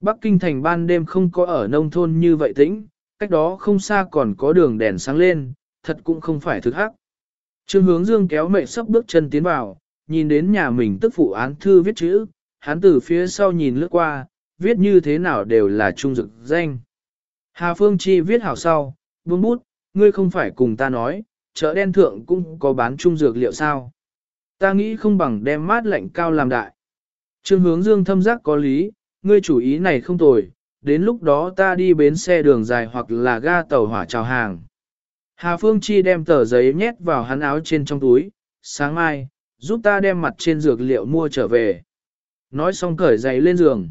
Bắc Kinh thành ban đêm không có ở nông thôn như vậy tĩnh, cách đó không xa còn có đường đèn sáng lên, thật cũng không phải thực hắc. Trương hướng dương kéo mẹ sắp bước chân tiến vào, nhìn đến nhà mình tức phụ án thư viết chữ, hắn từ phía sau nhìn lướt qua, viết như thế nào đều là trung dực danh. Hà Phương Chi viết hảo sau, buông bút, ngươi không phải cùng ta nói, chợ đen thượng cũng có bán trung dược liệu sao. Ta nghĩ không bằng đem mát lạnh cao làm đại. Trương hướng dương thâm giác có lý, ngươi chủ ý này không tồi, đến lúc đó ta đi bến xe đường dài hoặc là ga tàu hỏa chào hàng. Hà Phương Chi đem tờ giấy nhét vào hắn áo trên trong túi, sáng mai, giúp ta đem mặt trên dược liệu mua trở về. Nói xong cởi giày lên giường.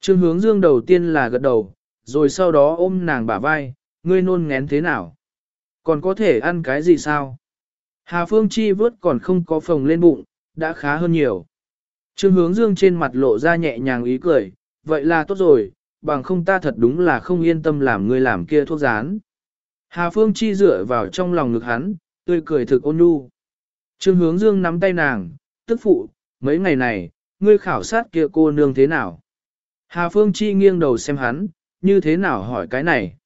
Trương hướng dương đầu tiên là gật đầu, rồi sau đó ôm nàng bả vai, ngươi nôn ngén thế nào? Còn có thể ăn cái gì sao? Hà Phương Chi vớt còn không có phồng lên bụng, đã khá hơn nhiều. Trương hướng dương trên mặt lộ ra nhẹ nhàng ý cười, vậy là tốt rồi, bằng không ta thật đúng là không yên tâm làm người làm kia thuốc rán. Hà Phương Chi dựa vào trong lòng ngực hắn, tươi cười thực ôn nhu. Trương hướng dương nắm tay nàng, tức phụ, mấy ngày này, ngươi khảo sát kia cô nương thế nào? Hà Phương Chi nghiêng đầu xem hắn, như thế nào hỏi cái này?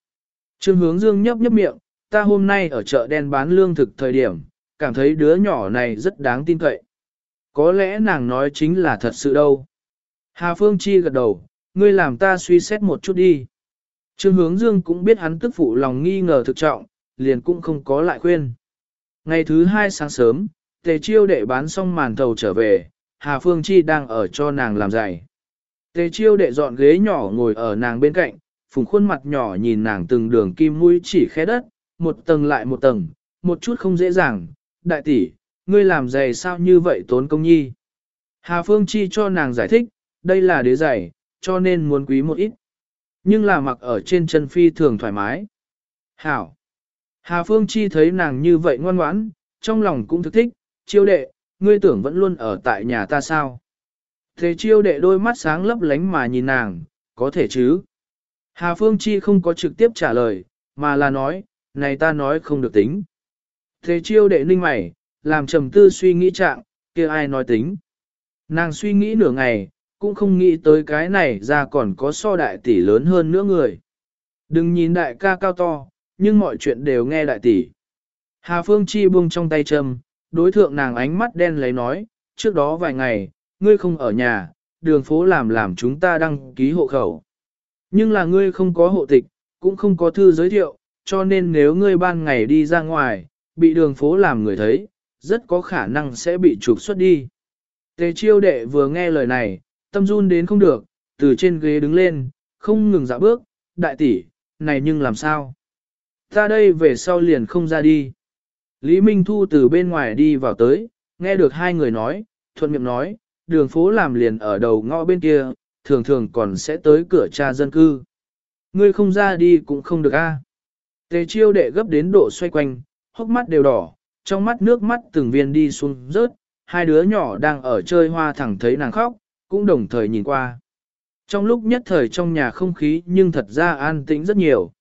Trương hướng dương nhấp nhấp miệng, ta hôm nay ở chợ đen bán lương thực thời điểm, cảm thấy đứa nhỏ này rất đáng tin cậy. Có lẽ nàng nói chính là thật sự đâu. Hà Phương Chi gật đầu, ngươi làm ta suy xét một chút đi. Trương hướng dương cũng biết hắn tức phụ lòng nghi ngờ thực trọng, liền cũng không có lại khuyên. Ngày thứ hai sáng sớm, tề chiêu đệ bán xong màn thầu trở về, Hà Phương Chi đang ở cho nàng làm giày. Tề chiêu đệ dọn ghế nhỏ ngồi ở nàng bên cạnh, phùng khuôn mặt nhỏ nhìn nàng từng đường kim mũi chỉ khẽ đất, một tầng lại một tầng, một chút không dễ dàng, đại tỷ, ngươi làm giày sao như vậy tốn công nhi. Hà Phương Chi cho nàng giải thích, đây là đế giày, cho nên muốn quý một ít. Nhưng là mặc ở trên chân phi thường thoải mái. Hảo. Hà Phương Chi thấy nàng như vậy ngoan ngoãn, trong lòng cũng thức thích, chiêu đệ, ngươi tưởng vẫn luôn ở tại nhà ta sao. Thế chiêu đệ đôi mắt sáng lấp lánh mà nhìn nàng, có thể chứ. Hà Phương Chi không có trực tiếp trả lời, mà là nói, này ta nói không được tính. Thế chiêu đệ ninh mày, làm trầm tư suy nghĩ trạng, kia ai nói tính. Nàng suy nghĩ nửa ngày, cũng không nghĩ tới cái này ra còn có so đại tỷ lớn hơn nữa người. Đừng nhìn đại ca cao to, nhưng mọi chuyện đều nghe đại tỷ. Hà Phương Chi buông trong tay trầm, đối thượng nàng ánh mắt đen lấy nói, trước đó vài ngày, ngươi không ở nhà, đường phố làm làm chúng ta đăng ký hộ khẩu. Nhưng là ngươi không có hộ tịch, cũng không có thư giới thiệu, cho nên nếu ngươi ban ngày đi ra ngoài, bị đường phố làm người thấy, rất có khả năng sẽ bị trục xuất đi. Tề chiêu đệ vừa nghe lời này, tâm run đến không được, từ trên ghế đứng lên, không ngừng dạo bước, đại tỷ, này nhưng làm sao? Ta đây về sau liền không ra đi. Lý Minh Thu từ bên ngoài đi vào tới, nghe được hai người nói, thuận miệng nói, đường phố làm liền ở đầu ngõ bên kia, thường thường còn sẽ tới cửa cha dân cư. Ngươi không ra đi cũng không được a. Tề chiêu đệ gấp đến độ xoay quanh, hốc mắt đều đỏ, trong mắt nước mắt từng viên đi xuống rớt, hai đứa nhỏ đang ở chơi hoa thẳng thấy nàng khóc, cũng đồng thời nhìn qua. Trong lúc nhất thời trong nhà không khí nhưng thật ra an tĩnh rất nhiều.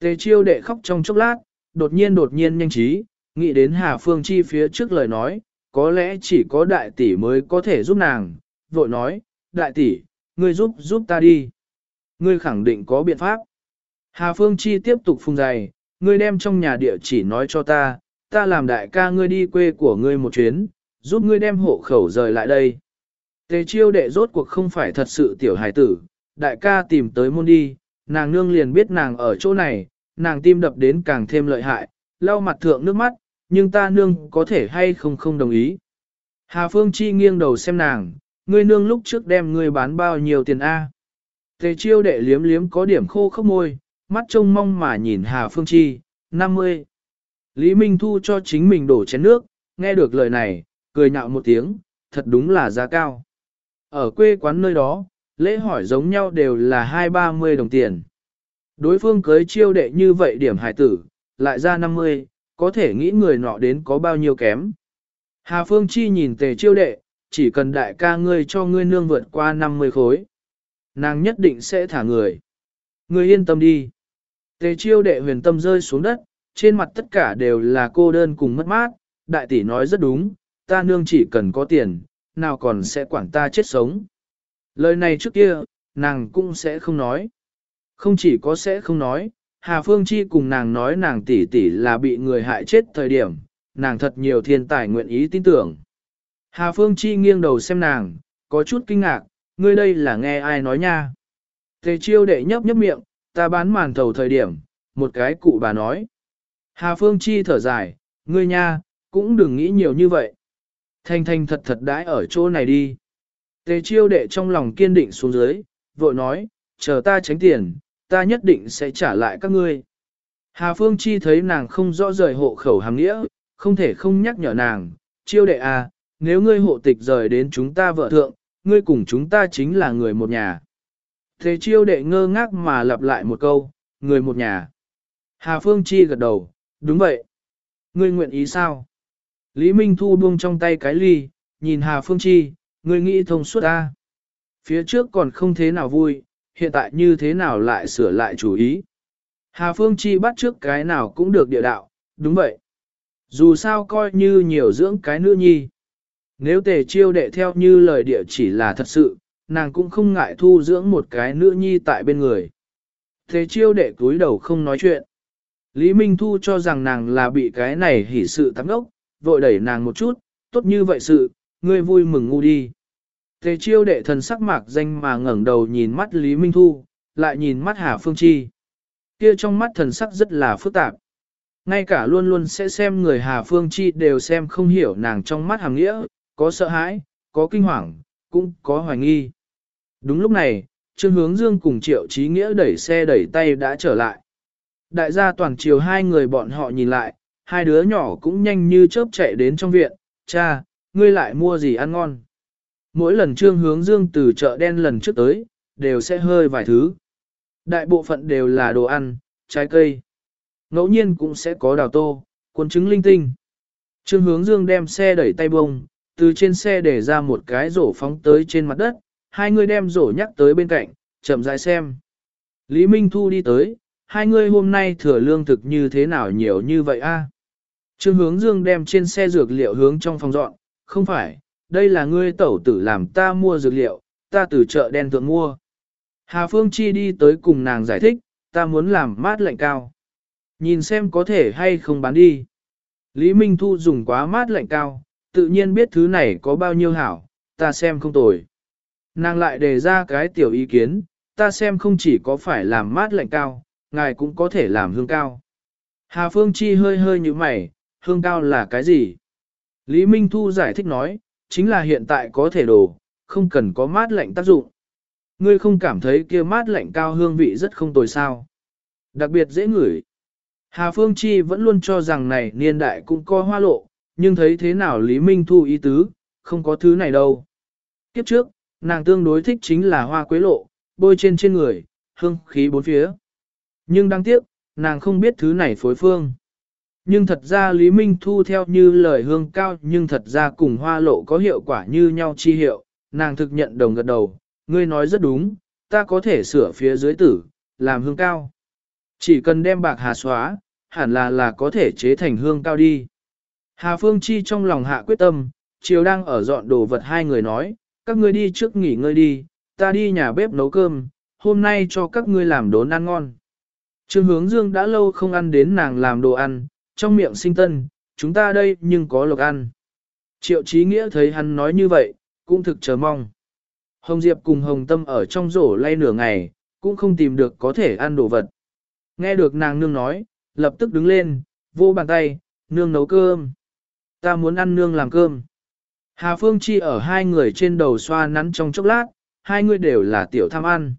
Tề chiêu đệ khóc trong chốc lát, đột nhiên đột nhiên nhanh trí, nghĩ đến Hà Phương Chi phía trước lời nói, có lẽ chỉ có đại tỷ mới có thể giúp nàng, vội nói, đại tỷ, ngươi giúp giúp ta đi. Ngươi khẳng định có biện pháp. Hà Phương Chi tiếp tục phung dày, ngươi đem trong nhà địa chỉ nói cho ta, ta làm đại ca ngươi đi quê của ngươi một chuyến, giúp ngươi đem hộ khẩu rời lại đây. Tề chiêu đệ rốt cuộc không phải thật sự tiểu hài tử, đại ca tìm tới môn đi, nàng nương liền biết nàng ở chỗ này, nàng tim đập đến càng thêm lợi hại, lau mặt thượng nước mắt, nhưng ta nương có thể hay không không đồng ý. Hà Phương Chi nghiêng đầu xem nàng, ngươi nương lúc trước đem ngươi bán bao nhiêu tiền A. Tề chiêu đệ liếm liếm có điểm khô khốc môi, mắt trông mong mà nhìn Hà Phương Chi, 50. Lý Minh Thu cho chính mình đổ chén nước, nghe được lời này, cười nhạo một tiếng, thật đúng là giá cao. Ở quê quán nơi đó, lễ hỏi giống nhau đều là hai ba mươi đồng tiền. Đối phương cưới chiêu đệ như vậy điểm hải tử, lại ra 50, có thể nghĩ người nọ đến có bao nhiêu kém. Hà Phương Chi nhìn tề chiêu đệ, chỉ cần đại ca ngươi cho ngươi nương vượt qua 50 khối. Nàng nhất định sẽ thả người. Ngươi yên tâm đi. Tề chiêu đệ huyền tâm rơi xuống đất, trên mặt tất cả đều là cô đơn cùng mất mát. Đại tỷ nói rất đúng, ta nương chỉ cần có tiền, nào còn sẽ quản ta chết sống. Lời này trước kia, nàng cũng sẽ không nói. Không chỉ có sẽ không nói, Hà Phương Chi cùng nàng nói nàng tỷ tỷ là bị người hại chết thời điểm, nàng thật nhiều thiên tài nguyện ý tin tưởng. Hà Phương Chi nghiêng đầu xem nàng, có chút kinh ngạc, ngươi đây là nghe ai nói nha. Tề chiêu đệ nhấp nhấp miệng, ta bán màn thầu thời điểm, một cái cụ bà nói. Hà Phương Chi thở dài, ngươi nha, cũng đừng nghĩ nhiều như vậy. Thanh thanh thật thật đãi ở chỗ này đi. Tề chiêu đệ trong lòng kiên định xuống dưới, vội nói, chờ ta tránh tiền, ta nhất định sẽ trả lại các ngươi. Hà Phương Chi thấy nàng không rõ rời hộ khẩu hàng nghĩa, không thể không nhắc nhở nàng, chiêu đệ à, nếu ngươi hộ tịch rời đến chúng ta vợ thượng, ngươi cùng chúng ta chính là người một nhà. Thế chiêu đệ ngơ ngác mà lặp lại một câu, người một nhà. Hà Phương Chi gật đầu, đúng vậy. Ngươi nguyện ý sao? Lý Minh Thu buông trong tay cái ly, nhìn Hà Phương Chi, ngươi nghĩ thông suốt ta. Phía trước còn không thế nào vui, hiện tại như thế nào lại sửa lại chủ ý. Hà Phương Chi bắt trước cái nào cũng được địa đạo, đúng vậy. Dù sao coi như nhiều dưỡng cái nữ nhi. Nếu tề chiêu đệ theo như lời địa chỉ là thật sự, nàng cũng không ngại thu dưỡng một cái nữ nhi tại bên người. Tề chiêu đệ cúi đầu không nói chuyện. Lý Minh Thu cho rằng nàng là bị cái này hỉ sự tắm ốc, vội đẩy nàng một chút, tốt như vậy sự, ngươi vui mừng ngu đi. Tề chiêu đệ thần sắc mạc danh mà ngẩng đầu nhìn mắt Lý Minh Thu, lại nhìn mắt Hà Phương Chi. Kia trong mắt thần sắc rất là phức tạp. Ngay cả luôn luôn sẽ xem người Hà Phương Chi đều xem không hiểu nàng trong mắt hàm nghĩa, có sợ hãi, có kinh hoàng, cũng có hoài nghi. Đúng lúc này, Trương Hướng Dương cùng Triệu Chí Nghĩa đẩy xe đẩy tay đã trở lại. Đại gia toàn chiều hai người bọn họ nhìn lại, hai đứa nhỏ cũng nhanh như chớp chạy đến trong viện, cha, ngươi lại mua gì ăn ngon. Mỗi lần Trương Hướng Dương từ chợ đen lần trước tới, đều sẽ hơi vài thứ. Đại bộ phận đều là đồ ăn, trái cây. Ngẫu nhiên cũng sẽ có đào tô, cuốn trứng linh tinh. Trương Hướng Dương đem xe đẩy tay bông, từ trên xe để ra một cái rổ phóng tới trên mặt đất, hai người đem rổ nhắc tới bên cạnh, chậm rãi xem. Lý Minh Thu đi tới, hai ngươi hôm nay thừa lương thực như thế nào nhiều như vậy a? Trương hướng dương đem trên xe dược liệu hướng trong phòng dọn, không phải, đây là ngươi tẩu tử làm ta mua dược liệu, ta từ chợ đen thượng mua. Hà Phương Chi đi tới cùng nàng giải thích, ta muốn làm mát lạnh cao. Nhìn xem có thể hay không bán đi. Lý Minh Thu dùng quá mát lạnh cao, tự nhiên biết thứ này có bao nhiêu hảo, ta xem không tồi. Nàng lại đề ra cái tiểu ý kiến, ta xem không chỉ có phải làm mát lạnh cao, ngài cũng có thể làm hương cao. Hà Phương Chi hơi hơi như mày, hương cao là cái gì? Lý Minh Thu giải thích nói, chính là hiện tại có thể đổ, không cần có mát lạnh tác dụng. Ngươi không cảm thấy kia mát lạnh cao hương vị rất không tồi sao. Đặc biệt dễ ngửi. Hà Phương Chi vẫn luôn cho rằng này niên đại cũng có hoa lộ, nhưng thấy thế nào Lý Minh Thu ý tứ, không có thứ này đâu. Kiếp trước, nàng tương đối thích chính là hoa quế lộ, bôi trên trên người, hương khí bốn phía. Nhưng đáng tiếc, nàng không biết thứ này phối phương. Nhưng thật ra Lý Minh Thu theo như lời hương cao nhưng thật ra cùng hoa lộ có hiệu quả như nhau chi hiệu, nàng thực nhận đồng gật đầu, ngươi nói rất đúng, ta có thể sửa phía dưới tử, làm hương cao. Chỉ cần đem bạc hà xóa, hẳn là là có thể chế thành hương cao đi. Hà Phương Chi trong lòng hạ quyết tâm, chiều đang ở dọn đồ vật hai người nói, các ngươi đi trước nghỉ ngơi đi, ta đi nhà bếp nấu cơm, hôm nay cho các ngươi làm đốn ăn ngon. Trương hướng dương đã lâu không ăn đến nàng làm đồ ăn, trong miệng sinh tân, chúng ta đây nhưng có lộc ăn. Triệu Chí Nghĩa thấy hắn nói như vậy, cũng thực chờ mong. Hồng Diệp cùng Hồng Tâm ở trong rổ lay nửa ngày, cũng không tìm được có thể ăn đồ vật. Nghe được nàng nương nói, lập tức đứng lên, vô bàn tay, nương nấu cơm. Ta muốn ăn nương làm cơm. Hà Phương Chi ở hai người trên đầu xoa nắn trong chốc lát, hai người đều là tiểu tham ăn.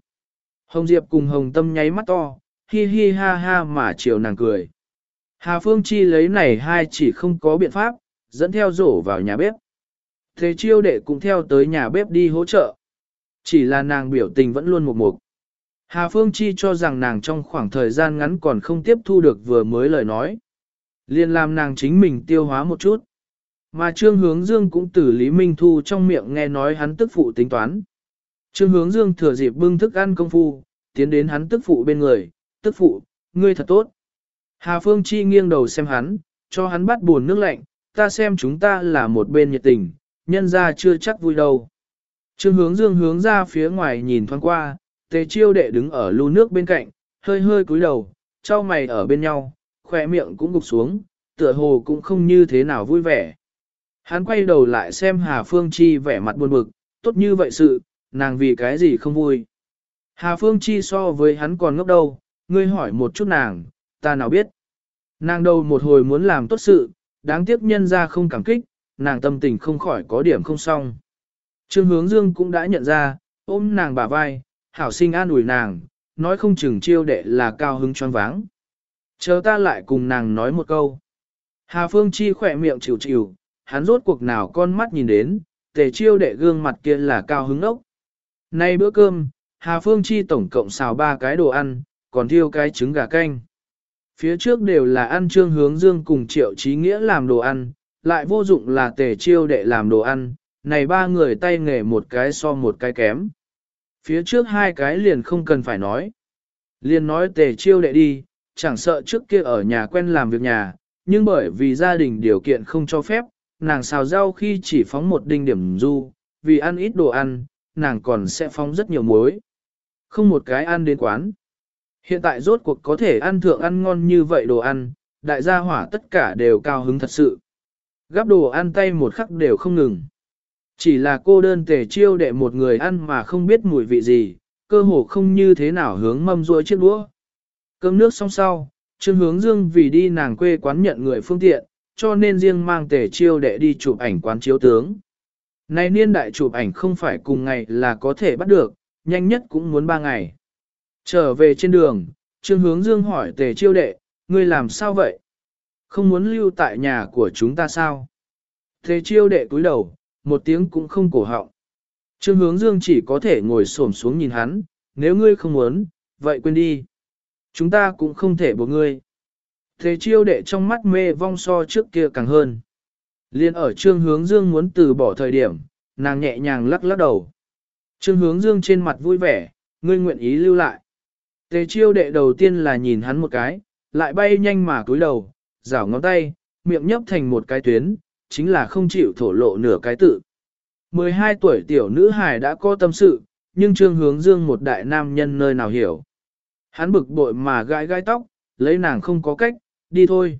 Hồng Diệp cùng Hồng Tâm nháy mắt to, hi hi ha ha mà chiều nàng cười. Hà Phương Chi lấy này hai chỉ không có biện pháp, dẫn theo rổ vào nhà bếp. Thế chiêu đệ cũng theo tới nhà bếp đi hỗ trợ. Chỉ là nàng biểu tình vẫn luôn mục mục. Hà Phương Chi cho rằng nàng trong khoảng thời gian ngắn còn không tiếp thu được vừa mới lời nói. Liên làm nàng chính mình tiêu hóa một chút. Mà Trương Hướng Dương cũng từ Lý Minh Thu trong miệng nghe nói hắn tức phụ tính toán. Trương Hướng Dương thừa dịp bưng thức ăn công phu, tiến đến hắn tức phụ bên người, tức phụ, ngươi thật tốt. Hà Phương Chi nghiêng đầu xem hắn, cho hắn bắt buồn nước lạnh, ta xem chúng ta là một bên nhiệt tình, nhân ra chưa chắc vui đâu. Trương hướng dương hướng ra phía ngoài nhìn thoáng qua, tề chiêu đệ đứng ở lưu nước bên cạnh, hơi hơi cúi đầu, trao mày ở bên nhau, khỏe miệng cũng gục xuống, tựa hồ cũng không như thế nào vui vẻ. Hắn quay đầu lại xem Hà Phương Chi vẻ mặt buồn bực, tốt như vậy sự, nàng vì cái gì không vui. Hà Phương Chi so với hắn còn ngốc đâu, ngươi hỏi một chút nàng, ta nào biết. Nàng đâu một hồi muốn làm tốt sự, đáng tiếc nhân ra không cảm kích, nàng tâm tình không khỏi có điểm không xong. Trương hướng dương cũng đã nhận ra, ôm nàng bả vai, hảo sinh an ủi nàng, nói không chừng chiêu đệ là cao hứng choáng váng. Chờ ta lại cùng nàng nói một câu. Hà Phương Chi khỏe miệng chịu chịu, hắn rốt cuộc nào con mắt nhìn đến, tề chiêu đệ gương mặt kia là cao hứng ốc. Nay bữa cơm, Hà Phương Chi tổng cộng xào ba cái đồ ăn, còn thiêu cái trứng gà canh. Phía trước đều là ăn trương hướng dương cùng triệu trí nghĩa làm đồ ăn, lại vô dụng là tề chiêu đệ làm đồ ăn, này ba người tay nghề một cái so một cái kém. Phía trước hai cái liền không cần phải nói. Liền nói tề chiêu đệ đi, chẳng sợ trước kia ở nhà quen làm việc nhà, nhưng bởi vì gia đình điều kiện không cho phép, nàng xào rau khi chỉ phóng một đinh điểm du, vì ăn ít đồ ăn, nàng còn sẽ phóng rất nhiều muối. Không một cái ăn đến quán. Hiện tại rốt cuộc có thể ăn thượng ăn ngon như vậy đồ ăn, đại gia hỏa tất cả đều cao hứng thật sự. Gắp đồ ăn tay một khắc đều không ngừng. Chỉ là cô đơn tề chiêu đệ một người ăn mà không biết mùi vị gì, cơ hồ không như thế nào hướng mâm ruôi chiếc đũa. Cơm nước xong sau, Trương Hướng Dương vì đi nàng quê quán nhận người phương tiện, cho nên riêng mang tề chiêu đệ đi chụp ảnh quán chiếu tướng. nay niên đại chụp ảnh không phải cùng ngày là có thể bắt được, nhanh nhất cũng muốn ba ngày. Trở về trên đường, Trương Hướng Dương hỏi tề chiêu đệ, ngươi làm sao vậy? Không muốn lưu tại nhà của chúng ta sao? Tề chiêu đệ cúi đầu, một tiếng cũng không cổ họng. Trương Hướng Dương chỉ có thể ngồi xổm xuống nhìn hắn, nếu ngươi không muốn, vậy quên đi. Chúng ta cũng không thể buộc ngươi. Thế chiêu đệ trong mắt mê vong so trước kia càng hơn. Liên ở trương hướng dương muốn từ bỏ thời điểm, nàng nhẹ nhàng lắc lắc đầu. Trương hướng dương trên mặt vui vẻ, ngươi nguyện ý lưu lại. Tề chiêu đệ đầu tiên là nhìn hắn một cái, lại bay nhanh mà cúi đầu, rảo ngón tay, miệng nhấp thành một cái tuyến, chính là không chịu thổ lộ nửa cái tự. 12 tuổi tiểu nữ hài đã có tâm sự, nhưng trương hướng dương một đại nam nhân nơi nào hiểu. Hắn bực bội mà gãi gai tóc, lấy nàng không có cách, đi thôi.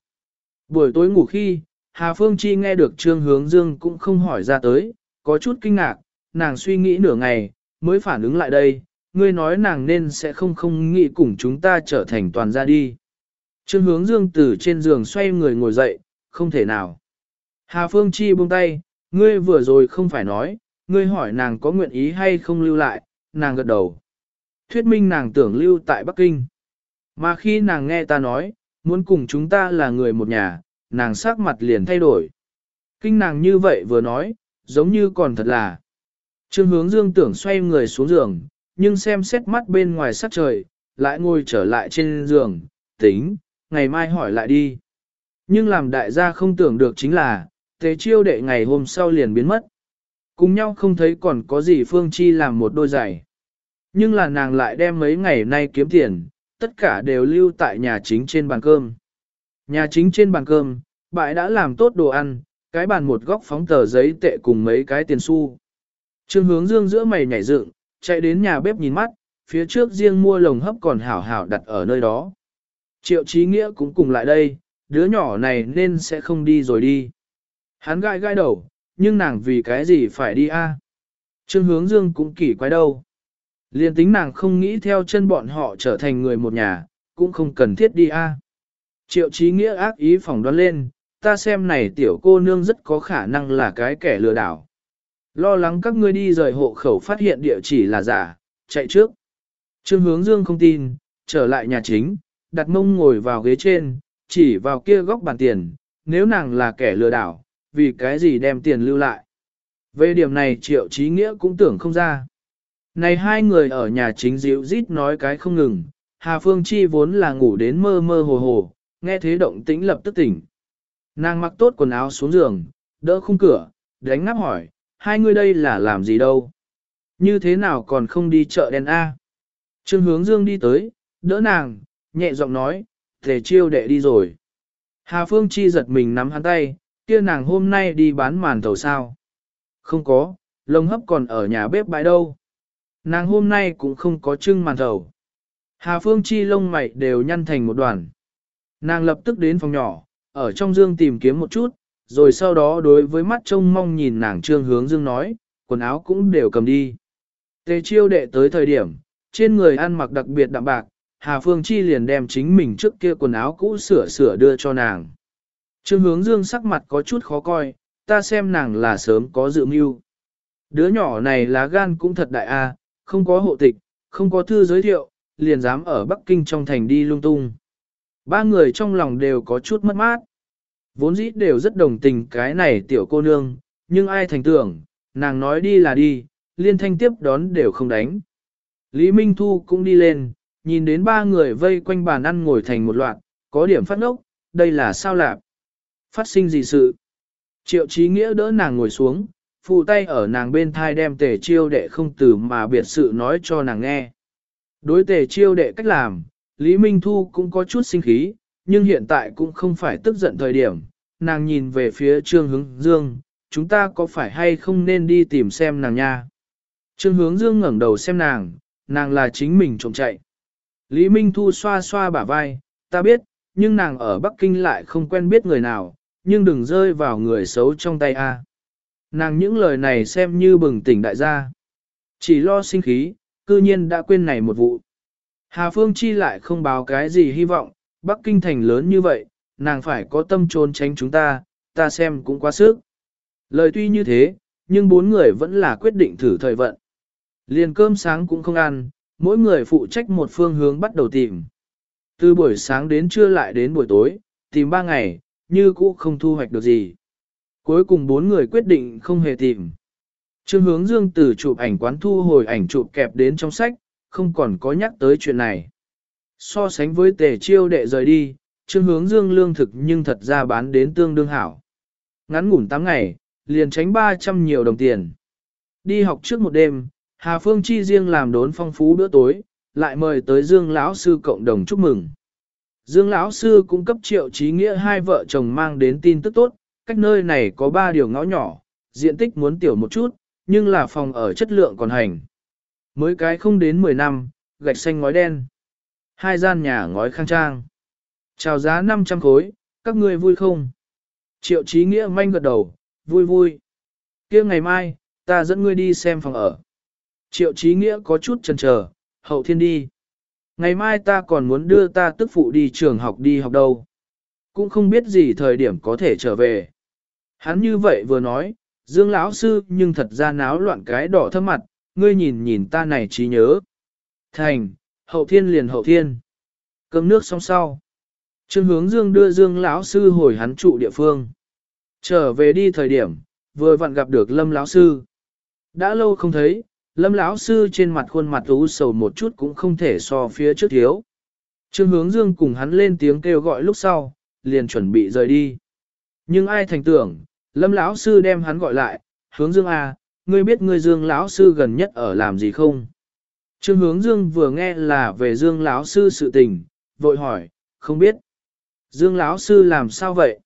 Buổi tối ngủ khi, Hà Phương Chi nghe được Trương Hướng Dương cũng không hỏi ra tới, có chút kinh ngạc, nàng suy nghĩ nửa ngày, mới phản ứng lại đây, ngươi nói nàng nên sẽ không không nghĩ cùng chúng ta trở thành toàn gia đi. Trương Hướng Dương từ trên giường xoay người ngồi dậy, không thể nào. Hà Phương Chi buông tay, ngươi vừa rồi không phải nói, ngươi hỏi nàng có nguyện ý hay không lưu lại, nàng gật đầu. Thuyết minh nàng tưởng lưu tại Bắc Kinh. Mà khi nàng nghe ta nói, muốn cùng chúng ta là người một nhà, nàng sắc mặt liền thay đổi. Kinh nàng như vậy vừa nói, giống như còn thật là. Trương hướng dương tưởng xoay người xuống giường, nhưng xem xét mắt bên ngoài sắc trời, lại ngồi trở lại trên giường, tính, ngày mai hỏi lại đi. Nhưng làm đại gia không tưởng được chính là, thế chiêu đệ ngày hôm sau liền biến mất. Cùng nhau không thấy còn có gì Phương Chi làm một đôi giày. Nhưng là nàng lại đem mấy ngày nay kiếm tiền, tất cả đều lưu tại nhà chính trên bàn cơm. Nhà chính trên bàn cơm, bãi đã làm tốt đồ ăn, cái bàn một góc phóng tờ giấy tệ cùng mấy cái tiền xu. Trương hướng dương giữa mày nhảy dựng, chạy đến nhà bếp nhìn mắt, phía trước riêng mua lồng hấp còn hảo hảo đặt ở nơi đó. Triệu trí nghĩa cũng cùng lại đây, đứa nhỏ này nên sẽ không đi rồi đi. Hắn gai gai đầu, nhưng nàng vì cái gì phải đi a? À? Trương hướng dương cũng kỳ quái đâu. Liên tính nàng không nghĩ theo chân bọn họ trở thành người một nhà, cũng không cần thiết đi a. À? Triệu trí nghĩa ác ý phỏng đoán lên, ta xem này tiểu cô nương rất có khả năng là cái kẻ lừa đảo. Lo lắng các ngươi đi rời hộ khẩu phát hiện địa chỉ là giả, chạy trước. Trương hướng dương không tin, trở lại nhà chính, đặt mông ngồi vào ghế trên, chỉ vào kia góc bàn tiền, nếu nàng là kẻ lừa đảo, vì cái gì đem tiền lưu lại. Về điểm này triệu trí nghĩa cũng tưởng không ra. Này hai người ở nhà chính dịu rít nói cái không ngừng, Hà Phương Chi vốn là ngủ đến mơ mơ hồ hồ, nghe thế động tĩnh lập tức tỉnh. Nàng mặc tốt quần áo xuống giường, đỡ khung cửa, đánh ngáp hỏi, hai người đây là làm gì đâu? Như thế nào còn không đi chợ đen A? Trương hướng dương đi tới, đỡ nàng, nhẹ giọng nói, thể chiêu đệ đi rồi. Hà Phương Chi giật mình nắm hắn tay, kia nàng hôm nay đi bán màn thầu sao? Không có, lông hấp còn ở nhà bếp bãi đâu. Nàng hôm nay cũng không có trưng màn thầu. Hà Phương Chi lông mày đều nhăn thành một đoàn. Nàng lập tức đến phòng nhỏ, ở trong dương tìm kiếm một chút, rồi sau đó đối với mắt trông mong nhìn nàng trương hướng dương nói, quần áo cũng đều cầm đi. Tề chiêu đệ tới thời điểm, trên người ăn mặc đặc biệt đạm bạc, Hà Phương Chi liền đem chính mình trước kia quần áo cũ sửa sửa đưa cho nàng. Trương hướng dương sắc mặt có chút khó coi, ta xem nàng là sớm có dự mưu. Đứa nhỏ này lá gan cũng thật đại a, không có hộ tịch, không có thư giới thiệu, liền dám ở Bắc Kinh trong thành đi lung tung. Ba người trong lòng đều có chút mất mát. Vốn dĩ đều rất đồng tình cái này tiểu cô nương, nhưng ai thành tưởng, nàng nói đi là đi, liên thanh tiếp đón đều không đánh. Lý Minh Thu cũng đi lên, nhìn đến ba người vây quanh bàn ăn ngồi thành một loạt, có điểm phát ngốc, đây là sao lạp? Phát sinh gì sự? Triệu Chí Nghĩa đỡ nàng ngồi xuống, phụ tay ở nàng bên thai đem tề chiêu đệ không từ mà biệt sự nói cho nàng nghe. Đối tề chiêu đệ cách làm, Lý Minh Thu cũng có chút sinh khí, nhưng hiện tại cũng không phải tức giận thời điểm. Nàng nhìn về phía Trương Hướng Dương, chúng ta có phải hay không nên đi tìm xem nàng nha. Trương Hướng Dương ngẩng đầu xem nàng, nàng là chính mình trộm chạy. Lý Minh Thu xoa xoa bả vai, ta biết, nhưng nàng ở Bắc Kinh lại không quen biết người nào, nhưng đừng rơi vào người xấu trong tay a. Nàng những lời này xem như bừng tỉnh đại gia. Chỉ lo sinh khí, cư nhiên đã quên này một vụ. Hà Phương Chi lại không báo cái gì hy vọng, Bắc Kinh thành lớn như vậy, nàng phải có tâm trốn tránh chúng ta, ta xem cũng quá sức. Lời tuy như thế, nhưng bốn người vẫn là quyết định thử thời vận. Liền cơm sáng cũng không ăn, mỗi người phụ trách một phương hướng bắt đầu tìm. Từ buổi sáng đến trưa lại đến buổi tối, tìm ba ngày, như cũ không thu hoạch được gì. Cuối cùng bốn người quyết định không hề tìm. Trương hướng dương từ chụp ảnh quán thu hồi ảnh chụp kẹp đến trong sách, không còn có nhắc tới chuyện này. So sánh với tề chiêu đệ rời đi, trương hướng dương lương thực nhưng thật ra bán đến tương đương hảo. Ngắn ngủn 8 ngày, liền tránh 300 nhiều đồng tiền. Đi học trước một đêm, Hà Phương Chi riêng làm đốn phong phú bữa tối, lại mời tới Dương lão sư cộng đồng chúc mừng. Dương lão sư cũng cấp triệu trí nghĩa hai vợ chồng mang đến tin tức tốt, cách nơi này có ba điều ngõ nhỏ, diện tích muốn tiểu một chút, nhưng là phòng ở chất lượng còn hành. Mới cái không đến 10 năm, gạch xanh ngói đen. Hai gian nhà ngói khang trang. Chào giá 500 khối, các ngươi vui không? Triệu Chí nghĩa manh gật đầu, vui vui. kia ngày mai, ta dẫn ngươi đi xem phòng ở. Triệu Chí nghĩa có chút chần chờ, hậu thiên đi. Ngày mai ta còn muốn đưa ta tức phụ đi trường học đi học đâu. Cũng không biết gì thời điểm có thể trở về. Hắn như vậy vừa nói, Dương lão sư nhưng thật ra náo loạn cái đỏ thâm mặt, ngươi nhìn nhìn ta này trí nhớ. Thành, hậu thiên liền hậu thiên. Cơm nước xong sau. Trương hướng Dương đưa Dương lão sư hồi hắn trụ địa phương. Trở về đi thời điểm, vừa vặn gặp được Lâm lão sư. Đã lâu không thấy, Lâm lão sư trên mặt khuôn mặt u sầu một chút cũng không thể so phía trước thiếu. Trương hướng dương cùng hắn lên tiếng kêu gọi lúc sau, liền chuẩn bị rời đi. Nhưng ai thành tưởng, Lâm lão sư đem hắn gọi lại, hướng dương à, ngươi biết ngươi dương lão sư gần nhất ở làm gì không? Trương hướng dương vừa nghe là về dương lão sư sự tình, vội hỏi, không biết. Dương lão sư làm sao vậy?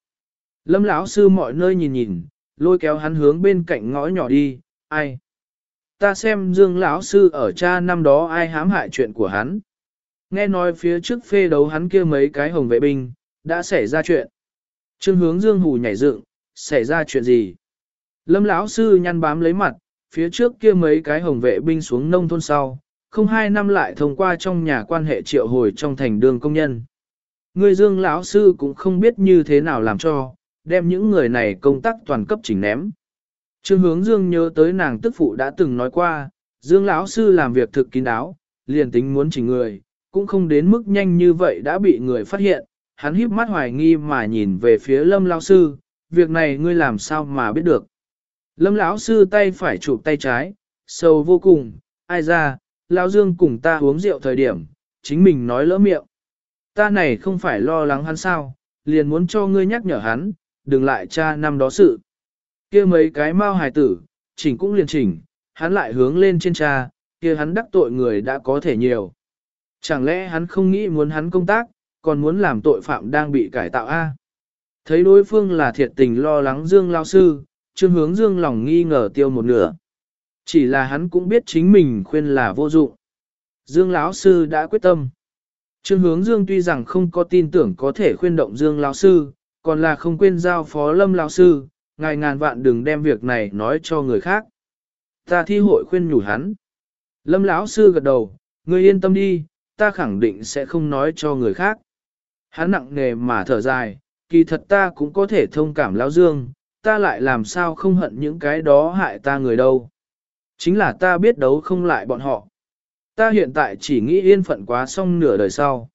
Lâm lão sư mọi nơi nhìn nhìn, lôi kéo hắn hướng bên cạnh ngõ nhỏ đi, ai? Ta xem Dương lão sư ở cha năm đó ai hãm hại chuyện của hắn. Nghe nói phía trước phê đấu hắn kia mấy cái hồng vệ binh, đã xảy ra chuyện. Trương hướng Dương hù nhảy dựng, xảy ra chuyện gì? Lâm lão sư nhăn bám lấy mặt, phía trước kia mấy cái hồng vệ binh xuống nông thôn sau, không hai năm lại thông qua trong nhà quan hệ triệu hồi trong thành đường công nhân. Người Dương lão sư cũng không biết như thế nào làm cho, đem những người này công tác toàn cấp chỉnh ném. Trương hướng Dương nhớ tới nàng tức phụ đã từng nói qua, Dương lão sư làm việc thực kín đáo, liền tính muốn chỉnh người, cũng không đến mức nhanh như vậy đã bị người phát hiện. Hắn híp mắt hoài nghi mà nhìn về phía Lâm lão sư, việc này ngươi làm sao mà biết được. Lâm lão sư tay phải chụp tay trái, sâu vô cùng, ai ra, lão Dương cùng ta uống rượu thời điểm, chính mình nói lỡ miệng. Ta này không phải lo lắng hắn sao, liền muốn cho ngươi nhắc nhở hắn, đừng lại cha năm đó sự kia mấy cái mau hài tử, chỉnh cũng liền chỉnh, hắn lại hướng lên trên cha, kia hắn đắc tội người đã có thể nhiều. Chẳng lẽ hắn không nghĩ muốn hắn công tác, còn muốn làm tội phạm đang bị cải tạo a? Thấy đối phương là thiệt tình lo lắng Dương lao sư, trương hướng Dương lòng nghi ngờ tiêu một nửa. Chỉ là hắn cũng biết chính mình khuyên là vô dụng. Dương lão sư đã quyết tâm. Trương hướng Dương tuy rằng không có tin tưởng có thể khuyên động Dương lão sư, còn là không quên giao phó Lâm lão sư, ngài ngàn vạn đừng đem việc này nói cho người khác. Ta thi hội khuyên nhủ hắn. Lâm lão sư gật đầu, ngươi yên tâm đi, ta khẳng định sẽ không nói cho người khác. Hắn nặng nề mà thở dài, kỳ thật ta cũng có thể thông cảm lão Dương, ta lại làm sao không hận những cái đó hại ta người đâu. Chính là ta biết đấu không lại bọn họ. Ta hiện tại chỉ nghĩ yên phận quá xong nửa đời sau.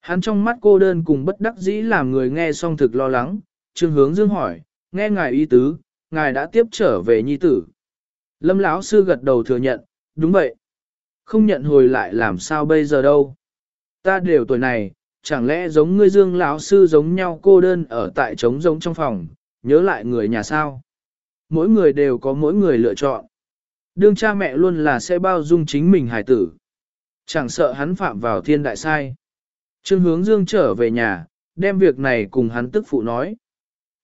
Hắn trong mắt cô đơn cùng bất đắc dĩ làm người nghe xong thực lo lắng, Trương Hướng Dương hỏi, nghe ngài ý tứ, ngài đã tiếp trở về nhi tử. Lâm lão sư gật đầu thừa nhận, đúng vậy. Không nhận hồi lại làm sao bây giờ đâu. Ta đều tuổi này, chẳng lẽ giống ngươi Dương lão sư giống nhau cô đơn ở tại trống giống trong phòng, nhớ lại người nhà sao? Mỗi người đều có mỗi người lựa chọn. Đương cha mẹ luôn là sẽ bao dung chính mình hài tử. Chẳng sợ hắn phạm vào thiên đại sai. Trương hướng dương trở về nhà, đem việc này cùng hắn tức phụ nói.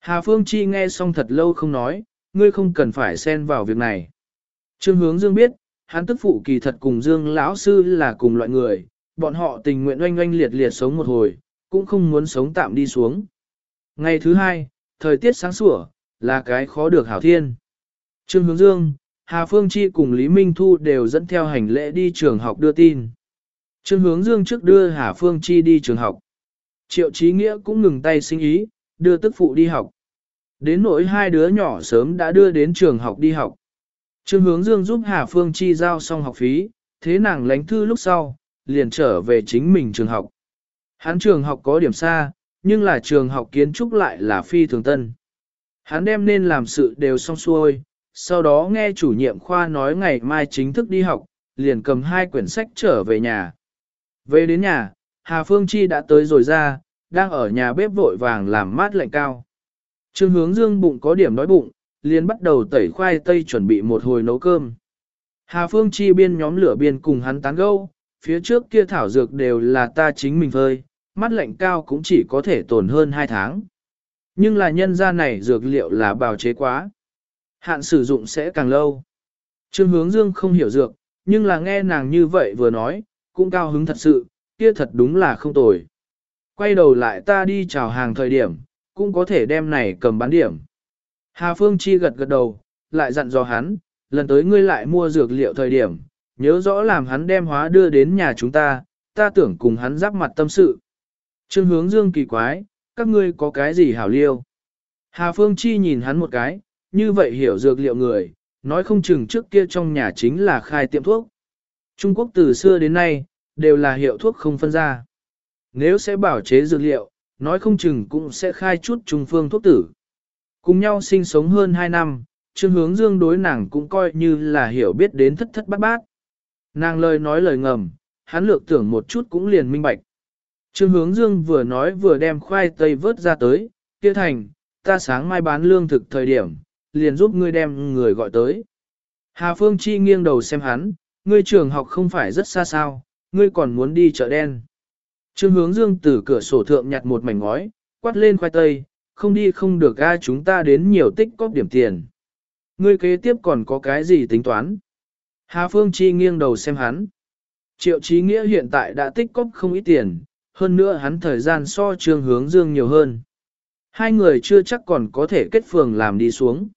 Hà Phương Chi nghe xong thật lâu không nói, ngươi không cần phải xen vào việc này. Trương hướng dương biết, hắn tức phụ kỳ thật cùng dương lão sư là cùng loại người, bọn họ tình nguyện oanh oanh liệt liệt sống một hồi, cũng không muốn sống tạm đi xuống. Ngày thứ hai, thời tiết sáng sủa, là cái khó được hảo thiên. Trương hướng dương, Hà Phương Chi cùng Lý Minh Thu đều dẫn theo hành lễ đi trường học đưa tin. Trương hướng dương trước đưa Hà Phương Chi đi trường học. Triệu Chí Nghĩa cũng ngừng tay sinh ý, đưa tức phụ đi học. Đến nỗi hai đứa nhỏ sớm đã đưa đến trường học đi học. Trương hướng dương giúp Hà Phương Chi giao xong học phí, thế nàng lánh thư lúc sau, liền trở về chính mình trường học. Hắn trường học có điểm xa, nhưng là trường học kiến trúc lại là phi thường tân. Hắn đem nên làm sự đều xong xuôi, sau đó nghe chủ nhiệm khoa nói ngày mai chính thức đi học, liền cầm hai quyển sách trở về nhà. Về đến nhà, Hà Phương Chi đã tới rồi ra, đang ở nhà bếp vội vàng làm mát lạnh cao. Trương hướng dương bụng có điểm đói bụng, liền bắt đầu tẩy khoai tây chuẩn bị một hồi nấu cơm. Hà Phương Chi biên nhóm lửa biên cùng hắn tán gẫu, phía trước kia thảo dược đều là ta chính mình phơi, mắt lạnh cao cũng chỉ có thể tồn hơn 2 tháng. Nhưng là nhân ra này dược liệu là bào chế quá. Hạn sử dụng sẽ càng lâu. Trương hướng dương không hiểu dược, nhưng là nghe nàng như vậy vừa nói, cũng cao hứng thật sự, kia thật đúng là không tồi. Quay đầu lại ta đi chào hàng thời điểm, cũng có thể đem này cầm bán điểm. Hà Phương Chi gật gật đầu, lại dặn dò hắn, lần tới ngươi lại mua dược liệu thời điểm, nhớ rõ làm hắn đem hóa đưa đến nhà chúng ta, ta tưởng cùng hắn giáp mặt tâm sự. Trương hướng dương kỳ quái, các ngươi có cái gì hảo liêu? Hà Phương Chi nhìn hắn một cái, như vậy hiểu dược liệu người, nói không chừng trước kia trong nhà chính là khai tiệm thuốc. Trung Quốc từ xưa đến nay, đều là hiệu thuốc không phân ra. Nếu sẽ bảo chế dược liệu, nói không chừng cũng sẽ khai chút trung phương thuốc tử. Cùng nhau sinh sống hơn 2 năm, Trương Hướng Dương đối nàng cũng coi như là hiểu biết đến thất thất bát bát. Nàng lời nói lời ngầm, hắn lược tưởng một chút cũng liền minh bạch. Trương Hướng Dương vừa nói vừa đem khoai tây vớt ra tới, kia thành, ta sáng mai bán lương thực thời điểm, liền giúp ngươi đem người gọi tới. Hà Phương Chi nghiêng đầu xem hắn, ngươi trường học không phải rất xa sao, ngươi còn muốn đi chợ đen. Trương hướng dương từ cửa sổ thượng nhặt một mảnh ngói, quát lên khoai tây, không đi không được ai chúng ta đến nhiều tích cóp điểm tiền. Ngươi kế tiếp còn có cái gì tính toán? Hà Phương Chi nghiêng đầu xem hắn. Triệu Chí Nghĩa hiện tại đã tích cóp không ít tiền, hơn nữa hắn thời gian so trương hướng dương nhiều hơn. Hai người chưa chắc còn có thể kết phường làm đi xuống.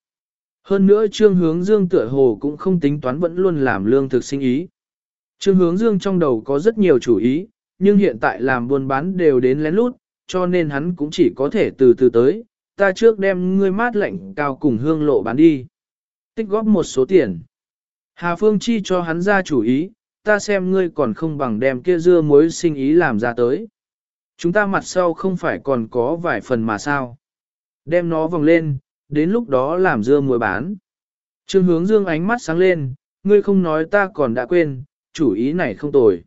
Hơn nữa trương hướng dương tựa hồ cũng không tính toán vẫn luôn làm lương thực sinh ý. Trương hướng dương trong đầu có rất nhiều chủ ý, nhưng hiện tại làm buôn bán đều đến lén lút, cho nên hắn cũng chỉ có thể từ từ tới, ta trước đem ngươi mát lạnh cao cùng hương lộ bán đi. Tích góp một số tiền. Hà Phương chi cho hắn ra chủ ý, ta xem ngươi còn không bằng đem kia dưa muối sinh ý làm ra tới. Chúng ta mặt sau không phải còn có vài phần mà sao. Đem nó vòng lên, đến lúc đó làm dưa muối bán. Trương hướng dương ánh mắt sáng lên, ngươi không nói ta còn đã quên, chủ ý này không tồi.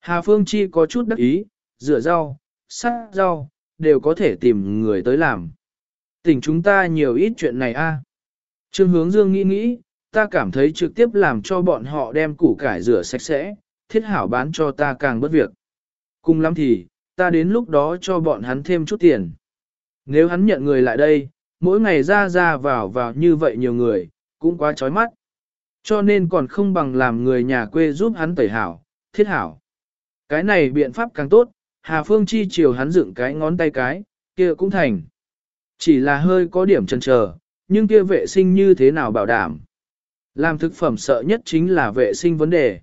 Hà Phương Chi có chút đắc ý, rửa rau, sát rau, đều có thể tìm người tới làm. Tỉnh chúng ta nhiều ít chuyện này a. Trương hướng dương nghĩ nghĩ, ta cảm thấy trực tiếp làm cho bọn họ đem củ cải rửa sạch sẽ, thiết hảo bán cho ta càng bất việc. Cùng lắm thì, ta đến lúc đó cho bọn hắn thêm chút tiền. Nếu hắn nhận người lại đây, mỗi ngày ra ra vào vào như vậy nhiều người, cũng quá chói mắt. Cho nên còn không bằng làm người nhà quê giúp hắn tẩy hảo, thiết hảo. Cái này biện pháp càng tốt, Hà Phương chi chiều hắn dựng cái ngón tay cái, kia cũng thành. Chỉ là hơi có điểm chần chờ, nhưng kia vệ sinh như thế nào bảo đảm. Làm thực phẩm sợ nhất chính là vệ sinh vấn đề.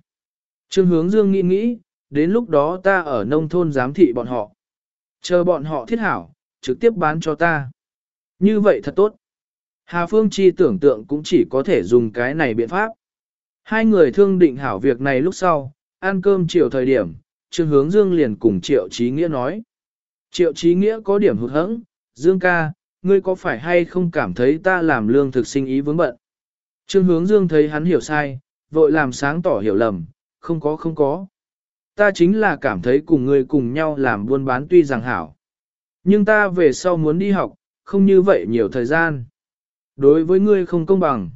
Trương hướng dương nghĩ nghĩ, đến lúc đó ta ở nông thôn giám thị bọn họ. Chờ bọn họ thiết hảo, trực tiếp bán cho ta. Như vậy thật tốt. Hà Phương Chi tưởng tượng cũng chỉ có thể dùng cái này biện pháp. Hai người thương định hảo việc này lúc sau, ăn cơm chiều thời điểm, Trương Hướng Dương liền cùng Triệu Chí Nghĩa nói. Triệu Chí Nghĩa có điểm hụt hẫng, Dương ca, ngươi có phải hay không cảm thấy ta làm lương thực sinh ý vướng bận? Trương Hướng Dương thấy hắn hiểu sai, vội làm sáng tỏ hiểu lầm, không có không có. Ta chính là cảm thấy cùng ngươi cùng nhau làm buôn bán tuy rằng hảo. Nhưng ta về sau muốn đi học, không như vậy nhiều thời gian. Đối với ngươi không công bằng.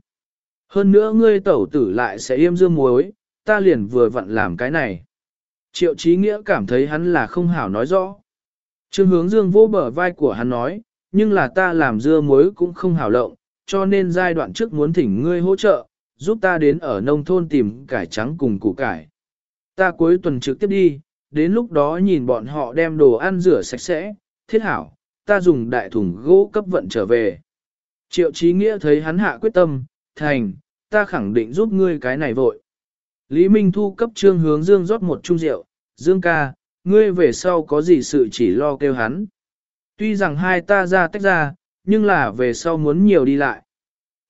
Hơn nữa ngươi tẩu tử lại sẽ yêm dương muối, ta liền vừa vặn làm cái này. Triệu Chí Nghĩa cảm thấy hắn là không hảo nói rõ. Trương hướng dương vô bờ vai của hắn nói, nhưng là ta làm dưa muối cũng không hảo lộng, cho nên giai đoạn trước muốn thỉnh ngươi hỗ trợ, giúp ta đến ở nông thôn tìm cải trắng cùng củ cải. Ta cuối tuần trực tiếp đi, đến lúc đó nhìn bọn họ đem đồ ăn rửa sạch sẽ, thiết hảo, ta dùng đại thùng gỗ cấp vận trở về. Triệu Chí Nghĩa thấy hắn hạ quyết tâm, thành, ta khẳng định giúp ngươi cái này vội. Lý Minh Thu cấp trương hướng Dương rót một chung rượu, Dương ca, ngươi về sau có gì sự chỉ lo kêu hắn. Tuy rằng hai ta ra tách ra, nhưng là về sau muốn nhiều đi lại.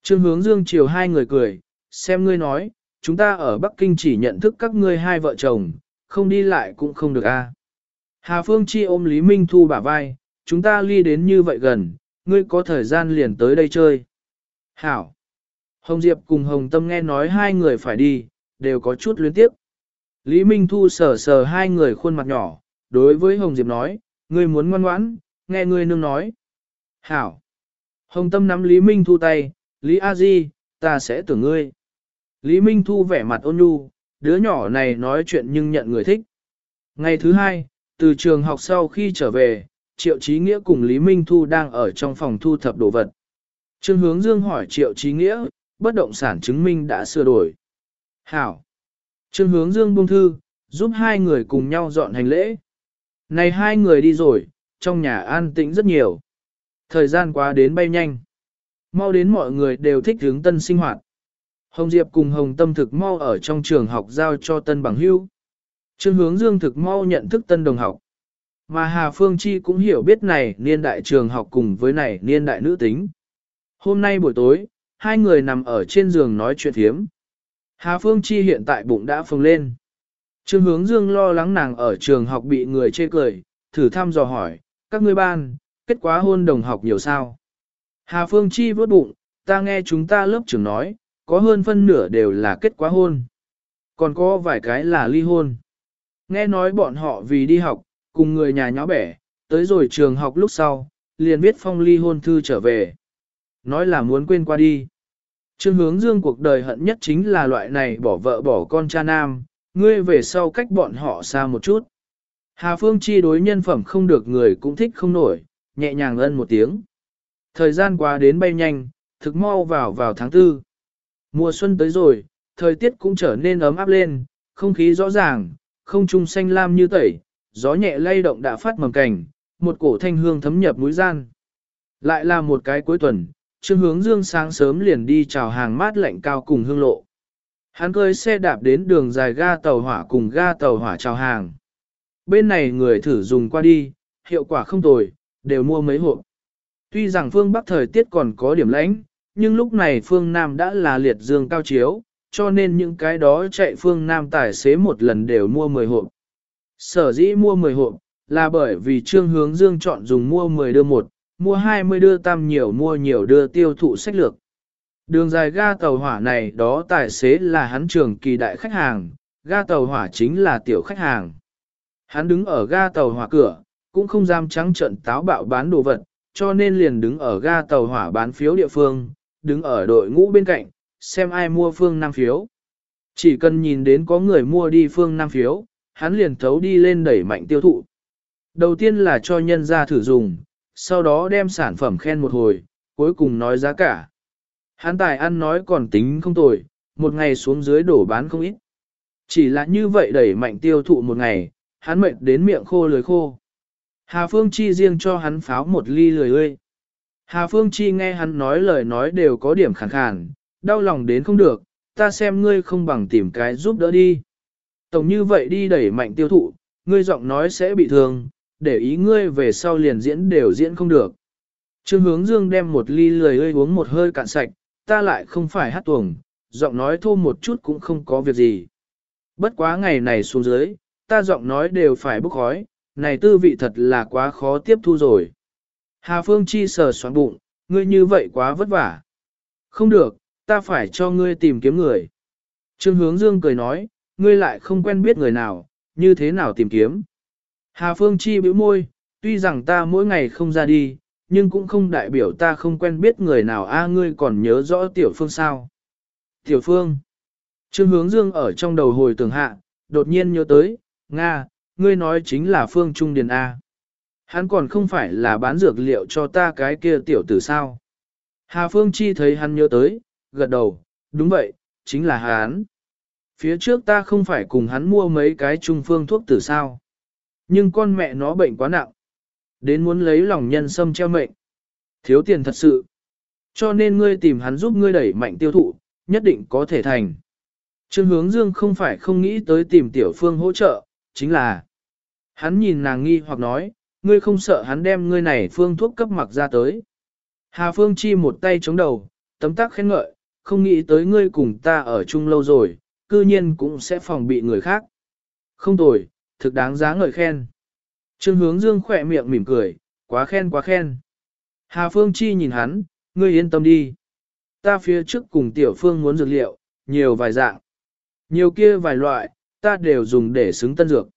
Trương hướng Dương chiều hai người cười, xem ngươi nói, chúng ta ở Bắc Kinh chỉ nhận thức các ngươi hai vợ chồng, không đi lại cũng không được a. Hà Phương Chi ôm Lý Minh Thu bả vai, chúng ta ly đến như vậy gần, ngươi có thời gian liền tới đây chơi. Hảo. Hồng Diệp cùng Hồng Tâm nghe nói hai người phải đi, đều có chút luyến tiếp. Lý Minh Thu sờ sờ hai người khuôn mặt nhỏ, đối với Hồng Diệp nói, ngươi muốn ngoan ngoãn, nghe ngươi nương nói. Hảo. Hồng Tâm nắm Lý Minh Thu tay, Lý A Di, ta sẽ tưởng ngươi. Lý Minh Thu vẻ mặt ôn nhu, đứa nhỏ này nói chuyện nhưng nhận người thích. Ngày thứ hai, từ trường học sau khi trở về, Triệu Chí Nghĩa cùng Lý Minh Thu đang ở trong phòng thu thập đồ vật. Trương Hướng Dương hỏi Triệu Chí Nghĩa, bất động sản chứng minh đã sửa đổi. Hảo. Trương Hướng Dương buông thư, giúp hai người cùng nhau dọn hành lễ. Này hai người đi rồi, trong nhà an tĩnh rất nhiều. Thời gian quá đến bay nhanh. Mau đến mọi người đều thích hướng tân sinh hoạt. Hồng Diệp cùng Hồng Tâm thực mau ở trong trường học giao cho tân bằng hưu. Trương hướng dương thực mau nhận thức tân đồng học. Mà Hà Phương Chi cũng hiểu biết này niên đại trường học cùng với này niên đại nữ tính. Hôm nay buổi tối, hai người nằm ở trên giường nói chuyện thiếm. Hà Phương Chi hiện tại bụng đã phồng lên. Trương hướng dương lo lắng nàng ở trường học bị người chê cười, thử thăm dò hỏi, các ngươi ban, kết quả hôn đồng học nhiều sao? Hà Phương Chi vớt bụng, ta nghe chúng ta lớp trưởng nói, có hơn phân nửa đều là kết quả hôn. Còn có vài cái là ly hôn. Nghe nói bọn họ vì đi học, cùng người nhà nháo bẻ, tới rồi trường học lúc sau, liền viết phong ly hôn thư trở về. Nói là muốn quên qua đi. Trương hướng dương cuộc đời hận nhất chính là loại này bỏ vợ bỏ con cha nam, ngươi về sau cách bọn họ xa một chút. Hà Phương Chi đối nhân phẩm không được người cũng thích không nổi, nhẹ nhàng ân một tiếng. Thời gian qua đến bay nhanh, thực mau vào vào tháng tư. Mùa xuân tới rồi, thời tiết cũng trở nên ấm áp lên, không khí rõ ràng, không trung xanh lam như tẩy, gió nhẹ lay động đã phát mầm cảnh, một cổ thanh hương thấm nhập núi gian. Lại là một cái cuối tuần, Trương Hướng Dương sáng sớm liền đi chào hàng mát lạnh cao cùng hương lộ. Hắn cơi xe đạp đến đường dài ga tàu hỏa cùng ga tàu hỏa chào hàng. Bên này người thử dùng qua đi, hiệu quả không tồi, đều mua mấy hộp. Tuy rằng phương Bắc thời tiết còn có điểm lãnh, nhưng lúc này phương Nam đã là liệt dương cao chiếu, cho nên những cái đó chạy phương Nam tài xế một lần đều mua 10 hộp. Sở dĩ mua 10 hộp, là bởi vì trương hướng dương chọn dùng mua 10 đưa một, mua 20 đưa tam nhiều mua nhiều đưa tiêu thụ sách lược. Đường dài ga tàu hỏa này đó tài xế là hắn trường kỳ đại khách hàng, ga tàu hỏa chính là tiểu khách hàng. Hắn đứng ở ga tàu hỏa cửa, cũng không dám trắng trận táo bạo bán đồ vật, cho nên liền đứng ở ga tàu hỏa bán phiếu địa phương, đứng ở đội ngũ bên cạnh, xem ai mua phương Nam phiếu. Chỉ cần nhìn đến có người mua đi phương Nam phiếu, hắn liền thấu đi lên đẩy mạnh tiêu thụ. Đầu tiên là cho nhân ra thử dùng, sau đó đem sản phẩm khen một hồi, cuối cùng nói giá cả. Hắn tài ăn nói còn tính không tồi, một ngày xuống dưới đổ bán không ít. Chỉ là như vậy đẩy mạnh tiêu thụ một ngày, hắn mệt đến miệng khô lưới khô. Hà Phương Chi riêng cho hắn pháo một ly lười ơi. Hà Phương Chi nghe hắn nói lời nói đều có điểm khẳng khàn, đau lòng đến không được, ta xem ngươi không bằng tìm cái giúp đỡ đi. Tổng như vậy đi đẩy mạnh tiêu thụ, ngươi giọng nói sẽ bị thương, để ý ngươi về sau liền diễn đều diễn không được. Trương hướng dương đem một ly lười ơi uống một hơi cạn sạch, ta lại không phải hát tuồng, giọng nói thô một chút cũng không có việc gì. Bất quá ngày này xuống dưới, ta giọng nói đều phải bốc khói, này tư vị thật là quá khó tiếp thu rồi. Hà Phương Chi sờ xoắn bụng, ngươi như vậy quá vất vả. Không được, ta phải cho ngươi tìm kiếm người. Trương Hướng Dương cười nói, ngươi lại không quen biết người nào, như thế nào tìm kiếm. Hà Phương Chi bĩu môi, tuy rằng ta mỗi ngày không ra đi, nhưng cũng không đại biểu ta không quen biết người nào a ngươi còn nhớ rõ Tiểu Phương sao. Tiểu Phương. Trương Hướng Dương ở trong đầu hồi tưởng hạ, đột nhiên nhớ tới, Nga, ngươi nói chính là Phương Trung Điền A. Hắn còn không phải là bán dược liệu cho ta cái kia tiểu tử sao. Hà Phương Chi thấy hắn nhớ tới, gật đầu, đúng vậy, chính là hắn. Phía trước ta không phải cùng hắn mua mấy cái trung phương thuốc tử sao. Nhưng con mẹ nó bệnh quá nặng. Đến muốn lấy lòng nhân sâm treo mệnh. Thiếu tiền thật sự. Cho nên ngươi tìm hắn giúp ngươi đẩy mạnh tiêu thụ, nhất định có thể thành. Trương hướng dương không phải không nghĩ tới tìm tiểu phương hỗ trợ, chính là hắn nhìn nàng nghi hoặc nói, ngươi không sợ hắn đem ngươi này phương thuốc cấp mặc ra tới. Hà Phương Chi một tay chống đầu, tấm tắc khen ngợi, không nghĩ tới ngươi cùng ta ở chung lâu rồi, cư nhiên cũng sẽ phòng bị người khác. Không tồi, thực đáng giá ngợi khen. Trương hướng dương khỏe miệng mỉm cười, quá khen quá khen. Hà Phương Chi nhìn hắn, ngươi yên tâm đi. Ta phía trước cùng tiểu phương muốn dược liệu, nhiều vài dạng. Nhiều kia vài loại, ta đều dùng để xứng tân dược.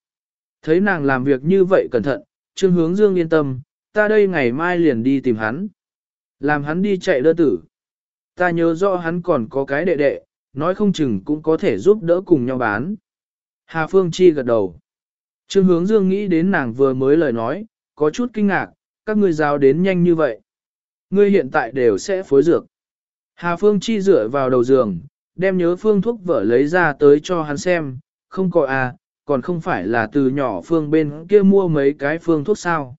Thấy nàng làm việc như vậy cẩn thận, Trương Hướng Dương yên tâm, ta đây ngày mai liền đi tìm hắn. Làm hắn đi chạy đơ tử. Ta nhớ rõ hắn còn có cái đệ đệ, nói không chừng cũng có thể giúp đỡ cùng nhau bán. Hà Phương Chi gật đầu. Trương Hướng Dương nghĩ đến nàng vừa mới lời nói, có chút kinh ngạc, các ngươi giao đến nhanh như vậy. Ngươi hiện tại đều sẽ phối dược. Hà Phương Chi dựa vào đầu giường, đem nhớ phương thuốc vợ lấy ra tới cho hắn xem, không có à, còn không phải là từ nhỏ phương bên kia mua mấy cái phương thuốc sao.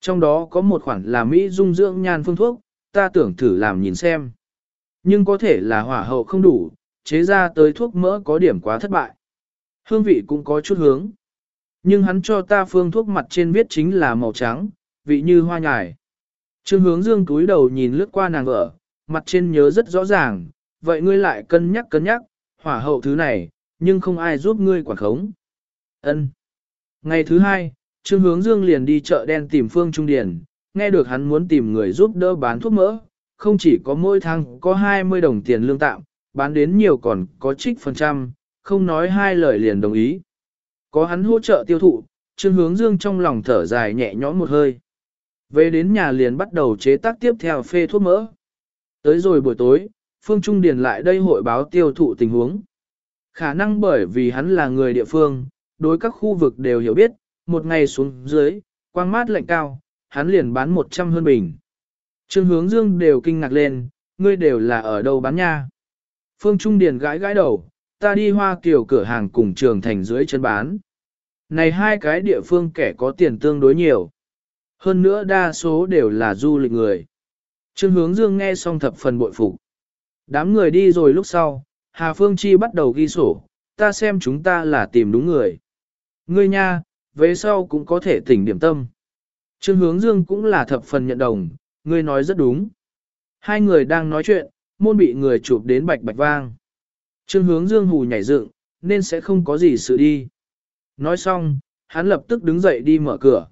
Trong đó có một khoản là Mỹ dung dưỡng nhan phương thuốc, ta tưởng thử làm nhìn xem. Nhưng có thể là hỏa hậu không đủ, chế ra tới thuốc mỡ có điểm quá thất bại. Hương vị cũng có chút hướng. Nhưng hắn cho ta phương thuốc mặt trên viết chính là màu trắng, vị như hoa nhài. Trương hướng dương túi đầu nhìn lướt qua nàng vợ, mặt trên nhớ rất rõ ràng, vậy ngươi lại cân nhắc cân nhắc, hỏa hậu thứ này, nhưng không ai giúp ngươi quản khống. Ân. Ngày thứ hai, Trương Hướng Dương liền đi chợ đen tìm Phương Trung điển nghe được hắn muốn tìm người giúp đỡ bán thuốc mỡ, không chỉ có mỗi tháng có 20 đồng tiền lương tạm, bán đến nhiều còn có trích phần trăm, không nói hai lời liền đồng ý. Có hắn hỗ trợ tiêu thụ, Trương Hướng Dương trong lòng thở dài nhẹ nhõm một hơi. Về đến nhà liền bắt đầu chế tác tiếp theo phê thuốc mỡ. Tới rồi buổi tối, Phương Trung Điền lại đây hội báo tiêu thụ tình huống. Khả năng bởi vì hắn là người địa phương, đối các khu vực đều hiểu biết, một ngày xuống dưới, quang mát lạnh cao, hắn liền bán 100 hơn bình. Trương hướng dương đều kinh ngạc lên, ngươi đều là ở đâu bán nha. Phương Trung Điền gãi gãi đầu, ta đi hoa kiểu cửa hàng cùng trường thành dưới chân bán. Này hai cái địa phương kẻ có tiền tương đối nhiều. Hơn nữa đa số đều là du lịch người. Trương hướng dương nghe xong thập phần bội phục. Đám người đi rồi lúc sau, Hà Phương Chi bắt đầu ghi sổ, ta xem chúng ta là tìm đúng người. Ngươi nha, về sau cũng có thể tỉnh điểm tâm. Trương hướng dương cũng là thập phần nhận đồng, ngươi nói rất đúng. Hai người đang nói chuyện, môn bị người chụp đến bạch bạch vang. Trương hướng dương hù nhảy dựng, nên sẽ không có gì sự đi. Nói xong, hắn lập tức đứng dậy đi mở cửa.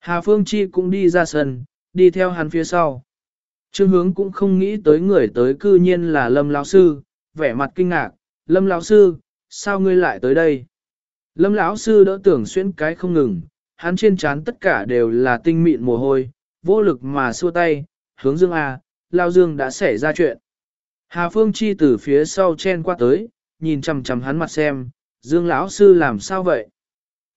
Hà Phương Chi cũng đi ra sân, đi theo hắn phía sau. Trương hướng cũng không nghĩ tới người tới cư nhiên là Lâm lão sư, vẻ mặt kinh ngạc, Lâm lão sư, sao ngươi lại tới đây? Lâm lão sư đỡ tưởng xuyên cái không ngừng, hắn trên trán tất cả đều là tinh mịn mồ hôi, vô lực mà xua tay, hướng dương à, lao dương đã xảy ra chuyện. Hà Phương Chi từ phía sau chen qua tới, nhìn chằm chằm hắn mặt xem, dương lão sư làm sao vậy?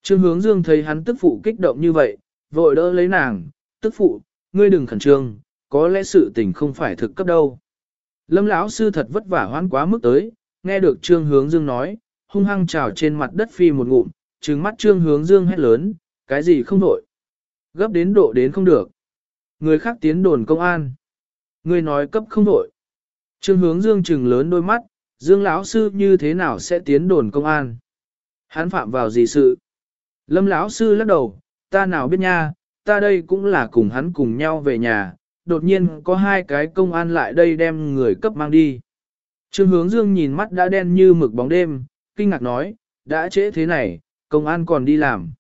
Trương hướng dương thấy hắn tức phụ kích động như vậy, vội đỡ lấy nàng, tức phụ, ngươi đừng khẩn trương, có lẽ sự tình không phải thực cấp đâu. Lâm lão sư thật vất vả hoãn quá mức tới, nghe được Trương Hướng Dương nói, hung hăng trào trên mặt đất phi một ngụm, trừng mắt Trương Hướng Dương hét lớn, cái gì không đổi. Gấp đến độ đến không được. Người khác tiến đồn công an. Người nói cấp không đổi. Trương Hướng Dương trừng lớn đôi mắt, Dương lão sư như thế nào sẽ tiến đồn công an? Hắn phạm vào gì sự? Lâm lão sư lắc đầu, ta nào biết nha, ta đây cũng là cùng hắn cùng nhau về nhà, đột nhiên có hai cái công an lại đây đem người cấp mang đi. Trương hướng dương nhìn mắt đã đen như mực bóng đêm, kinh ngạc nói, đã trễ thế này, công an còn đi làm.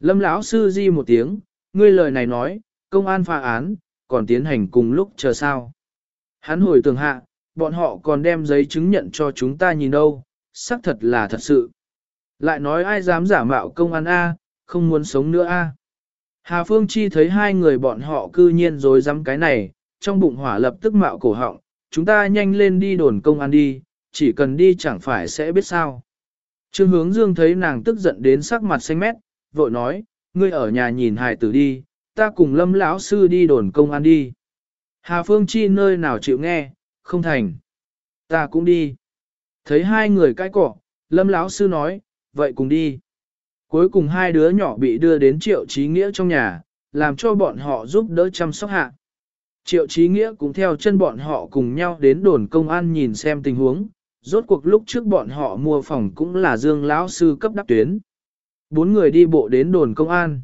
Lâm lão sư di một tiếng, ngươi lời này nói, công an phá án, còn tiến hành cùng lúc chờ sao. Hắn hồi tường hạ, bọn họ còn đem giấy chứng nhận cho chúng ta nhìn đâu, xác thật là thật sự. Lại nói ai dám giả mạo công an A, không muốn sống nữa A. Hà Phương Chi thấy hai người bọn họ cư nhiên rồi dám cái này, trong bụng hỏa lập tức mạo cổ họng, chúng ta nhanh lên đi đồn công an đi, chỉ cần đi chẳng phải sẽ biết sao. Trương hướng dương thấy nàng tức giận đến sắc mặt xanh mét, vội nói, ngươi ở nhà nhìn hài tử đi, ta cùng lâm lão sư đi đồn công an đi. Hà Phương Chi nơi nào chịu nghe, không thành. Ta cũng đi. Thấy hai người cãi cỏ, lâm lão sư nói, vậy cùng đi. Cuối cùng hai đứa nhỏ bị đưa đến triệu trí nghĩa trong nhà, làm cho bọn họ giúp đỡ chăm sóc hạ. Triệu trí nghĩa cũng theo chân bọn họ cùng nhau đến đồn công an nhìn xem tình huống, rốt cuộc lúc trước bọn họ mua phòng cũng là dương lão sư cấp đắp tuyến. Bốn người đi bộ đến đồn công an.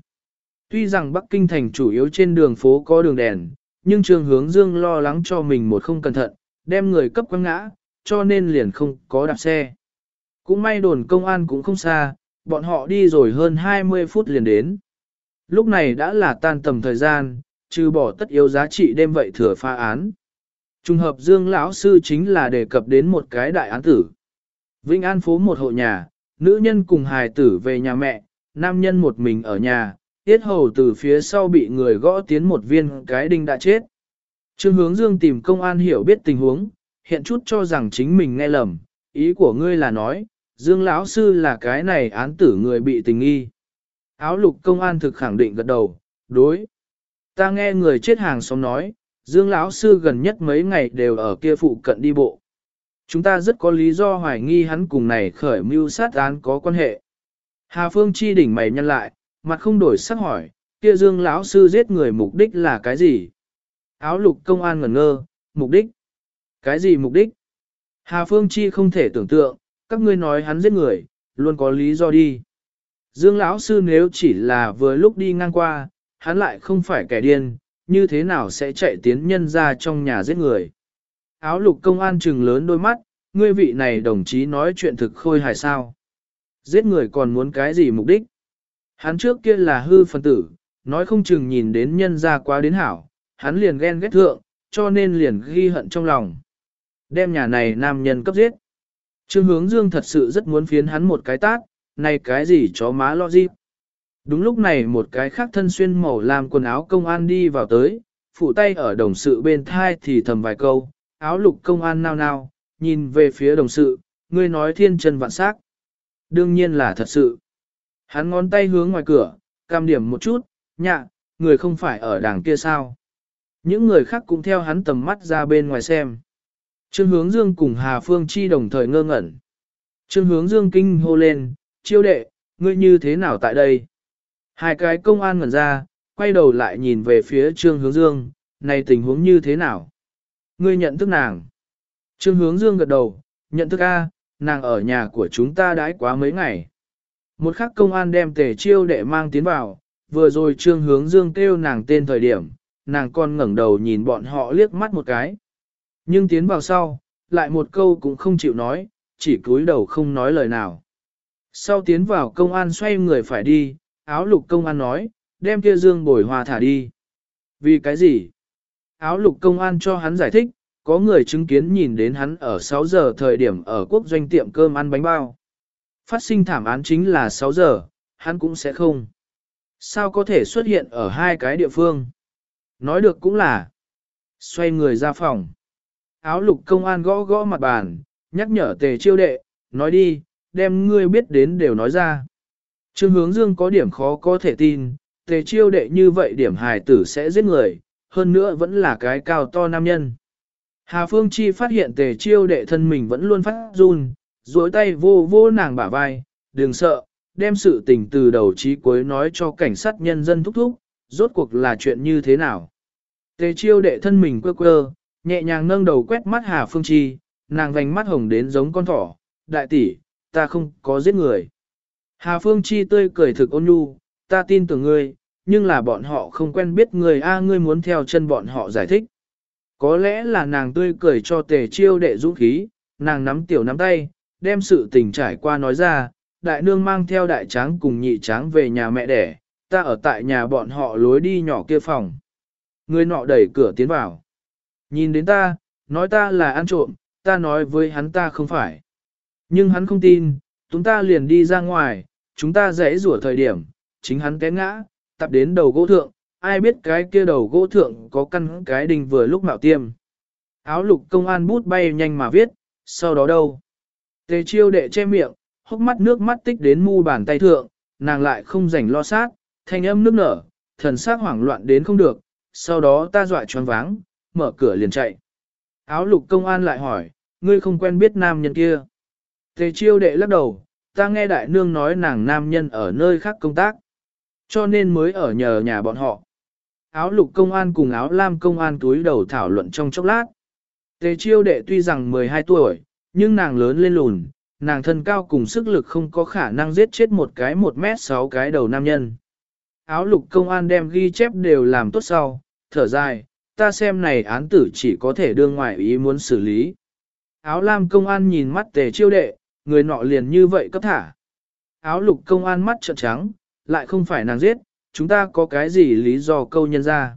Tuy rằng Bắc Kinh thành chủ yếu trên đường phố có đường đèn, nhưng trường hướng dương lo lắng cho mình một không cẩn thận, đem người cấp quăng ngã, cho nên liền không có đạp xe. Cũng may đồn công an cũng không xa, bọn họ đi rồi hơn 20 phút liền đến. Lúc này đã là tan tầm thời gian, trừ bỏ tất yếu giá trị đêm vậy thừa pha án. Trùng hợp Dương lão sư chính là đề cập đến một cái đại án tử. Vĩnh An phố một hộ nhà, nữ nhân cùng hài tử về nhà mẹ, nam nhân một mình ở nhà, tiết hầu từ phía sau bị người gõ tiến một viên cái đinh đã chết. Trương hướng Dương tìm công an hiểu biết tình huống, hiện chút cho rằng chính mình nghe lầm, ý của ngươi là nói, Dương lão sư là cái này án tử người bị tình nghi. Áo lục công an thực khẳng định gật đầu, đối. Ta nghe người chết hàng xóm nói, Dương lão sư gần nhất mấy ngày đều ở kia phụ cận đi bộ. Chúng ta rất có lý do hoài nghi hắn cùng này khởi mưu sát án có quan hệ. Hà Phương chi đỉnh mày nhăn lại, mặt không đổi sắc hỏi, kia Dương lão sư giết người mục đích là cái gì? Áo lục công an ngẩn ngơ, mục đích? Cái gì mục đích? Hà Phương chi không thể tưởng tượng, các ngươi nói hắn giết người, luôn có lý do đi. Dương lão sư nếu chỉ là vừa lúc đi ngang qua, hắn lại không phải kẻ điên, như thế nào sẽ chạy tiến nhân ra trong nhà giết người. Áo lục công an trừng lớn đôi mắt, ngươi vị này đồng chí nói chuyện thực khôi hài sao. Giết người còn muốn cái gì mục đích? Hắn trước kia là hư phân tử, nói không chừng nhìn đến nhân ra quá đến hảo, hắn liền ghen ghét thượng, cho nên liền ghi hận trong lòng. Đem nhà này nam nhân cấp giết. Trương hướng dương thật sự rất muốn phiến hắn một cái tát, này cái gì chó má lo gì. Đúng lúc này một cái khác thân xuyên màu làm quần áo công an đi vào tới, phụ tay ở đồng sự bên thai thì thầm vài câu, áo lục công an nao nao, nhìn về phía đồng sự, ngươi nói thiên chân vạn sắc. Đương nhiên là thật sự. Hắn ngón tay hướng ngoài cửa, cam điểm một chút, nhạ, người không phải ở đảng kia sao. Những người khác cũng theo hắn tầm mắt ra bên ngoài xem. Trương hướng dương cùng Hà Phương Chi đồng thời ngơ ngẩn. Trương hướng dương kinh hô lên, chiêu đệ, ngươi như thế nào tại đây? Hai cái công an ngẩn ra, quay đầu lại nhìn về phía Trương hướng dương, này tình huống như thế nào? Ngươi nhận thức nàng. Trương hướng dương gật đầu, nhận thức A, nàng ở nhà của chúng ta đãi quá mấy ngày. Một khắc công an đem tề chiêu đệ mang tiến vào, vừa rồi trương hướng dương kêu nàng tên thời điểm, nàng còn ngẩng đầu nhìn bọn họ liếc mắt một cái. Nhưng tiến vào sau, lại một câu cũng không chịu nói, chỉ cúi đầu không nói lời nào. Sau tiến vào công an xoay người phải đi, áo lục công an nói, đem kia dương bồi hòa thả đi. Vì cái gì? Áo lục công an cho hắn giải thích, có người chứng kiến nhìn đến hắn ở 6 giờ thời điểm ở quốc doanh tiệm cơm ăn bánh bao. Phát sinh thảm án chính là 6 giờ, hắn cũng sẽ không. Sao có thể xuất hiện ở hai cái địa phương? Nói được cũng là. Xoay người ra phòng áo lục công an gõ gõ mặt bàn, nhắc nhở tề chiêu đệ, nói đi, đem ngươi biết đến đều nói ra. Trương hướng dương có điểm khó có thể tin, tề chiêu đệ như vậy điểm hài tử sẽ giết người, hơn nữa vẫn là cái cao to nam nhân. Hà Phương Chi phát hiện tề chiêu đệ thân mình vẫn luôn phát run, duỗi tay vô vô nàng bả vai, đừng sợ, đem sự tình từ đầu chí cuối nói cho cảnh sát nhân dân thúc thúc, rốt cuộc là chuyện như thế nào. Tề chiêu đệ thân mình quơ quơ, nhẹ nhàng nâng đầu quét mắt Hà Phương Chi, nàng vành mắt hồng đến giống con thỏ, đại tỷ, ta không có giết người. Hà Phương Chi tươi cười thực ôn nhu, ta tin tưởng ngươi, nhưng là bọn họ không quen biết người A ngươi muốn theo chân bọn họ giải thích. Có lẽ là nàng tươi cười cho tề chiêu đệ dũng khí, nàng nắm tiểu nắm tay, đem sự tình trải qua nói ra, đại nương mang theo đại tráng cùng nhị tráng về nhà mẹ đẻ, ta ở tại nhà bọn họ lối đi nhỏ kia phòng. Người nọ đẩy cửa tiến vào. Nhìn đến ta, nói ta là ăn trộm, ta nói với hắn ta không phải. Nhưng hắn không tin, chúng ta liền đi ra ngoài, chúng ta rẽ rủa thời điểm, chính hắn té ngã, tập đến đầu gỗ thượng, ai biết cái kia đầu gỗ thượng có căn cái đình vừa lúc mạo tiêm. Áo lục công an bút bay nhanh mà viết, sau đó đâu? Tề chiêu đệ che miệng, hốc mắt nước mắt tích đến mu bàn tay thượng, nàng lại không rảnh lo sát, thanh âm nước nở, thần sắc hoảng loạn đến không được, sau đó ta dọa choáng váng, mở cửa liền chạy. Áo lục công an lại hỏi, ngươi không quen biết nam nhân kia. Tề chiêu đệ lắc đầu, ta nghe đại nương nói nàng nam nhân ở nơi khác công tác. Cho nên mới ở nhờ nhà bọn họ. Áo lục công an cùng áo lam công an túi đầu thảo luận trong chốc lát. Tề chiêu đệ tuy rằng 12 tuổi, nhưng nàng lớn lên lùn, nàng thân cao cùng sức lực không có khả năng giết chết một cái 1 mét 6 cái đầu nam nhân. Áo lục công an đem ghi chép đều làm tốt sau, thở dài, ta xem này án tử chỉ có thể đưa ngoại ý muốn xử lý. Áo lam công an nhìn mắt tề chiêu đệ, người nọ liền như vậy cấp thả. Áo lục công an mắt trợn trắng, lại không phải nàng giết, chúng ta có cái gì lý do câu nhân ra.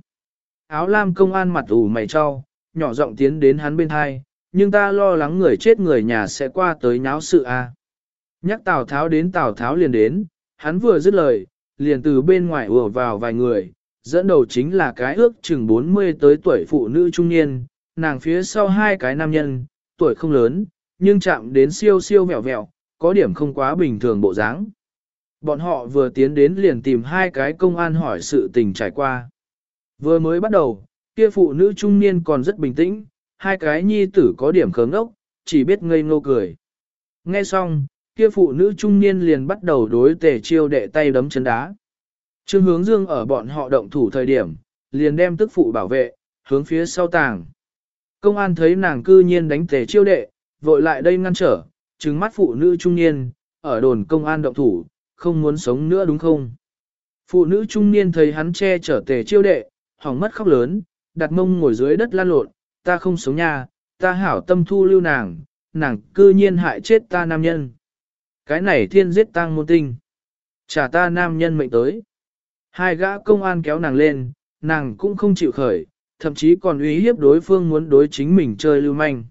Áo lam công an mặt ủ mày cho, nhỏ giọng tiến đến hắn bên hai, nhưng ta lo lắng người chết người nhà sẽ qua tới nháo sự a. Nhắc Tào Tháo đến Tào Tháo liền đến, hắn vừa dứt lời, liền từ bên ngoài ùa vào vài người, dẫn đầu chính là cái ước chừng 40 tới tuổi phụ nữ trung niên, nàng phía sau hai cái nam nhân, tuổi không lớn, nhưng chạm đến siêu siêu vẹo vẹo, có điểm không quá bình thường bộ dáng. Bọn họ vừa tiến đến liền tìm hai cái công an hỏi sự tình trải qua. Vừa mới bắt đầu, kia phụ nữ trung niên còn rất bình tĩnh, hai cái nhi tử có điểm khớm ốc, chỉ biết ngây ngô cười. Nghe xong, kia phụ nữ trung niên liền bắt đầu đối tề chiêu đệ tay đấm chân đá. Trương hướng dương ở bọn họ động thủ thời điểm, liền đem tức phụ bảo vệ, hướng phía sau tàng. Công an thấy nàng cư nhiên đánh tề chiêu đệ, vội lại đây ngăn trở, trừng mắt phụ nữ trung niên, ở đồn công an động thủ, không muốn sống nữa đúng không? Phụ nữ trung niên thấy hắn che chở tề chiêu đệ, hỏng mất khóc lớn, đặt mông ngồi dưới đất lan lộn, ta không sống nha, ta hảo tâm thu lưu nàng, nàng cư nhiên hại chết ta nam nhân. Cái này thiên giết tang môn tinh. Trả ta nam nhân mệnh tới. Hai gã công an kéo nàng lên, nàng cũng không chịu khởi, thậm chí còn uy hiếp đối phương muốn đối chính mình chơi lưu manh.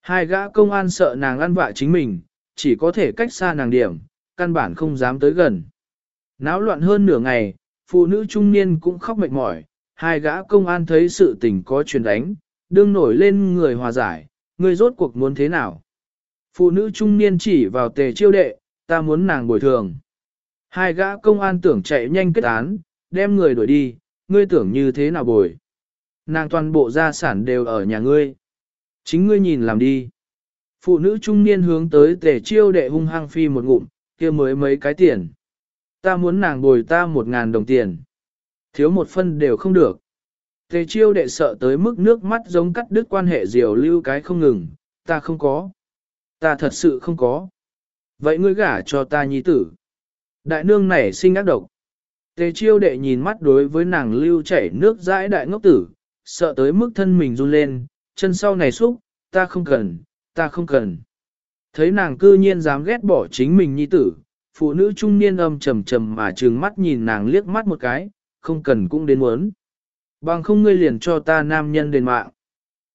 Hai gã công an sợ nàng ăn vạ chính mình, chỉ có thể cách xa nàng điểm, căn bản không dám tới gần. Náo loạn hơn nửa ngày, phụ nữ trung niên cũng khóc mệt mỏi, hai gã công an thấy sự tình có truyền đánh, đương nổi lên người hòa giải, người rốt cuộc muốn thế nào. Phụ nữ trung niên chỉ vào tề chiêu đệ, ta muốn nàng bồi thường. Hai gã công an tưởng chạy nhanh kết án, đem người đuổi đi, ngươi tưởng như thế nào bồi. Nàng toàn bộ gia sản đều ở nhà ngươi. Chính ngươi nhìn làm đi. Phụ nữ trung niên hướng tới tề chiêu đệ hung hăng phi một ngụm, kia mới mấy cái tiền. Ta muốn nàng bồi ta một ngàn đồng tiền. Thiếu một phân đều không được. Tề chiêu đệ sợ tới mức nước mắt giống cắt đứt quan hệ diều lưu cái không ngừng, ta không có. Ta thật sự không có. Vậy ngươi gả cho ta nhi tử. Đại nương này sinh ác độc. Tề chiêu đệ nhìn mắt đối với nàng lưu chảy nước dãi đại ngốc tử, sợ tới mức thân mình run lên, chân sau này xúc, ta không cần, ta không cần. Thấy nàng cư nhiên dám ghét bỏ chính mình nhi tử, phụ nữ trung niên âm trầm trầm mà trừng mắt nhìn nàng liếc mắt một cái, không cần cũng đến muốn. Bằng không ngươi liền cho ta nam nhân đền mạng.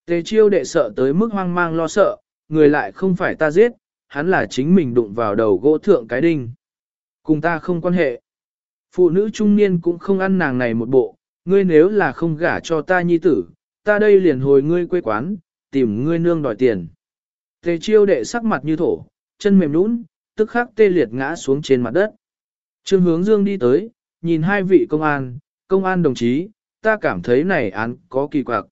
Tề chiêu đệ sợ tới mức hoang mang lo sợ, người lại không phải ta giết, hắn là chính mình đụng vào đầu gỗ thượng cái đinh. Cùng ta không quan hệ. Phụ nữ trung niên cũng không ăn nàng này một bộ, ngươi nếu là không gả cho ta nhi tử, ta đây liền hồi ngươi quê quán, tìm ngươi nương đòi tiền. Tề chiêu đệ sắc mặt như thổ, chân mềm nũng, tức khắc tê liệt ngã xuống trên mặt đất. Trương hướng dương đi tới, nhìn hai vị công an, công an đồng chí, ta cảm thấy này án có kỳ quặc.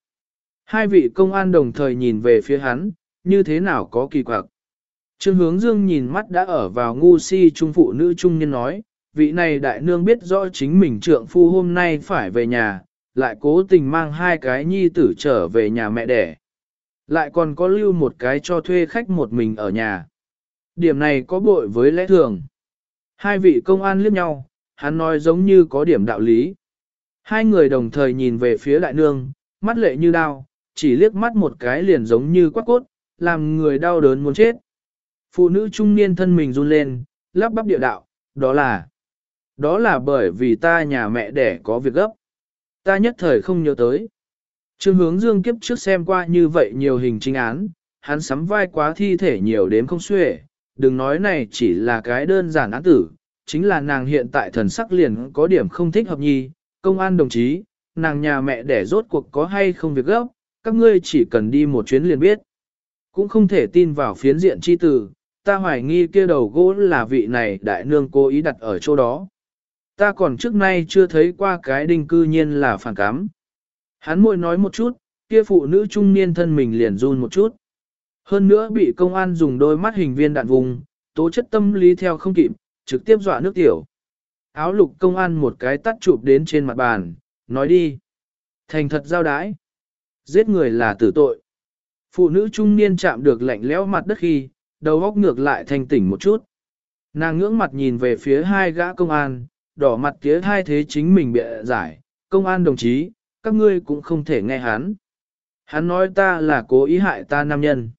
Hai vị công an đồng thời nhìn về phía hắn, như thế nào có kỳ quặc. Trương hướng dương nhìn mắt đã ở vào ngu si trung phụ nữ trung nhân nói, vị này đại nương biết rõ chính mình trượng phu hôm nay phải về nhà, lại cố tình mang hai cái nhi tử trở về nhà mẹ đẻ. Lại còn có lưu một cái cho thuê khách một mình ở nhà. Điểm này có bội với lẽ thường. Hai vị công an liếc nhau, hắn nói giống như có điểm đạo lý. Hai người đồng thời nhìn về phía đại nương, mắt lệ như đao, chỉ liếc mắt một cái liền giống như quắc cốt, làm người đau đớn muốn chết. Phụ nữ trung niên thân mình run lên, lắp bắp địa đạo, đó là, đó là bởi vì ta nhà mẹ đẻ có việc gấp. Ta nhất thời không nhớ tới. Trương hướng dương kiếp trước xem qua như vậy nhiều hình chính án, hắn sắm vai quá thi thể nhiều đến không xuể, đừng nói này chỉ là cái đơn giản án tử, chính là nàng hiện tại thần sắc liền có điểm không thích hợp nhi, công an đồng chí, nàng nhà mẹ đẻ rốt cuộc có hay không việc gấp, các ngươi chỉ cần đi một chuyến liền biết. Cũng không thể tin vào phiến diện chi tử, ta hoài nghi kia đầu gỗ là vị này đại nương cố ý đặt ở chỗ đó. Ta còn trước nay chưa thấy qua cái đinh cư nhiên là phản cám. Hắn môi nói một chút, kia phụ nữ trung niên thân mình liền run một chút. Hơn nữa bị công an dùng đôi mắt hình viên đạn vùng, tố chất tâm lý theo không kịp, trực tiếp dọa nước tiểu. Áo lục công an một cái tắt chụp đến trên mặt bàn, nói đi. Thành thật giao đái. Giết người là tử tội. Phụ nữ trung niên chạm được lạnh lẽo mặt đất khi, đầu góc ngược lại thành tỉnh một chút. Nàng ngưỡng mặt nhìn về phía hai gã công an, đỏ mặt tía hai thế chính mình bịa giải. Công an đồng chí, các ngươi cũng không thể nghe hắn. Hắn nói ta là cố ý hại ta nam nhân.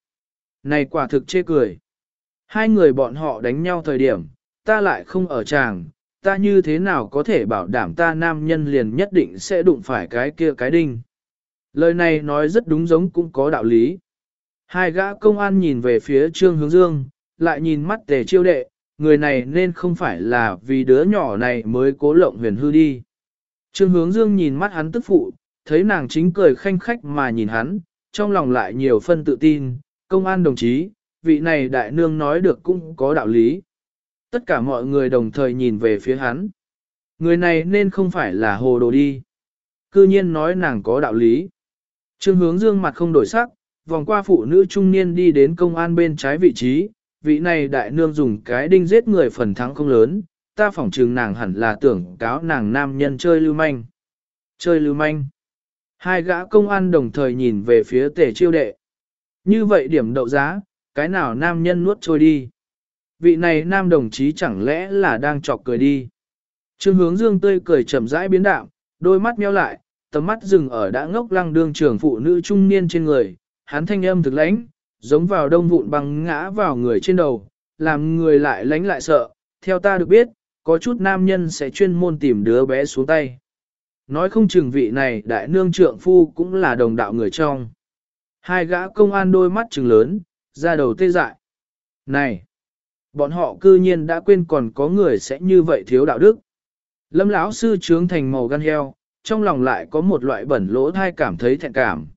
Này quả thực chê cười. Hai người bọn họ đánh nhau thời điểm, ta lại không ở tràng, ta như thế nào có thể bảo đảm ta nam nhân liền nhất định sẽ đụng phải cái kia cái đinh. Lời này nói rất đúng giống cũng có đạo lý. Hai gã công an nhìn về phía Trương Hướng Dương, lại nhìn mắt tề chiêu đệ, người này nên không phải là vì đứa nhỏ này mới cố lộng huyền hư đi. Trương Hướng Dương nhìn mắt hắn tức phụ, thấy nàng chính cười khanh khách mà nhìn hắn, trong lòng lại nhiều phân tự tin, công an đồng chí, vị này đại nương nói được cũng có đạo lý. Tất cả mọi người đồng thời nhìn về phía hắn. Người này nên không phải là hồ đồ đi. Cư nhiên nói nàng có đạo lý. Trương hướng dương mặt không đổi sắc, vòng qua phụ nữ trung niên đi đến công an bên trái vị trí, vị này đại nương dùng cái đinh giết người phần thắng không lớn, ta phỏng trừng nàng hẳn là tưởng cáo nàng nam nhân chơi lưu manh. Chơi lưu manh. Hai gã công an đồng thời nhìn về phía tề chiêu đệ. Như vậy điểm đậu giá, cái nào nam nhân nuốt trôi đi. Vị này nam đồng chí chẳng lẽ là đang chọc cười đi. Trương hướng dương tươi cười chậm rãi biến đạo, đôi mắt meo lại, tầm mắt dừng ở đã ngốc lăng đương trưởng phụ nữ trung niên trên người, hắn thanh âm thực lãnh, giống vào đông vụn băng ngã vào người trên đầu, làm người lại lánh lại sợ, theo ta được biết, có chút nam nhân sẽ chuyên môn tìm đứa bé xuống tay. Nói không chừng vị này đại nương trượng phu cũng là đồng đạo người trong. Hai gã công an đôi mắt trừng lớn, ra đầu tê dại. Này! Bọn họ cư nhiên đã quên còn có người sẽ như vậy thiếu đạo đức. Lâm lão sư trướng thành màu gan heo, trong lòng lại có một loại bẩn lỗ thai cảm thấy thẹn cảm.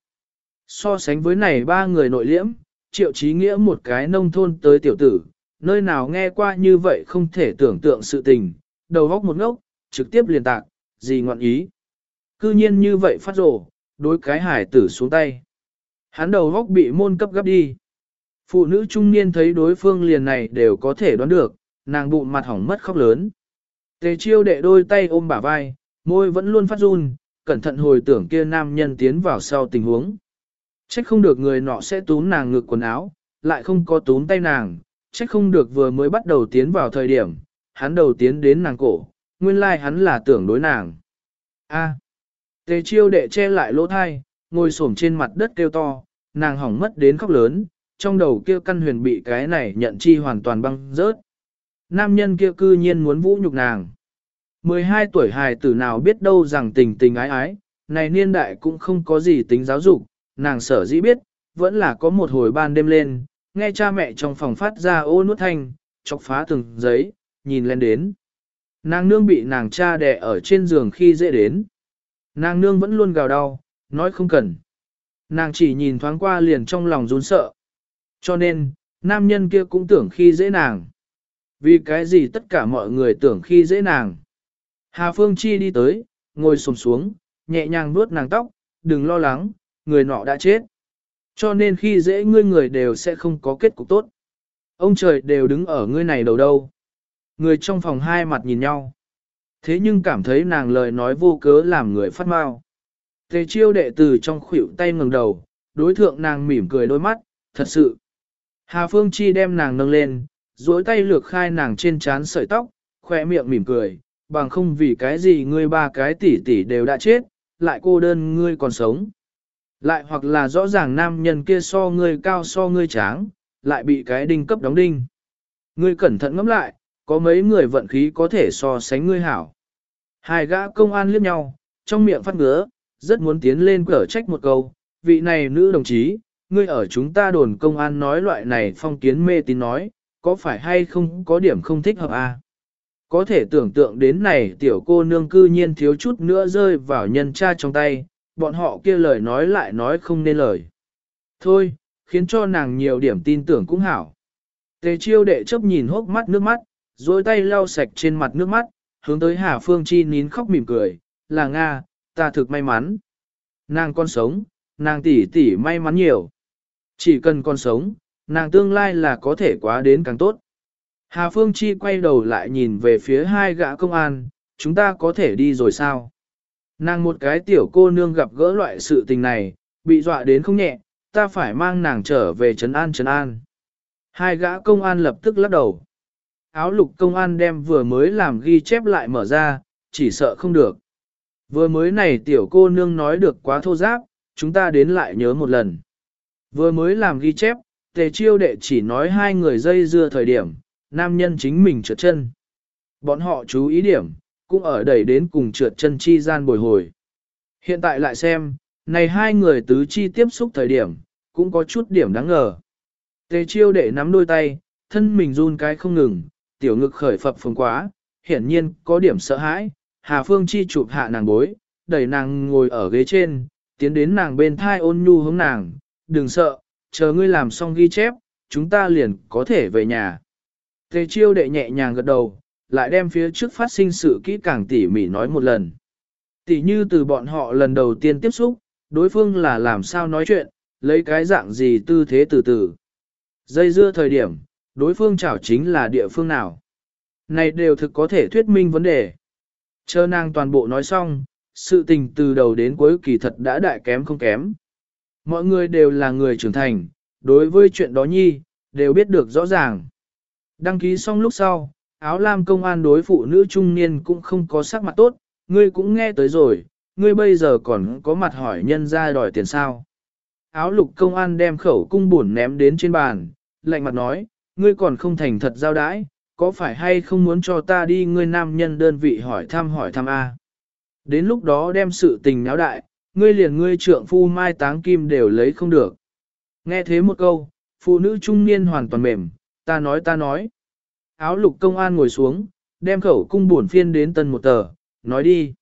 So sánh với này ba người nội liễm, triệu trí nghĩa một cái nông thôn tới tiểu tử, nơi nào nghe qua như vậy không thể tưởng tượng sự tình, đầu góc một ngốc, trực tiếp liền tạc, gì ngoạn ý. Cư nhiên như vậy phát rồ đối cái hải tử xuống tay. Hắn đầu góc bị môn cấp gấp đi. Phụ nữ trung niên thấy đối phương liền này đều có thể đoán được, nàng bụng mặt hỏng mất khóc lớn. Tề chiêu đệ đôi tay ôm bả vai, môi vẫn luôn phát run, cẩn thận hồi tưởng kia nam nhân tiến vào sau tình huống. Trách không được người nọ sẽ túm nàng ngực quần áo, lại không có túm tay nàng, trách không được vừa mới bắt đầu tiến vào thời điểm, hắn đầu tiến đến nàng cổ, nguyên lai like hắn là tưởng đối nàng. A. Tề chiêu đệ che lại lỗ thai, ngồi xổm trên mặt đất kêu to, nàng hỏng mất đến khóc lớn, trong đầu kia căn huyền bị cái này nhận chi hoàn toàn băng rớt. Nam nhân kia cư nhiên muốn vũ nhục nàng. 12 tuổi hài tử nào biết đâu rằng tình tình ái ái, này niên đại cũng không có gì tính giáo dục, nàng sở dĩ biết, vẫn là có một hồi ban đêm lên, nghe cha mẹ trong phòng phát ra ô nuốt thanh, chọc phá từng giấy, nhìn lên đến. Nàng nương bị nàng cha đè ở trên giường khi dễ đến. Nàng nương vẫn luôn gào đau, nói không cần. Nàng chỉ nhìn thoáng qua liền trong lòng run sợ. Cho nên, nam nhân kia cũng tưởng khi dễ nàng. Vì cái gì tất cả mọi người tưởng khi dễ nàng. Hà Phương Chi đi tới, ngồi sồm xuống, nhẹ nhàng nuốt nàng tóc, đừng lo lắng, người nọ đã chết. Cho nên khi dễ ngươi người đều sẽ không có kết cục tốt. Ông trời đều đứng ở ngươi này đầu đâu. Người trong phòng hai mặt nhìn nhau. Thế nhưng cảm thấy nàng lời nói vô cớ làm người phát mau. Tề chiêu đệ tử trong khuỷu tay ngẩng đầu, đối thượng nàng mỉm cười đôi mắt, thật sự. Hà Phương Chi đem nàng nâng lên, duỗi tay lược khai nàng trên trán sợi tóc, khoe miệng mỉm cười, bằng không vì cái gì ngươi ba cái tỷ tỷ đều đã chết, lại cô đơn ngươi còn sống. Lại hoặc là rõ ràng nam nhân kia so ngươi cao so ngươi tráng, lại bị cái đinh cấp đóng đinh. Ngươi cẩn thận ngẫm lại, có mấy người vận khí có thể so sánh ngươi hảo. Hai gã công an liếc nhau, trong miệng phát ngứa, rất muốn tiến lên cở trách một câu, vị này nữ đồng chí, ngươi ở chúng ta đồn công an nói loại này phong kiến mê tín nói, có phải hay không có điểm không thích hợp à? Có thể tưởng tượng đến này tiểu cô nương cư nhiên thiếu chút nữa rơi vào nhân cha trong tay, bọn họ kia lời nói lại nói không nên lời. Thôi, khiến cho nàng nhiều điểm tin tưởng cũng hảo. Tề chiêu đệ chấp nhìn hốc mắt nước mắt, rồi tay lau sạch trên mặt nước mắt, hướng tới Hà Phương Chi nín khóc mỉm cười, là Nga, ta thực may mắn. Nàng con sống, nàng tỷ tỷ may mắn nhiều. Chỉ cần con sống, nàng tương lai là có thể quá đến càng tốt. Hà Phương Chi quay đầu lại nhìn về phía hai gã công an, chúng ta có thể đi rồi sao? Nàng một cái tiểu cô nương gặp gỡ loại sự tình này, bị dọa đến không nhẹ, ta phải mang nàng trở về Trấn An Trấn An. Hai gã công an lập tức lắc đầu. Áo lục công an đem vừa mới làm ghi chép lại mở ra, chỉ sợ không được. Vừa mới này tiểu cô nương nói được quá thô giáp, chúng ta đến lại nhớ một lần. Vừa mới làm ghi chép, tề chiêu đệ chỉ nói hai người dây dưa thời điểm, nam nhân chính mình trượt chân. Bọn họ chú ý điểm, cũng ở đẩy đến cùng trượt chân chi gian bồi hồi. Hiện tại lại xem, này hai người tứ chi tiếp xúc thời điểm, cũng có chút điểm đáng ngờ. Tề chiêu đệ nắm đôi tay, thân mình run cái không ngừng, tiểu ngực khởi phập phồng quá, hiển nhiên có điểm sợ hãi, Hà Phương Chi chụp hạ nàng bối, đẩy nàng ngồi ở ghế trên, tiến đến nàng bên thai ôn nhu hướng nàng, đừng sợ, chờ ngươi làm xong ghi chép, chúng ta liền có thể về nhà. Tề chiêu đệ nhẹ nhàng gật đầu, lại đem phía trước phát sinh sự kỹ càng tỉ mỉ nói một lần. Tỉ như từ bọn họ lần đầu tiên tiếp xúc, đối phương là làm sao nói chuyện, lấy cái dạng gì tư thế từ từ. Dây dưa thời điểm, đối phương chảo chính là địa phương nào. Này đều thực có thể thuyết minh vấn đề. Chờ nàng toàn bộ nói xong, sự tình từ đầu đến cuối kỳ thật đã đại kém không kém. Mọi người đều là người trưởng thành, đối với chuyện đó nhi, đều biết được rõ ràng. Đăng ký xong lúc sau, áo lam công an đối phụ nữ trung niên cũng không có sắc mặt tốt, ngươi cũng nghe tới rồi, ngươi bây giờ còn có mặt hỏi nhân ra đòi tiền sao. Áo lục công an đem khẩu cung buồn ném đến trên bàn, lạnh mặt nói, ngươi còn không thành thật giao đãi, có phải hay không muốn cho ta đi ngươi nam nhân đơn vị hỏi thăm hỏi thăm A. Đến lúc đó đem sự tình náo đại, ngươi liền ngươi trượng phu mai táng kim đều lấy không được. Nghe thế một câu, phụ nữ trung niên hoàn toàn mềm, ta nói ta nói. Áo lục công an ngồi xuống, đem khẩu cung buồn phiên đến tân một tờ, nói đi.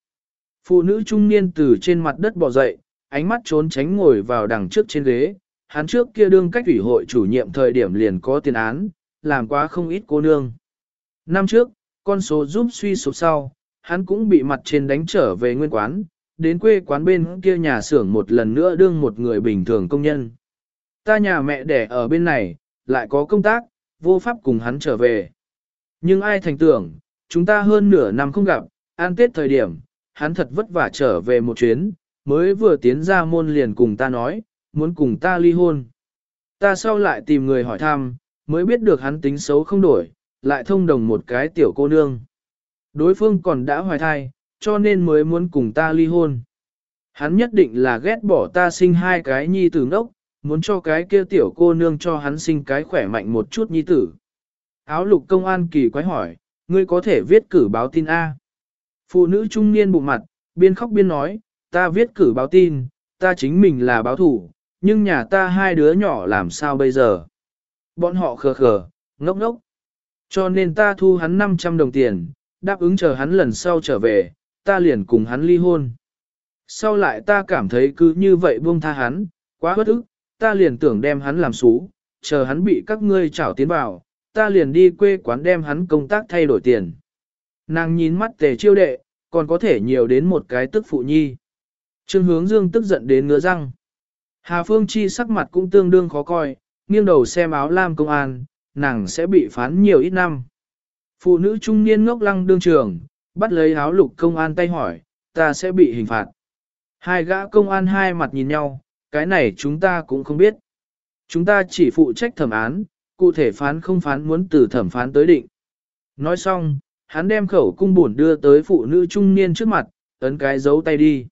Phụ nữ trung niên từ trên mặt đất bò dậy, ánh mắt trốn tránh ngồi vào đằng trước trên ghế. Hắn trước kia đương cách ủy hội chủ nhiệm thời điểm liền có tiền án, làm quá không ít cô nương. Năm trước, con số giúp suy sụp sau, hắn cũng bị mặt trên đánh trở về nguyên quán, đến quê quán bên kia nhà xưởng một lần nữa đương một người bình thường công nhân. Ta nhà mẹ đẻ ở bên này, lại có công tác, vô pháp cùng hắn trở về. Nhưng ai thành tưởng, chúng ta hơn nửa năm không gặp, an tết thời điểm, hắn thật vất vả trở về một chuyến, mới vừa tiến ra môn liền cùng ta nói, muốn cùng ta ly hôn. Ta sau lại tìm người hỏi thăm, mới biết được hắn tính xấu không đổi, lại thông đồng một cái tiểu cô nương. Đối phương còn đã hoài thai, cho nên mới muốn cùng ta ly hôn. Hắn nhất định là ghét bỏ ta sinh hai cái nhi tử ngốc, muốn cho cái kia tiểu cô nương cho hắn sinh cái khỏe mạnh một chút nhi tử. Áo lục công an kỳ quái hỏi, ngươi có thể viết cử báo tin A. Phụ nữ trung niên bụng mặt, biên khóc biên nói, ta viết cử báo tin, ta chính mình là báo thủ, nhưng nhà ta hai đứa nhỏ làm sao bây giờ? Bọn họ khờ khờ, ngốc ngốc. Cho nên ta thu hắn 500 đồng tiền, đáp ứng chờ hắn lần sau trở về, ta liền cùng hắn ly hôn. Sau lại ta cảm thấy cứ như vậy buông tha hắn, quá bất ức, ta liền tưởng đem hắn làm xú, chờ hắn bị các ngươi trảo tiến vào, ta liền đi quê quán đem hắn công tác thay đổi tiền. Nàng nhìn mắt tề chiêu đệ, còn có thể nhiều đến một cái tức phụ nhi. Trương hướng dương tức giận đến ngứa răng. Hà Phương Chi sắc mặt cũng tương đương khó coi, nghiêng đầu xem áo lam công an, nàng sẽ bị phán nhiều ít năm. Phụ nữ trung niên ngốc lăng đương trường, bắt lấy áo lục công an tay hỏi, ta sẽ bị hình phạt. Hai gã công an hai mặt nhìn nhau, cái này chúng ta cũng không biết. Chúng ta chỉ phụ trách thẩm án, cụ thể phán không phán muốn từ thẩm phán tới định. Nói xong, hắn đem khẩu cung buồn đưa tới phụ nữ trung niên trước mặt, ấn cái dấu tay đi.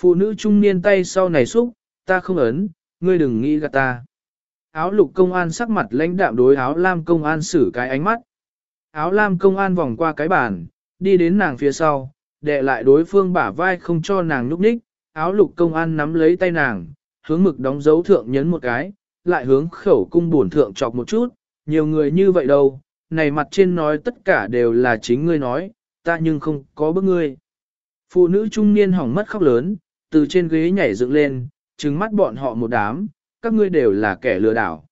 Phụ nữ trung niên tay sau này xúc, ta không ấn, ngươi đừng nghĩ gạt ta. Áo lục công an sắc mặt lãnh đạm đối áo lam công an xử cái ánh mắt. Áo lam công an vòng qua cái bàn, đi đến nàng phía sau, đệ lại đối phương bả vai không cho nàng núp ních, áo lục công an nắm lấy tay nàng, hướng mực đóng dấu thượng nhấn một cái, lại hướng khẩu cung bổn thượng chọc một chút, nhiều người như vậy đâu, này mặt trên nói tất cả đều là chính ngươi nói, ta nhưng không có bức ngươi. Phụ nữ trung niên hỏng mất khóc lớn, từ trên ghế nhảy dựng lên, trừng mắt bọn họ một đám, các ngươi đều là kẻ lừa đảo.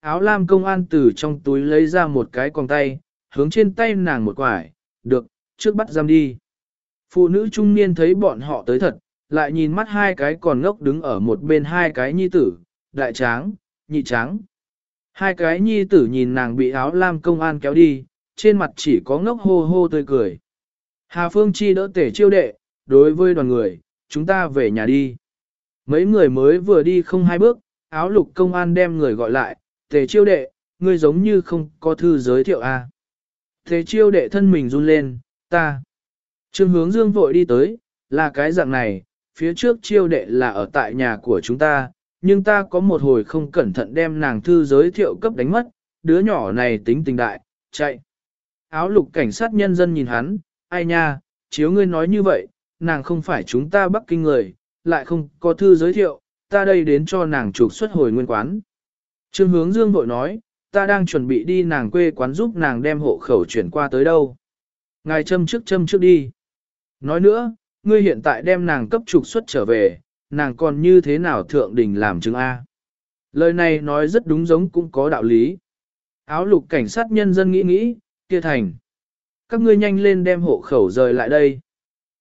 Áo lam công an từ trong túi lấy ra một cái quòng tay, hướng trên tay nàng một quải, được, trước bắt giam đi. Phụ nữ trung niên thấy bọn họ tới thật, lại nhìn mắt hai cái còn ngốc đứng ở một bên hai cái nhi tử, đại tráng, nhị tráng. Hai cái nhi tử nhìn nàng bị áo lam công an kéo đi, trên mặt chỉ có ngốc hô hô tươi cười. Hà Phương Chi đỡ tể chiêu đệ, đối với đoàn người, chúng ta về nhà đi. Mấy người mới vừa đi không hai bước, áo lục công an đem người gọi lại, tề chiêu đệ, ngươi giống như không có thư giới thiệu a. À. Tề chiêu đệ thân mình run lên, ta. Trương hướng dương vội đi tới, là cái dạng này, phía trước chiêu đệ là ở tại nhà của chúng ta, nhưng ta có một hồi không cẩn thận đem nàng thư giới thiệu cấp đánh mất, đứa nhỏ này tính tình đại, chạy. Áo lục cảnh sát nhân dân nhìn hắn, ai nha, chiếu ngươi nói như vậy, nàng không phải chúng ta Bắc Kinh người, lại không có thư giới thiệu, ta đây đến cho nàng trục xuất hồi nguyên quán. Trương hướng dương vội nói, ta đang chuẩn bị đi nàng quê quán giúp nàng đem hộ khẩu chuyển qua tới đâu. Ngài châm trước châm trước đi. Nói nữa, ngươi hiện tại đem nàng cấp trục xuất trở về, nàng còn như thế nào thượng đình làm chứng A. Lời này nói rất đúng giống cũng có đạo lý. Áo lục cảnh sát nhân dân nghĩ nghĩ, kia thành. Các ngươi nhanh lên đem hộ khẩu rời lại đây.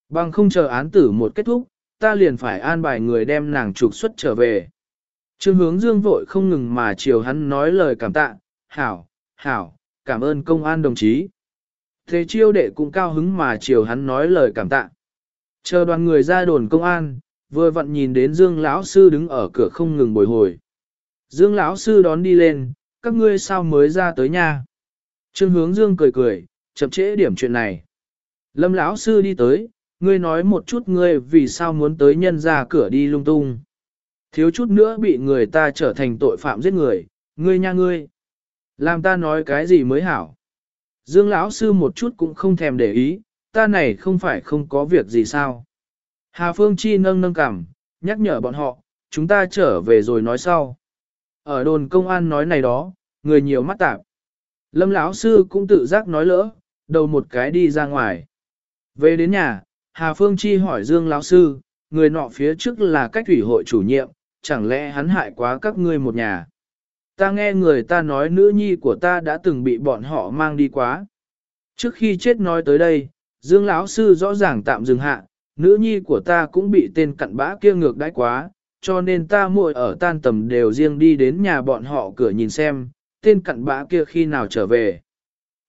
Bằng không chờ án tử một kết thúc, ta liền phải an bài người đem nàng trục xuất trở về. Trương hướng dương vội không ngừng mà chiều hắn nói lời cảm tạ, hảo, hảo, cảm ơn công an đồng chí. Thế chiêu đệ cũng cao hứng mà chiều hắn nói lời cảm tạ. Chờ đoàn người ra đồn công an, vừa vặn nhìn đến Dương lão sư đứng ở cửa không ngừng bồi hồi. Dương lão sư đón đi lên, các ngươi sao mới ra tới nha? Trương Hướng Dương cười cười, chậm trễ điểm chuyện này. Lâm lão sư đi tới, ngươi nói một chút ngươi vì sao muốn tới nhân ra cửa đi lung tung. Thiếu chút nữa bị người ta trở thành tội phạm giết người, ngươi nha ngươi. Làm ta nói cái gì mới hảo. Dương lão sư một chút cũng không thèm để ý, ta này không phải không có việc gì sao. Hà Phương Chi nâng nâng cằm, nhắc nhở bọn họ, chúng ta trở về rồi nói sau. Ở đồn công an nói này đó, người nhiều mắt tạp. Lâm lão sư cũng tự giác nói lỡ, đầu một cái đi ra ngoài. Về đến nhà, Hà Phương Chi hỏi Dương lão sư, người nọ phía trước là cách thủy hội chủ nhiệm, chẳng lẽ hắn hại quá các ngươi một nhà. Ta nghe người ta nói nữ nhi của ta đã từng bị bọn họ mang đi quá. Trước khi chết nói tới đây, Dương lão sư rõ ràng tạm dừng hạ, nữ nhi của ta cũng bị tên cặn bã kia ngược đãi quá, cho nên ta muội ở tan tầm đều riêng đi đến nhà bọn họ cửa nhìn xem, tên cặn bã kia khi nào trở về.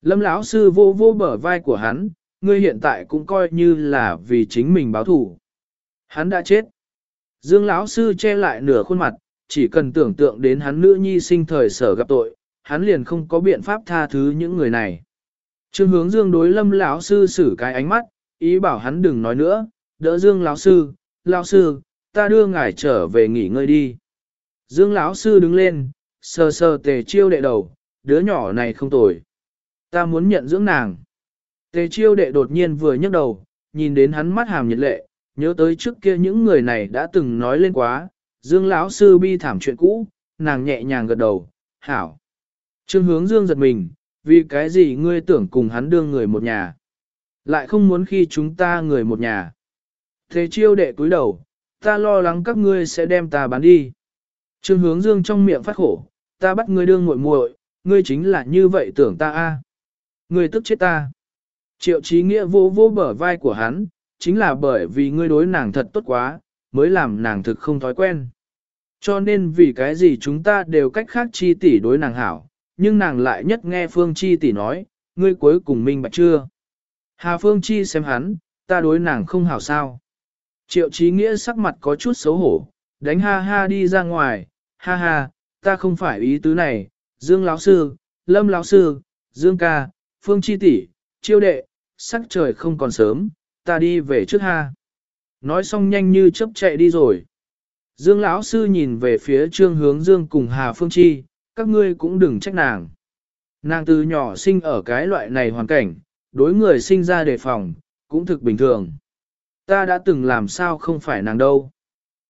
Lâm lão sư vô vô bờ vai của hắn, ngươi hiện tại cũng coi như là vì chính mình báo thủ. Hắn đã chết. Dương lão sư che lại nửa khuôn mặt, chỉ cần tưởng tượng đến hắn nữ nhi sinh thời sở gặp tội, hắn liền không có biện pháp tha thứ những người này. Trương hướng dương đối lâm lão sư xử cái ánh mắt, ý bảo hắn đừng nói nữa, đỡ Dương lão sư, lão sư, ta đưa ngài trở về nghỉ ngơi đi. Dương lão sư đứng lên, sờ sờ tề chiêu đệ đầu, đứa nhỏ này không tồi. Ta muốn nhận dưỡng nàng. Tề chiêu đệ đột nhiên vừa nhấc đầu, nhìn đến hắn mắt hàm nhiệt lệ, nhớ tới trước kia những người này đã từng nói lên quá, Dương lão sư bi thảm chuyện cũ, nàng nhẹ nhàng gật đầu, hảo. Trương hướng Dương giật mình, vì cái gì ngươi tưởng cùng hắn đương người một nhà. Lại không muốn khi chúng ta người một nhà. Thế chiêu đệ cúi đầu, ta lo lắng các ngươi sẽ đem ta bán đi. Trương hướng dương trong miệng phát khổ, ta bắt ngươi đương muội muội, ngươi chính là như vậy tưởng ta a. Ngươi tức chết ta. Triệu trí nghĩa vô vô bở vai của hắn, chính là bởi vì ngươi đối nàng thật tốt quá, mới làm nàng thực không thói quen. Cho nên vì cái gì chúng ta đều cách khác chi tỷ đối nàng hảo, nhưng nàng lại nhất nghe Phương Chi tỷ nói, ngươi cuối cùng minh bạch chưa? Hà Phương Chi xem hắn, ta đối nàng không hảo sao. Triệu Chí Nghĩa sắc mặt có chút xấu hổ, đánh ha ha đi ra ngoài, ha ha, ta không phải ý tứ này, Dương lão sư, Lâm lão sư, Dương ca, Phương Chi tỷ, chiêu đệ, sắc trời không còn sớm, ta đi về trước ha. Nói xong nhanh như chớp chạy đi rồi. Dương lão sư nhìn về phía Trương Hướng Dương cùng Hà Phương Chi, các ngươi cũng đừng trách nàng. Nàng từ nhỏ sinh ở cái loại này hoàn cảnh, đối người sinh ra đề phòng, cũng thực bình thường. Ta đã từng làm sao không phải nàng đâu.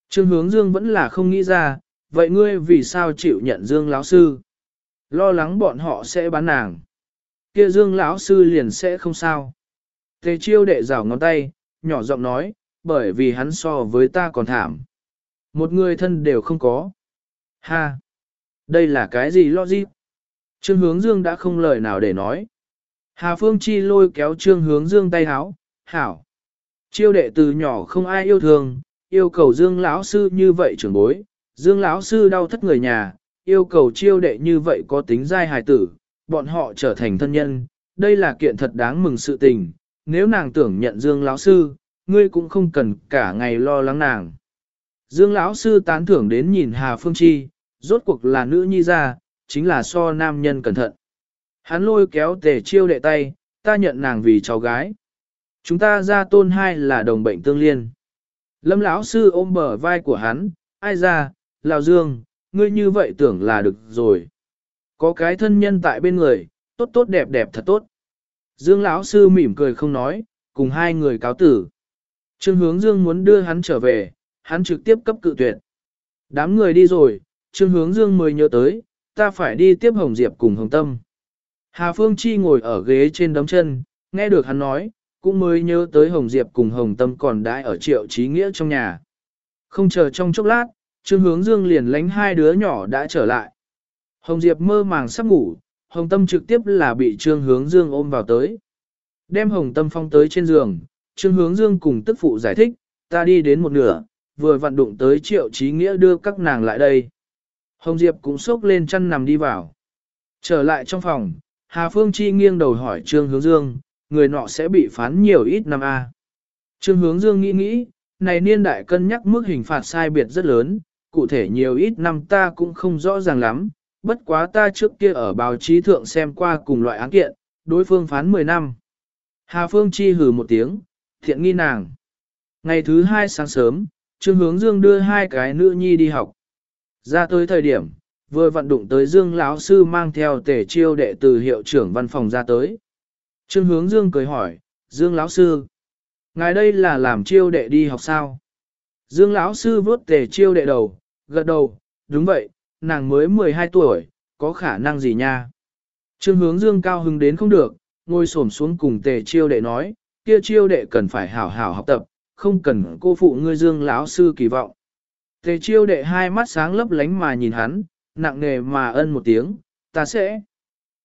Trương hướng dương vẫn là không nghĩ ra, vậy ngươi vì sao chịu nhận dương lão sư? Lo lắng bọn họ sẽ bán nàng. kia dương lão sư liền sẽ không sao. Tề chiêu đệ rào ngón tay, nhỏ giọng nói, bởi vì hắn so với ta còn thảm. Một người thân đều không có. Ha! Đây là cái gì lo gì? Trương hướng dương đã không lời nào để nói. Hà Phương Chi lôi kéo trương hướng dương tay háo, hảo. Chiêu đệ từ nhỏ không ai yêu thương, yêu cầu dương lão sư như vậy trưởng bối, dương lão sư đau thất người nhà, yêu cầu chiêu đệ như vậy có tính giai hài tử, bọn họ trở thành thân nhân, đây là kiện thật đáng mừng sự tình, nếu nàng tưởng nhận dương lão sư, ngươi cũng không cần cả ngày lo lắng nàng. Dương lão sư tán thưởng đến nhìn Hà Phương Chi, rốt cuộc là nữ nhi ra, chính là so nam nhân cẩn thận. Hắn lôi kéo tề chiêu đệ tay, ta nhận nàng vì cháu gái. Chúng ta ra tôn hai là đồng bệnh tương liên. Lâm lão sư ôm bờ vai của hắn, ai ra, Lào Dương, ngươi như vậy tưởng là được rồi. Có cái thân nhân tại bên người, tốt tốt đẹp đẹp thật tốt. Dương lão sư mỉm cười không nói, cùng hai người cáo tử. Trương hướng Dương muốn đưa hắn trở về, hắn trực tiếp cấp cự tuyệt. Đám người đi rồi, Trương hướng Dương mới nhớ tới, ta phải đi tiếp Hồng Diệp cùng Hồng Tâm. Hà Phương Chi ngồi ở ghế trên đấm chân, nghe được hắn nói, cũng mới nhớ tới Hồng Diệp cùng Hồng Tâm còn đãi ở triệu trí nghĩa trong nhà. Không chờ trong chốc lát, Trương Hướng Dương liền lánh hai đứa nhỏ đã trở lại. Hồng Diệp mơ màng sắp ngủ, Hồng Tâm trực tiếp là bị Trương Hướng Dương ôm vào tới. Đem Hồng Tâm phong tới trên giường, Trương Hướng Dương cùng tức phụ giải thích, ta đi đến một nửa, vừa vận đụng tới triệu trí nghĩa đưa các nàng lại đây. Hồng Diệp cũng sốc lên chăn nằm đi vào. Trở lại trong phòng, Hà Phương Chi nghiêng đầu hỏi Trương Hướng Dương, người nọ sẽ bị phán nhiều ít năm A. Trương Hướng Dương nghĩ nghĩ, này niên đại cân nhắc mức hình phạt sai biệt rất lớn, cụ thể nhiều ít năm ta cũng không rõ ràng lắm, bất quá ta trước kia ở báo chí thượng xem qua cùng loại án kiện, đối phương phán 10 năm. Hà Phương Chi hừ một tiếng, thiện nghi nàng. Ngày thứ hai sáng sớm, Trương Hướng Dương đưa hai cái nữ nhi đi học. Ra tới thời điểm, vừa vận đụng tới Dương lão sư mang theo tể chiêu đệ từ hiệu trưởng văn phòng ra tới. Trương hướng Dương cười hỏi, Dương lão sư, ngài đây là làm chiêu đệ đi học sao? Dương lão sư vuốt tề chiêu đệ đầu, gật đầu, đúng vậy, nàng mới 12 tuổi, có khả năng gì nha? Trương hướng Dương cao hứng đến không được, ngồi xổm xuống cùng tề chiêu đệ nói, kia chiêu đệ cần phải hảo hảo học tập, không cần cô phụ ngươi Dương lão sư kỳ vọng. Tề chiêu đệ hai mắt sáng lấp lánh mà nhìn hắn, nặng nề mà ân một tiếng, ta sẽ.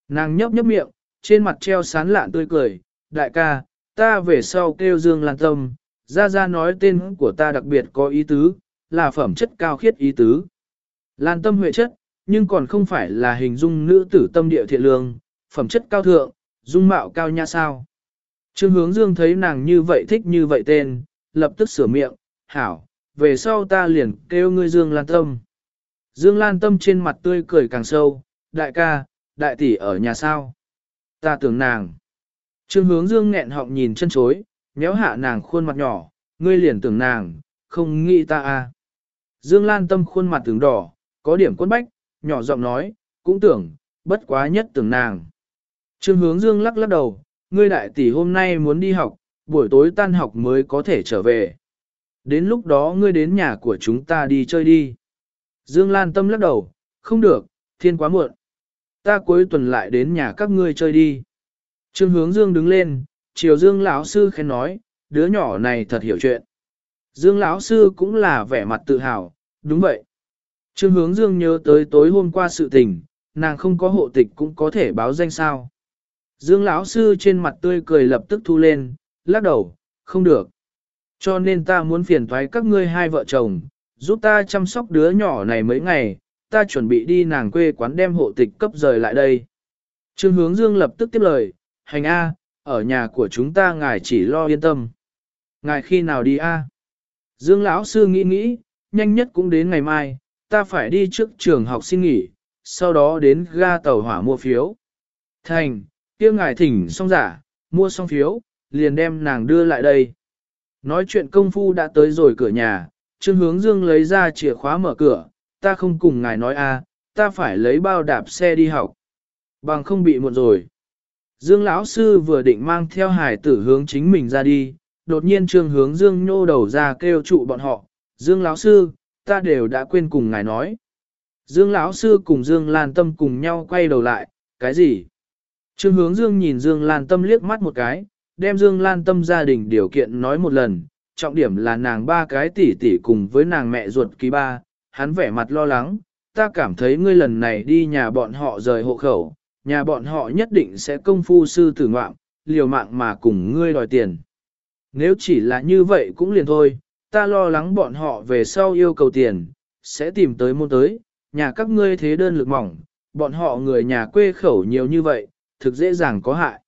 Nàng nhấp nhấp miệng, trên mặt treo sán lạn tươi cười, đại ca, ta về sau kêu Dương Lan Tâm, ra ra nói tên của ta đặc biệt có ý tứ, là phẩm chất cao khiết ý tứ. Lan Tâm huệ chất, nhưng còn không phải là hình dung nữ tử tâm địa thiện lương, phẩm chất cao thượng, dung mạo cao nha sao. Trương hướng Dương thấy nàng như vậy thích như vậy tên, lập tức sửa miệng, hảo, về sau ta liền kêu ngươi Dương Lan Tâm. Dương Lan Tâm trên mặt tươi cười càng sâu, đại ca, đại tỷ ở nhà sao? Ta tưởng nàng. Trương hướng Dương nghẹn họng nhìn chân chối, méo hạ nàng khuôn mặt nhỏ, ngươi liền tưởng nàng, không nghĩ ta à. Dương Lan Tâm khuôn mặt tưởng đỏ, có điểm quân bách, nhỏ giọng nói, cũng tưởng, bất quá nhất tưởng nàng. Trương hướng Dương lắc lắc đầu, ngươi đại tỷ hôm nay muốn đi học, buổi tối tan học mới có thể trở về. Đến lúc đó ngươi đến nhà của chúng ta đi chơi đi. Dương Lan Tâm lắc đầu, không được, thiên quá muộn. Ta cuối tuần lại đến nhà các ngươi chơi đi. Trương hướng Dương đứng lên, chiều Dương lão sư khen nói, đứa nhỏ này thật hiểu chuyện. Dương lão sư cũng là vẻ mặt tự hào, đúng vậy. Trương hướng Dương nhớ tới tối hôm qua sự tình, nàng không có hộ tịch cũng có thể báo danh sao. Dương lão sư trên mặt tươi cười lập tức thu lên, lắc đầu, không được. Cho nên ta muốn phiền thoái các ngươi hai vợ chồng, giúp ta chăm sóc đứa nhỏ này mấy ngày, ta chuẩn bị đi nàng quê quán đem hộ tịch cấp rời lại đây. Trương hướng dương lập tức tiếp lời, hành A, ở nhà của chúng ta ngài chỉ lo yên tâm. Ngài khi nào đi A? Dương lão sư nghĩ nghĩ, nhanh nhất cũng đến ngày mai, ta phải đi trước trường học xin nghỉ, sau đó đến ga tàu hỏa mua phiếu. Thành, kia ngài thỉnh xong giả, mua xong phiếu, liền đem nàng đưa lại đây. Nói chuyện công phu đã tới rồi cửa nhà, Trương Hướng Dương lấy ra chìa khóa mở cửa, ta không cùng ngài nói a, ta phải lấy bao đạp xe đi học. Bằng không bị muộn rồi. Dương lão sư vừa định mang theo hải tử hướng chính mình ra đi, đột nhiên Trương Hướng Dương nhô đầu ra kêu trụ bọn họ, Dương lão sư, ta đều đã quên cùng ngài nói. Dương lão sư cùng Dương Lan Tâm cùng nhau quay đầu lại, cái gì? Trương Hướng Dương nhìn Dương Lan Tâm liếc mắt một cái, đem Dương Lan Tâm gia đình điều kiện nói một lần, trọng điểm là nàng ba cái tỷ tỷ cùng với nàng mẹ ruột ký ba, hắn vẻ mặt lo lắng, ta cảm thấy ngươi lần này đi nhà bọn họ rời hộ khẩu, nhà bọn họ nhất định sẽ công phu sư tử ngoạm, liều mạng mà cùng ngươi đòi tiền. Nếu chỉ là như vậy cũng liền thôi, ta lo lắng bọn họ về sau yêu cầu tiền, sẽ tìm tới môn tới, nhà các ngươi thế đơn lực mỏng, bọn họ người nhà quê khẩu nhiều như vậy, thực dễ dàng có hại.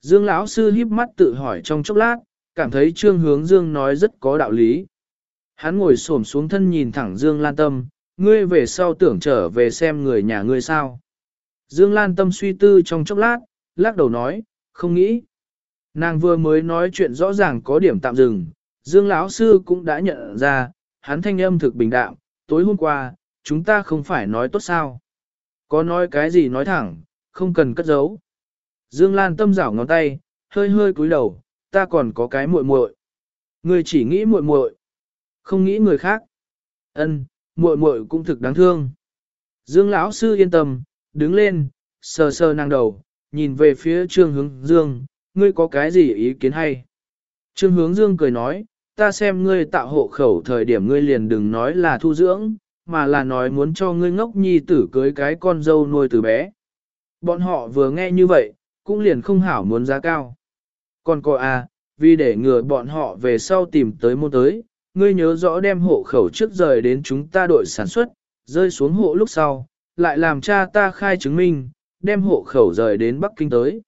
Dương lão sư híp mắt tự hỏi trong chốc lát, cảm thấy Trương Hướng Dương nói rất có đạo lý. Hắn ngồi xổm xuống thân nhìn thẳng Dương Lan Tâm, ngươi về sau tưởng trở về xem người nhà ngươi sao. Dương Lan Tâm suy tư trong chốc lát, lắc đầu nói, không nghĩ. Nàng vừa mới nói chuyện rõ ràng có điểm tạm dừng, Dương lão sư cũng đã nhận ra, hắn thanh âm thực bình đạm, tối hôm qua, chúng ta không phải nói tốt sao. Có nói cái gì nói thẳng, không cần cất giấu. Dương Lan tâm rảo ngón tay, hơi hơi cúi đầu, ta còn có cái muội muội. ngươi chỉ nghĩ muội muội, không nghĩ người khác. Ân, muội muội cũng thực đáng thương. Dương lão sư yên tâm, đứng lên, sờ sờ nàng đầu, nhìn về phía Trương Hướng Dương, ngươi có cái gì ý kiến hay? Trương Hướng Dương cười nói, ta xem ngươi tạo hộ khẩu thời điểm ngươi liền đừng nói là thu dưỡng, mà là nói muốn cho ngươi ngốc nhi tử cưới cái con dâu nuôi từ bé. Bọn họ vừa nghe như vậy, cũng liền không hảo muốn giá cao. Còn cô à, vì để ngừa bọn họ về sau tìm tới môn tới, ngươi nhớ rõ đem hộ khẩu trước rời đến chúng ta đội sản xuất, rơi xuống hộ lúc sau, lại làm cha ta khai chứng minh, đem hộ khẩu rời đến Bắc Kinh tới.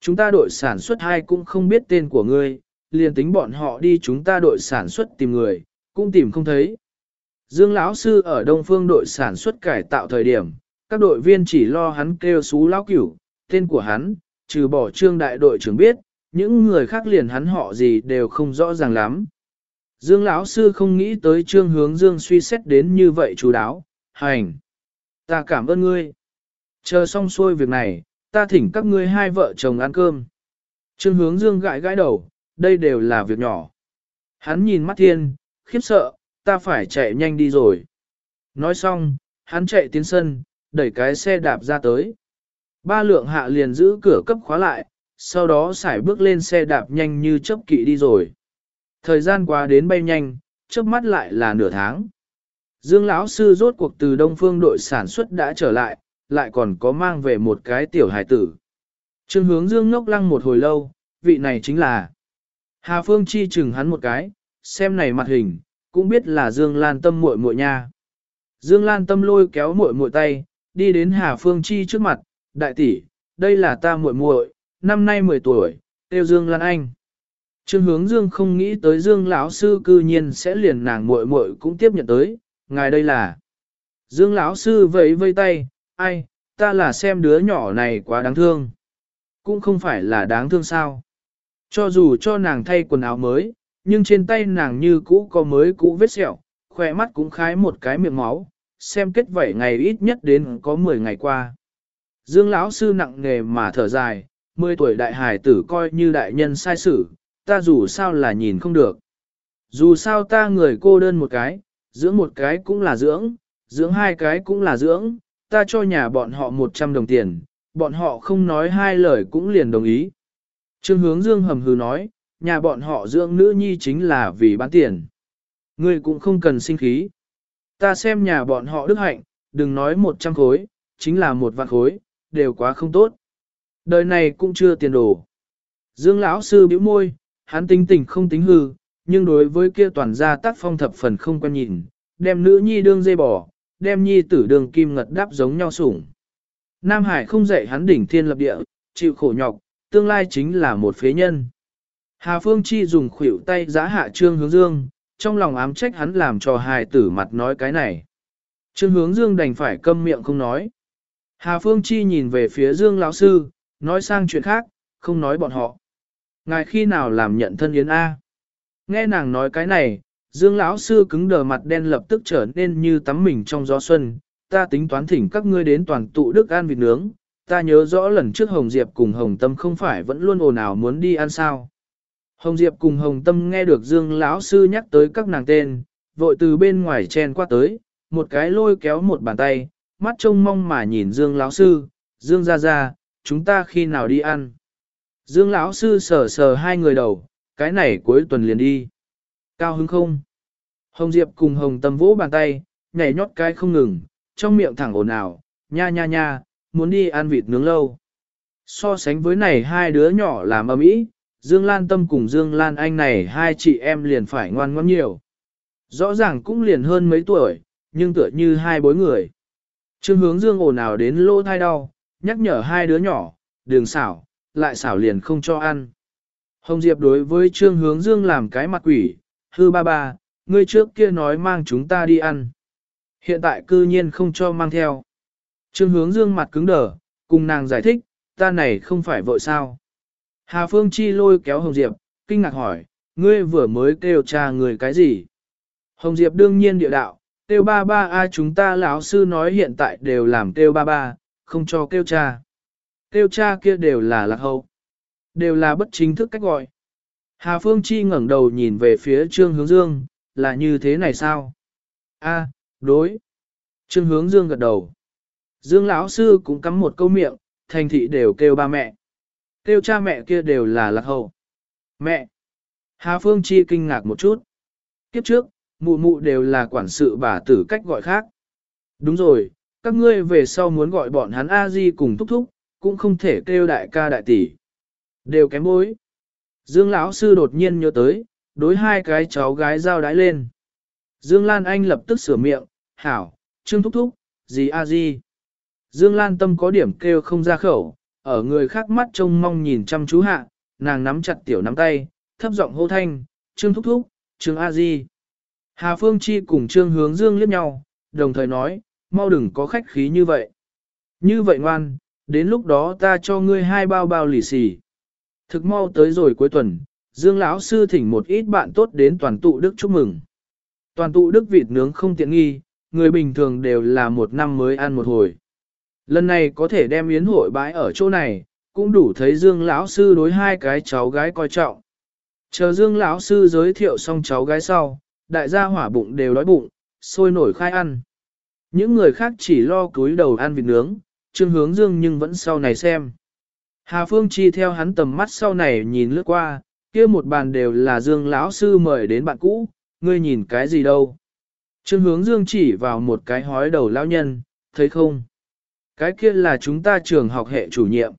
Chúng ta đội sản xuất hai cũng không biết tên của ngươi, liền tính bọn họ đi chúng ta đội sản xuất tìm người, cũng tìm không thấy. Dương lão sư ở Đông Phương đội sản xuất cải tạo thời điểm, các đội viên chỉ lo hắn kêu xú lão cửu, tên của hắn, trừ bỏ trương đại đội trưởng biết, những người khác liền hắn họ gì đều không rõ ràng lắm. Dương lão sư không nghĩ tới trương hướng Dương suy xét đến như vậy chú đáo, hành. Ta cảm ơn ngươi. Chờ xong xuôi việc này, ta thỉnh các ngươi hai vợ chồng ăn cơm. Trương hướng Dương gãi gãi đầu, đây đều là việc nhỏ. Hắn nhìn mắt thiên, khiếp sợ, ta phải chạy nhanh đi rồi. Nói xong, hắn chạy tiến sân, đẩy cái xe đạp ra tới. Ba lượng hạ liền giữ cửa cấp khóa lại, sau đó xài bước lên xe đạp nhanh như chớp kỵ đi rồi. Thời gian qua đến bay nhanh, chớp mắt lại là nửa tháng. Dương lão sư rốt cuộc từ Đông Phương đội sản xuất đã trở lại, lại còn có mang về một cái tiểu hài tử. Trương hướng Dương ngốc lăng một hồi lâu, vị này chính là Hà Phương chi chừng hắn một cái, xem này mặt hình, cũng biết là Dương Lan Tâm muội muội nha. Dương Lan Tâm lôi kéo muội muội tay, đi đến Hà Phương Chi trước mặt, đại tỷ, đây là ta muội muội, năm nay 10 tuổi, tiêu Dương Lan Anh. Trương hướng Dương không nghĩ tới Dương lão sư cư nhiên sẽ liền nàng muội muội cũng tiếp nhận tới, ngài đây là. Dương lão sư vẫy vây tay, ai, ta là xem đứa nhỏ này quá đáng thương. Cũng không phải là đáng thương sao. Cho dù cho nàng thay quần áo mới, nhưng trên tay nàng như cũ có mới cũ vết sẹo, khỏe mắt cũng khái một cái miệng máu, xem kết vảy ngày ít nhất đến có 10 ngày qua. Dương lão sư nặng nghề mà thở dài, 10 tuổi đại hải tử coi như đại nhân sai sử, ta dù sao là nhìn không được. Dù sao ta người cô đơn một cái, dưỡng một cái cũng là dưỡng, dưỡng hai cái cũng là dưỡng, ta cho nhà bọn họ 100 đồng tiền, bọn họ không nói hai lời cũng liền đồng ý. Trương hướng dương hầm hừ nói, nhà bọn họ dưỡng nữ nhi chính là vì bán tiền. Ngươi cũng không cần sinh khí. Ta xem nhà bọn họ đức hạnh, đừng nói 100 khối, chính là một vạn khối, đều quá không tốt. Đời này cũng chưa tiền đồ. Dương lão sư bĩu môi, hắn tính tình không tính hư, nhưng đối với kia toàn gia tác phong thập phần không quen nhìn, đem nữ nhi đương dây bò, đem nhi tử đường kim ngật đáp giống nhau sủng. Nam Hải không dạy hắn đỉnh thiên lập địa, chịu khổ nhọc, tương lai chính là một phế nhân. Hà Phương Chi dùng khuỷu tay giã hạ trương hướng dương, trong lòng ám trách hắn làm cho hài tử mặt nói cái này. Trương hướng dương đành phải câm miệng không nói. Hà Phương Chi nhìn về phía dương lão sư, nói sang chuyện khác, không nói bọn họ. Ngài khi nào làm nhận thân yến A? Nghe nàng nói cái này, dương lão sư cứng đờ mặt đen lập tức trở nên như tắm mình trong gió xuân. Ta tính toán thỉnh các ngươi đến toàn tụ đức ăn vịt nướng, ta nhớ rõ lần trước Hồng Diệp cùng Hồng Tâm không phải vẫn luôn ồn ào muốn đi ăn sao. Hồng Diệp cùng Hồng Tâm nghe được Dương lão sư nhắc tới các nàng tên, vội từ bên ngoài chen qua tới, một cái lôi kéo một bàn tay, mắt trông mong mà nhìn Dương lão sư, Dương ra ra, chúng ta khi nào đi ăn. Dương lão sư sờ sờ hai người đầu, cái này cuối tuần liền đi. Cao hứng không? Hồng Diệp cùng Hồng Tâm vỗ bàn tay, nhảy nhót cái không ngừng, trong miệng thẳng ồn ào, nha nha nha, muốn đi ăn vịt nướng lâu. So sánh với này hai đứa nhỏ làm ầm ĩ, Dương Lan Tâm cùng Dương Lan Anh này hai chị em liền phải ngoan ngoãn nhiều. Rõ ràng cũng liền hơn mấy tuổi, nhưng tựa như hai bối người. Trương hướng Dương ồn ào đến lỗ thai đau, nhắc nhở hai đứa nhỏ, đường xảo, lại xảo liền không cho ăn. Hồng Diệp đối với Trương hướng Dương làm cái mặt quỷ, hư ba ba, ngươi trước kia nói mang chúng ta đi ăn. Hiện tại cư nhiên không cho mang theo. Trương hướng Dương mặt cứng đờ, cùng nàng giải thích, ta này không phải vội sao. Hà Phương Chi lôi kéo Hồng Diệp, kinh ngạc hỏi, ngươi vừa mới kêu cha người cái gì? Hồng Diệp đương nhiên địa đạo, kêu ba ba a chúng ta lão sư nói hiện tại đều làm kêu ba ba, không cho kêu cha. Kêu cha kia đều là lạc hậu. Đều là bất chính thức cách gọi. Hà Phương Chi ngẩng đầu nhìn về phía Trương Hướng Dương, là như thế này sao? A, đối. Trương Hướng Dương gật đầu. Dương lão sư cũng cắm một câu miệng, thành thị đều kêu ba mẹ kêu cha mẹ kia đều là lạc hậu. Mẹ! Hà Phương Chi kinh ngạc một chút. Kiếp trước, mụ mụ đều là quản sự bà tử cách gọi khác. Đúng rồi, các ngươi về sau muốn gọi bọn hắn a di cùng thúc thúc, cũng không thể kêu đại ca đại tỷ. Đều kém bối. Dương lão sư đột nhiên nhớ tới, đối hai cái cháu gái giao đái lên. Dương Lan Anh lập tức sửa miệng, hảo, trương thúc thúc, gì a di. Dương Lan tâm có điểm kêu không ra khẩu, ở người khác mắt trông mong nhìn chăm chú hạ, nàng nắm chặt tiểu nắm tay, thấp giọng hô thanh, Trương Thúc Thúc, Trương A Di. Hà Phương Chi cùng Trương Hướng Dương liếc nhau, đồng thời nói, mau đừng có khách khí như vậy. Như vậy ngoan, đến lúc đó ta cho ngươi hai bao bao lì xì. Thực mau tới rồi cuối tuần, Dương lão sư thỉnh một ít bạn tốt đến toàn tụ đức chúc mừng. Toàn tụ đức vịt nướng không tiện nghi, người bình thường đều là một năm mới ăn một hồi. Lần này có thể đem yến hội bãi ở chỗ này, cũng đủ thấy Dương lão sư đối hai cái cháu gái coi trọng. Chờ Dương lão sư giới thiệu xong cháu gái sau, đại gia hỏa bụng đều đói bụng, sôi nổi khai ăn. Những người khác chỉ lo cúi đầu ăn vịt nướng, Trương Hướng Dương nhưng vẫn sau này xem. Hà Phương Chi theo hắn tầm mắt sau này nhìn lướt qua, kia một bàn đều là Dương lão sư mời đến bạn cũ, ngươi nhìn cái gì đâu? Trương Hướng Dương chỉ vào một cái hói đầu lão nhân, thấy không? Cái kia là chúng ta trường học hệ chủ nhiệm.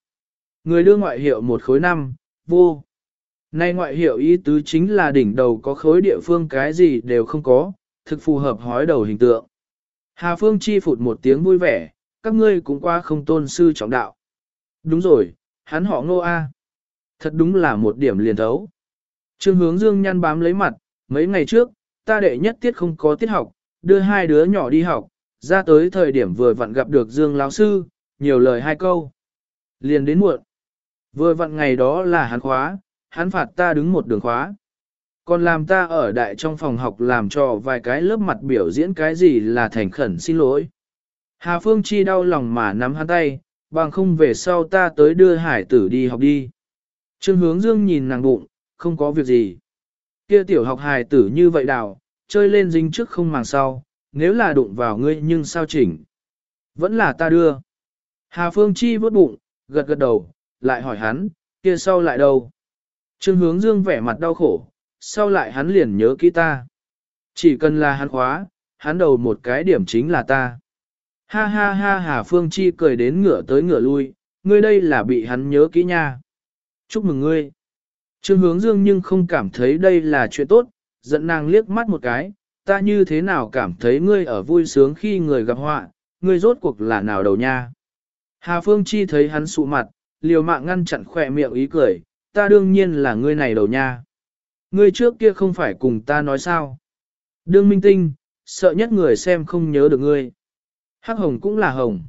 Người đưa ngoại hiệu một khối năm, vô. Nay ngoại hiệu ý tứ chính là đỉnh đầu có khối địa phương cái gì đều không có, thực phù hợp hói đầu hình tượng. Hà Phương chi phụt một tiếng vui vẻ, các ngươi cũng qua không tôn sư trọng đạo. Đúng rồi, hắn họ ngô A. Thật đúng là một điểm liền thấu. Trương hướng dương nhăn bám lấy mặt, mấy ngày trước, ta đệ nhất tiết không có tiết học, đưa hai đứa nhỏ đi học, ra tới thời điểm vừa vặn gặp được Dương lão sư, nhiều lời hai câu. Liền đến muộn. Vừa vặn ngày đó là hắn khóa, hắn phạt ta đứng một đường khóa. Còn làm ta ở đại trong phòng học làm cho vài cái lớp mặt biểu diễn cái gì là thành khẩn xin lỗi. Hà Phương Chi đau lòng mà nắm hắn tay, bằng không về sau ta tới đưa hải tử đi học đi. Trương hướng dương nhìn nàng bụng, không có việc gì. Kia tiểu học hải tử như vậy đào, chơi lên dính trước không màng sau, nếu là đụng vào ngươi nhưng sao chỉnh? Vẫn là ta đưa. Hà Phương Chi vớt bụng, gật gật đầu, lại hỏi hắn, kia sau lại đâu? Trương hướng dương vẻ mặt đau khổ, sau lại hắn liền nhớ kỹ ta. Chỉ cần là hắn khóa, hắn đầu một cái điểm chính là ta. Ha ha ha Hà Phương Chi cười đến ngửa tới ngửa lui, ngươi đây là bị hắn nhớ kỹ nha. Chúc mừng ngươi. Trương hướng dương nhưng không cảm thấy đây là chuyện tốt, giận nàng liếc mắt một cái, ta như thế nào cảm thấy ngươi ở vui sướng khi người gặp họa, ngươi rốt cuộc là nào đầu nha. Hà Phương Chi thấy hắn sụ mặt, liều mạng ngăn chặn khỏe miệng ý cười, ta đương nhiên là ngươi này đầu nha. Ngươi trước kia không phải cùng ta nói sao. Đương minh tinh, sợ nhất người xem không nhớ được ngươi. Hắc hồng cũng là hồng.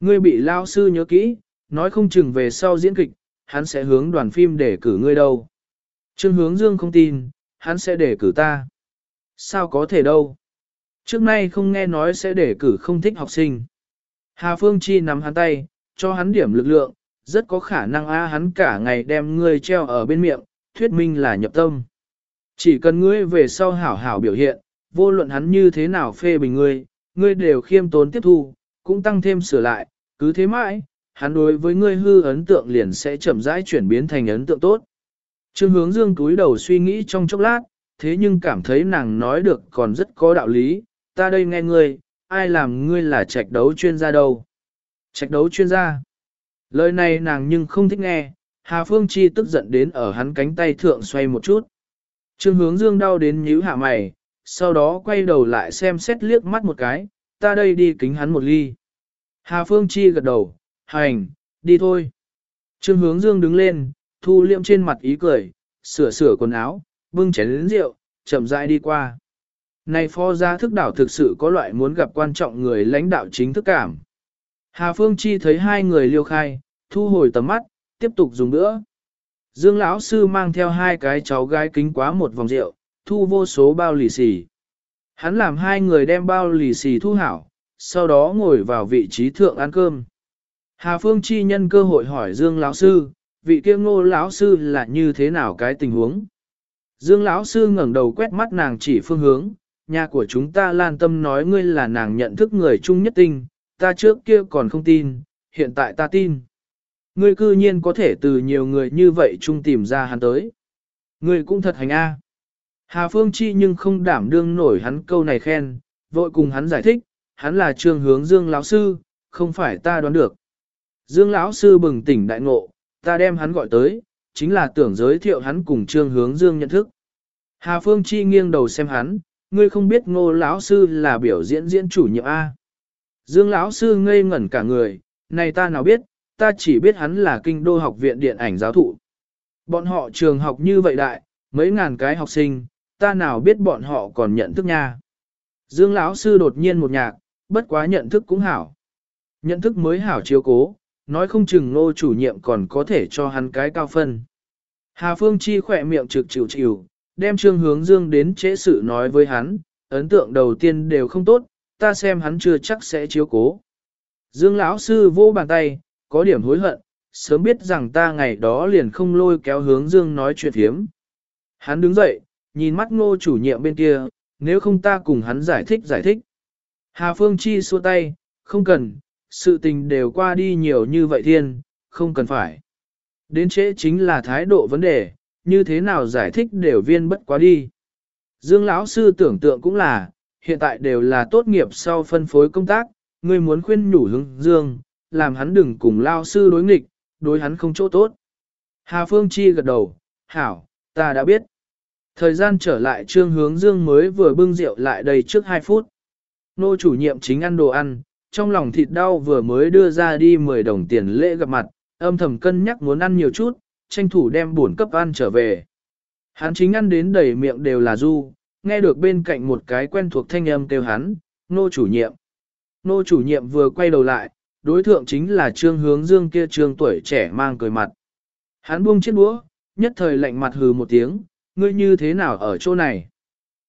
Ngươi bị lao sư nhớ kỹ, nói không chừng về sau diễn kịch, hắn sẽ hướng đoàn phim để cử ngươi đâu. Trương hướng dương không tin, hắn sẽ để cử ta. Sao có thể đâu? Trước nay không nghe nói sẽ để cử không thích học sinh. Hà Phương Chi nắm hắn tay, cho hắn điểm lực lượng, rất có khả năng a hắn cả ngày đem ngươi treo ở bên miệng, thuyết minh là nhập tâm. Chỉ cần ngươi về sau hảo hảo biểu hiện, vô luận hắn như thế nào phê bình ngươi, ngươi đều khiêm tốn tiếp thu, cũng tăng thêm sửa lại, cứ thế mãi, hắn đối với ngươi hư ấn tượng liền sẽ chậm rãi chuyển biến thành ấn tượng tốt. Trương hướng dương túi đầu suy nghĩ trong chốc lát, thế nhưng cảm thấy nàng nói được còn rất có đạo lý, ta đây nghe ngươi, ai làm ngươi là trạch đấu chuyên gia đâu. Trạch đấu chuyên gia. Lời này nàng nhưng không thích nghe, Hà Phương Chi tức giận đến ở hắn cánh tay thượng xoay một chút. Trương hướng dương đau đến nhíu hạ mày, sau đó quay đầu lại xem xét liếc mắt một cái, ta đây đi kính hắn một ly. Hà Phương Chi gật đầu, hành, đi thôi. Trương hướng dương đứng lên, thu liệm trên mặt ý cười, sửa sửa quần áo, bưng chén lĩnh rượu, chậm rãi đi qua. Này phó gia thức đảo thực sự có loại muốn gặp quan trọng người lãnh đạo chính thức cảm. Hà Phương Chi thấy hai người liêu khai, thu hồi tầm mắt, tiếp tục dùng nữa. Dương lão sư mang theo hai cái cháu gái kính quá một vòng rượu, thu vô số bao lì xì. Hắn làm hai người đem bao lì xì thu hảo, sau đó ngồi vào vị trí thượng ăn cơm. Hà Phương Chi nhân cơ hội hỏi Dương lão sư, vị kia ngô lão sư là như thế nào cái tình huống? Dương lão sư ngẩng đầu quét mắt nàng chỉ phương hướng, nhà của chúng ta lan tâm nói ngươi là nàng nhận thức người chung nhất tinh, ta trước kia còn không tin, hiện tại ta tin. Ngươi cư nhiên có thể từ nhiều người như vậy chung tìm ra hắn tới. Ngươi cũng thật hành a. Hà Phương Chi nhưng không đảm đương nổi hắn câu này khen, vội cùng hắn giải thích, hắn là trường hướng Dương lão sư, không phải ta đoán được. Dương lão sư bừng tỉnh đại ngộ, ta đem hắn gọi tới, chính là tưởng giới thiệu hắn cùng trương hướng Dương nhận thức. Hà Phương Chi nghiêng đầu xem hắn, ngươi không biết ngô lão sư là biểu diễn diễn chủ nhiệm A. Dương lão sư ngây ngẩn cả người, này ta nào biết, ta chỉ biết hắn là kinh đô học viện điện ảnh giáo thụ. Bọn họ trường học như vậy đại, mấy ngàn cái học sinh, ta nào biết bọn họ còn nhận thức nha. Dương lão sư đột nhiên một nhạc, bất quá nhận thức cũng hảo. Nhận thức mới hảo chiếu cố, nói không chừng nô chủ nhiệm còn có thể cho hắn cái cao phân. Hà Phương Chi khỏe miệng trực chịu chịu, đem trương hướng dương đến trễ sự nói với hắn, ấn tượng đầu tiên đều không tốt, ta xem hắn chưa chắc sẽ chiếu cố. Dương lão sư vô bàn tay, có điểm hối hận, sớm biết rằng ta ngày đó liền không lôi kéo hướng dương nói chuyện thiếm. Hắn đứng dậy, nhìn mắt ngô chủ nhiệm bên kia, nếu không ta cùng hắn giải thích giải thích. Hà Phương Chi xua tay, không cần, sự tình đều qua đi nhiều như vậy thiên, không cần phải. Đến trễ chính là thái độ vấn đề, như thế nào giải thích đều viên bất quá đi. Dương lão sư tưởng tượng cũng là, hiện tại đều là tốt nghiệp sau phân phối công tác, ngươi muốn khuyên nhủ hướng Dương, làm hắn đừng cùng lao sư đối nghịch, đối hắn không chỗ tốt. Hà Phương Chi gật đầu, hảo, ta đã biết. Thời gian trở lại trương hướng Dương mới vừa bưng rượu lại đầy trước 2 phút. Nô chủ nhiệm chính ăn đồ ăn, trong lòng thịt đau vừa mới đưa ra đi 10 đồng tiền lễ gặp mặt, âm thầm cân nhắc muốn ăn nhiều chút, tranh thủ đem buồn cấp ăn trở về. Hắn chính ăn đến đầy miệng đều là du, nghe được bên cạnh một cái quen thuộc thanh âm kêu hắn, nô chủ nhiệm. Nô chủ nhiệm vừa quay đầu lại, đối thượng chính là trương hướng dương kia trương tuổi trẻ mang cười mặt. Hắn buông chiếc đũa, nhất thời lạnh mặt hừ một tiếng, ngươi như thế nào ở chỗ này?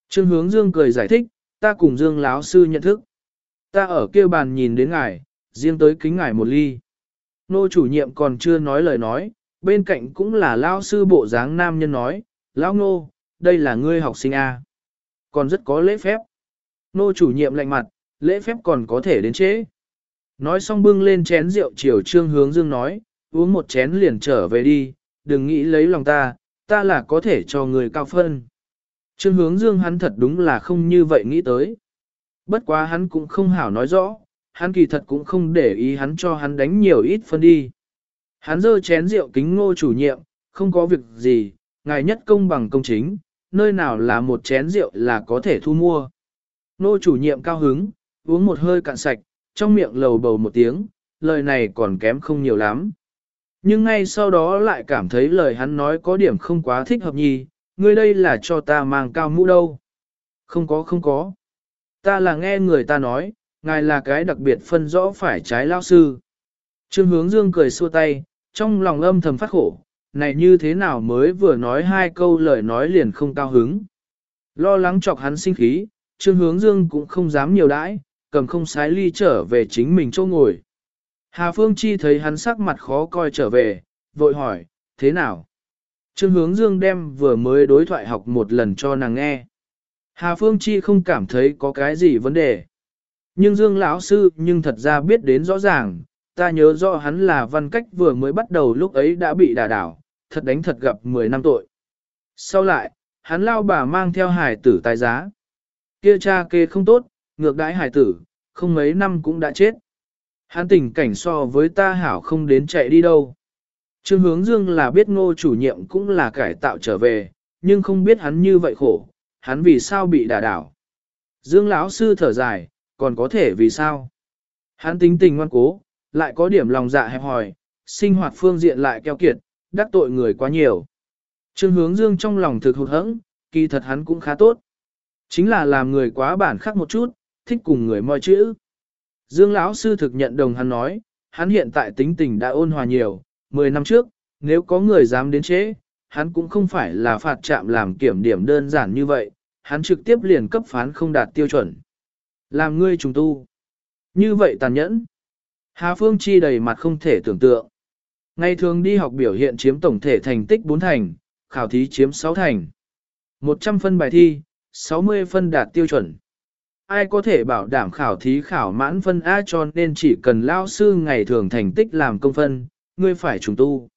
Trương hướng dương cười giải thích, ta cùng dương láo sư nhận thức. Ta ở kia bàn nhìn đến ngài, riêng tới kính ngài một ly. Nô chủ nhiệm còn chưa nói lời nói, bên cạnh cũng là lao sư bộ dáng nam nhân nói, lao nô, đây là ngươi học sinh A. Còn rất có lễ phép. Nô chủ nhiệm lạnh mặt, lễ phép còn có thể đến chế. Nói xong bưng lên chén rượu chiều trương hướng dương nói, uống một chén liền trở về đi, đừng nghĩ lấy lòng ta, ta là có thể cho người cao phân. Trương hướng dương hắn thật đúng là không như vậy nghĩ tới. Bất quá hắn cũng không hảo nói rõ, hắn kỳ thật cũng không để ý hắn cho hắn đánh nhiều ít phân đi. Hắn dơ chén rượu kính ngô chủ nhiệm, không có việc gì, ngài nhất công bằng công chính, nơi nào là một chén rượu là có thể thu mua. Nô chủ nhiệm cao hứng, uống một hơi cạn sạch, trong miệng lầu bầu một tiếng, lời này còn kém không nhiều lắm. Nhưng ngay sau đó lại cảm thấy lời hắn nói có điểm không quá thích hợp nhì, ngươi đây là cho ta mang cao mũ đâu. Không có không có. Ta là nghe người ta nói, ngài là cái đặc biệt phân rõ phải trái lao sư. Trương hướng dương cười xua tay, trong lòng âm thầm phát khổ, này như thế nào mới vừa nói hai câu lời nói liền không cao hứng. Lo lắng chọc hắn sinh khí, Trương hướng dương cũng không dám nhiều đãi, cầm không sái ly trở về chính mình chỗ ngồi. Hà Phương Chi thấy hắn sắc mặt khó coi trở về, vội hỏi, thế nào? Trương hướng dương đem vừa mới đối thoại học một lần cho nàng nghe. Hà Phương Chi không cảm thấy có cái gì vấn đề. Nhưng Dương lão sư nhưng thật ra biết đến rõ ràng, ta nhớ rõ hắn là văn cách vừa mới bắt đầu lúc ấy đã bị đả đảo, thật đánh thật gặp 10 năm tội. Sau lại, hắn lao bà mang theo hải tử tài giá. Kia cha kê không tốt, ngược đãi hải tử, không mấy năm cũng đã chết. Hắn tình cảnh so với ta hảo không đến chạy đi đâu. Trương hướng dương là biết ngô chủ nhiệm cũng là cải tạo trở về, nhưng không biết hắn như vậy khổ, hắn vì sao bị đả đảo. Dương lão sư thở dài, còn có thể vì sao? Hắn tính tình ngoan cố, lại có điểm lòng dạ hẹp hòi, sinh hoạt phương diện lại keo kiệt, đắc tội người quá nhiều. Trương hướng dương trong lòng thực hụt hẫng, kỳ thật hắn cũng khá tốt. Chính là làm người quá bản khắc một chút, thích cùng người moi chữ. Dương lão sư thực nhận đồng hắn nói, hắn hiện tại tính tình đã ôn hòa nhiều, 10 năm trước, nếu có người dám đến chế, hắn cũng không phải là phạt chạm làm kiểm điểm đơn giản như vậy, hắn trực tiếp liền cấp phán không đạt tiêu chuẩn. Làm ngươi trùng tu. Như vậy tàn nhẫn. Hà Phương Chi đầy mặt không thể tưởng tượng. Ngày thường đi học biểu hiện chiếm tổng thể thành tích 4 thành, khảo thí chiếm 6 thành. 100 phân bài thi, 60 phân đạt tiêu chuẩn. Ai có thể bảo đảm khảo thí khảo mãn phân A cho nên chỉ cần lao sư ngày thường thành tích làm công phân, ngươi phải trùng tu.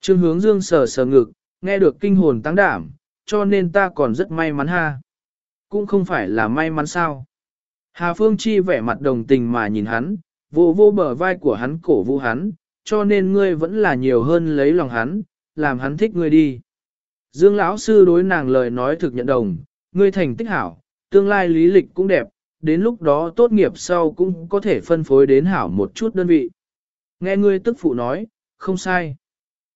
Trương hướng dương sờ sờ ngực, nghe được kinh hồn tăng đảm, cho nên ta còn rất may mắn ha. Cũng không phải là may mắn sao. Hà Phương Chi vẻ mặt đồng tình mà nhìn hắn, vô vô bờ vai của hắn cổ vũ hắn, cho nên ngươi vẫn là nhiều hơn lấy lòng hắn, làm hắn thích ngươi đi. Dương lão sư đối nàng lời nói thực nhận đồng, ngươi thành tích hảo, tương lai lý lịch cũng đẹp, đến lúc đó tốt nghiệp sau cũng có thể phân phối đến hảo một chút đơn vị. Nghe ngươi tức phụ nói, không sai.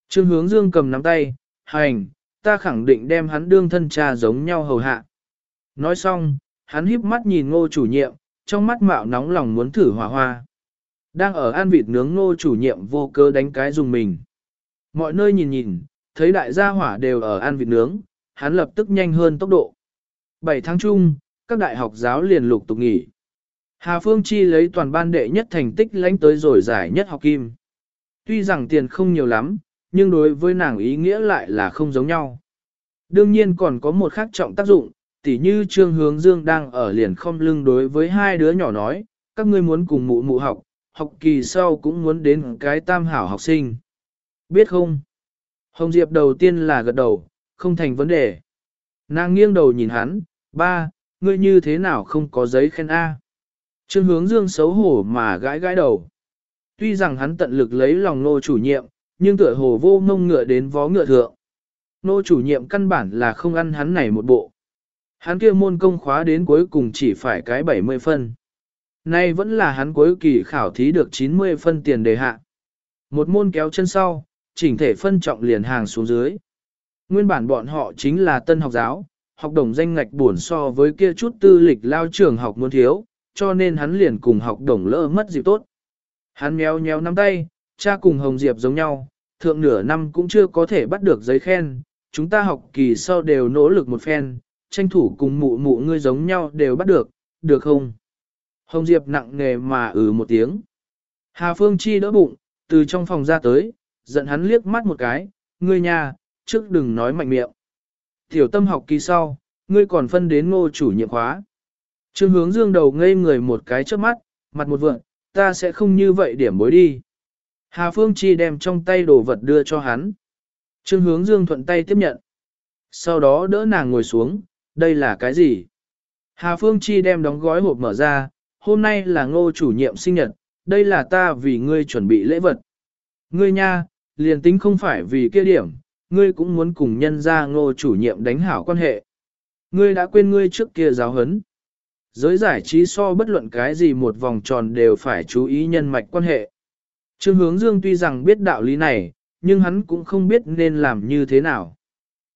Trương hướng dương cầm nắm tay, hành, ta khẳng định đem hắn đương thân cha giống nhau hầu hạ. Nói xong, hắn híp mắt nhìn ngô chủ nhiệm, trong mắt mạo nóng lòng muốn thử hỏa hoa. Đang ở ăn vịt nướng ngô chủ nhiệm vô cơ đánh cái dùng mình. Mọi nơi nhìn nhìn, thấy đại gia hỏa đều ở ăn vịt nướng, hắn lập tức nhanh hơn tốc độ. 7 tháng chung, các đại học giáo liền lục tục nghỉ. Hà Phương Chi lấy toàn ban đệ nhất thành tích lãnh tới rồi giải nhất học kim. Tuy rằng tiền không nhiều lắm, nhưng đối với nàng ý nghĩa lại là không giống nhau. Đương nhiên còn có một khác trọng tác dụng, tỉ như Trương Hướng Dương đang ở liền không lưng đối với hai đứa nhỏ nói, các ngươi muốn cùng mụ mụ học, học kỳ sau cũng muốn đến cái tam hảo học sinh. Biết không? Hồng Diệp đầu tiên là gật đầu, không thành vấn đề. Nàng nghiêng đầu nhìn hắn, ba, ngươi như thế nào không có giấy khen A. Trương hướng dương xấu hổ mà gãi gãi đầu. Tuy rằng hắn tận lực lấy lòng nô chủ nhiệm, nhưng tựa hồ vô mông ngựa đến vó ngựa thượng. Nô chủ nhiệm căn bản là không ăn hắn này một bộ. Hắn kia môn công khóa đến cuối cùng chỉ phải cái 70 phân. Nay vẫn là hắn cuối kỳ khảo thí được 90 phân tiền đề hạ. Một môn kéo chân sau, chỉnh thể phân trọng liền hàng xuống dưới. Nguyên bản bọn họ chính là tân học giáo, học đồng danh ngạch buồn so với kia chút tư lịch lao trường học muốn thiếu, cho nên hắn liền cùng học đồng lỡ mất dịp tốt. Hắn méo méo nắm tay, cha cùng Hồng Diệp giống nhau, thượng nửa năm cũng chưa có thể bắt được giấy khen, chúng ta học kỳ sau đều nỗ lực một phen, tranh thủ cùng mụ mụ ngươi giống nhau đều bắt được, được không? Hồng Diệp nặng nề mà ừ một tiếng. Hà Phương Chi đỡ bụng, từ trong phòng ra tới, giận hắn liếc mắt một cái, ngươi nhà, trước đừng nói mạnh miệng. Tiểu tâm học kỳ sau, ngươi còn phân đến ngô chủ nhiệm khóa. Trương hướng dương đầu ngây người một cái trước mắt, mặt một vượng, ta sẽ không như vậy điểm bối đi. Hà Phương Chi đem trong tay đồ vật đưa cho hắn. Trương hướng dương thuận tay tiếp nhận. Sau đó đỡ nàng ngồi xuống, đây là cái gì? Hà Phương Chi đem đóng gói hộp mở ra, hôm nay là ngô chủ nhiệm sinh nhật, đây là ta vì ngươi chuẩn bị lễ vật. Ngươi nha, liền tính không phải vì kia điểm, ngươi cũng muốn cùng nhân ra ngô chủ nhiệm đánh hảo quan hệ. Ngươi đã quên ngươi trước kia giáo hấn. Giới giải trí so bất luận cái gì một vòng tròn đều phải chú ý nhân mạch quan hệ. Trương hướng dương tuy rằng biết đạo lý này, nhưng hắn cũng không biết nên làm như thế nào.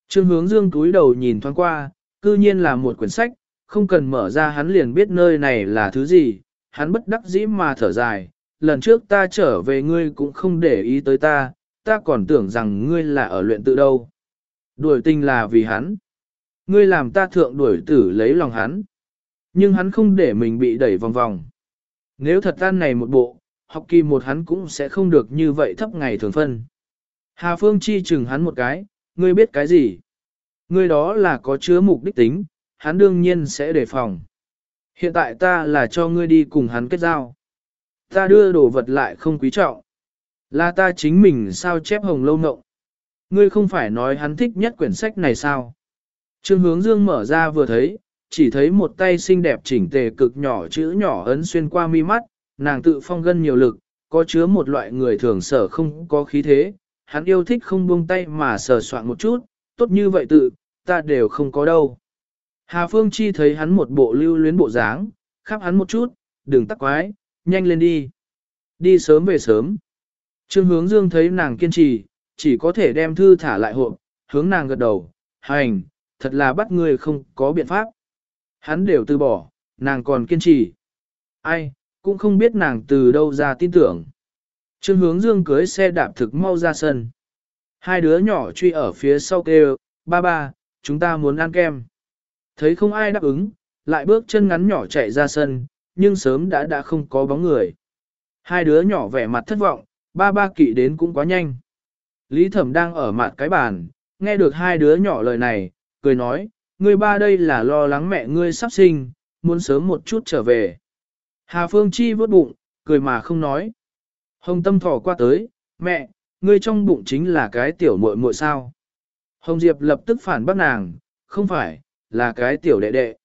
Trương hướng dương túi đầu nhìn thoáng qua, cư nhiên là một quyển sách, không cần mở ra hắn liền biết nơi này là thứ gì, hắn bất đắc dĩ mà thở dài, lần trước ta trở về ngươi cũng không để ý tới ta, ta còn tưởng rằng ngươi là ở luyện tự đâu. Đuổi tình là vì hắn. Ngươi làm ta thượng đuổi tử lấy lòng hắn. Nhưng hắn không để mình bị đẩy vòng vòng. Nếu thật tan này một bộ, học kỳ một hắn cũng sẽ không được như vậy thấp ngày thường phân. Hà Phương chi chừng hắn một cái, ngươi biết cái gì? Ngươi đó là có chứa mục đích tính, hắn đương nhiên sẽ đề phòng. Hiện tại ta là cho ngươi đi cùng hắn kết giao. Ta đưa đồ vật lại không quý trọng. Là ta chính mình sao chép hồng lâu ngộng. Ngươi không phải nói hắn thích nhất quyển sách này sao? Trương hướng dương mở ra vừa thấy, chỉ thấy một tay xinh đẹp chỉnh tề cực nhỏ chữ nhỏ ấn xuyên qua mi mắt, nàng tự phong gân nhiều lực, có chứa một loại người thường sở không có khí thế, hắn yêu thích không buông tay mà sờ soạn một chút, tốt như vậy tự, ta đều không có đâu. Hà Phương Chi thấy hắn một bộ lưu luyến bộ dáng, khắp hắn một chút, đừng tắc quái, nhanh lên đi. Đi sớm về sớm. Trương hướng dương thấy nàng kiên trì, chỉ có thể đem thư thả lại hộp, hướng nàng gật đầu, hành, thật là bắt người không có biện pháp. Hắn đều từ bỏ, nàng còn kiên trì. Ai, cũng không biết nàng từ đâu ra tin tưởng. Trương hướng dương cưới xe đạp thực mau ra sân. Hai đứa nhỏ truy ở phía sau kêu, ba ba, chúng ta muốn ăn kem. Thấy không ai đáp ứng, lại bước chân ngắn nhỏ chạy ra sân, nhưng sớm đã đã không có bóng người. Hai đứa nhỏ vẻ mặt thất vọng, ba ba kỵ đến cũng quá nhanh. Lý thẩm đang ở mặt cái bàn, nghe được hai đứa nhỏ lời này, cười nói, ngươi ba đây là lo lắng mẹ ngươi sắp sinh, muốn sớm một chút trở về. Hà Phương Chi vớt bụng, cười mà không nói. Hồng Tâm thỏ qua tới, mẹ, ngươi trong bụng chính là cái tiểu muội muội sao. Hồng Diệp lập tức phản bác nàng, không phải, là cái tiểu đệ đệ.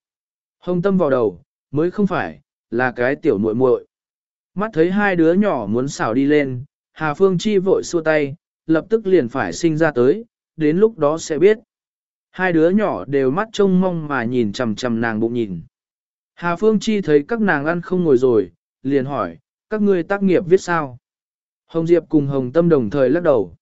Hồng Tâm vào đầu, mới không phải, là cái tiểu muội muội. Mắt thấy hai đứa nhỏ muốn xảo đi lên, Hà Phương Chi vội xua tay, lập tức liền phải sinh ra tới, đến lúc đó sẽ biết. Hai đứa nhỏ đều mắt trông mong mà nhìn chằm chằm nàng bụng nhìn. Hà Phương Chi thấy các nàng ăn không ngồi rồi, liền hỏi, các ngươi tác nghiệp viết sao? Hồng Diệp cùng Hồng Tâm đồng thời lắc đầu.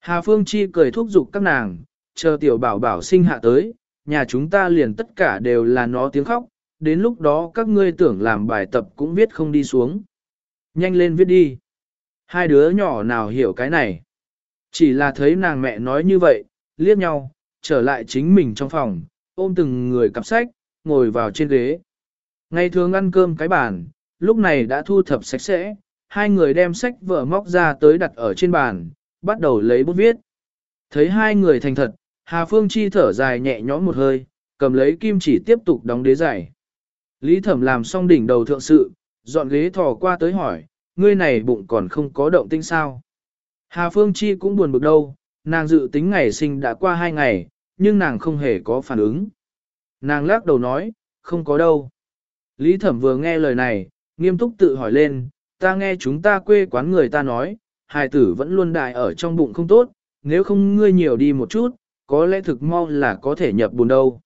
Hà Phương Chi cười thúc giục các nàng, chờ tiểu bảo bảo sinh hạ tới, nhà chúng ta liền tất cả đều là nó tiếng khóc, đến lúc đó các ngươi tưởng làm bài tập cũng viết không đi xuống. Nhanh lên viết đi. Hai đứa nhỏ nào hiểu cái này. Chỉ là thấy nàng mẹ nói như vậy, liếc nhau, trở lại chính mình trong phòng, ôm từng người cặp sách, ngồi vào trên ghế. Ngày thường ăn cơm cái bàn, lúc này đã thu thập sạch sẽ, hai người đem sách vở móc ra tới đặt ở trên bàn, bắt đầu lấy bút viết. Thấy hai người thành thật, Hà Phương Chi thở dài nhẹ nhõm một hơi, cầm lấy kim chỉ tiếp tục đóng đế giải. Lý Thẩm làm xong đỉnh đầu thượng sự, dọn ghế thò qua tới hỏi, ngươi này bụng còn không có động tinh sao. Hà Phương Chi cũng buồn bực đâu, nàng dự tính ngày sinh đã qua hai ngày, nhưng nàng không hề có phản ứng. Nàng lắc đầu nói, không có đâu. Lý Thẩm vừa nghe lời này, nghiêm túc tự hỏi lên, ta nghe chúng ta quê quán người ta nói, hài tử vẫn luôn đại ở trong bụng không tốt, nếu không ngươi nhiều đi một chút, có lẽ thực mau là có thể nhập buồn đâu.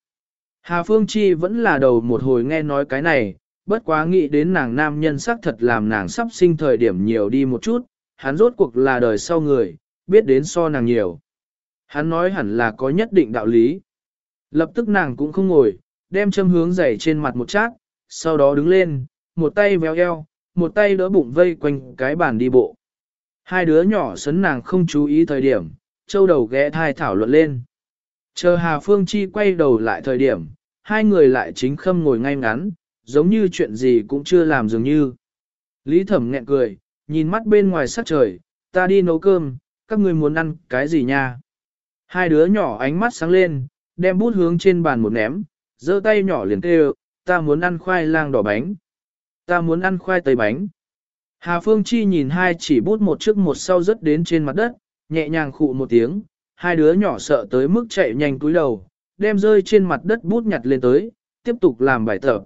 Hà Phương Chi vẫn là đầu một hồi nghe nói cái này, bất quá nghĩ đến nàng nam nhân sắc thật làm nàng sắp sinh thời điểm nhiều đi một chút, hắn rốt cuộc là đời sau người, biết đến so nàng nhiều. Hắn nói hẳn là có nhất định đạo lý. Lập tức nàng cũng không ngồi, đem châm hướng dày trên mặt một chát, sau đó đứng lên, một tay véo eo, một tay đỡ bụng vây quanh cái bàn đi bộ. Hai đứa nhỏ sấn nàng không chú ý thời điểm, châu đầu ghé thai thảo luận lên. Chờ Hà Phương Chi quay đầu lại thời điểm, hai người lại chính khâm ngồi ngay ngắn, giống như chuyện gì cũng chưa làm dường như. Lý thẩm nghẹn cười, nhìn mắt bên ngoài sắc trời, ta đi nấu cơm, các ngươi muốn ăn cái gì nha? Hai đứa nhỏ ánh mắt sáng lên, đem bút hướng trên bàn một ném, giơ tay nhỏ liền kêu, ta muốn ăn khoai lang đỏ bánh. Ta muốn ăn khoai tây bánh. Hà Phương Chi nhìn hai chỉ bút một trước một sau rớt đến trên mặt đất, nhẹ nhàng khụ một tiếng, hai đứa nhỏ sợ tới mức chạy nhanh túi đầu, đem rơi trên mặt đất bút nhặt lên tới, tiếp tục làm bài tập.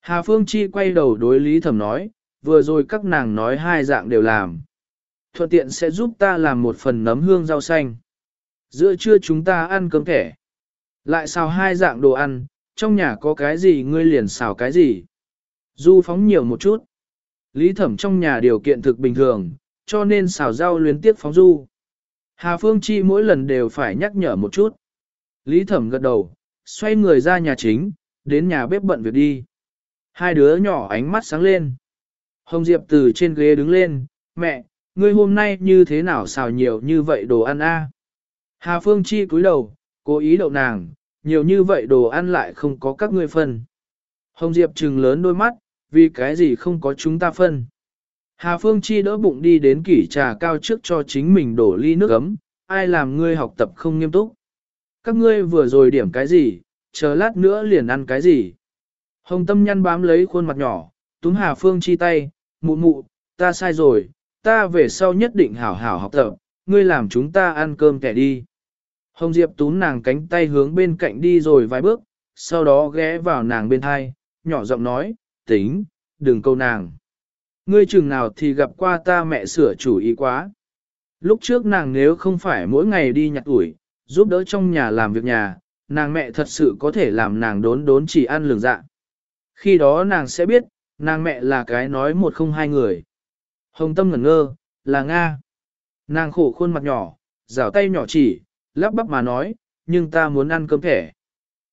Hà Phương Chi quay đầu đối Lý Thẩm nói, vừa rồi các nàng nói hai dạng đều làm. Thuận tiện sẽ giúp ta làm một phần nấm hương rau xanh. Giữa trưa chúng ta ăn cơm thẻ. Lại xào hai dạng đồ ăn, trong nhà có cái gì ngươi liền xào cái gì. Du phóng nhiều một chút. Lý thẩm trong nhà điều kiện thực bình thường, cho nên xào rau luyến tiếp phóng du. Hà Phương Chi mỗi lần đều phải nhắc nhở một chút. Lý thẩm gật đầu, xoay người ra nhà chính, đến nhà bếp bận việc đi. Hai đứa nhỏ ánh mắt sáng lên. Hồng Diệp từ trên ghế đứng lên, mẹ, ngươi hôm nay như thế nào xào nhiều như vậy đồ ăn a? Hà Phương Chi cúi đầu, cố ý đậu nàng, nhiều như vậy đồ ăn lại không có các ngươi phân. Hồng Diệp trừng lớn đôi mắt, vì cái gì không có chúng ta phân. Hà Phương Chi đỡ bụng đi đến kỷ trà cao trước cho chính mình đổ ly nước ấm, ai làm ngươi học tập không nghiêm túc. Các ngươi vừa rồi điểm cái gì, chờ lát nữa liền ăn cái gì. Hồng Tâm nhăn bám lấy khuôn mặt nhỏ, túm Hà Phương Chi tay, mụ mụ, ta sai rồi, ta về sau nhất định hảo hảo học tập, ngươi làm chúng ta ăn cơm kẻ đi. Hồng Diệp túm nàng cánh tay hướng bên cạnh đi rồi vài bước, sau đó ghé vào nàng bên hai, nhỏ giọng nói, tính, đừng câu nàng. Ngươi chừng nào thì gặp qua ta mẹ sửa chủ ý quá. Lúc trước nàng nếu không phải mỗi ngày đi nhặt ủi, giúp đỡ trong nhà làm việc nhà, nàng mẹ thật sự có thể làm nàng đốn đốn chỉ ăn lường dạ. Khi đó nàng sẽ biết, nàng mẹ là cái nói một không hai người. Hồng tâm ngẩn ngơ, là Nga. Nàng khổ khuôn mặt nhỏ, rảo tay nhỏ chỉ, lắp bắp mà nói, nhưng ta muốn ăn cơm thẻ.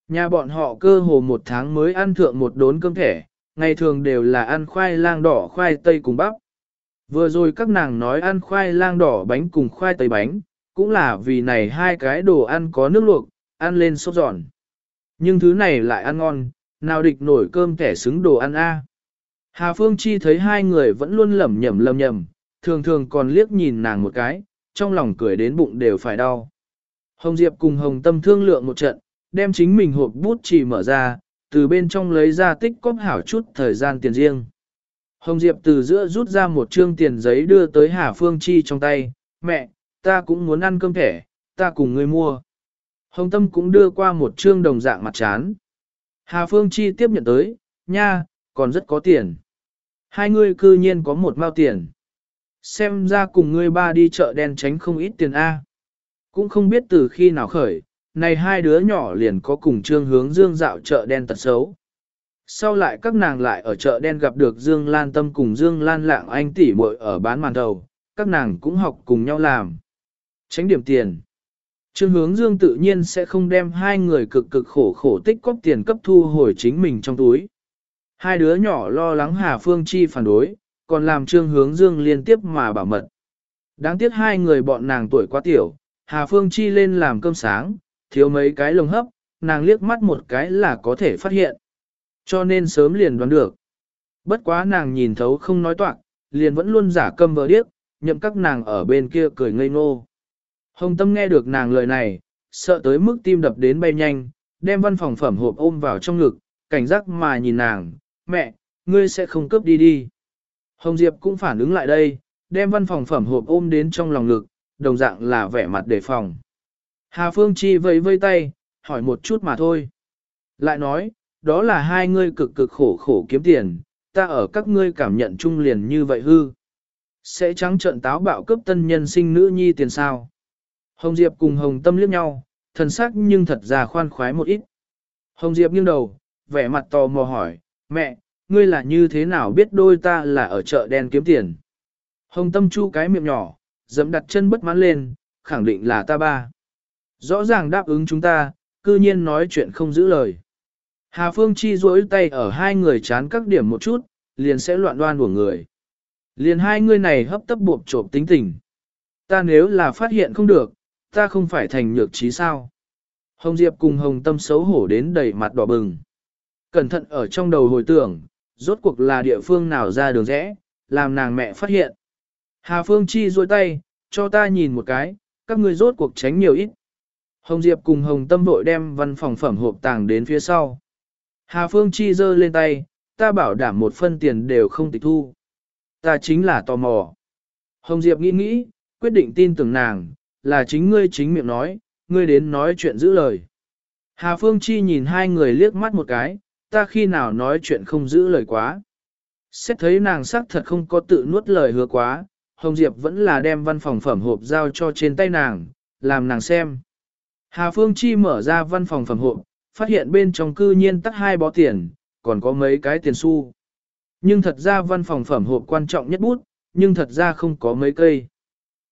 Nhà bọn họ cơ hồ một tháng mới ăn thượng một đốn cơm thẻ, ngày thường đều là ăn khoai lang đỏ khoai tây cùng bắp. Vừa rồi các nàng nói ăn khoai lang đỏ bánh cùng khoai tây bánh, cũng là vì này hai cái đồ ăn có nước luộc, ăn lên sốt giòn. Nhưng thứ này lại ăn ngon, nào địch nổi cơm kẻ xứng đồ ăn a. Hà Phương Chi thấy hai người vẫn luôn lẩm nhẩm lẩm nhẩm, thường thường còn liếc nhìn nàng một cái, trong lòng cười đến bụng đều phải đau. Hồng Diệp cùng Hồng Tâm thương lượng một trận, đem chính mình hộp bút chỉ mở ra, từ bên trong lấy ra tích cóp hảo chút thời gian tiền riêng. Hồng Diệp từ giữa rút ra một trương tiền giấy đưa tới Hà Phương Chi trong tay, mẹ, ta cũng muốn ăn cơm thẻ, ta cùng ngươi mua. Hồng Tâm cũng đưa qua một trương đồng dạng mặt chán. Hà Phương Chi tiếp nhận tới, nha, còn rất có tiền. Hai người cư nhiên có một mao tiền. Xem ra cùng ngươi ba đi chợ đen tránh không ít tiền A. Cũng không biết từ khi nào khởi, này hai đứa nhỏ liền có cùng trương hướng dương dạo chợ đen tật xấu. Sau lại các nàng lại ở chợ đen gặp được Dương Lan Tâm cùng Dương Lan Lạng Anh tỷ muội ở bán màn đầu, các nàng cũng học cùng nhau làm. Tránh điểm tiền. Trương hướng Dương tự nhiên sẽ không đem hai người cực cực khổ khổ tích cóp tiền cấp thu hồi chính mình trong túi. Hai đứa nhỏ lo lắng Hà Phương Chi phản đối, còn làm Trương hướng Dương liên tiếp mà bảo mật. Đáng tiếc hai người bọn nàng tuổi quá tiểu, Hà Phương Chi lên làm cơm sáng, thiếu mấy cái lồng hấp, nàng liếc mắt một cái là có thể phát hiện. Cho nên sớm liền đoán được. Bất quá nàng nhìn thấu không nói toạc, liền vẫn luôn giả câm vờ điếc, nhậm các nàng ở bên kia cười ngây ngô. Hồng Tâm nghe được nàng lời này, sợ tới mức tim đập đến bay nhanh, đem văn phòng phẩm hộp ôm vào trong ngực, cảnh giác mà nhìn nàng, mẹ, ngươi sẽ không cướp đi đi. Hồng Diệp cũng phản ứng lại đây, đem văn phòng phẩm hộp ôm đến trong lòng ngực, đồng dạng là vẻ mặt đề phòng. Hà Phương Chi vẫy vây tay, hỏi một chút mà thôi. Lại nói, đó là hai ngươi cực cực khổ khổ kiếm tiền, ta ở các ngươi cảm nhận chung liền như vậy hư. Sẽ trắng trận táo bạo cấp tân nhân sinh nữ nhi tiền sao. Hồng Diệp cùng Hồng Tâm liếc nhau, thần sắc nhưng thật ra khoan khoái một ít. Hồng Diệp nghiêng đầu, vẻ mặt tò mò hỏi, mẹ, ngươi là như thế nào biết đôi ta là ở chợ đen kiếm tiền? Hồng Tâm chu cái miệng nhỏ, dẫm đặt chân bất mãn lên, khẳng định là ta ba. Rõ ràng đáp ứng chúng ta, cư nhiên nói chuyện không giữ lời. Hà Phương Chi duỗi tay ở hai người chán các điểm một chút, liền sẽ loạn đoan của người. Liền hai người này hấp tấp buộc trộm tính tình. Ta nếu là phát hiện không được, ta không phải thành nhược trí sao. Hồng Diệp cùng Hồng Tâm xấu hổ đến đầy mặt đỏ bừng. Cẩn thận ở trong đầu hồi tưởng, rốt cuộc là địa phương nào ra đường rẽ, làm nàng mẹ phát hiện. Hà Phương Chi duỗi tay, cho ta nhìn một cái, các ngươi rốt cuộc tránh nhiều ít. Hồng Diệp cùng Hồng Tâm vội đem văn phòng phẩm hộp tàng đến phía sau. Hà Phương Chi giơ lên tay, ta bảo đảm một phân tiền đều không tịch thu. Ta chính là tò mò. Hồng Diệp nghĩ nghĩ, quyết định tin tưởng nàng, là chính ngươi chính miệng nói, ngươi đến nói chuyện giữ lời. Hà Phương Chi nhìn hai người liếc mắt một cái, ta khi nào nói chuyện không giữ lời quá. Xét thấy nàng sắc thật không có tự nuốt lời hứa quá, Hồng Diệp vẫn là đem văn phòng phẩm hộp giao cho trên tay nàng, làm nàng xem. Hà Phương Chi mở ra văn phòng phẩm hộ, phát hiện bên trong cư nhiên tắt hai bó tiền, còn có mấy cái tiền xu. Nhưng thật ra văn phòng phẩm hộp quan trọng nhất bút, nhưng thật ra không có mấy cây.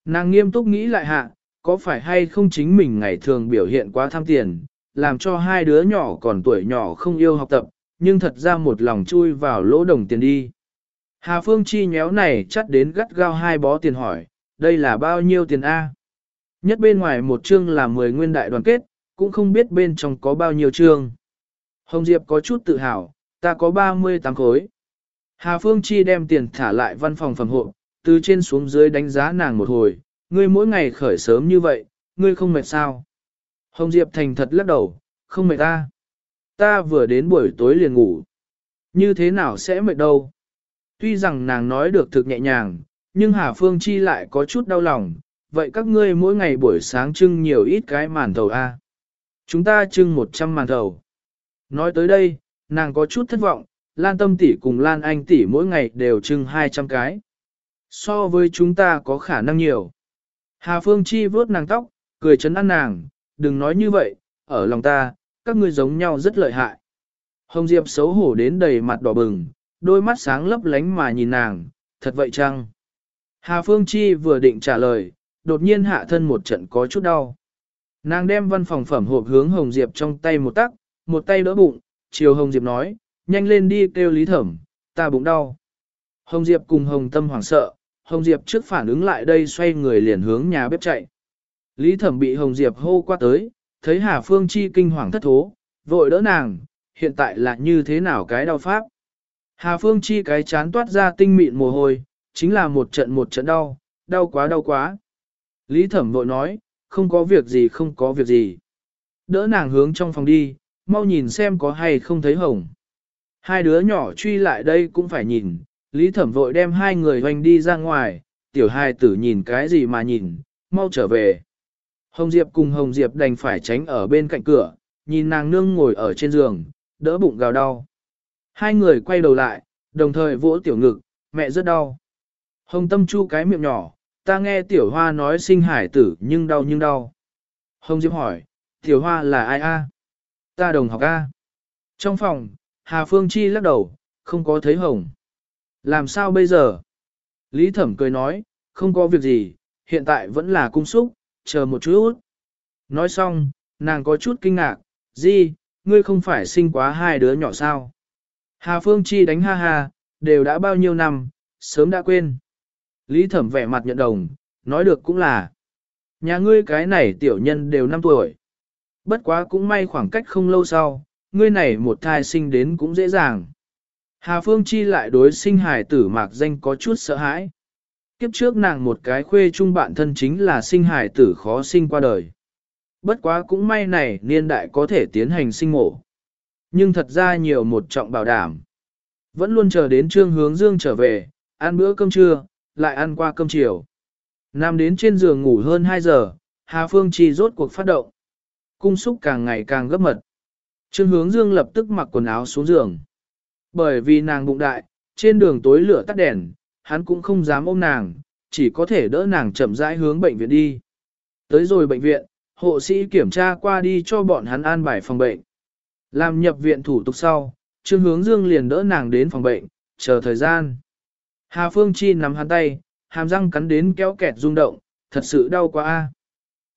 Nàng nghiêm túc nghĩ lại hạ, có phải hay không chính mình ngày thường biểu hiện quá tham tiền, làm cho hai đứa nhỏ còn tuổi nhỏ không yêu học tập, nhưng thật ra một lòng chui vào lỗ đồng tiền đi. Hà Phương Chi nhéo này chắt đến gắt gao hai bó tiền hỏi, đây là bao nhiêu tiền A? Nhất bên ngoài một chương là 10 nguyên đại đoàn kết, cũng không biết bên trong có bao nhiêu chương. Hồng Diệp có chút tự hào, ta có 38 khối. Hà Phương Chi đem tiền thả lại văn phòng phẩm hộ, từ trên xuống dưới đánh giá nàng một hồi, ngươi mỗi ngày khởi sớm như vậy, ngươi không mệt sao? Hồng Diệp thành thật lắc đầu, không mệt ta. Ta vừa đến buổi tối liền ngủ. Như thế nào sẽ mệt đâu? Tuy rằng nàng nói được thực nhẹ nhàng, nhưng Hà Phương Chi lại có chút đau lòng. Vậy các ngươi mỗi ngày buổi sáng trưng nhiều ít cái màn thầu A. Chúng ta trưng 100 màn thầu. Nói tới đây, nàng có chút thất vọng, Lan Tâm tỷ cùng Lan Anh tỷ mỗi ngày đều trưng 200 cái. So với chúng ta có khả năng nhiều. Hà Phương Chi vớt nàng tóc, cười chấn an nàng, đừng nói như vậy, ở lòng ta, các ngươi giống nhau rất lợi hại. Hồng Diệp xấu hổ đến đầy mặt đỏ bừng, đôi mắt sáng lấp lánh mà nhìn nàng, thật vậy chăng? Hà Phương Chi vừa định trả lời, đột nhiên hạ thân một trận có chút đau. Nàng đem văn phòng phẩm hộp hướng Hồng Diệp trong tay một tắc, một tay đỡ bụng, chiều Hồng Diệp nói, nhanh lên đi kêu Lý Thẩm, ta bụng đau. Hồng Diệp cùng Hồng Tâm hoảng sợ, Hồng Diệp trước phản ứng lại đây xoay người liền hướng nhà bếp chạy. Lý Thẩm bị Hồng Diệp hô qua tới, thấy Hà Phương Chi kinh hoàng thất thố, vội đỡ nàng, hiện tại là như thế nào cái đau pháp. Hà Phương Chi cái chán toát ra tinh mịn mồ hôi, chính là một trận một trận đau, đau quá đau quá. Lý Thẩm vội nói, không có việc gì không có việc gì. Đỡ nàng hướng trong phòng đi, mau nhìn xem có hay không thấy hồng. Hai đứa nhỏ truy lại đây cũng phải nhìn, Lý Thẩm vội đem hai người hoành đi ra ngoài, tiểu hai tử nhìn cái gì mà nhìn, mau trở về. Hồng Diệp cùng Hồng Diệp đành phải tránh ở bên cạnh cửa, nhìn nàng nương ngồi ở trên giường, đỡ bụng gào đau. Hai người quay đầu lại, đồng thời vỗ tiểu ngực, mẹ rất đau. Hồng Tâm chu cái miệng nhỏ, ta nghe tiểu hoa nói sinh hải tử nhưng đau nhưng đau. Hồng Diệp hỏi, tiểu hoa là ai a? Ta đồng học a. Trong phòng, Hà Phương Chi lắc đầu, không có thấy Hồng. Làm sao bây giờ? Lý Thẩm cười nói, không có việc gì, hiện tại vẫn là cung súc chờ một chút. Nói xong, nàng có chút kinh ngạc, gì, ngươi không phải sinh quá hai đứa nhỏ sao? Hà Phương Chi đánh ha ha, đều đã bao nhiêu năm, sớm đã quên. Lý Thẩm vẻ mặt nhận đồng, nói được cũng là. Nhà ngươi cái này tiểu nhân đều 5 tuổi. Bất quá cũng may khoảng cách không lâu sau, ngươi này một thai sinh đến cũng dễ dàng. Hà Phương Chi lại đối sinh hài tử mạc danh có chút sợ hãi. Kiếp trước nàng một cái khuê chung bạn thân chính là sinh hài tử khó sinh qua đời. Bất quá cũng may này niên đại có thể tiến hành sinh mổ. Nhưng thật ra nhiều một trọng bảo đảm. Vẫn luôn chờ đến trương hướng dương trở về, ăn bữa cơm trưa, lại ăn qua cơm chiều. Nằm đến trên giường ngủ hơn 2 giờ, Hà Phương Chi rốt cuộc phát động. Cung xúc càng ngày càng gấp mật. Trương hướng dương lập tức mặc quần áo xuống giường. Bởi vì nàng bụng đại, trên đường tối lửa tắt đèn, hắn cũng không dám ôm nàng, chỉ có thể đỡ nàng chậm rãi hướng bệnh viện đi. Tới rồi bệnh viện, hộ sĩ kiểm tra qua đi cho bọn hắn an bài phòng bệnh. Làm nhập viện thủ tục sau, Trương Hướng Dương liền đỡ nàng đến phòng bệnh, chờ thời gian. Hà Phương Chi nắm hắn tay, hàm răng cắn đến kéo kẹt rung động, thật sự đau quá a.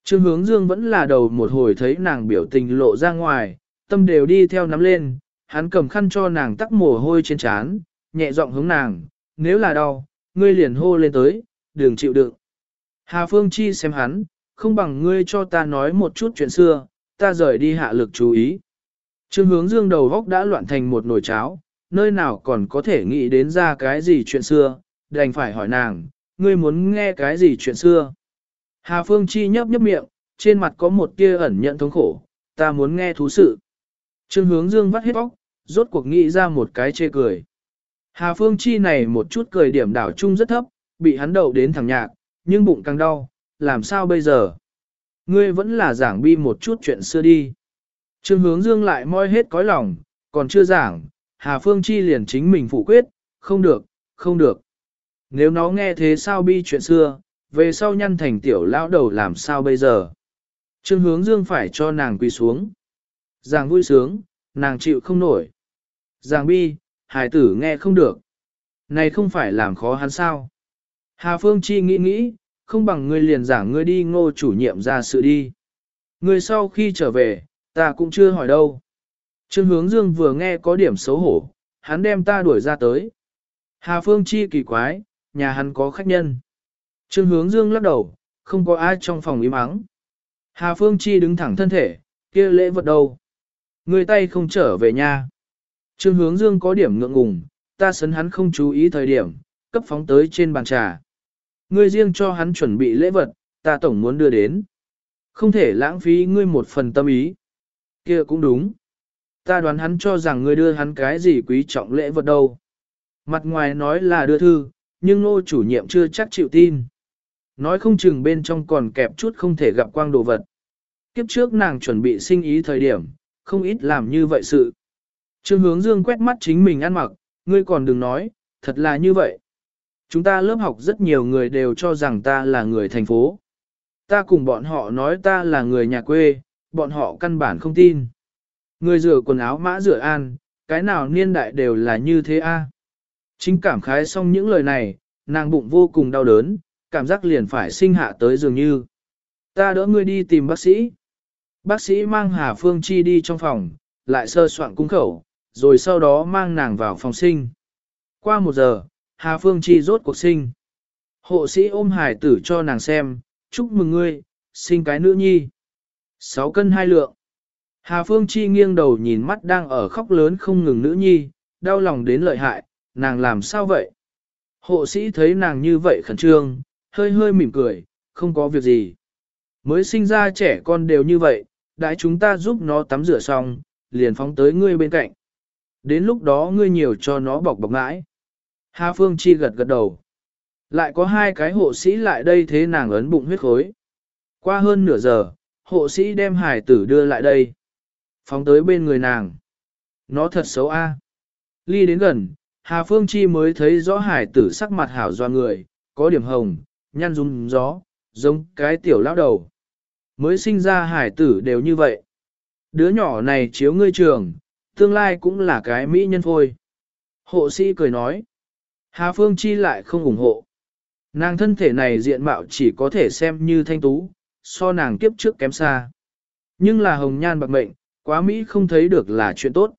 Trương Hướng Dương vẫn là đầu một hồi thấy nàng biểu tình lộ ra ngoài, tâm đều đi theo nắm lên, hắn cầm khăn cho nàng tắc mồ hôi trên trán, nhẹ giọng hướng nàng, nếu là đau, ngươi liền hô lên tới, đừng chịu đựng. Hà Phương Chi xem hắn, không bằng ngươi cho ta nói một chút chuyện xưa, ta rời đi hạ lực chú ý. Trương hướng dương đầu góc đã loạn thành một nồi cháo, nơi nào còn có thể nghĩ đến ra cái gì chuyện xưa, đành phải hỏi nàng, ngươi muốn nghe cái gì chuyện xưa. Hà Phương Chi nhấp nhấp miệng, trên mặt có một tia ẩn nhận thống khổ, ta muốn nghe thú sự. Trương hướng dương vắt hết bóc, rốt cuộc nghĩ ra một cái chê cười. Hà Phương Chi này một chút cười điểm đảo chung rất thấp, bị hắn đậu đến thẳng nhạc, nhưng bụng càng đau, làm sao bây giờ? Ngươi vẫn là giảng bi một chút chuyện xưa đi. Trương hướng dương lại moi hết cõi lòng, còn chưa giảng, Hà Phương Chi liền chính mình phụ quyết, không được, không được. Nếu nó nghe thế sao bi chuyện xưa, về sau nhăn thành tiểu lão đầu làm sao bây giờ? Trương hướng dương phải cho nàng quỳ xuống. Giàng vui sướng, nàng chịu không nổi. Giàng bi, hài tử nghe không được. Này không phải làm khó hắn sao. Hà Phương Chi nghĩ nghĩ, không bằng ngươi liền giảng ngươi đi ngô chủ nhiệm ra sự đi. Ngươi sau khi trở về, ta cũng chưa hỏi đâu. Trương hướng dương vừa nghe có điểm xấu hổ, hắn đem ta đuổi ra tới. Hà Phương Chi kỳ quái, nhà hắn có khách nhân. Trương hướng dương lắc đầu, không có ai trong phòng im ắng. Hà Phương Chi đứng thẳng thân thể, kia lễ vật đâu. Người tay không trở về nhà. Trương hướng dương có điểm ngượng ngùng, ta sấn hắn không chú ý thời điểm, cấp phóng tới trên bàn trà. Ngươi riêng cho hắn chuẩn bị lễ vật, ta tổng muốn đưa đến. Không thể lãng phí ngươi một phần tâm ý. kia cũng đúng. Ta đoán hắn cho rằng ngươi đưa hắn cái gì quý trọng lễ vật đâu. Mặt ngoài nói là đưa thư, nhưng nô chủ nhiệm chưa chắc chịu tin. Nói không chừng bên trong còn kẹp chút không thể gặp quang đồ vật. Kiếp trước nàng chuẩn bị sinh ý thời điểm, không ít làm như vậy sự. Trương hướng dương quét mắt chính mình ăn mặc, ngươi còn đừng nói, thật là như vậy. Chúng ta lớp học rất nhiều người đều cho rằng ta là người thành phố. Ta cùng bọn họ nói ta là người nhà quê, bọn họ căn bản không tin. Người rửa quần áo mã rửa an, cái nào niên đại đều là như thế a. Chính cảm khái xong những lời này, nàng bụng vô cùng đau đớn, cảm giác liền phải sinh hạ tới dường như. Ta đỡ ngươi đi tìm bác sĩ. Bác sĩ mang Hà Phương Chi đi trong phòng, lại sơ soạn cung khẩu, rồi sau đó mang nàng vào phòng sinh. Qua một giờ, Hà Phương Chi rốt cuộc sinh. Hộ sĩ ôm hải tử cho nàng xem, chúc mừng ngươi, sinh cái nữ nhi. Sáu cân hai lượng. Hà Phương Chi nghiêng đầu nhìn mắt đang ở khóc lớn không ngừng nữ nhi, đau lòng đến lợi hại, nàng làm sao vậy? Hộ sĩ thấy nàng như vậy khẩn trương, hơi hơi mỉm cười, không có việc gì. Mới sinh ra trẻ con đều như vậy, đại chúng ta giúp nó tắm rửa xong, liền phóng tới ngươi bên cạnh. Đến lúc đó ngươi nhiều cho nó bọc bọc ngãi. Hà Phương Chi gật gật đầu. Lại có hai cái hộ sĩ lại đây thế nàng ấn bụng huyết khối. Qua hơn nửa giờ, hộ sĩ đem hải tử đưa lại đây. Phóng tới bên người nàng. Nó thật xấu a. Ly đến gần, Hà Phương Chi mới thấy rõ hải tử sắc mặt hảo doa người, có điểm hồng, nhăn rung gió, giống cái tiểu lão đầu. Mới sinh ra hải tử đều như vậy. Đứa nhỏ này chiếu ngươi trường, tương lai cũng là cái mỹ nhân thôi. Hộ sĩ cười nói. Hà Phương Chi lại không ủng hộ. Nàng thân thể này diện mạo chỉ có thể xem như thanh tú, so nàng kiếp trước kém xa. Nhưng là hồng nhan bạc mệnh, quá Mỹ không thấy được là chuyện tốt.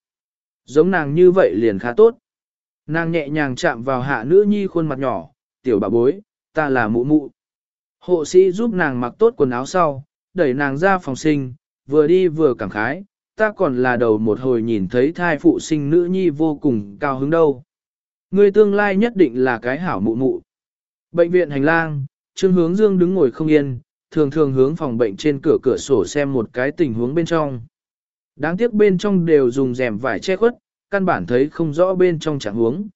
Giống nàng như vậy liền khá tốt. Nàng nhẹ nhàng chạm vào hạ nữ nhi khuôn mặt nhỏ, tiểu bà bối, ta là mụ mụ. Hộ sĩ giúp nàng mặc tốt quần áo sau, đẩy nàng ra phòng sinh, vừa đi vừa cảm khái, ta còn là đầu một hồi nhìn thấy thai phụ sinh nữ nhi vô cùng cao hứng đâu. Người tương lai nhất định là cái hảo mụ mụ. Bệnh viện hành lang, Trương Hướng Dương đứng ngồi không yên, thường thường hướng phòng bệnh trên cửa cửa sổ xem một cái tình huống bên trong. Đáng tiếc bên trong đều dùng rèm vải che khuất, căn bản thấy không rõ bên trong trạng huống.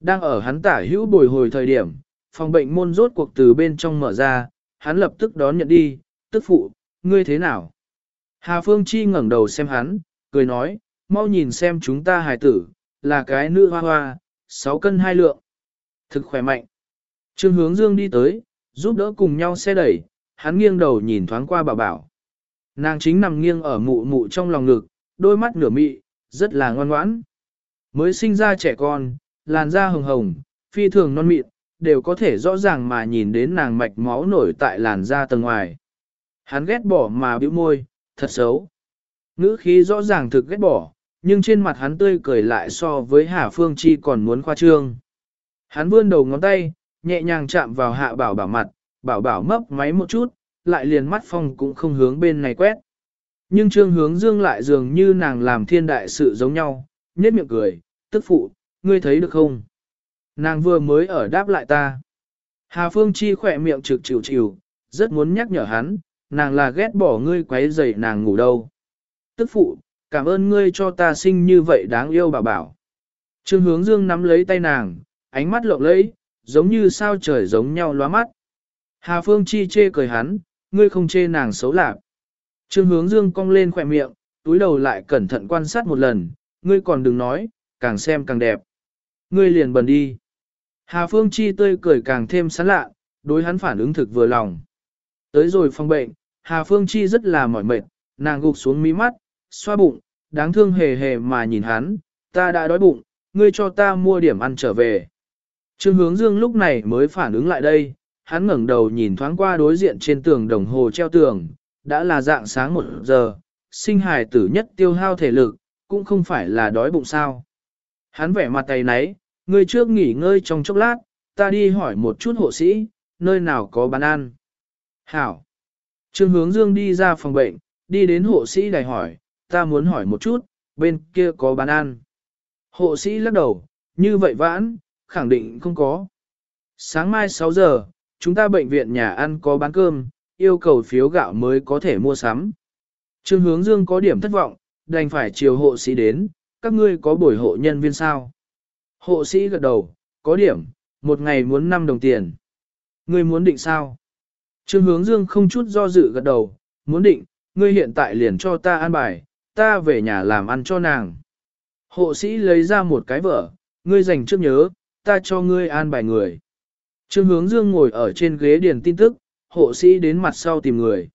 Đang ở hắn tả hữu bồi hồi thời điểm, phòng bệnh môn rốt cuộc từ bên trong mở ra, hắn lập tức đón nhận đi, tức phụ, ngươi thế nào? Hà Phương Chi ngẩng đầu xem hắn, cười nói, mau nhìn xem chúng ta hài tử, là cái nữ hoa hoa, 6 cân 2 lượng. Thực khỏe mạnh. Trương hướng dương đi tới, giúp đỡ cùng nhau xe đẩy, hắn nghiêng đầu nhìn thoáng qua bảo bảo. Nàng chính nằm nghiêng ở mụ mụ trong lòng ngực, đôi mắt nửa mị, rất là ngoan ngoãn. Mới sinh ra trẻ con, làn da hồng hồng, phi thường non mịn, đều có thể rõ ràng mà nhìn đến nàng mạch máu nổi tại làn da tầng ngoài. Hắn ghét bỏ mà bĩu môi, thật xấu. Ngữ khí rõ ràng thực ghét bỏ, nhưng trên mặt hắn tươi cười lại so với Hà Phương Chi còn muốn khoa trương. Hắn vươn đầu ngón tay, nhẹ nhàng chạm vào hạ bảo bảo mặt, bảo bảo mấp máy một chút, lại liền mắt phong cũng không hướng bên này quét. Nhưng trương hướng dương lại dường như nàng làm thiên đại sự giống nhau, nhếch miệng cười, tức phụ, ngươi thấy được không? Nàng vừa mới ở đáp lại ta. Hà Phương Chi khỏe miệng trực chịu chịu, rất muốn nhắc nhở hắn, nàng là ghét bỏ ngươi quấy rầy nàng ngủ đâu. Tức phụ, cảm ơn ngươi cho ta sinh như vậy đáng yêu bảo bảo. Trương hướng dương nắm lấy tay nàng, ánh mắt lộng lẫy, giống như sao trời giống nhau lóa mắt. Hà Phương Chi chê cười hắn, ngươi không chê nàng xấu lạc. Trương hướng dương cong lên khỏe miệng, túi đầu lại cẩn thận quan sát một lần, ngươi còn đừng nói, càng xem càng đẹp. Ngươi liền bần đi. Hà Phương Chi tươi cười càng thêm sán lạ, đối hắn phản ứng thực vừa lòng. Tới rồi phòng bệnh, Hà Phương Chi rất là mỏi mệt, nàng gục xuống mí mắt, xoa bụng, đáng thương hề hề mà nhìn hắn, ta đã đói bụng, ngươi cho ta mua điểm ăn trở về. Trương hướng dương lúc này mới phản ứng lại đây, hắn ngẩng đầu nhìn thoáng qua đối diện trên tường đồng hồ treo tường, đã là dạng sáng một giờ, sinh hài tử nhất tiêu hao thể lực, cũng không phải là đói bụng sao. Hắn vẻ mặt tay nấy, ngươi trước nghỉ ngơi trong chốc lát, ta đi hỏi một chút hộ sĩ, nơi nào có bán ăn. Hảo. Trương hướng dương đi ra phòng bệnh, đi đến hộ sĩ đài hỏi, ta muốn hỏi một chút, bên kia có bán ăn. Hộ sĩ lắc đầu, như vậy vãn, khẳng định không có. Sáng mai 6 giờ, chúng ta bệnh viện nhà ăn có bán cơm, yêu cầu phiếu gạo mới có thể mua sắm. Trương hướng dương có điểm thất vọng, đành phải chiều hộ sĩ đến, các ngươi có buổi hộ nhân viên sao? Hộ sĩ gật đầu, có điểm, một ngày muốn 5 đồng tiền. Ngươi muốn định sao? Trương hướng dương không chút do dự gật đầu, muốn định, ngươi hiện tại liền cho ta ăn bài, ta về nhà làm ăn cho nàng. Hộ sĩ lấy ra một cái vở, ngươi dành trước nhớ, ta cho ngươi an bài người. Trương hướng dương ngồi ở trên ghế điền tin tức, hộ sĩ đến mặt sau tìm người.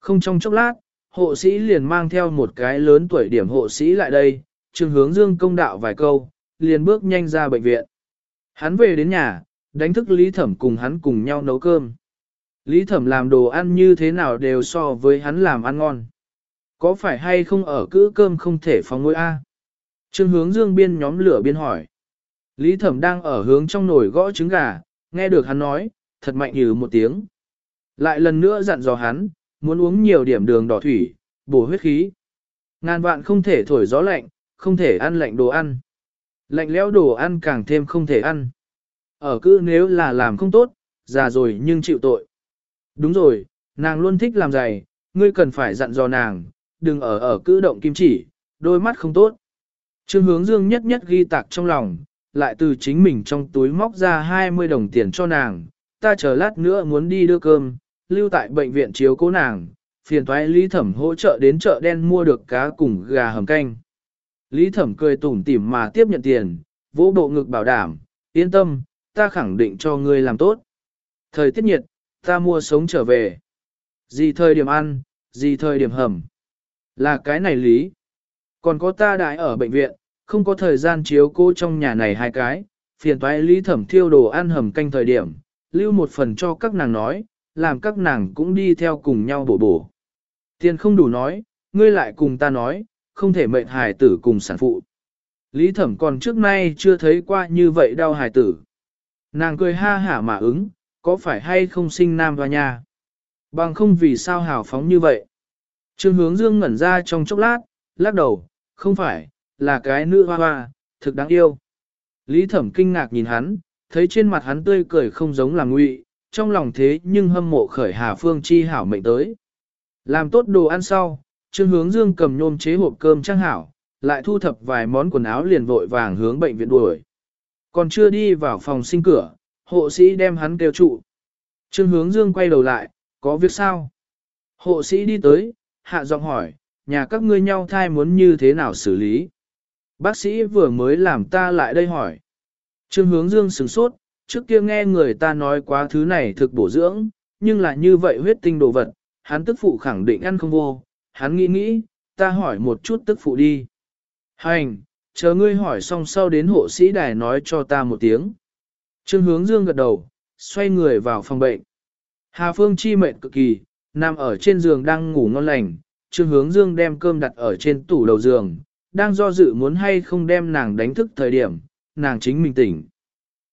Không trong chốc lát, hộ sĩ liền mang theo một cái lớn tuổi điểm hộ sĩ lại đây, trương hướng dương công đạo vài câu, liền bước nhanh ra bệnh viện. Hắn về đến nhà, đánh thức Lý Thẩm cùng hắn cùng nhau nấu cơm. Lý Thẩm làm đồ ăn như thế nào đều so với hắn làm ăn ngon. Có phải hay không ở cữ cơm không thể phóng ngôi A? Trương hướng dương biên nhóm lửa biên hỏi. Lý Thẩm đang ở hướng trong nồi gõ trứng gà, nghe được hắn nói, thật mạnh như một tiếng. Lại lần nữa dặn dò hắn, muốn uống nhiều điểm đường đỏ thủy, bổ huyết khí. Ngàn vạn không thể thổi gió lạnh, không thể ăn lạnh đồ ăn. Lạnh lẽo đồ ăn càng thêm không thể ăn. Ở cứ nếu là làm không tốt, già rồi nhưng chịu tội. Đúng rồi, nàng luôn thích làm giày, ngươi cần phải dặn dò nàng, đừng ở ở cứ động kim chỉ, đôi mắt không tốt. Trương hướng dương nhất nhất ghi tạc trong lòng, lại từ chính mình trong túi móc ra 20 đồng tiền cho nàng, ta chờ lát nữa muốn đi đưa cơm, lưu tại bệnh viện chiếu cố nàng, phiền thoái Lý Thẩm hỗ trợ đến chợ đen mua được cá cùng gà hầm canh. Lý Thẩm cười tủm tỉm mà tiếp nhận tiền, vỗ bộ ngực bảo đảm, yên tâm, ta khẳng định cho ngươi làm tốt. Thời tiết nhiệt, ta mua sống trở về. Gì thời điểm ăn, gì thời điểm hầm. Là cái này lý. Còn có ta đại ở bệnh viện, không có thời gian chiếu cô trong nhà này hai cái, phiền toái lý thẩm thiêu đồ ăn hầm canh thời điểm, lưu một phần cho các nàng nói, làm các nàng cũng đi theo cùng nhau bổ bổ. Tiền không đủ nói, ngươi lại cùng ta nói, không thể mệnh hài tử cùng sản phụ. Lý thẩm còn trước nay chưa thấy qua như vậy đau hài tử. Nàng cười ha hả mà ứng, có phải hay không sinh nam và nhà Bằng không vì sao hào phóng như vậy? Trương hướng dương ngẩn ra trong chốc lát, lắc đầu, không phải, là cái nữ hoa hoa, thực đáng yêu. Lý thẩm kinh ngạc nhìn hắn, thấy trên mặt hắn tươi cười không giống là ngụy, trong lòng thế nhưng hâm mộ khởi Hà Phương chi hảo mệnh tới. Làm tốt đồ ăn sau, Trương Hướng Dương cầm nhôm chế hộp cơm trang hảo, lại thu thập vài món quần áo liền vội vàng hướng bệnh viện đuổi. Còn chưa đi vào phòng sinh cửa, hộ sĩ đem hắn kêu trụ. Trương Hướng Dương quay đầu lại, có việc sao? Hộ sĩ đi tới, hạ giọng hỏi, nhà các ngươi nhau thai muốn như thế nào xử lý? Bác sĩ vừa mới làm ta lại đây hỏi. Trương hướng dương sửng sốt, trước kia nghe người ta nói quá thứ này thực bổ dưỡng, nhưng là như vậy huyết tinh đồ vật, hắn tức phụ khẳng định ăn không vô, hắn nghĩ nghĩ, ta hỏi một chút tức phụ đi. Hành, chờ ngươi hỏi xong sau đến hộ sĩ đài nói cho ta một tiếng. Trương hướng dương gật đầu, xoay người vào phòng bệnh. Hà Phương chi mệt cực kỳ, nằm ở trên giường đang ngủ ngon lành, Trương hướng dương đem cơm đặt ở trên tủ đầu giường, đang do dự muốn hay không đem nàng đánh thức thời điểm, nàng chính mình tỉnh.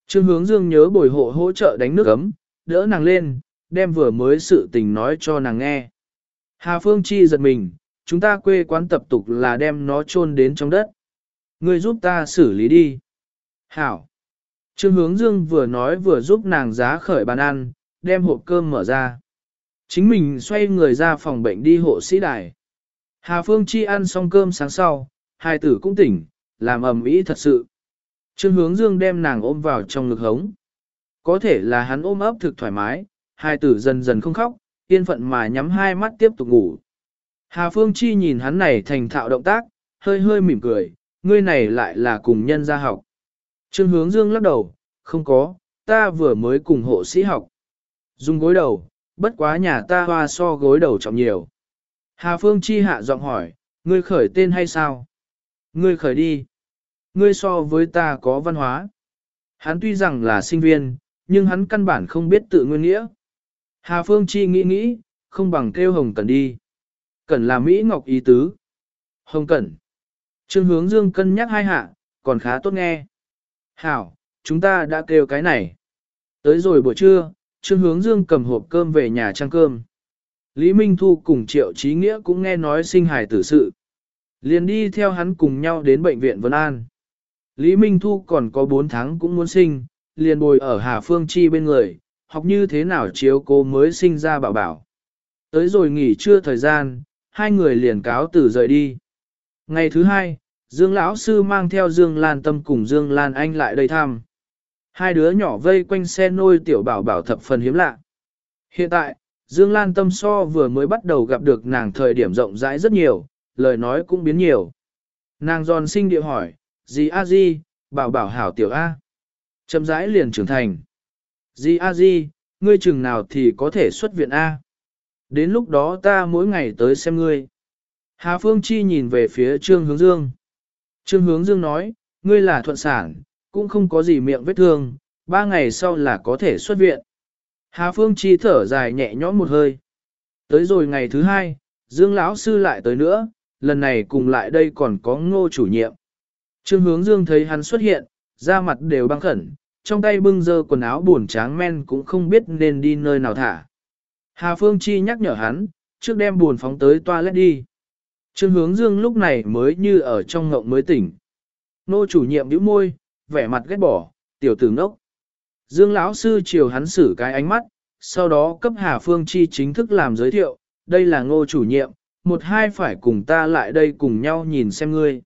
Trương hướng dương nhớ bồi hộ hỗ trợ đánh nước ấm, đỡ nàng lên, đem vừa mới sự tình nói cho nàng nghe. Hà Phương Chi giật mình, chúng ta quê quán tập tục là đem nó chôn đến trong đất. Ngươi giúp ta xử lý đi. Hảo. Trương hướng dương vừa nói vừa giúp nàng giá khởi bàn ăn, đem hộp cơm mở ra. Chính mình xoay người ra phòng bệnh đi hộ sĩ đài. Hà Phương Chi ăn xong cơm sáng sau, hai tử cũng tỉnh, làm ầm ĩ thật sự. Trương hướng dương đem nàng ôm vào trong ngực hống. Có thể là hắn ôm ấp thực thoải mái, hai tử dần dần không khóc, yên phận mà nhắm hai mắt tiếp tục ngủ. Hà Phương Chi nhìn hắn này thành thạo động tác, hơi hơi mỉm cười, ngươi này lại là cùng nhân gia học. Trương hướng dương lắc đầu, không có, ta vừa mới cùng hộ sĩ học. Dùng gối đầu, bất quá nhà ta hoa so gối đầu trọng nhiều. Hà Phương Chi hạ giọng hỏi, ngươi khởi tên hay sao? Ngươi khởi đi. Ngươi so với ta có văn hóa. Hắn tuy rằng là sinh viên, nhưng hắn căn bản không biết tự nguyên nghĩa. Hà Phương Chi nghĩ nghĩ, không bằng kêu Hồng Cẩn đi. Cẩn là Mỹ Ngọc ý tứ. Hồng Cẩn. Trương hướng dương cân nhắc hai hạ, còn khá tốt nghe. Hảo, chúng ta đã kêu cái này. Tới rồi buổi trưa, Trương hướng dương cầm hộp cơm về nhà trang cơm. Lý Minh Thu cùng Triệu Chí Nghĩa cũng nghe nói sinh hài tử sự. Liền đi theo hắn cùng nhau đến bệnh viện Vân An. Lý Minh Thu còn có 4 tháng cũng muốn sinh, liền bồi ở Hà Phương Chi bên người, học như thế nào chiếu cô mới sinh ra bảo bảo. Tới rồi nghỉ trưa thời gian, hai người liền cáo từ rời đi. Ngày thứ hai, Dương lão sư mang theo Dương Lan Tâm cùng Dương Lan Anh lại đây thăm. Hai đứa nhỏ vây quanh xe nôi tiểu bảo bảo thập phần hiếm lạ. Hiện tại, Dương Lan Tâm so vừa mới bắt đầu gặp được nàng thời điểm rộng rãi rất nhiều, lời nói cũng biến nhiều. Nàng giòn sinh địa hỏi, gì a di, bảo bảo hảo tiểu A. Chậm rãi liền trưởng thành. Di a di, ngươi chừng nào thì có thể xuất viện A. Đến lúc đó ta mỗi ngày tới xem ngươi. Hà Phương Chi nhìn về phía Trương Hướng Dương. Trương Hướng Dương nói, ngươi là thuận sản, cũng không có gì miệng vết thương, ba ngày sau là có thể xuất viện. Hà Phương Chi thở dài nhẹ nhõm một hơi. Tới rồi ngày thứ hai, Dương lão sư lại tới nữa, lần này cùng lại đây còn có ngô chủ nhiệm. Trương hướng dương thấy hắn xuất hiện, da mặt đều băng khẩn, trong tay bưng dơ quần áo buồn tráng men cũng không biết nên đi nơi nào thả. Hà Phương Chi nhắc nhở hắn, trước đem buồn phóng tới toilet đi. Trương hướng dương lúc này mới như ở trong ngộng mới tỉnh. Nô chủ nhiệm nhíu môi, vẻ mặt ghét bỏ, tiểu tử ngốc. Dương lão sư chiều hắn xử cái ánh mắt, sau đó cấp Hà Phương Chi chính thức làm giới thiệu, đây là ngô chủ nhiệm, một hai phải cùng ta lại đây cùng nhau nhìn xem ngươi.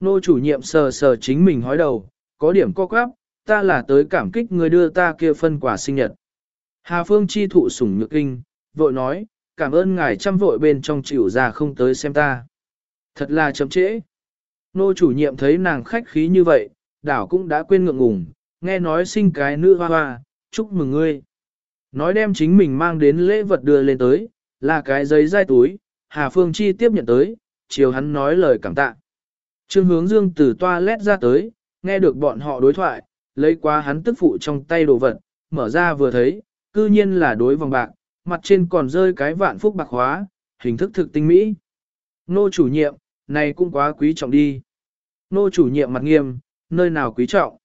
Nô chủ nhiệm sờ sờ chính mình hói đầu, có điểm co quắp, ta là tới cảm kích người đưa ta kia phân quả sinh nhật. Hà Phương chi thụ sủng nhược kinh, vội nói, cảm ơn ngài chăm vội bên trong chịu ra không tới xem ta. Thật là chậm trễ. Nô chủ nhiệm thấy nàng khách khí như vậy, đảo cũng đã quên ngượng ngùng, nghe nói sinh cái nữ hoa hoa, chúc mừng ngươi. Nói đem chính mình mang đến lễ vật đưa lên tới, là cái giấy dai túi, Hà Phương Chi tiếp nhận tới, chiều hắn nói lời cảm tạ. Trương hướng dương từ toilet ra tới, nghe được bọn họ đối thoại, lấy qua hắn tức phụ trong tay đồ vật, mở ra vừa thấy, cư nhiên là đối vòng bạc, mặt trên còn rơi cái vạn phúc bạc hóa, hình thức thực tinh mỹ. Nô chủ nhiệm, này cũng quá quý trọng đi. Nô chủ nhiệm mặt nghiêm, nơi nào quý trọng.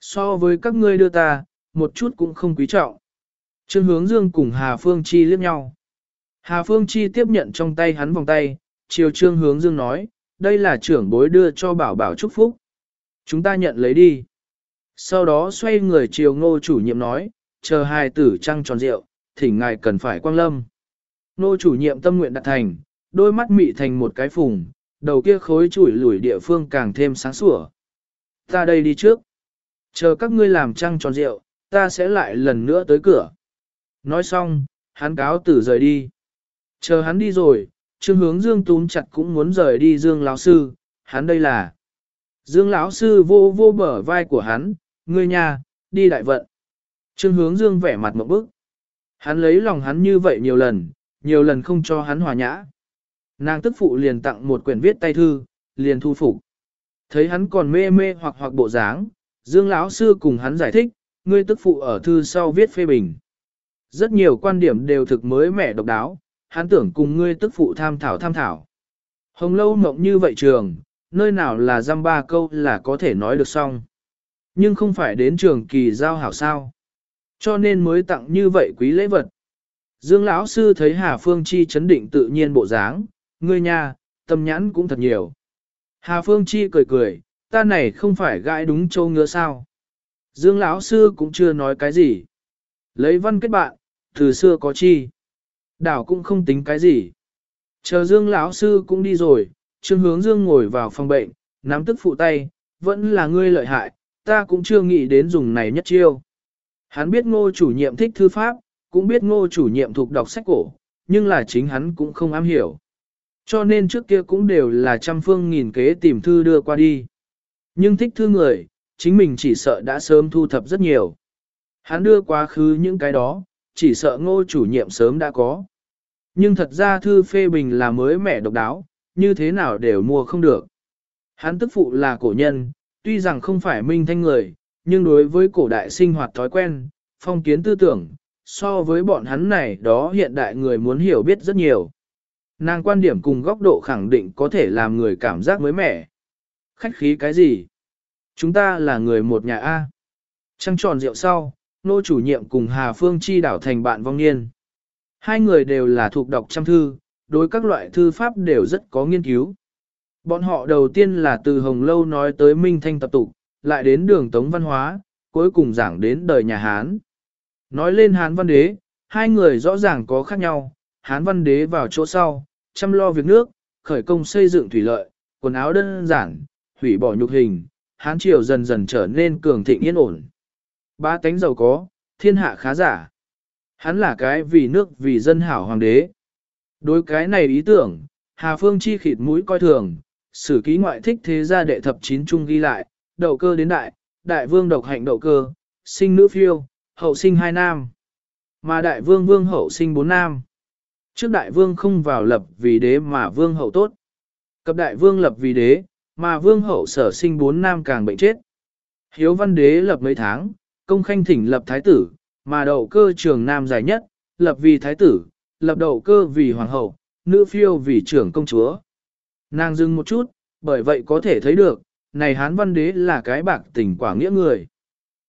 So với các ngươi đưa ta, một chút cũng không quý trọng. Trương hướng dương cùng Hà Phương Chi liếc nhau. Hà Phương Chi tiếp nhận trong tay hắn vòng tay, chiều trương hướng dương nói, đây là trưởng bối đưa cho bảo bảo chúc phúc. Chúng ta nhận lấy đi. Sau đó xoay người chiều ngô chủ nhiệm nói, chờ hai tử trăng tròn rượu, thỉnh ngài cần phải quang lâm. Ngô chủ nhiệm tâm nguyện đạt thành, đôi mắt mị thành một cái phùng, đầu kia khối chủi lủi địa phương càng thêm sáng sủa. Ta đây đi trước. Chờ các ngươi làm trăng tròn rượu, ta sẽ lại lần nữa tới cửa. Nói xong, hắn cáo tử rời đi. Chờ hắn đi rồi, Trương hướng Dương túm chặt cũng muốn rời đi Dương lão sư, hắn đây là. Dương lão sư vô vô bờ vai của hắn, ngươi nhà, đi đại vận. Trương hướng Dương vẻ mặt một bức. Hắn lấy lòng hắn như vậy nhiều lần, nhiều lần không cho hắn hòa nhã. Nàng tức phụ liền tặng một quyển viết tay thư, liền thu phục. Thấy hắn còn mê mê hoặc hoặc bộ dáng, Dương lão sư cùng hắn giải thích, ngươi tức phụ ở thư sau viết phê bình. Rất nhiều quan điểm đều thực mới mẻ độc đáo, hắn tưởng cùng ngươi tức phụ tham thảo tham thảo. Hồng lâu mộng như vậy trường, nơi nào là dăm ba câu là có thể nói được xong. Nhưng không phải đến trường kỳ giao hảo sao. Cho nên mới tặng như vậy quý lễ vật. Dương lão sư thấy Hà Phương Chi chấn định tự nhiên bộ dáng, ngươi nha, tâm nhãn cũng thật nhiều. Hà Phương Chi cười cười, ta này không phải gãi đúng châu ngứa sao. Dương lão sư cũng chưa nói cái gì. Lấy văn kết bạn, từ xưa có chi. Đảo cũng không tính cái gì. Chờ Dương lão sư cũng đi rồi, Trương Hướng Dương ngồi vào phòng bệnh, nắm tức phụ tay, vẫn là ngươi lợi hại, ta cũng chưa nghĩ đến dùng này nhất chiêu. Hắn biết ngô chủ nhiệm thích thư pháp, cũng biết ngô chủ nhiệm thuộc đọc sách cổ, nhưng là chính hắn cũng không am hiểu. Cho nên trước kia cũng đều là trăm phương nghìn kế tìm thư đưa qua đi. Nhưng thích thư người, chính mình chỉ sợ đã sớm thu thập rất nhiều. Hắn đưa quá khứ những cái đó, chỉ sợ ngô chủ nhiệm sớm đã có. Nhưng thật ra thư phê bình là mới mẻ độc đáo, như thế nào đều mua không được. Hắn tức phụ là cổ nhân, tuy rằng không phải minh thanh người, nhưng đối với cổ đại sinh hoạt thói quen, phong kiến tư tưởng, so với bọn hắn này đó hiện đại người muốn hiểu biết rất nhiều. Nàng quan điểm cùng góc độ khẳng định có thể làm người cảm giác mới mẻ. Khách khí cái gì? Chúng ta là người một nhà A. Trăng tròn rượu sau, nô chủ nhiệm cùng Hà Phương Chi đảo thành bạn vong niên. Hai người đều là thuộc đọc trăm thư, đối các loại thư pháp đều rất có nghiên cứu. Bọn họ đầu tiên là từ Hồng Lâu nói tới Minh Thanh tập tục, lại đến đường Tống Văn Hóa, cuối cùng giảng đến đời nhà Hán. Nói lên Hán Văn Đế, hai người rõ ràng có khác nhau, Hán Văn Đế vào chỗ sau, chăm lo việc nước, khởi công xây dựng thủy lợi, quần áo đơn giản, hủy bỏ nhục hình, Hán Triều dần dần trở nên cường thịnh yên ổn. Ba tánh giàu có, thiên hạ khá giả. Hắn là cái vì nước vì dân hảo hoàng đế. Đối cái này ý tưởng, Hà Phương chi khịt mũi coi thường, sử ký ngoại thích thế gia đệ thập chín trung ghi lại, đậu cơ đến đại, đại vương độc hạnh đậu cơ, sinh nữ phiêu, hậu sinh hai nam. Mà đại vương vương hậu sinh bốn nam. Trước đại vương không vào lập vì đế mà vương hậu tốt. Cập đại vương lập vì đế, mà vương hậu sở sinh bốn nam càng bệnh chết. Hiếu văn đế lập mấy tháng, công khanh thỉnh lập thái tử, mà đậu cơ trường nam dài nhất, lập vì thái tử, lập đậu cơ vì hoàng hậu, nữ phiêu vì trưởng công chúa. Nàng dừng một chút, bởi vậy có thể thấy được, này hán văn đế là cái bạc tình quả nghĩa người.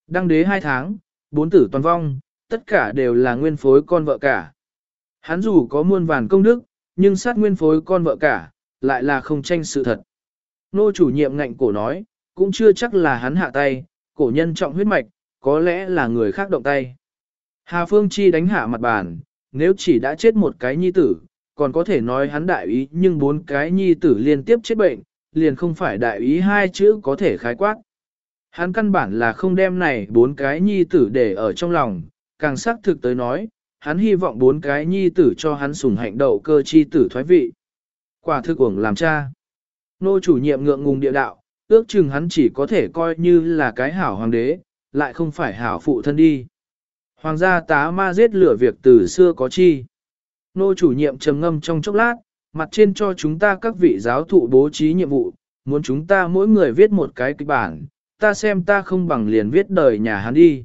Đăng đế hai tháng, bốn tử toàn vong, tất cả đều là nguyên phối con vợ cả. Hắn dù có muôn vàn công đức, nhưng sát nguyên phối con vợ cả, lại là không tranh sự thật. Nô chủ nhiệm ngạnh cổ nói, cũng chưa chắc là hắn hạ tay, cổ nhân trọng huyết mạch, có lẽ là người khác động tay. Hà Phương Chi đánh hạ mặt bàn, nếu chỉ đã chết một cái nhi tử, còn có thể nói hắn đại ý nhưng bốn cái nhi tử liên tiếp chết bệnh, liền không phải đại ý hai chữ có thể khái quát. Hắn căn bản là không đem này bốn cái nhi tử để ở trong lòng, càng xác thực tới nói, hắn hy vọng bốn cái nhi tử cho hắn sùng hạnh đậu cơ chi tử thoái vị. Quả thực uổng làm cha. Nô chủ nhiệm ngượng ngùng địa đạo, ước chừng hắn chỉ có thể coi như là cái hảo hoàng đế, lại không phải hảo phụ thân đi. Hoàng gia tá ma giết lửa việc từ xưa có chi. Nô chủ nhiệm trầm ngâm trong chốc lát, mặt trên cho chúng ta các vị giáo thụ bố trí nhiệm vụ, muốn chúng ta mỗi người viết một cái kịch bản, ta xem ta không bằng liền viết đời nhà hắn đi.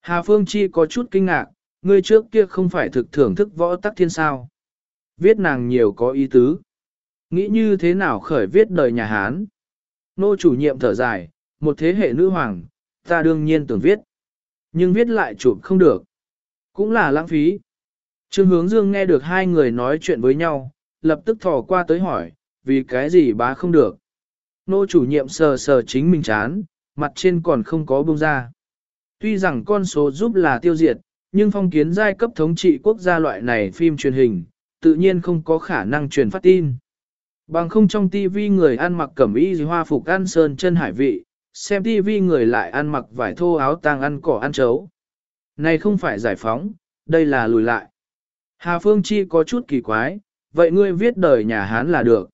Hà Phương Chi có chút kinh ngạc, ngươi trước kia không phải thực thưởng thức võ tắc thiên sao. Viết nàng nhiều có ý tứ. Nghĩ như thế nào khởi viết đời nhà Hán. Nô chủ nhiệm thở dài, một thế hệ nữ hoàng, ta đương nhiên tưởng viết. Nhưng viết lại chụp không được. Cũng là lãng phí. Trương hướng dương nghe được hai người nói chuyện với nhau, lập tức thò qua tới hỏi, vì cái gì bá không được. Nô chủ nhiệm sờ sờ chính mình chán, mặt trên còn không có bông ra. Tuy rằng con số giúp là tiêu diệt, nhưng phong kiến giai cấp thống trị quốc gia loại này phim truyền hình, tự nhiên không có khả năng truyền phát tin. Bằng không trong tivi người ăn mặc cẩm y hoa phục ăn sơn chân hải vị, xem tivi người lại ăn mặc vải thô áo tang ăn cỏ ăn chấu. Này không phải giải phóng, đây là lùi lại. Hà Phương Chi có chút kỳ quái, vậy ngươi viết đời nhà Hán là được.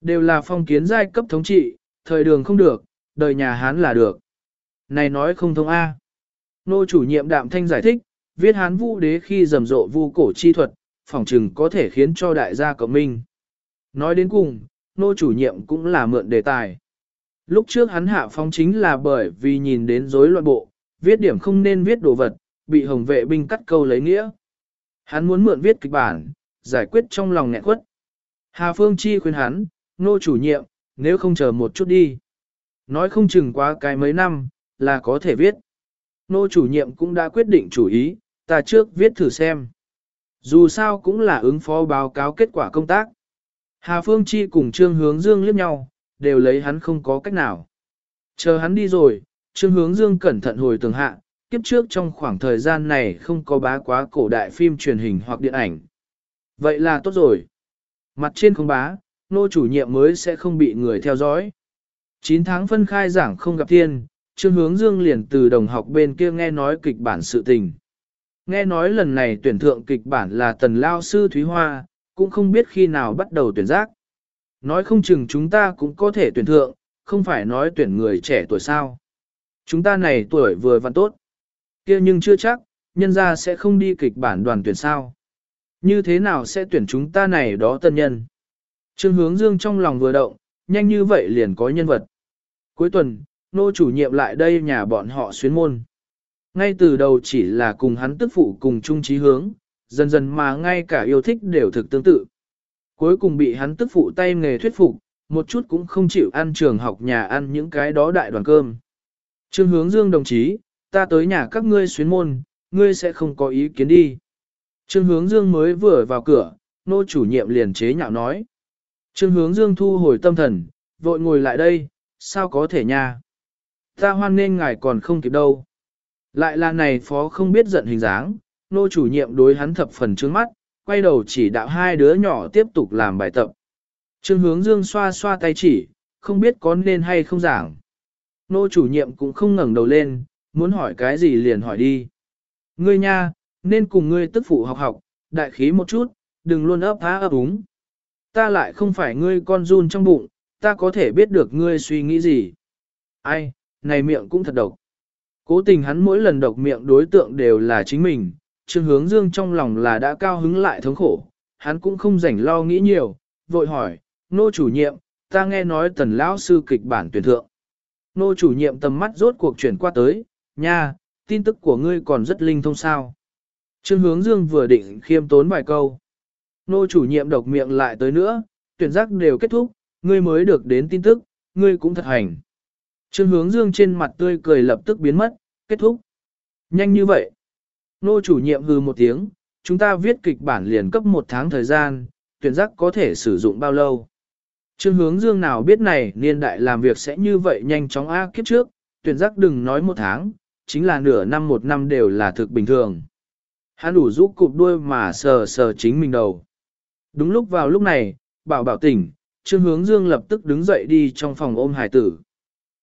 Đều là phong kiến giai cấp thống trị, thời đường không được, đời nhà Hán là được. Này nói không thông A. Nô chủ nhiệm đạm thanh giải thích, viết Hán vũ đế khi rầm rộ vu cổ chi thuật, phỏng chừng có thể khiến cho đại gia cộng minh. Nói đến cùng, nô chủ nhiệm cũng là mượn đề tài. Lúc trước hắn hạ phong chính là bởi vì nhìn đến rối loạn bộ, viết điểm không nên viết đồ vật, bị hồng vệ binh cắt câu lấy nghĩa. Hắn muốn mượn viết kịch bản, giải quyết trong lòng nghẹn quất. Hà Phương Chi khuyên hắn, nô chủ nhiệm, nếu không chờ một chút đi. Nói không chừng quá cái mấy năm, là có thể viết. Nô chủ nhiệm cũng đã quyết định chủ ý, ta trước viết thử xem. Dù sao cũng là ứng phó báo cáo kết quả công tác. Hà Phương Chi cùng Trương Hướng Dương liếc nhau, đều lấy hắn không có cách nào. Chờ hắn đi rồi, Trương Hướng Dương cẩn thận hồi tường hạ, kiếp trước trong khoảng thời gian này không có bá quá cổ đại phim truyền hình hoặc điện ảnh. Vậy là tốt rồi. Mặt trên không bá, nô chủ nhiệm mới sẽ không bị người theo dõi. 9 tháng phân khai giảng không gặp thiên, Trương Hướng Dương liền từ đồng học bên kia nghe nói kịch bản sự tình. Nghe nói lần này tuyển thượng kịch bản là tần lao sư Thúy Hoa, cũng không biết khi nào bắt đầu tuyển giác. Nói không chừng chúng ta cũng có thể tuyển thượng, không phải nói tuyển người trẻ tuổi sao. Chúng ta này tuổi vừa văn tốt. kia nhưng chưa chắc, nhân ra sẽ không đi kịch bản đoàn tuyển sao. Như thế nào sẽ tuyển chúng ta này đó tân nhân? Trương hướng dương trong lòng vừa động, nhanh như vậy liền có nhân vật. Cuối tuần, nô chủ nhiệm lại đây nhà bọn họ xuyến môn. Ngay từ đầu chỉ là cùng hắn tức phụ cùng chung trí hướng, dần dần mà ngay cả yêu thích đều thực tương tự. Cuối cùng bị hắn tức phụ tay nghề thuyết phục, một chút cũng không chịu ăn trường học nhà ăn những cái đó đại đoàn cơm. Trương hướng dương đồng chí, ta tới nhà các ngươi xuyến môn, ngươi sẽ không có ý kiến đi. Trương hướng dương mới vừa vào cửa, nô chủ nhiệm liền chế nhạo nói. Trương hướng dương thu hồi tâm thần, vội ngồi lại đây, sao có thể nha. Ta hoan nên ngài còn không kịp đâu. Lại là này phó không biết giận hình dáng, nô chủ nhiệm đối hắn thập phần trướng mắt, quay đầu chỉ đạo hai đứa nhỏ tiếp tục làm bài tập. Trương hướng dương xoa xoa tay chỉ, không biết có nên hay không giảng. Nô chủ nhiệm cũng không ngẩng đầu lên, muốn hỏi cái gì liền hỏi đi. Ngươi nha, nên cùng ngươi tức phụ học học, đại khí một chút, đừng luôn ấp há ấp úng. Ta lại không phải ngươi con run trong bụng, ta có thể biết được ngươi suy nghĩ gì. Ai, này miệng cũng thật độc. Cố tình hắn mỗi lần độc miệng đối tượng đều là chính mình, Trương Hướng Dương trong lòng là đã cao hứng lại thống khổ, hắn cũng không rảnh lo nghĩ nhiều, vội hỏi, nô chủ nhiệm, ta nghe nói tần lão sư kịch bản tuyển thượng. Nô chủ nhiệm tầm mắt rốt cuộc chuyển qua tới, nha, tin tức của ngươi còn rất linh thông sao. Trương Hướng Dương vừa định khiêm tốn vài câu. Nô chủ nhiệm độc miệng lại tới nữa, tuyển giác đều kết thúc, ngươi mới được đến tin tức, ngươi cũng thật hành. Trương hướng dương trên mặt tươi cười lập tức biến mất, kết thúc. Nhanh như vậy. Nô chủ nhiệm hư một tiếng, chúng ta viết kịch bản liền cấp một tháng thời gian, tuyển giác có thể sử dụng bao lâu. Trương hướng dương nào biết này niên đại làm việc sẽ như vậy nhanh chóng ác kiếp trước, tuyển giác đừng nói một tháng, chính là nửa năm một năm đều là thực bình thường. Hắn đủ rũ cụp đuôi mà sờ sờ chính mình đầu. Đúng lúc vào lúc này, bảo bảo tỉnh, Trương Hướng Dương lập tức đứng dậy đi trong phòng ôm hải tử.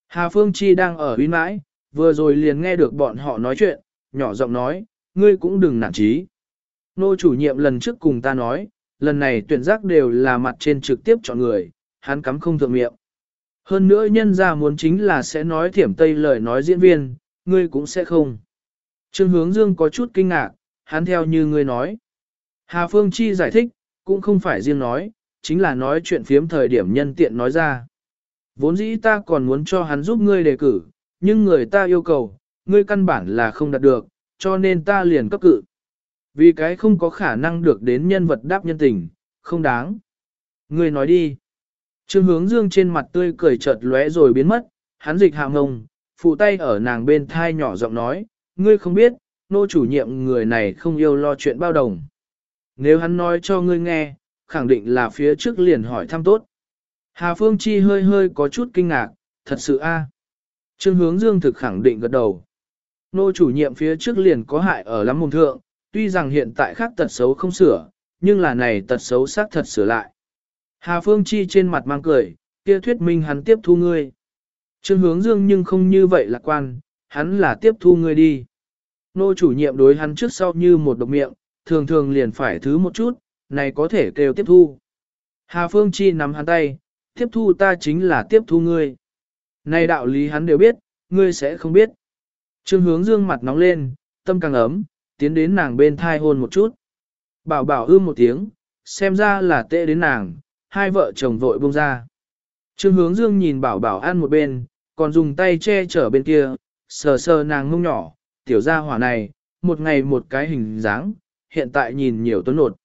Hà Phương Chi đang ở huyến mãi, vừa rồi liền nghe được bọn họ nói chuyện, nhỏ giọng nói, ngươi cũng đừng nản trí. Nô chủ nhiệm lần trước cùng ta nói, lần này tuyển giác đều là mặt trên trực tiếp chọn người, hắn cắm không thượng miệng. Hơn nữa nhân ra muốn chính là sẽ nói thiểm tây lời nói diễn viên, ngươi cũng sẽ không. Trương hướng dương có chút kinh ngạc, hắn theo như ngươi nói. Hà Phương Chi giải thích, cũng không phải riêng nói, chính là nói chuyện phiếm thời điểm nhân tiện nói ra. Vốn dĩ ta còn muốn cho hắn giúp ngươi đề cử, nhưng người ta yêu cầu, ngươi căn bản là không đạt được, cho nên ta liền cấp cự. Vì cái không có khả năng được đến nhân vật đáp nhân tình, không đáng. người nói đi. Trương hướng dương trên mặt tươi cười chợt lóe rồi biến mất, hắn dịch hạ ngông, phụ tay ở nàng bên thai nhỏ giọng nói, ngươi không biết, nô chủ nhiệm người này không yêu lo chuyện bao đồng. Nếu hắn nói cho ngươi nghe, khẳng định là phía trước liền hỏi thăm tốt. Hà Phương Chi hơi hơi có chút kinh ngạc, thật sự a. Trương hướng dương thực khẳng định gật đầu. Nô chủ nhiệm phía trước liền có hại ở lắm mồm thượng, tuy rằng hiện tại khác tật xấu không sửa, nhưng là này tật xấu xác thật sửa lại. Hà Phương Chi trên mặt mang cười, kia thuyết minh hắn tiếp thu ngươi. Trương hướng dương nhưng không như vậy lạc quan, hắn là tiếp thu ngươi đi. Nô chủ nhiệm đối hắn trước sau như một độc miệng, thường thường liền phải thứ một chút, này có thể kêu tiếp thu. Hà Phương Chi nắm hắn tay, tiếp thu ta chính là tiếp thu ngươi. Này đạo lý hắn đều biết, ngươi sẽ không biết. Trương hướng dương mặt nóng lên, tâm càng ấm, tiến đến nàng bên thai hôn một chút. Bảo bảo ưm một tiếng, xem ra là tệ đến nàng, hai vợ chồng vội buông ra. Trương hướng dương nhìn bảo bảo ăn một bên, còn dùng tay che chở bên kia, sờ sờ nàng ngông nhỏ, tiểu gia hỏa này, một ngày một cái hình dáng, hiện tại nhìn nhiều tuấn nột.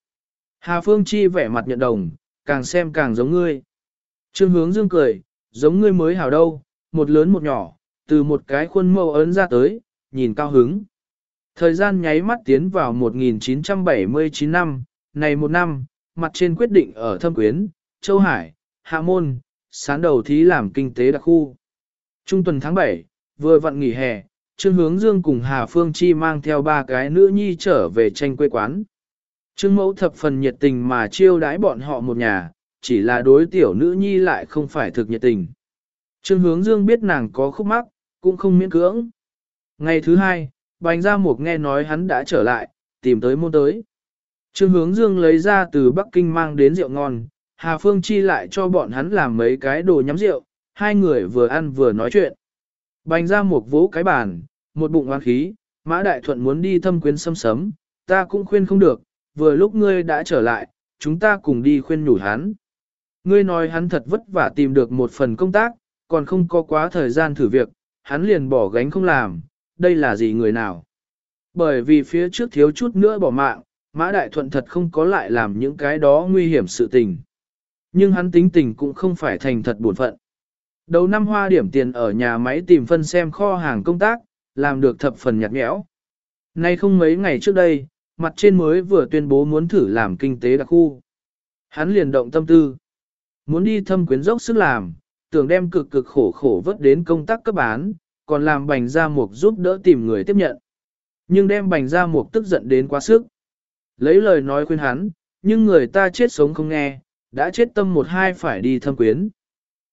Hà Phương Chi vẻ mặt nhận đồng, càng xem càng giống ngươi. Trương hướng dương cười, giống ngươi mới hảo đâu, một lớn một nhỏ, từ một cái khuôn mẫu ấn ra tới, nhìn cao hứng. Thời gian nháy mắt tiến vào 1979 năm, này một năm, mặt trên quyết định ở Thâm Quyến, Châu Hải, Hạ Môn, sán đầu thí làm kinh tế đặc khu. Trung tuần tháng 7, vừa vặn nghỉ hè, Trương Hướng Dương cùng Hà Phương Chi mang theo ba cái nữ nhi trở về tranh quê quán. Trương Mẫu thập phần nhiệt tình mà chiêu đãi bọn họ một nhà, chỉ là đối tiểu nữ nhi lại không phải thực nhiệt tình. Trương Hướng Dương biết nàng có khúc mắc, cũng không miễn cưỡng. Ngày thứ hai, Bành Gia Mục nghe nói hắn đã trở lại, tìm tới môn tới. Trương Hướng Dương lấy ra từ Bắc Kinh mang đến rượu ngon, Hà Phương Chi lại cho bọn hắn làm mấy cái đồ nhắm rượu, hai người vừa ăn vừa nói chuyện. Bành Gia Mục vỗ cái bàn, một bụng oán khí, Mã Đại Thuận muốn đi thâm quyến xâm sấm, ta cũng khuyên không được, vừa lúc ngươi đã trở lại, chúng ta cùng đi khuyên nhủ hắn. Ngươi nói hắn thật vất vả tìm được một phần công tác, còn không có quá thời gian thử việc, hắn liền bỏ gánh không làm, đây là gì người nào? Bởi vì phía trước thiếu chút nữa bỏ mạng, Mã Đại Thuận thật không có lại làm những cái đó nguy hiểm sự tình. Nhưng hắn tính tình cũng không phải thành thật buồn phận. Đầu năm hoa điểm tiền ở nhà máy tìm phân xem kho hàng công tác, làm được thập phần nhạt nhẽo. Nay không mấy ngày trước đây, mặt trên mới vừa tuyên bố muốn thử làm kinh tế đặc khu. Hắn liền động tâm tư. Muốn đi thâm quyến dốc sức làm, tưởng đem cực cực khổ khổ vớt đến công tác cấp bán, còn làm bành ra mục giúp đỡ tìm người tiếp nhận. Nhưng đem bành ra mục tức giận đến quá sức. Lấy lời nói khuyên hắn, nhưng người ta chết sống không nghe, đã chết tâm một hai phải đi thâm quyến.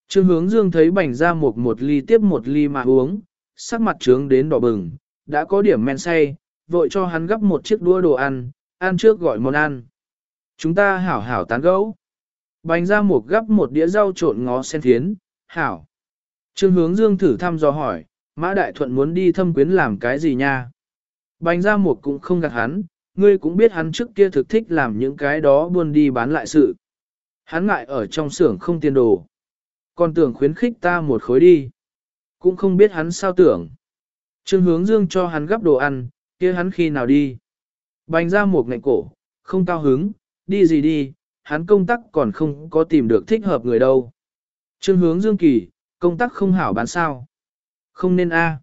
Trương hướng dương thấy bành ra mục một ly tiếp một ly mà uống, sắc mặt trướng đến đỏ bừng, đã có điểm men say, vội cho hắn gấp một chiếc đũa đồ ăn, ăn trước gọi món ăn. Chúng ta hảo hảo tán gẫu. Bành ra một gấp một đĩa rau trộn ngó sen thiến, hảo. Trương hướng dương thử thăm dò hỏi, Mã Đại Thuận muốn đi thâm quyến làm cái gì nha? Bành ra một cũng không gạt hắn, ngươi cũng biết hắn trước kia thực thích làm những cái đó buôn đi bán lại sự. Hắn ngại ở trong xưởng không tiền đồ. Còn tưởng khuyến khích ta một khối đi. Cũng không biết hắn sao tưởng. Trương hướng dương cho hắn gấp đồ ăn, kia hắn khi nào đi. Bành ra một ngạnh cổ, không cao hứng, đi gì đi, hắn công tác còn không có tìm được thích hợp người đâu. Trương hướng dương kỳ, công tác không hảo bán sao. Không nên a.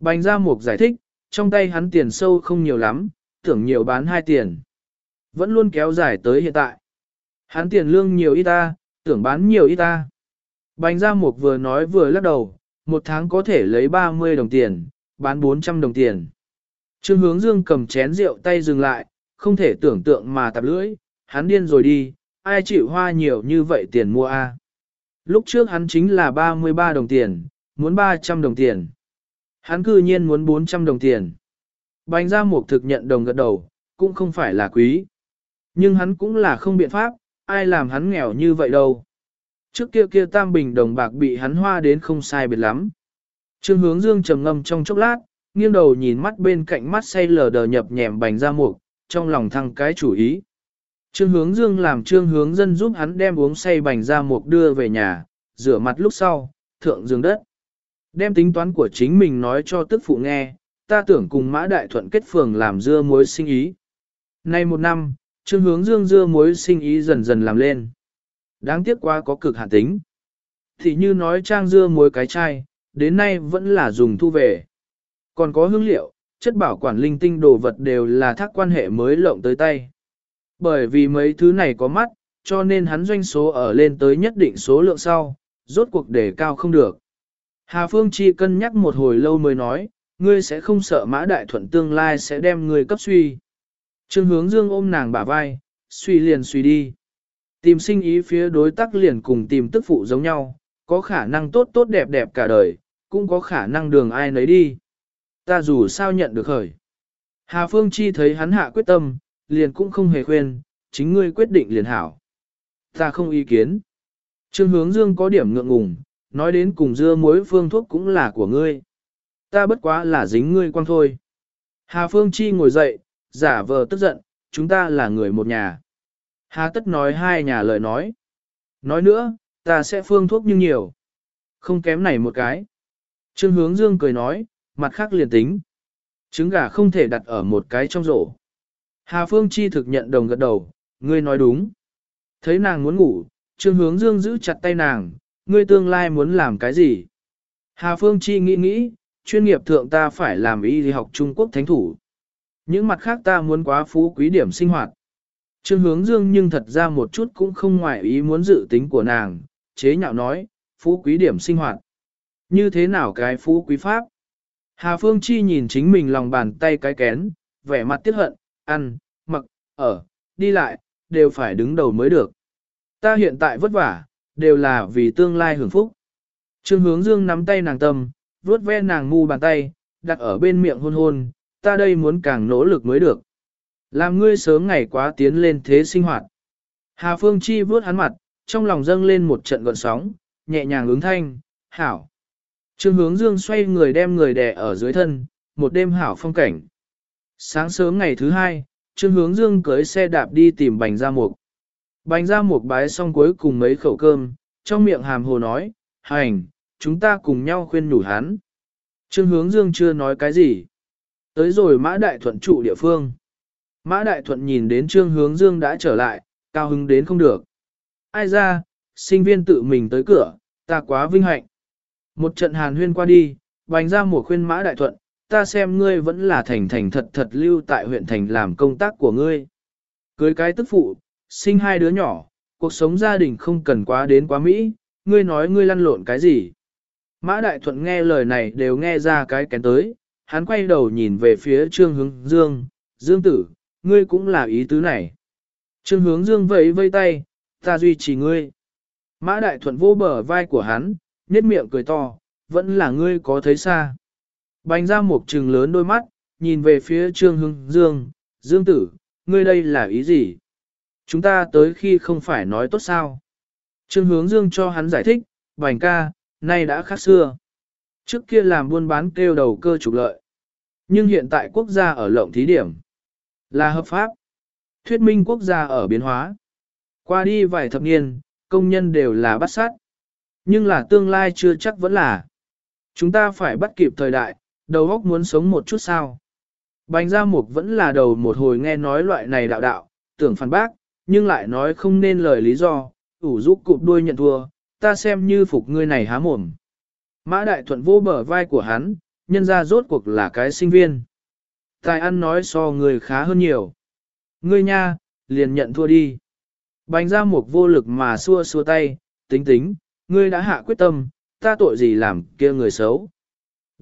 Bành ra một giải thích, trong tay hắn tiền sâu không nhiều lắm, tưởng nhiều bán hai tiền. Vẫn luôn kéo dài tới hiện tại. Hắn tiền lương nhiều ít ta, tưởng bán nhiều ít ta. Bành ra một vừa nói vừa lắc đầu, một tháng có thể lấy 30 đồng tiền, bán 400 đồng tiền. Trương hướng dương cầm chén rượu tay dừng lại, không thể tưởng tượng mà tạp lưỡi, hắn điên rồi đi, ai chịu hoa nhiều như vậy tiền mua a? Lúc trước hắn chính là 33 đồng tiền, muốn 300 đồng tiền. Hắn cư nhiên muốn 400 đồng tiền. Bánh ra một thực nhận đồng gật đầu, cũng không phải là quý. Nhưng hắn cũng là không biện pháp, ai làm hắn nghèo như vậy đâu. Trước kia kia tam bình đồng bạc bị hắn hoa đến không sai biệt lắm. Trương hướng dương trầm ngâm trong chốc lát, nghiêng đầu nhìn mắt bên cạnh mắt say lờ đờ nhập nhèm bành ra mục, trong lòng thăng cái chủ ý. Trương hướng dương làm trương hướng dân giúp hắn đem uống say bành ra mục đưa về nhà, rửa mặt lúc sau, thượng giường đất. Đem tính toán của chính mình nói cho tức phụ nghe, ta tưởng cùng mã đại thuận kết phường làm dưa muối sinh ý. Nay một năm, trương hướng dương dưa muối sinh ý dần dần làm lên. Đáng tiếc quá có cực hạn tính. Thì như nói trang dưa muối cái chai, đến nay vẫn là dùng thu về. Còn có hương liệu, chất bảo quản linh tinh đồ vật đều là thác quan hệ mới lộng tới tay. Bởi vì mấy thứ này có mắt, cho nên hắn doanh số ở lên tới nhất định số lượng sau, rốt cuộc để cao không được. Hà Phương Chi cân nhắc một hồi lâu mới nói, ngươi sẽ không sợ mã đại thuận tương lai sẽ đem ngươi cấp suy. Trương hướng dương ôm nàng bả vai, suy liền suy đi. Tìm sinh ý phía đối tác liền cùng tìm tức phụ giống nhau, có khả năng tốt tốt đẹp đẹp cả đời, cũng có khả năng đường ai nấy đi. Ta dù sao nhận được khởi. Hà Phương Chi thấy hắn hạ quyết tâm, liền cũng không hề khuyên, chính ngươi quyết định liền hảo. Ta không ý kiến. Trương hướng dương có điểm ngượng ngùng, nói đến cùng dưa muối phương thuốc cũng là của ngươi. Ta bất quá là dính ngươi quang thôi. Hà Phương Chi ngồi dậy, giả vờ tức giận, chúng ta là người một nhà. Hà tất nói hai nhà lời nói. Nói nữa, ta sẽ phương thuốc nhưng nhiều. Không kém này một cái. Trương hướng dương cười nói, mặt khác liền tính. Trứng gà không thể đặt ở một cái trong rổ. Hà Phương Chi thực nhận đồng gật đầu, ngươi nói đúng. Thấy nàng muốn ngủ, Trương Hướng Dương giữ chặt tay nàng, ngươi tương lai muốn làm cái gì? Hà Phương Chi nghĩ nghĩ, chuyên nghiệp thượng ta phải làm y học Trung Quốc thánh thủ. Những mặt khác ta muốn quá phú quý điểm sinh hoạt. Trương Hướng Dương nhưng thật ra một chút cũng không ngoại ý muốn dự tính của nàng, chế nhạo nói, phú quý điểm sinh hoạt. Như thế nào cái phú quý pháp? Hà Phương Chi nhìn chính mình lòng bàn tay cái kén, vẻ mặt tiếc hận, ăn, mặc, ở, đi lại, đều phải đứng đầu mới được. Ta hiện tại vất vả, đều là vì tương lai hưởng phúc. Trương hướng dương nắm tay nàng tâm, vuốt ve nàng ngu bàn tay, đặt ở bên miệng hôn hôn, ta đây muốn càng nỗ lực mới được. Làm ngươi sớm ngày quá tiến lên thế sinh hoạt. Hà Phương Chi vuốt hắn mặt, trong lòng dâng lên một trận gọn sóng, nhẹ nhàng ứng thanh, hảo. Trương hướng dương xoay người đem người đè ở dưới thân, một đêm hảo phong cảnh. Sáng sớm ngày thứ hai, Trương Hướng Dương cưới xe đạp đi tìm Bành Gia Mục. Bành Gia Mục bái xong cuối cùng mấy khẩu cơm, trong miệng hàm hồ nói, hành, chúng ta cùng nhau khuyên nhủ hắn. Trương Hướng Dương chưa nói cái gì. Tới rồi Mã Đại Thuận trụ địa phương. Mã Đại Thuận nhìn đến Trương Hướng Dương đã trở lại, cao hứng đến không được. Ai ra, sinh viên tự mình tới cửa, ta quá vinh hạnh. Một trận hàn huyên qua đi, bành ra Mục khuyên Mã Đại Thuận, ta xem ngươi vẫn là thành thành thật thật lưu tại huyện thành làm công tác của ngươi. Cưới cái tức phụ, sinh hai đứa nhỏ, cuộc sống gia đình không cần quá đến quá Mỹ, ngươi nói ngươi lăn lộn cái gì. Mã Đại Thuận nghe lời này đều nghe ra cái kén tới, hắn quay đầu nhìn về phía Trương Hướng Dương, Dương tử, ngươi cũng là ý tứ này. Trương Hướng Dương vẫy vây tay, ta duy trì ngươi. Mã Đại Thuận vô bờ vai của hắn, nhếch miệng cười to, vẫn là ngươi có thấy xa. Bành ra một trừng lớn đôi mắt, nhìn về phía Trương hưng Dương, Dương tử, ngươi đây là ý gì? Chúng ta tới khi không phải nói tốt sao? Trương Hướng Dương cho hắn giải thích, Bành ca, nay đã khác xưa. Trước kia làm buôn bán kêu đầu cơ trục lợi. Nhưng hiện tại quốc gia ở lộng thí điểm. Là hợp pháp. Thuyết minh quốc gia ở biến hóa. Qua đi vài thập niên, công nhân đều là bắt sát. Nhưng là tương lai chưa chắc vẫn là. Chúng ta phải bắt kịp thời đại, đầu óc muốn sống một chút sao. Bành Gia Mục vẫn là đầu một hồi nghe nói loại này đạo đạo, tưởng phản bác, nhưng lại nói không nên lời lý do, ủ giúp cụp đuôi nhận thua, ta xem như phục ngươi này há mồm. Mã Đại Thuận vô bờ vai của hắn, nhân ra rốt cuộc là cái sinh viên. Tài ăn nói so người khá hơn nhiều. Ngươi nha, liền nhận thua đi. Bành ra một vô lực mà xua xua tay, tính tính, ngươi đã hạ quyết tâm, ta tội gì làm kia người xấu.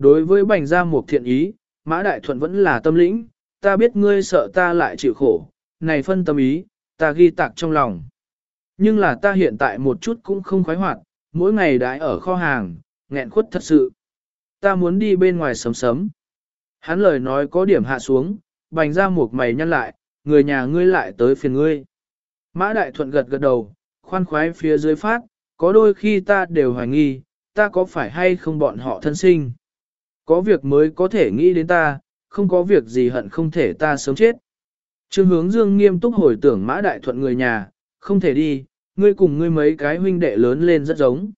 Đối với bành ra một thiện ý, Mã Đại Thuận vẫn là tâm lĩnh, ta biết ngươi sợ ta lại chịu khổ, này phân tâm ý, ta ghi tạc trong lòng. Nhưng là ta hiện tại một chút cũng không khoái hoạt, mỗi ngày đãi ở kho hàng, nghẹn khuất thật sự. Ta muốn đi bên ngoài sớm sớm. Hắn lời nói có điểm hạ xuống, bành ra một mày nhăn lại, người nhà ngươi lại tới phiền ngươi. Mã Đại Thuận gật gật đầu, khoan khoái phía dưới phát, có đôi khi ta đều hoài nghi, ta có phải hay không bọn họ thân sinh. Có việc mới có thể nghĩ đến ta, không có việc gì hận không thể ta sớm chết. Trương hướng dương nghiêm túc hồi tưởng Mã Đại Thuận người nhà, không thể đi, ngươi cùng ngươi mấy cái huynh đệ lớn lên rất giống.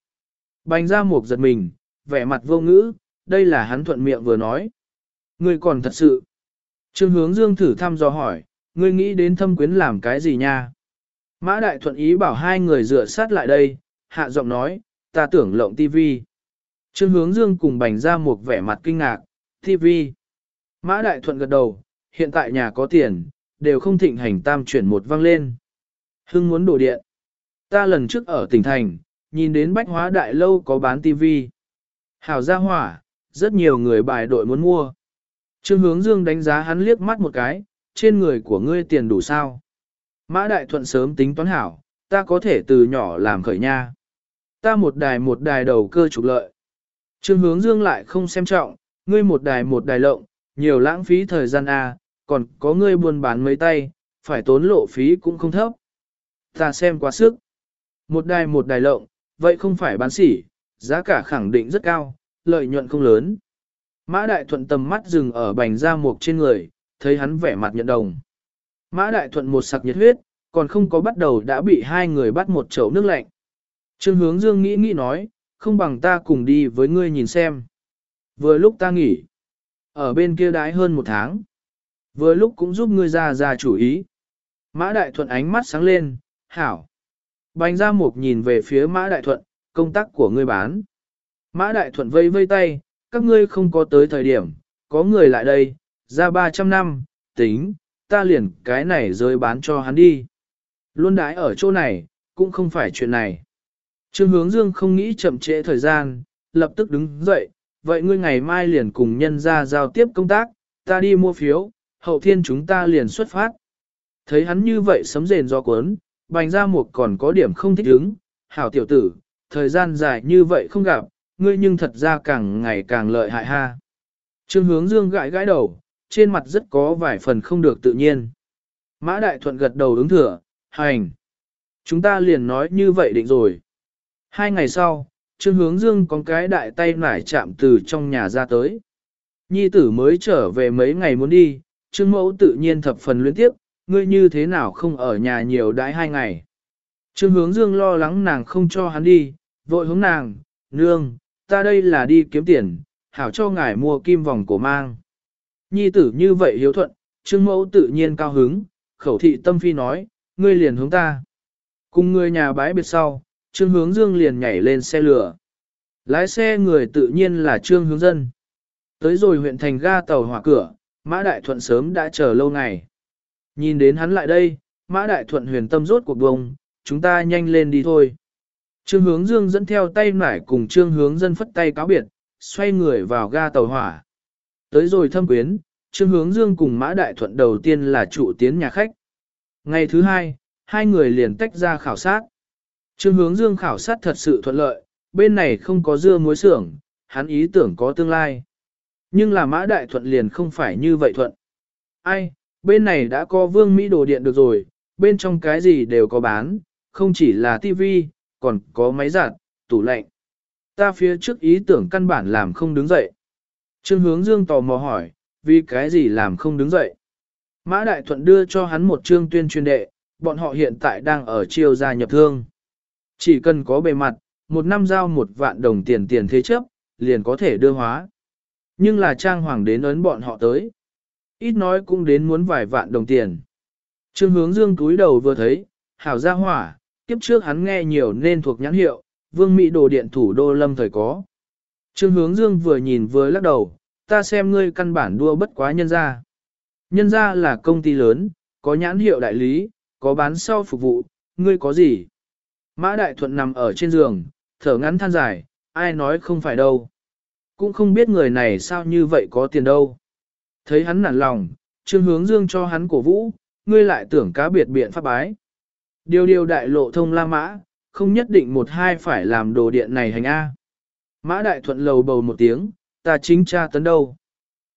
Bành ra một giật mình, vẻ mặt vô ngữ, đây là hắn thuận miệng vừa nói. Ngươi còn thật sự. Trương hướng dương thử thăm dò hỏi, ngươi nghĩ đến thâm quyến làm cái gì nha? Mã đại thuận ý bảo hai người dựa sát lại đây, hạ giọng nói, ta tưởng lộng tivi. Trương hướng dương cùng bành ra một vẻ mặt kinh ngạc, TV, Mã đại thuận gật đầu, hiện tại nhà có tiền, đều không thịnh hành tam chuyển một văng lên. Hưng muốn đổ điện. Ta lần trước ở tỉnh thành, nhìn đến bách hóa đại lâu có bán TV, Hảo gia hỏa, rất nhiều người bài đội muốn mua. Trương hướng dương đánh giá hắn liếc mắt một cái, trên người của ngươi tiền đủ sao. Mã Đại Thuận sớm tính toán hảo, ta có thể từ nhỏ làm khởi nha. Ta một đài một đài đầu cơ trục lợi. Trương hướng dương lại không xem trọng, ngươi một đài một đài lộng, nhiều lãng phí thời gian à, còn có ngươi buôn bán mấy tay, phải tốn lộ phí cũng không thấp. Ta xem quá sức. Một đài một đài lộng, vậy không phải bán sỉ, giá cả khẳng định rất cao, lợi nhuận không lớn. Mã Đại Thuận tầm mắt dừng ở bành da mục trên người, thấy hắn vẻ mặt nhận đồng. Mã Đại Thuận một sặc nhiệt huyết, còn không có bắt đầu đã bị hai người bắt một chậu nước lạnh. Trương hướng dương nghĩ nghĩ nói, không bằng ta cùng đi với ngươi nhìn xem. Vừa lúc ta nghỉ, ở bên kia đái hơn một tháng. Vừa lúc cũng giúp ngươi ra ra chủ ý. Mã Đại Thuận ánh mắt sáng lên, hảo. Bành ra một nhìn về phía Mã Đại Thuận, công tác của ngươi bán. Mã Đại Thuận vây vây tay, các ngươi không có tới thời điểm, có người lại đây, ra 300 năm, tính, ta liền cái này rơi bán cho hắn đi. Luôn đãi ở chỗ này, cũng không phải chuyện này. Trương hướng dương không nghĩ chậm trễ thời gian, lập tức đứng dậy, vậy ngươi ngày mai liền cùng nhân ra giao tiếp công tác, ta đi mua phiếu, hậu thiên chúng ta liền xuất phát. Thấy hắn như vậy sấm rền do cuốn, bành ra một còn có điểm không thích ứng, hảo tiểu tử, thời gian dài như vậy không gặp, ngươi nhưng thật ra càng ngày càng lợi hại ha. Trương hướng dương gãi gãi đầu, trên mặt rất có vài phần không được tự nhiên. Mã Đại Thuận gật đầu ứng thừa, hành. Chúng ta liền nói như vậy định rồi. Hai ngày sau, Trương Hướng Dương có cái đại tay nải chạm từ trong nhà ra tới. Nhi tử mới trở về mấy ngày muốn đi, Trương Mẫu tự nhiên thập phần luyến tiếp, ngươi như thế nào không ở nhà nhiều đãi hai ngày. Trương Hướng Dương lo lắng nàng không cho hắn đi, vội hướng nàng, nương, ta đây là đi kiếm tiền, hảo cho ngài mua kim vòng cổ mang. Nhi tử như vậy hiếu thuận, Trương Mẫu tự nhiên cao hứng, khẩu thị tâm phi nói, ngươi liền hướng ta. Cùng người nhà bái biệt sau, Trương Hướng Dương liền nhảy lên xe lửa. Lái xe người tự nhiên là Trương Hướng Dân. Tới rồi huyện thành ga tàu hỏa cửa, Mã Đại Thuận sớm đã chờ lâu ngày. Nhìn đến hắn lại đây, Mã Đại Thuận huyền tâm rốt cuộc bông, chúng ta nhanh lên đi thôi. Trương Hướng Dương dẫn theo tay nải cùng Trương Hướng Dân phất tay cáo biệt, xoay người vào ga tàu hỏa. Tới rồi thâm quyến, Trương Hướng Dương cùng Mã Đại Thuận đầu tiên là trụ tiến nhà khách. Ngày thứ hai, hai người liền tách ra khảo sát. Trương Hướng Dương khảo sát thật sự thuận lợi, bên này không có dưa muối xưởng, hắn ý tưởng có tương lai. Nhưng là Mã Đại Thuận liền không phải như vậy thuận. Ai, bên này đã có vương Mỹ đồ điện được rồi, bên trong cái gì đều có bán, không chỉ là tivi, còn có máy giặt, tủ lạnh. Ta phía trước ý tưởng căn bản làm không đứng dậy. Trương hướng dương tò mò hỏi, vì cái gì làm không đứng dậy? Mã Đại Thuận đưa cho hắn một chương tuyên truyền đệ, bọn họ hiện tại đang ở chiêu gia nhập thương. Chỉ cần có bề mặt, một năm giao một vạn đồng tiền tiền thế chấp, liền có thể đưa hóa. Nhưng là trang hoàng đến ấn bọn họ tới. Ít nói cũng đến muốn vài vạn đồng tiền. Trương hướng dương túi đầu vừa thấy, hảo gia hỏa, kiếp trước hắn nghe nhiều nên thuộc nhãn hiệu, vương mỹ đồ điện thủ đô lâm thời có. Trương hướng dương vừa nhìn vừa lắc đầu, ta xem ngươi căn bản đua bất quá nhân ra. Nhân ra là công ty lớn, có nhãn hiệu đại lý, có bán sau phục vụ, ngươi có gì? Mã Đại Thuận nằm ở trên giường, thở ngắn than dài, ai nói không phải đâu. Cũng không biết người này sao như vậy có tiền đâu. Thấy hắn nản lòng, Trương Hướng Dương cho hắn cổ vũ, ngươi lại tưởng cá biệt biện pháp bái. Điều điều đại lộ thông La Mã, không nhất định một hai phải làm đồ điện này hành A. Mã Đại Thuận lầu bầu một tiếng, ta chính cha tấn đâu.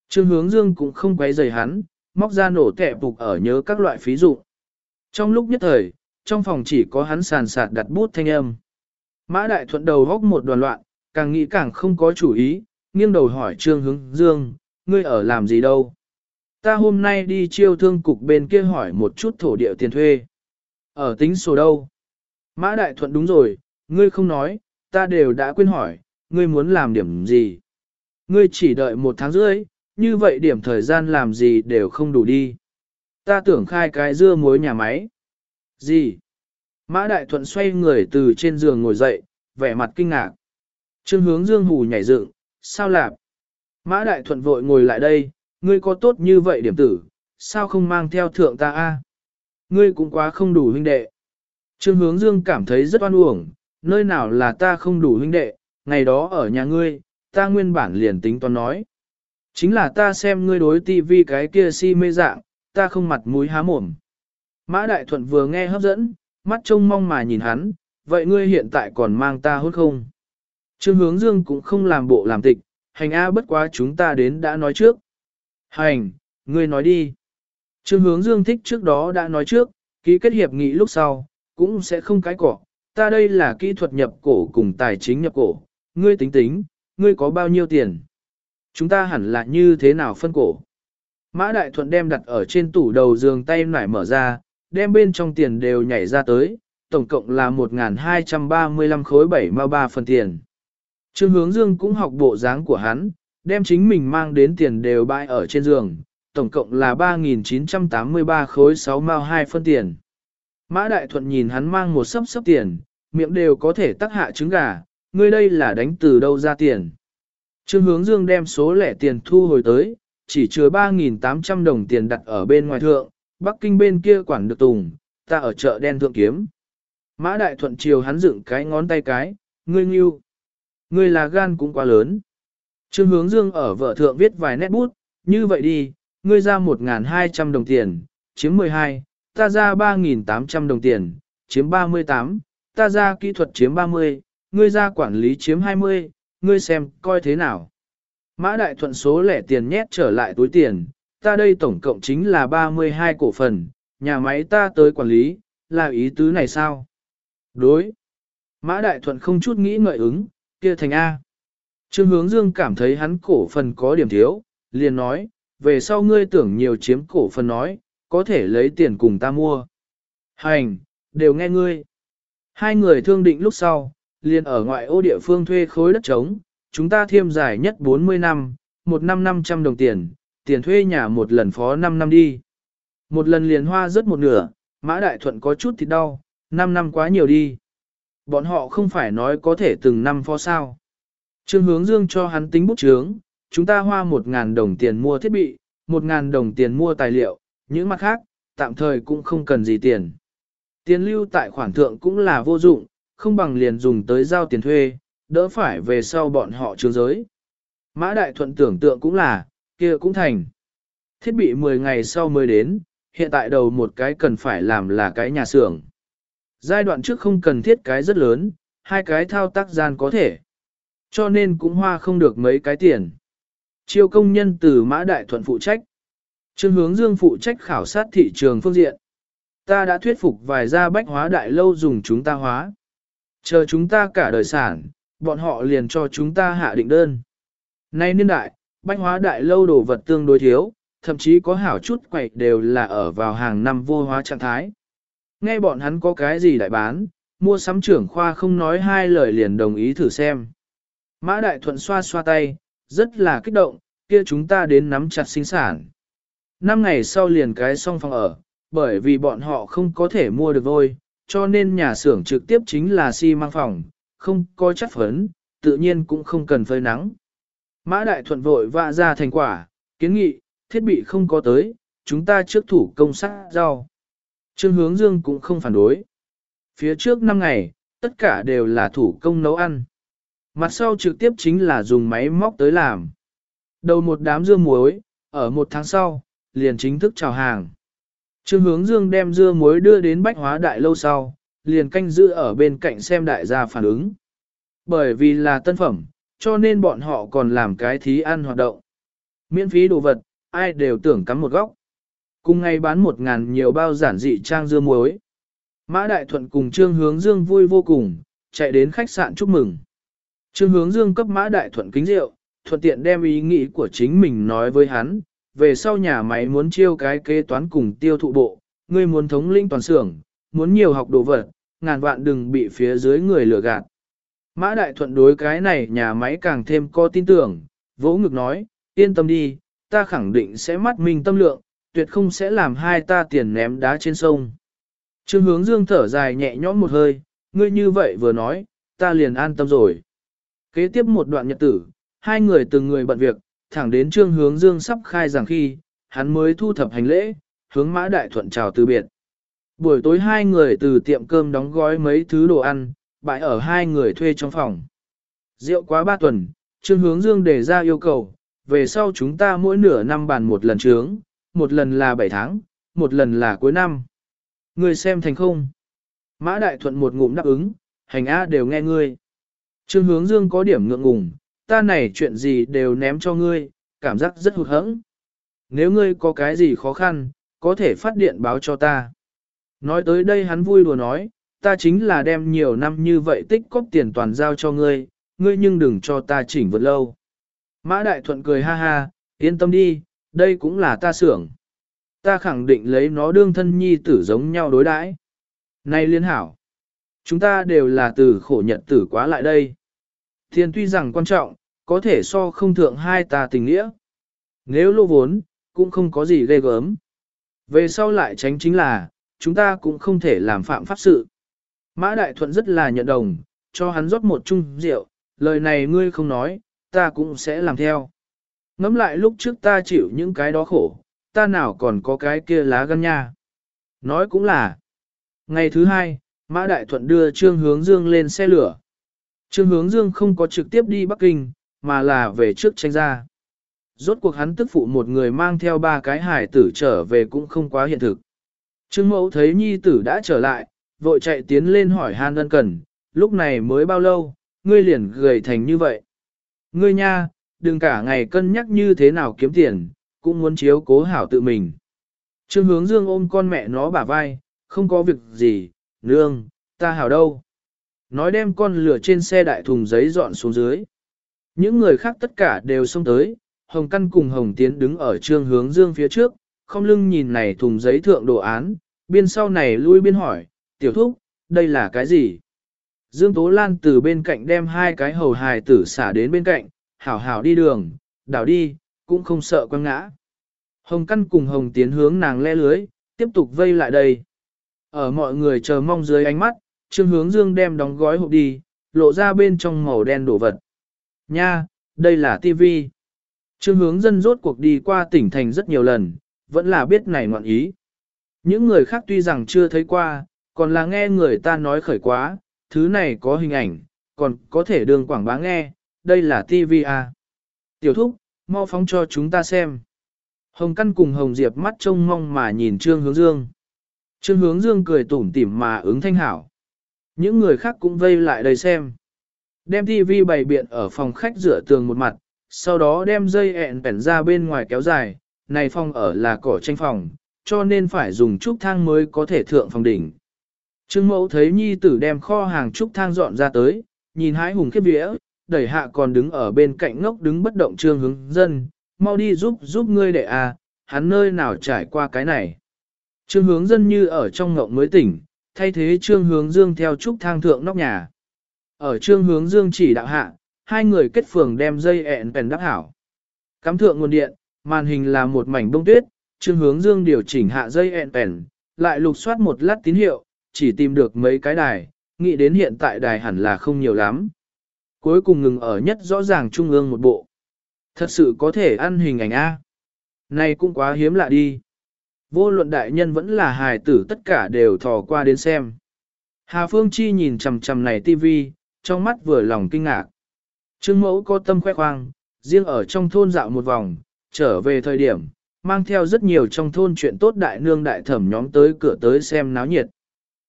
Trương Hướng Dương cũng không quấy rầy hắn, móc ra nổ tệ phục ở nhớ các loại phí dụ. Trong lúc nhất thời, trong phòng chỉ có hắn sàn sạt đặt bút thanh âm. Mã Đại Thuận đầu góc một đoàn loạn, càng nghĩ càng không có chủ ý, nghiêng đầu hỏi Trương Hướng Dương, ngươi ở làm gì đâu? Ta hôm nay đi chiêu thương cục bên kia hỏi một chút thổ địa tiền thuê. Ở tính sổ đâu? Mã Đại Thuận đúng rồi, ngươi không nói, ta đều đã quên hỏi, ngươi muốn làm điểm gì? Ngươi chỉ đợi một tháng rưỡi, như vậy điểm thời gian làm gì đều không đủ đi. Ta tưởng khai cái dưa muối nhà máy. Gì? Mã Đại Thuận xoay người từ trên giường ngồi dậy, vẻ mặt kinh ngạc. Trương hướng dương hù nhảy dựng, sao lạp? Mã Đại Thuận vội ngồi lại đây, ngươi có tốt như vậy điểm tử, sao không mang theo thượng ta a? Ngươi cũng quá không đủ huynh đệ. Trương hướng dương cảm thấy rất oan uổng, nơi nào là ta không đủ huynh đệ, ngày đó ở nhà ngươi, ta nguyên bản liền tính toán nói. Chính là ta xem ngươi đối tivi cái kia si mê dạng, ta không mặt mũi há mồm. Mã Đại Thuận vừa nghe hấp dẫn, mắt trông mong mà nhìn hắn, vậy ngươi hiện tại còn mang ta hốt không? Trương hướng dương cũng không làm bộ làm tịch, hành A bất quá chúng ta đến đã nói trước. Hành, ngươi nói đi. Trương hướng dương thích trước đó đã nói trước, ký kết hiệp nghị lúc sau, cũng sẽ không cái cỏ. Ta đây là kỹ thuật nhập cổ cùng tài chính nhập cổ, ngươi tính tính, ngươi có bao nhiêu tiền? Chúng ta hẳn là như thế nào phân cổ? Mã Đại Thuận đem đặt ở trên tủ đầu giường tay nải mở ra, đem bên trong tiền đều nhảy ra tới, tổng cộng là 1.235 khối 7 ma 3 phần tiền. Trương Hướng Dương cũng học bộ dáng của hắn, đem chính mình mang đến tiền đều bãi ở trên giường, tổng cộng là 3.983 khối 6 mao 2 phân tiền. Mã Đại Thuận nhìn hắn mang một sấp sấp tiền, miệng đều có thể tắc hạ trứng gà, ngươi đây là đánh từ đâu ra tiền. Trương Hướng Dương đem số lẻ tiền thu hồi tới, chỉ chứa 3.800 đồng tiền đặt ở bên ngoài thượng, Bắc Kinh bên kia quản được tùng, ta ở chợ đen thượng kiếm. Mã Đại Thuận chiều hắn dựng cái ngón tay cái, ngươi nghiêu. Ngươi là gan cũng quá lớn. Trương Hướng Dương ở vợ thượng viết vài nét bút, như vậy đi, ngươi ra 1.200 đồng tiền, chiếm 12, ta ra 3.800 đồng tiền, chiếm 38, ta ra kỹ thuật chiếm 30, ngươi ra quản lý chiếm 20, ngươi xem coi thế nào. Mã Đại Thuận số lẻ tiền nhét trở lại túi tiền, ta đây tổng cộng chính là 32 cổ phần, nhà máy ta tới quản lý, là ý tứ này sao? Đối. Mã Đại Thuận không chút nghĩ ngợi ứng, kia thành A. Trương Hướng Dương cảm thấy hắn cổ phần có điểm thiếu, liền nói, về sau ngươi tưởng nhiều chiếm cổ phần nói, có thể lấy tiền cùng ta mua. Hành, đều nghe ngươi. Hai người thương định lúc sau, liền ở ngoại ô địa phương thuê khối đất trống, chúng ta thiêm dài nhất 40 năm, một năm 500 đồng tiền, tiền thuê nhà một lần phó 5 năm đi. Một lần liền hoa rất một nửa, mã đại thuận có chút thì đau, 5 năm quá nhiều đi. Bọn họ không phải nói có thể từng năm phó sao. Trương hướng dương cho hắn tính bút chướng, chúng ta hoa 1.000 đồng tiền mua thiết bị, 1.000 đồng tiền mua tài liệu, những mặt khác, tạm thời cũng không cần gì tiền. Tiền lưu tại khoản thượng cũng là vô dụng, không bằng liền dùng tới giao tiền thuê, đỡ phải về sau bọn họ trương giới. Mã Đại Thuận tưởng tượng cũng là, kia cũng thành. Thiết bị 10 ngày sau mới đến, hiện tại đầu một cái cần phải làm là cái nhà xưởng. Giai đoạn trước không cần thiết cái rất lớn, hai cái thao tác gian có thể. Cho nên cũng hoa không được mấy cái tiền. Chiêu công nhân từ Mã Đại Thuận phụ trách. Trương hướng dương phụ trách khảo sát thị trường phương diện. Ta đã thuyết phục vài gia bách hóa đại lâu dùng chúng ta hóa. Chờ chúng ta cả đời sản, bọn họ liền cho chúng ta hạ định đơn. Nay niên đại, bách hóa đại lâu đồ vật tương đối thiếu, thậm chí có hảo chút quậy đều là ở vào hàng năm vô hóa trạng thái. Nghe bọn hắn có cái gì đại bán, mua sắm trưởng khoa không nói hai lời liền đồng ý thử xem. Mã đại thuận xoa xoa tay, rất là kích động, kia chúng ta đến nắm chặt sinh sản. Năm ngày sau liền cái xong phòng ở, bởi vì bọn họ không có thể mua được vôi, cho nên nhà xưởng trực tiếp chính là xi si măng phòng, không có chất phấn, tự nhiên cũng không cần phơi nắng. Mã Đại Thuận vội vã ra thành quả, kiến nghị, thiết bị không có tới, chúng ta trước thủ công sát rau. Trương Hướng Dương cũng không phản đối. Phía trước 5 ngày, tất cả đều là thủ công nấu ăn. Mặt sau trực tiếp chính là dùng máy móc tới làm. Đầu một đám dưa muối, ở một tháng sau, liền chính thức chào hàng. Trương hướng dương đem dưa muối đưa đến bách hóa đại lâu sau, liền canh giữ ở bên cạnh xem đại gia phản ứng. Bởi vì là tân phẩm, cho nên bọn họ còn làm cái thí ăn hoạt động. Miễn phí đồ vật, ai đều tưởng cắm một góc. Cùng ngày bán một ngàn nhiều bao giản dị trang dưa muối. Mã Đại Thuận cùng Trương Hướng Dương vui vô cùng, chạy đến khách sạn chúc mừng. Trương Hướng Dương cấp Mã Đại Thuận kính rượu, thuận tiện đem ý nghĩ của chính mình nói với hắn, về sau nhà máy muốn chiêu cái kế toán cùng tiêu thụ bộ, ngươi muốn thống lĩnh toàn xưởng, muốn nhiều học đồ vật, ngàn vạn đừng bị phía dưới người lừa gạt. Mã Đại Thuận đối cái này nhà máy càng thêm có tin tưởng, vỗ ngực nói, yên tâm đi, ta khẳng định sẽ mắt mình tâm lượng, tuyệt không sẽ làm hai ta tiền ném đá trên sông. Trương hướng dương thở dài nhẹ nhõm một hơi, ngươi như vậy vừa nói, ta liền an tâm rồi. Kế tiếp một đoạn nhật tử, hai người từng người bận việc, thẳng đến trương hướng dương sắp khai giảng khi, hắn mới thu thập hành lễ, hướng mã đại thuận chào từ biệt. Buổi tối hai người từ tiệm cơm đóng gói mấy thứ đồ ăn, bãi ở hai người thuê trong phòng. Rượu quá ba tuần, trương hướng dương đề ra yêu cầu, về sau chúng ta mỗi nửa năm bàn một lần trướng, một lần là bảy tháng, một lần là cuối năm. Người xem thành không? Mã đại thuận một ngụm đáp ứng, hành A đều nghe ngươi. Trương hướng dương có điểm ngượng ngùng, ta này chuyện gì đều ném cho ngươi, cảm giác rất hụt hẫng. Nếu ngươi có cái gì khó khăn, có thể phát điện báo cho ta. Nói tới đây hắn vui đùa nói, ta chính là đem nhiều năm như vậy tích cóp tiền toàn giao cho ngươi, ngươi nhưng đừng cho ta chỉnh vượt lâu. Mã Đại Thuận cười ha ha, yên tâm đi, đây cũng là ta xưởng. Ta khẳng định lấy nó đương thân nhi tử giống nhau đối đãi. Này liên hảo, chúng ta đều là từ khổ nhận tử quá lại đây. Thiên tuy rằng quan trọng, có thể so không thượng hai ta tình nghĩa. Nếu lô vốn, cũng không có gì ghê gớm. Về sau lại tránh chính là, chúng ta cũng không thể làm phạm pháp sự. Mã Đại Thuận rất là nhận đồng, cho hắn rót một chung rượu, lời này ngươi không nói, ta cũng sẽ làm theo. Ngắm lại lúc trước ta chịu những cái đó khổ, ta nào còn có cái kia lá gan nha. Nói cũng là. Ngày thứ hai, Mã Đại Thuận đưa Trương Hướng Dương lên xe lửa. Trương Hướng Dương không có trực tiếp đi Bắc Kinh, mà là về trước tranh ra. Rốt cuộc hắn tức phụ một người mang theo ba cái hải tử trở về cũng không quá hiện thực. Trương Mẫu thấy nhi tử đã trở lại, vội chạy tiến lên hỏi han ân cần, lúc này mới bao lâu, ngươi liền gầy thành như vậy. Ngươi nha, đừng cả ngày cân nhắc như thế nào kiếm tiền, cũng muốn chiếu cố hảo tự mình. Trương hướng dương ôm con mẹ nó bả vai, không có việc gì, nương, ta hảo đâu. Nói đem con lửa trên xe đại thùng giấy dọn xuống dưới. Những người khác tất cả đều xông tới, Hồng Căn cùng Hồng Tiến đứng ở trương hướng dương phía trước, không lưng nhìn này thùng giấy thượng đồ án, biên sau này lui biên hỏi, tiểu thúc, đây là cái gì? Dương Tố Lan từ bên cạnh đem hai cái hầu hài tử xả đến bên cạnh, hảo hảo đi đường, đảo đi, cũng không sợ quăng ngã. Hồng Căn cùng Hồng Tiến hướng nàng le lưới, tiếp tục vây lại đây. Ở mọi người chờ mong dưới ánh mắt, Trương Hướng Dương đem đóng gói hộp đi, lộ ra bên trong màu đen đổ vật. Nha, đây là TV. Trương Hướng Dân rốt cuộc đi qua tỉnh thành rất nhiều lần, vẫn là biết này ngoạn ý. Những người khác tuy rằng chưa thấy qua, còn là nghe người ta nói khởi quá, thứ này có hình ảnh, còn có thể đường quảng bá nghe, đây là TV à. Tiểu thúc, mau phóng cho chúng ta xem. Hồng Căn cùng Hồng Diệp mắt trông mong mà nhìn Trương Hướng Dương. Trương Hướng Dương cười tủm tỉm mà ứng thanh hảo. Những người khác cũng vây lại đây xem. Đem TV bày biện ở phòng khách rửa tường một mặt, sau đó đem dây ẹn bẻn ra bên ngoài kéo dài. Này phòng ở là cỏ tranh phòng, cho nên phải dùng trúc thang mới có thể thượng phòng đỉnh. Trương mẫu thấy nhi tử đem kho hàng trúc thang dọn ra tới, nhìn hái hùng khiếp vía, đẩy hạ còn đứng ở bên cạnh ngốc đứng bất động trương hướng dân, mau đi giúp giúp ngươi đệ à, hắn nơi nào trải qua cái này. Trương hướng dân như ở trong ngộng mới tỉnh, thay thế trương hướng dương theo trúc thang thượng nóc nhà. Ở trương hướng dương chỉ đạo hạ, hai người kết phường đem dây ẹn bèn đắp hảo. Cắm thượng nguồn điện, màn hình là một mảnh bông tuyết, trương hướng dương điều chỉnh hạ dây ẹn bèn, lại lục soát một lát tín hiệu, chỉ tìm được mấy cái đài, nghĩ đến hiện tại đài hẳn là không nhiều lắm. Cuối cùng ngừng ở nhất rõ ràng trung ương một bộ. Thật sự có thể ăn hình ảnh A. Này cũng quá hiếm lạ đi. Vô luận đại nhân vẫn là hài tử tất cả đều thò qua đến xem. Hà Phương Chi nhìn chầm chầm này tivi, trong mắt vừa lòng kinh ngạc. Trương mẫu có tâm khoe khoang, riêng ở trong thôn dạo một vòng, trở về thời điểm, mang theo rất nhiều trong thôn chuyện tốt đại nương đại thẩm nhóm tới cửa tới xem náo nhiệt.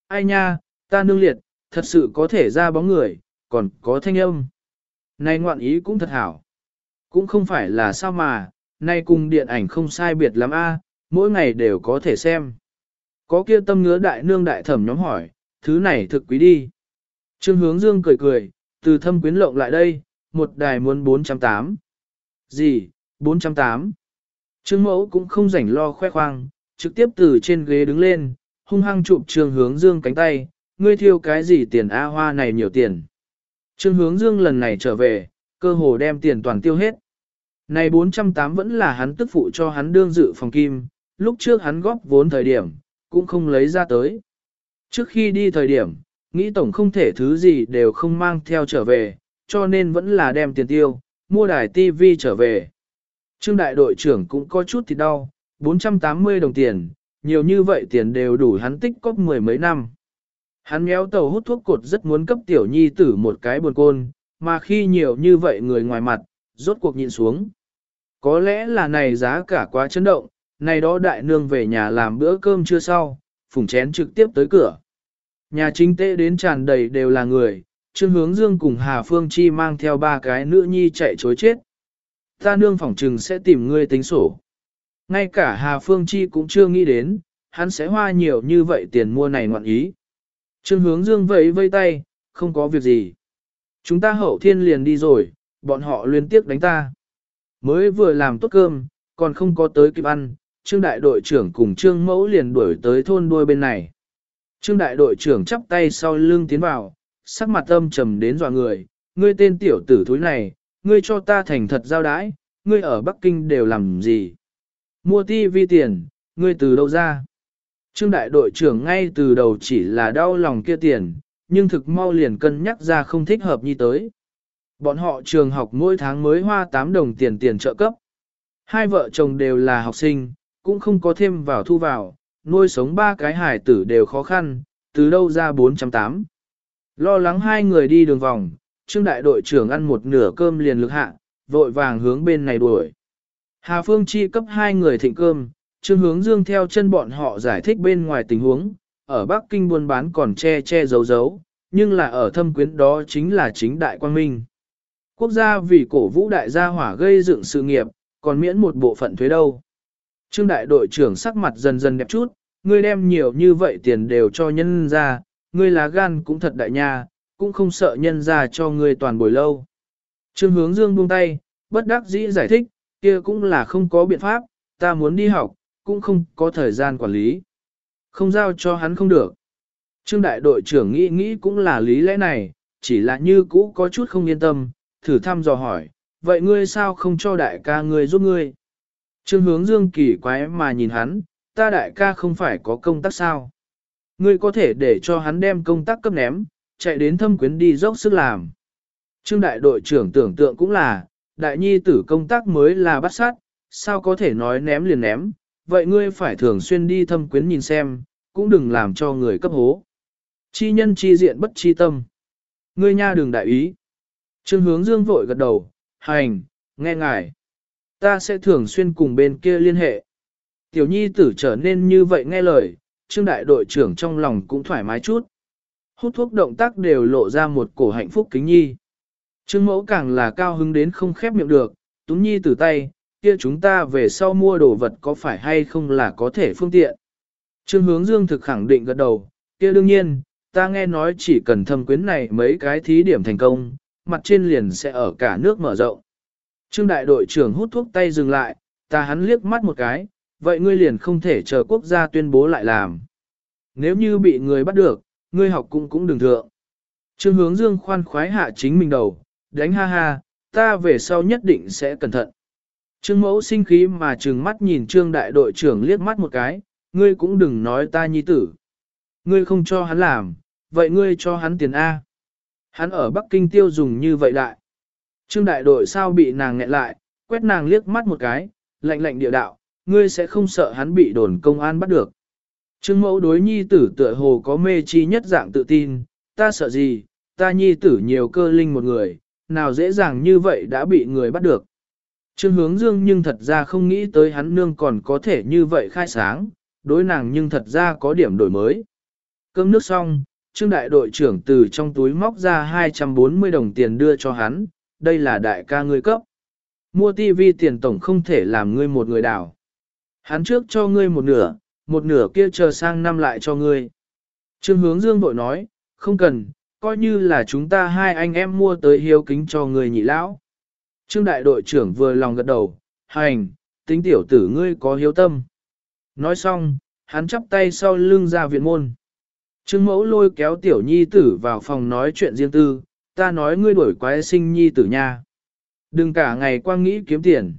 Ai nha, ta nương liệt, thật sự có thể ra bóng người, còn có thanh âm. Này ngoạn ý cũng thật hảo. Cũng không phải là sao mà, nay cùng điện ảnh không sai biệt lắm a, mỗi ngày đều có thể xem. Có kia tâm ngứa đại nương đại thẩm nhóm hỏi, thứ này thực quý đi. Trương hướng dương cười cười, từ thâm quyến lộng lại đây, một đài muốn 408. Gì, 408? Trương mẫu cũng không rảnh lo khoe khoang, trực tiếp từ trên ghế đứng lên, hung hăng chụp trương hướng dương cánh tay, ngươi thiêu cái gì tiền A hoa này nhiều tiền. Trương hướng dương lần này trở về, cơ hồ đem tiền toàn tiêu hết. Này 408 vẫn là hắn tức phụ cho hắn đương dự phòng kim, lúc trước hắn góp vốn thời điểm, cũng không lấy ra tới. Trước khi đi thời điểm, nghĩ tổng không thể thứ gì đều không mang theo trở về, cho nên vẫn là đem tiền tiêu, mua đài TV trở về. Trương đại đội trưởng cũng có chút thì đau, 480 đồng tiền, nhiều như vậy tiền đều đủ hắn tích cóp mười mấy năm. Hắn méo tàu hút thuốc cột rất muốn cấp tiểu nhi tử một cái buồn côn, mà khi nhiều như vậy người ngoài mặt, rốt cuộc nhìn xuống. Có lẽ là này giá cả quá chấn động, này đó đại nương về nhà làm bữa cơm chưa sau, phùng chén trực tiếp tới cửa. Nhà chính tế đến tràn đầy đều là người, Trương Hướng Dương cùng Hà Phương Chi mang theo ba cái nữ nhi chạy chối chết. Ta nương phỏng trừng sẽ tìm ngươi tính sổ. Ngay cả Hà Phương Chi cũng chưa nghĩ đến, hắn sẽ hoa nhiều như vậy tiền mua này ngoạn ý. Trương hướng dương vẫy vây tay, không có việc gì. Chúng ta hậu thiên liền đi rồi, bọn họ liên tiếp đánh ta. Mới vừa làm tốt cơm, còn không có tới kịp ăn, trương đại đội trưởng cùng trương mẫu liền đuổi tới thôn đuôi bên này. Trương đại đội trưởng chắp tay sau lưng tiến vào, sắc mặt âm trầm đến dọa người, ngươi tên tiểu tử thúi này, ngươi cho ta thành thật giao đãi, ngươi ở Bắc Kinh đều làm gì? Mua ti vi tiền, ngươi từ đâu ra? Trương đại đội trưởng ngay từ đầu chỉ là đau lòng kia tiền, nhưng thực mau liền cân nhắc ra không thích hợp như tới. Bọn họ trường học mỗi tháng mới hoa 8 đồng tiền tiền trợ cấp. Hai vợ chồng đều là học sinh, cũng không có thêm vào thu vào, nuôi sống ba cái hải tử đều khó khăn, từ đâu ra 408. Lo lắng hai người đi đường vòng, trương đại đội trưởng ăn một nửa cơm liền lực hạ, vội vàng hướng bên này đuổi. Hà Phương chi cấp hai người thịnh cơm, Trương Hướng Dương theo chân bọn họ giải thích bên ngoài tình huống, ở Bắc Kinh buôn bán còn che che giấu giấu, nhưng là ở thâm quyến đó chính là chính đại quang minh. Quốc gia vì cổ vũ đại gia hỏa gây dựng sự nghiệp, còn miễn một bộ phận thuế đâu. Trương đại đội trưởng sắc mặt dần dần đẹp chút, ngươi đem nhiều như vậy tiền đều cho nhân ra, ngươi lá gan cũng thật đại nha, cũng không sợ nhân ra cho ngươi toàn bồi lâu. Trương hướng dương buông tay, bất đắc dĩ giải thích, kia cũng là không có biện pháp, ta muốn đi học, cũng không có thời gian quản lý. Không giao cho hắn không được. Trương đại đội trưởng nghĩ nghĩ cũng là lý lẽ này, chỉ là như cũ có chút không yên tâm, thử thăm dò hỏi, vậy ngươi sao không cho đại ca ngươi giúp ngươi? Trương hướng dương kỳ quái mà nhìn hắn, ta đại ca không phải có công tác sao? Ngươi có thể để cho hắn đem công tác cấp ném, chạy đến thâm quyến đi dốc sức làm. Trương đại đội trưởng tưởng tượng cũng là, đại nhi tử công tác mới là bắt sát, sao có thể nói ném liền ném, vậy ngươi phải thường xuyên đi thâm quyến nhìn xem, cũng đừng làm cho người cấp hố. Chi nhân chi diện bất chi tâm. Ngươi nha đừng đại ý. Trương hướng dương vội gật đầu, hành, nghe ngài. Ta sẽ thường xuyên cùng bên kia liên hệ. Tiểu nhi tử trở nên như vậy nghe lời, trương đại đội trưởng trong lòng cũng thoải mái chút. Hút thuốc động tác đều lộ ra một cổ hạnh phúc kính nhi. Trương mẫu càng là cao hứng đến không khép miệng được, túng nhi từ tay, kia chúng ta về sau mua đồ vật có phải hay không là có thể phương tiện. Trương hướng dương thực khẳng định gật đầu, kia đương nhiên, ta nghe nói chỉ cần thâm quyến này mấy cái thí điểm thành công, mặt trên liền sẽ ở cả nước mở rộng. Trương đại đội trưởng hút thuốc tay dừng lại, ta hắn liếc mắt một cái, vậy ngươi liền không thể chờ quốc gia tuyên bố lại làm. Nếu như bị người bắt được, ngươi học cũng cũng đừng thượng. Trương hướng dương khoan khoái hạ chính mình đầu, đánh ha ha, ta về sau nhất định sẽ cẩn thận. Trương mẫu sinh khí mà trừng mắt nhìn trương đại đội trưởng liếc mắt một cái, ngươi cũng đừng nói ta nhi tử. Ngươi không cho hắn làm, vậy ngươi cho hắn tiền A. Hắn ở Bắc Kinh tiêu dùng như vậy đại. Trương đại đội sao bị nàng nghẹn lại, quét nàng liếc mắt một cái, lạnh lạnh địa đạo, ngươi sẽ không sợ hắn bị đồn công an bắt được. Trương mẫu đối nhi tử tựa hồ có mê chi nhất dạng tự tin, ta sợ gì, ta nhi tử nhiều cơ linh một người, nào dễ dàng như vậy đã bị người bắt được. Trương hướng dương nhưng thật ra không nghĩ tới hắn nương còn có thể như vậy khai sáng, đối nàng nhưng thật ra có điểm đổi mới. Cơm nước xong, Trương đại đội trưởng từ trong túi móc ra 240 đồng tiền đưa cho hắn, đây là đại ca ngươi cấp. Mua tivi tiền tổng không thể làm ngươi một người đảo. Hắn trước cho ngươi một nửa, một nửa kia chờ sang năm lại cho ngươi. Trương hướng dương vội nói, không cần, coi như là chúng ta hai anh em mua tới hiếu kính cho người nhị lão. Trương đại đội trưởng vừa lòng gật đầu, hành, tính tiểu tử ngươi có hiếu tâm. Nói xong, hắn chắp tay sau lưng ra viện môn. Trương mẫu lôi kéo tiểu nhi tử vào phòng nói chuyện riêng tư, ta nói ngươi đuổi quái sinh nhi tử nha. Đừng cả ngày quang nghĩ kiếm tiền.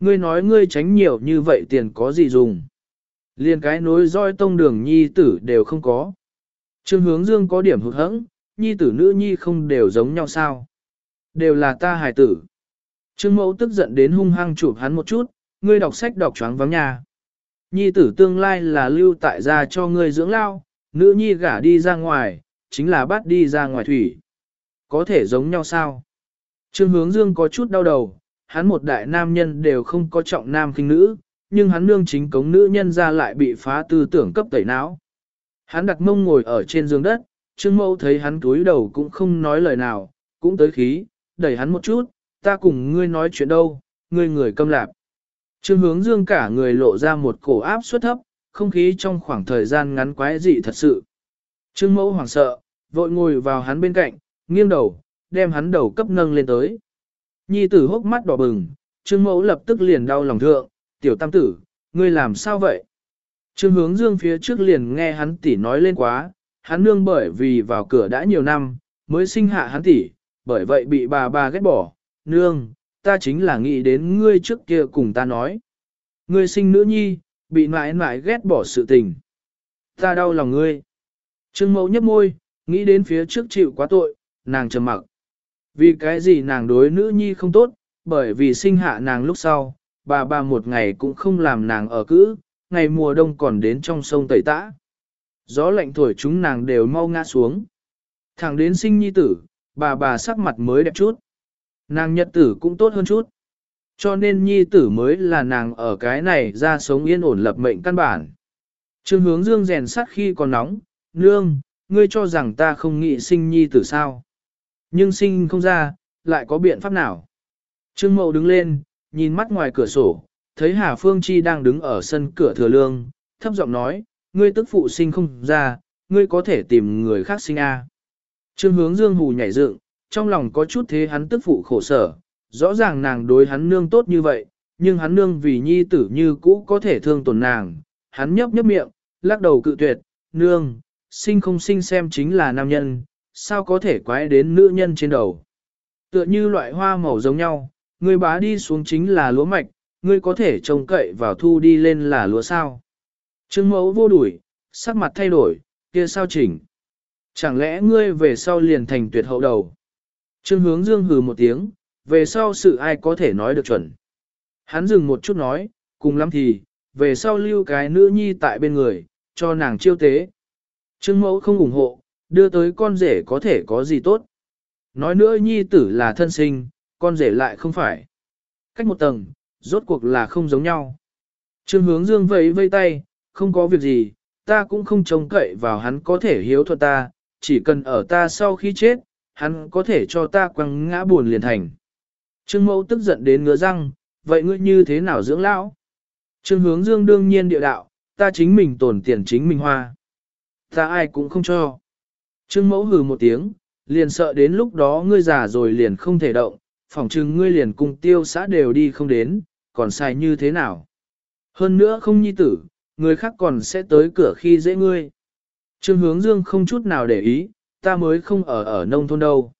Ngươi nói ngươi tránh nhiều như vậy tiền có gì dùng. Liên cái nối roi tông đường nhi tử đều không có. Trương hướng dương có điểm hụt hẫng, nhi tử nữ nhi không đều giống nhau sao. Đều là ta hài tử. Trương mẫu tức giận đến hung hăng chụp hắn một chút, ngươi đọc sách đọc choáng vắng nhà. Nhi tử tương lai là lưu tại gia cho ngươi dưỡng lao, nữ nhi gả đi ra ngoài, chính là bắt đi ra ngoài thủy. Có thể giống nhau sao? Trương hướng dương có chút đau đầu, hắn một đại nam nhân đều không có trọng nam khinh nữ, nhưng hắn nương chính cống nữ nhân ra lại bị phá tư tưởng cấp tẩy não. Hắn đặt mông ngồi ở trên giường đất, Trương Mẫu thấy hắn túi đầu cũng không nói lời nào, cũng tới khí, đẩy hắn một chút, ta cùng ngươi nói chuyện đâu, ngươi người câm lạp. Trương hướng dương cả người lộ ra một cổ áp suất thấp, không khí trong khoảng thời gian ngắn quái dị thật sự. Trương mẫu hoảng sợ, vội ngồi vào hắn bên cạnh, nghiêng đầu, đem hắn đầu cấp nâng lên tới. Nhi tử hốc mắt đỏ bừng, trương mẫu lập tức liền đau lòng thượng, tiểu tam tử, ngươi làm sao vậy? Trương hướng dương phía trước liền nghe hắn tỉ nói lên quá, hắn nương bởi vì vào cửa đã nhiều năm, mới sinh hạ hắn tỷ, bởi vậy bị bà bà ghét bỏ, nương, ta chính là nghĩ đến ngươi trước kia cùng ta nói. Ngươi sinh nữ nhi, bị mãi mãi ghét bỏ sự tình. Ta đau lòng ngươi. Trương mẫu nhấp môi, nghĩ đến phía trước chịu quá tội, nàng trầm mặc. Vì cái gì nàng đối nữ nhi không tốt, bởi vì sinh hạ nàng lúc sau, bà bà một ngày cũng không làm nàng ở cữ, ngày mùa đông còn đến trong sông tẩy tã. Gió lạnh thổi chúng nàng đều mau ngã xuống. Thẳng đến sinh nhi tử, bà bà sắc mặt mới đẹp chút. Nàng nhật tử cũng tốt hơn chút. Cho nên nhi tử mới là nàng ở cái này ra sống yên ổn lập mệnh căn bản. Trương hướng dương rèn sắt khi còn nóng, nương, ngươi cho rằng ta không nghĩ sinh nhi tử sao. Nhưng sinh không ra, lại có biện pháp nào. Trương mậu đứng lên, nhìn mắt ngoài cửa sổ, thấy Hà Phương Chi đang đứng ở sân cửa thừa lương, thấp giọng nói, ngươi tức phụ sinh không ra, ngươi có thể tìm người khác sinh a. Trương hướng dương hù nhảy dựng, trong lòng có chút thế hắn tức phụ khổ sở, rõ ràng nàng đối hắn nương tốt như vậy, nhưng hắn nương vì nhi tử như cũ có thể thương tổn nàng, hắn nhấp nhấp miệng, lắc đầu cự tuyệt, nương, sinh không sinh xem chính là nam nhân, sao có thể quái đến nữ nhân trên đầu. Tựa như loại hoa màu giống nhau, người bá đi xuống chính là lúa mạch, ngươi có thể trông cậy vào thu đi lên là lúa sao. Trương mẫu vô đuổi, sắc mặt thay đổi, kia sao chỉnh. Chẳng lẽ ngươi về sau liền thành tuyệt hậu đầu? Trương hướng dương hừ một tiếng, về sau sự ai có thể nói được chuẩn. Hắn dừng một chút nói, cùng lắm thì, về sau lưu cái nữ nhi tại bên người, cho nàng chiêu tế. Trương mẫu không ủng hộ, đưa tới con rể có thể có gì tốt. Nói nữa nhi tử là thân sinh, con rể lại không phải. Cách một tầng, rốt cuộc là không giống nhau. Trương hướng dương vẫy vây tay, không có việc gì, ta cũng không trông cậy vào hắn có thể hiếu thuận ta, chỉ cần ở ta sau khi chết, hắn có thể cho ta quăng ngã buồn liền thành. Trương mẫu tức giận đến ngứa răng, vậy ngươi như thế nào dưỡng lão? Trương hướng dương đương nhiên địa đạo, ta chính mình tổn tiền chính mình hoa. Ta ai cũng không cho. Trương mẫu hừ một tiếng, liền sợ đến lúc đó ngươi già rồi liền không thể động, phỏng chừng ngươi liền cùng tiêu xã đều đi không đến, còn sai như thế nào. Hơn nữa không nhi tử, người khác còn sẽ tới cửa khi dễ ngươi. Trương hướng dương không chút nào để ý, ta mới không ở ở nông thôn đâu.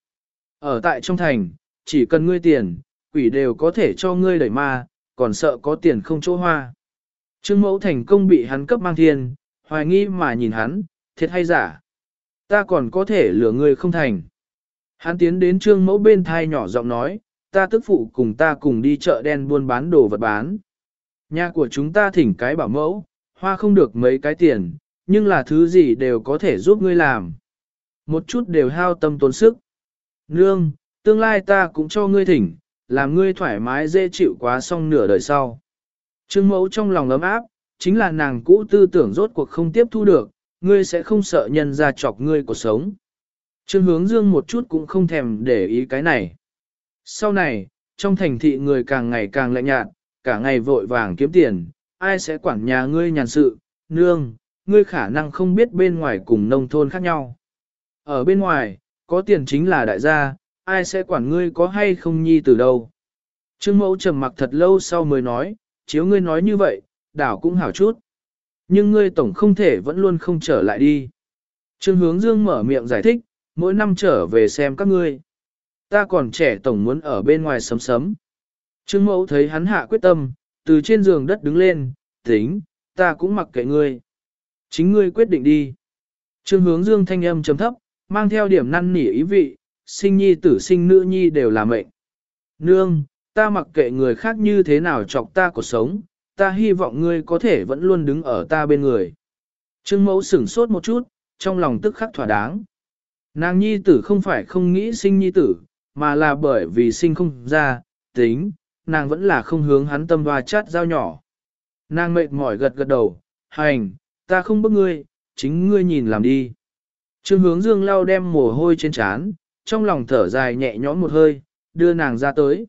Ở tại trong thành, chỉ cần ngươi tiền, quỷ đều có thể cho ngươi đẩy ma, còn sợ có tiền không chỗ hoa. Trương mẫu thành công bị hắn cấp mang thiên, hoài nghi mà nhìn hắn, thiệt hay giả. Ta còn có thể lừa ngươi không thành. Hắn tiến đến trương mẫu bên thai nhỏ giọng nói, ta tức phụ cùng ta cùng đi chợ đen buôn bán đồ vật bán. Nhà của chúng ta thỉnh cái bảo mẫu, hoa không được mấy cái tiền, nhưng là thứ gì đều có thể giúp ngươi làm. Một chút đều hao tâm tốn sức. Nương, tương lai ta cũng cho ngươi thỉnh, làm ngươi thoải mái dễ chịu quá xong nửa đời sau. Trương mẫu trong lòng ấm áp, chính là nàng cũ tư tưởng rốt cuộc không tiếp thu được, ngươi sẽ không sợ nhân ra chọc ngươi cuộc sống. Trương hướng dương một chút cũng không thèm để ý cái này. Sau này, trong thành thị người càng ngày càng lạnh nhạt, cả ngày vội vàng kiếm tiền, ai sẽ quản nhà ngươi nhàn sự, nương, ngươi khả năng không biết bên ngoài cùng nông thôn khác nhau. Ở bên ngoài, có tiền chính là đại gia, ai sẽ quản ngươi có hay không nhi từ đâu. Trương mẫu trầm mặc thật lâu sau mới nói, chiếu ngươi nói như vậy, đảo cũng hảo chút. Nhưng ngươi tổng không thể vẫn luôn không trở lại đi. Trương hướng dương mở miệng giải thích, mỗi năm trở về xem các ngươi. Ta còn trẻ tổng muốn ở bên ngoài sấm sấm. Trương mẫu thấy hắn hạ quyết tâm, từ trên giường đất đứng lên, tính, ta cũng mặc kệ ngươi. Chính ngươi quyết định đi. Trương hướng dương thanh âm chấm thấp, mang theo điểm năn nỉ ý vị, sinh nhi tử sinh nữ nhi đều là mệnh. Nương, ta mặc kệ người khác như thế nào chọc ta cuộc sống, ta hy vọng ngươi có thể vẫn luôn đứng ở ta bên người. Trương mẫu sửng sốt một chút, trong lòng tức khắc thỏa đáng. Nàng nhi tử không phải không nghĩ sinh nhi tử, mà là bởi vì sinh không ra, tính, nàng vẫn là không hướng hắn tâm và chát dao nhỏ. Nàng mệt mỏi gật gật đầu, hành, ta không bức ngươi, chính ngươi nhìn làm đi. Trương hướng dương lau đem mồ hôi trên trán, trong lòng thở dài nhẹ nhõm một hơi, đưa nàng ra tới.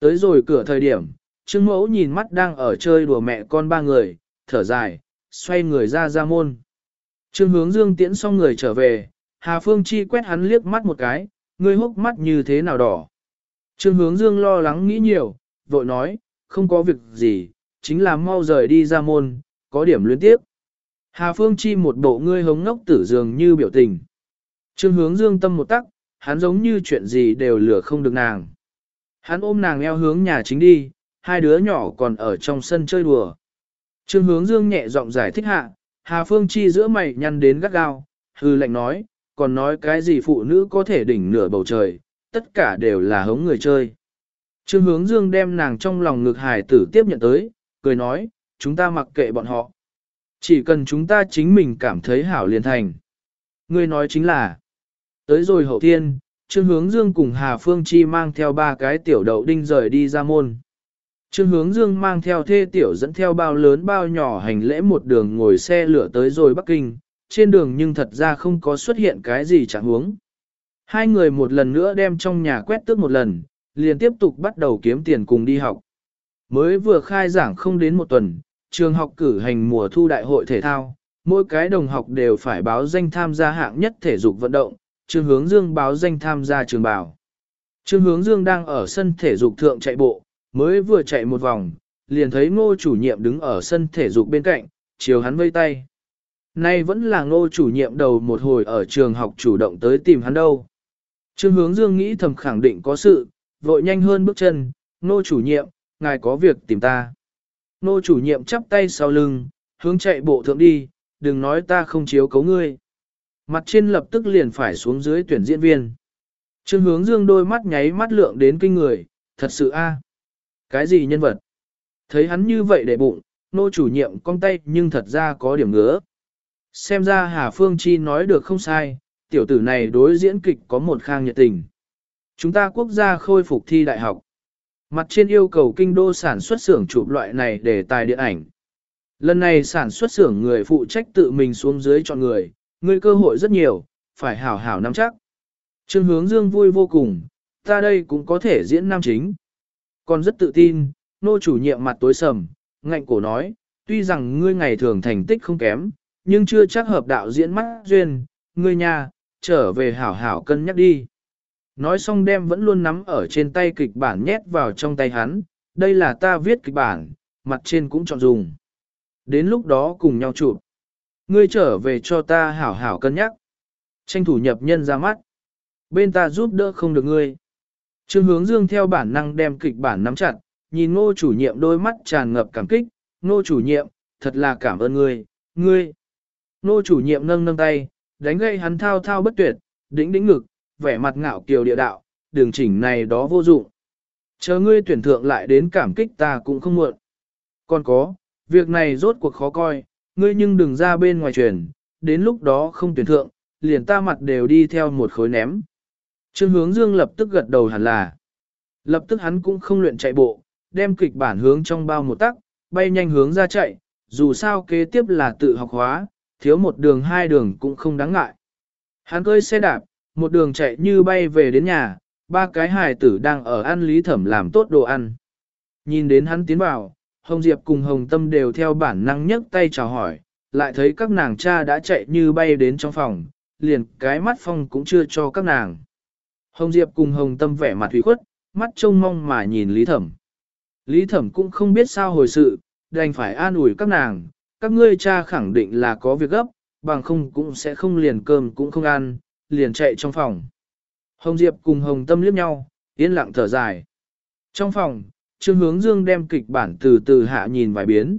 Tới rồi cửa thời điểm, Trương mẫu nhìn mắt đang ở chơi đùa mẹ con ba người, thở dài, xoay người ra ra môn. Trương hướng dương tiễn xong người trở về, Hà Phương Chi quét hắn liếc mắt một cái, ngươi hốc mắt như thế nào đỏ. Trương hướng dương lo lắng nghĩ nhiều, vội nói, không có việc gì, chính là mau rời đi ra môn, có điểm luyến tiếp. Hà Phương Chi một bộ ngươi hống ngốc tử dường như biểu tình. Trương hướng dương tâm một tắc, hắn giống như chuyện gì đều lừa không được nàng. Hắn ôm nàng eo hướng nhà chính đi, hai đứa nhỏ còn ở trong sân chơi đùa. Trương hướng dương nhẹ giọng giải thích hạ, Hà Phương Chi giữa mày nhăn đến gắt gao, hư lệnh nói, còn nói cái gì phụ nữ có thể đỉnh nửa bầu trời, tất cả đều là hống người chơi. Trương hướng dương đem nàng trong lòng ngực hải tử tiếp nhận tới, cười nói, chúng ta mặc kệ bọn họ. Chỉ cần chúng ta chính mình cảm thấy hảo liền thành. Ngươi nói chính là, tới rồi hậu thiên, Trương Hướng Dương cùng Hà Phương Chi mang theo ba cái tiểu đậu đinh rời đi ra môn. Trương Hướng Dương mang theo thê tiểu dẫn theo bao lớn bao nhỏ hành lễ một đường ngồi xe lửa tới rồi Bắc Kinh, trên đường nhưng thật ra không có xuất hiện cái gì chẳng huống. Hai người một lần nữa đem trong nhà quét tước một lần, liền tiếp tục bắt đầu kiếm tiền cùng đi học. Mới vừa khai giảng không đến một tuần, trường học cử hành mùa thu đại hội thể thao, mỗi cái đồng học đều phải báo danh tham gia hạng nhất thể dục vận động, Trương Hướng Dương báo danh tham gia trường bảo. Trương Hướng Dương đang ở sân thể dục thượng chạy bộ, Mới vừa chạy một vòng, liền thấy ngô chủ nhiệm đứng ở sân thể dục bên cạnh, chiều hắn vây tay. Nay vẫn là ngô chủ nhiệm đầu một hồi ở trường học chủ động tới tìm hắn đâu. Trương hướng dương nghĩ thầm khẳng định có sự, vội nhanh hơn bước chân, nô chủ nhiệm, ngài có việc tìm ta. nô chủ nhiệm chắp tay sau lưng, hướng chạy bộ thượng đi, đừng nói ta không chiếu cấu ngươi. Mặt trên lập tức liền phải xuống dưới tuyển diễn viên. Trương hướng dương đôi mắt nháy mắt lượng đến kinh người, thật sự a Cái gì nhân vật? Thấy hắn như vậy để bụng, nô chủ nhiệm cong tay nhưng thật ra có điểm ngứa. Xem ra Hà Phương Chi nói được không sai, tiểu tử này đối diễn kịch có một khang nhiệt tình. Chúng ta quốc gia khôi phục thi đại học. Mặt trên yêu cầu kinh đô sản xuất xưởng chụp loại này để tài điện ảnh. Lần này sản xuất xưởng người phụ trách tự mình xuống dưới chọn người, người cơ hội rất nhiều, phải hảo hảo nắm chắc. Trương hướng dương vui vô cùng, ta đây cũng có thể diễn nam chính. Còn rất tự tin, nô chủ nhiệm mặt tối sầm, ngạnh cổ nói, tuy rằng ngươi ngày thường thành tích không kém, nhưng chưa chắc hợp đạo diễn mắt duyên, ngươi nhà, trở về hảo hảo cân nhắc đi. Nói xong đem vẫn luôn nắm ở trên tay kịch bản nhét vào trong tay hắn, đây là ta viết kịch bản, mặt trên cũng chọn dùng. Đến lúc đó cùng nhau chụp. Ngươi trở về cho ta hảo hảo cân nhắc. Tranh thủ nhập nhân ra mắt. Bên ta giúp đỡ không được ngươi. Trương hướng dương theo bản năng đem kịch bản nắm chặt, nhìn ngô chủ nhiệm đôi mắt tràn ngập cảm kích. Ngô chủ nhiệm, thật là cảm ơn ngươi, ngươi. Ngô chủ nhiệm nâng nâng tay, đánh gây hắn thao thao bất tuyệt, đĩnh đĩnh ngực, vẻ mặt ngạo kiều địa đạo, đường chỉnh này đó vô dụng. Chờ ngươi tuyển thượng lại đến cảm kích ta cũng không muộn. Còn có, việc này rốt cuộc khó coi, ngươi nhưng đừng ra bên ngoài truyền, đến lúc đó không tuyển thượng, liền ta mặt đều đi theo một khối ném. Trương hướng dương lập tức gật đầu hẳn là. Lập tức hắn cũng không luyện chạy bộ, đem kịch bản hướng trong bao một tắc, bay nhanh hướng ra chạy, dù sao kế tiếp là tự học hóa, thiếu một đường hai đường cũng không đáng ngại. Hắn cơi xe đạp, một đường chạy như bay về đến nhà, ba cái hài tử đang ở ăn lý thẩm làm tốt đồ ăn. Nhìn đến hắn tiến vào, Hồng Diệp cùng Hồng Tâm đều theo bản năng nhấc tay chào hỏi, lại thấy các nàng cha đã chạy như bay đến trong phòng, liền cái mắt phong cũng chưa cho các nàng. Hồng Diệp cùng Hồng Tâm vẻ mặt hủy khuất, mắt trông mong mà nhìn Lý Thẩm. Lý Thẩm cũng không biết sao hồi sự, đành phải an ủi các nàng, các ngươi cha khẳng định là có việc gấp, bằng không cũng sẽ không liền cơm cũng không ăn, liền chạy trong phòng. Hồng Diệp cùng Hồng Tâm liếc nhau, yên lặng thở dài. Trong phòng, Trương Hướng Dương đem kịch bản từ từ hạ nhìn vài biến.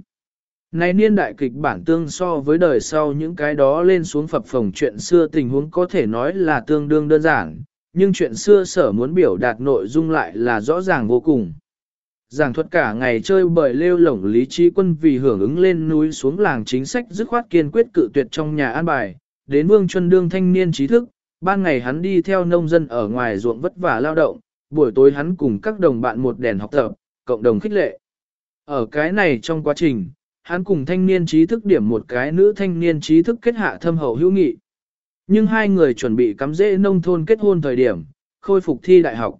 Này niên đại kịch bản tương so với đời sau những cái đó lên xuống phập phồng chuyện xưa tình huống có thể nói là tương đương đơn giản, nhưng chuyện xưa sở muốn biểu đạt nội dung lại là rõ ràng vô cùng. Giảng thuật cả ngày chơi bời lêu lổng lý trí quân vì hưởng ứng lên núi xuống làng chính sách dứt khoát kiên quyết cự tuyệt trong nhà an bài, đến vương chuân đương thanh niên trí thức, ban ngày hắn đi theo nông dân ở ngoài ruộng vất vả lao động, buổi tối hắn cùng các đồng bạn một đèn học tập, cộng đồng khích lệ. Ở cái này trong quá trình, hắn cùng thanh niên trí thức điểm một cái nữ thanh niên trí thức kết hạ thâm hậu hữu nghị. Nhưng hai người chuẩn bị cắm rễ nông thôn kết hôn thời điểm, khôi phục thi đại học.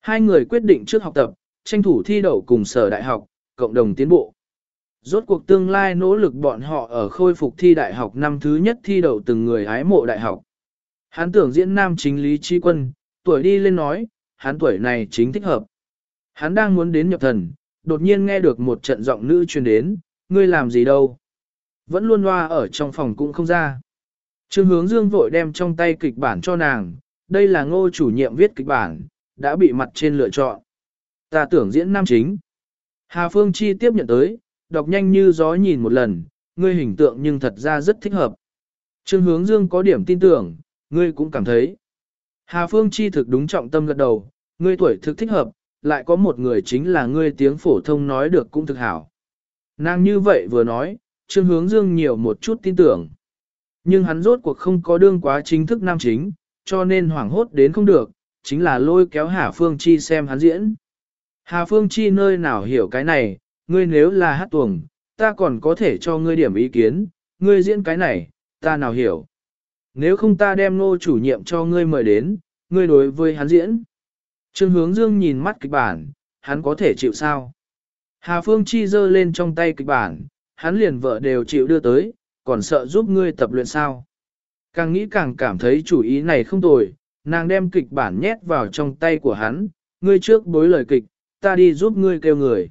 Hai người quyết định trước học tập, tranh thủ thi đậu cùng sở đại học, cộng đồng tiến bộ. Rốt cuộc tương lai nỗ lực bọn họ ở khôi phục thi đại học năm thứ nhất thi đậu từng người ái mộ đại học. Hắn tưởng diễn nam chính lý chi quân, tuổi đi lên nói, hắn tuổi này chính thích hợp. Hắn đang muốn đến nhập thần, đột nhiên nghe được một trận giọng nữ truyền đến, ngươi làm gì đâu. Vẫn luôn loa ở trong phòng cũng không ra. Trương hướng dương vội đem trong tay kịch bản cho nàng, đây là ngô chủ nhiệm viết kịch bản, đã bị mặt trên lựa chọn. Ta tưởng diễn nam chính. Hà Phương Chi tiếp nhận tới, đọc nhanh như gió nhìn một lần, ngươi hình tượng nhưng thật ra rất thích hợp. Trương hướng dương có điểm tin tưởng, ngươi cũng cảm thấy. Hà Phương Chi thực đúng trọng tâm gật đầu, ngươi tuổi thực thích hợp, lại có một người chính là ngươi tiếng phổ thông nói được cũng thực hảo. Nàng như vậy vừa nói, Trương Hướng Dương nhiều một chút tin tưởng. Nhưng hắn rốt cuộc không có đương quá chính thức nam chính, cho nên hoảng hốt đến không được, chính là lôi kéo Hà Phương Chi xem hắn diễn. Hà Phương Chi nơi nào hiểu cái này, ngươi nếu là hát tuồng, ta còn có thể cho ngươi điểm ý kiến, ngươi diễn cái này, ta nào hiểu. Nếu không ta đem nô chủ nhiệm cho ngươi mời đến, ngươi đối với hắn diễn. Trương hướng dương nhìn mắt kịch bản, hắn có thể chịu sao? Hà Phương Chi giơ lên trong tay kịch bản, hắn liền vợ đều chịu đưa tới, còn sợ giúp ngươi tập luyện sao? Càng nghĩ càng cảm thấy chủ ý này không tồi, nàng đem kịch bản nhét vào trong tay của hắn, ngươi trước bối lời kịch, ta đi giúp ngươi kêu người.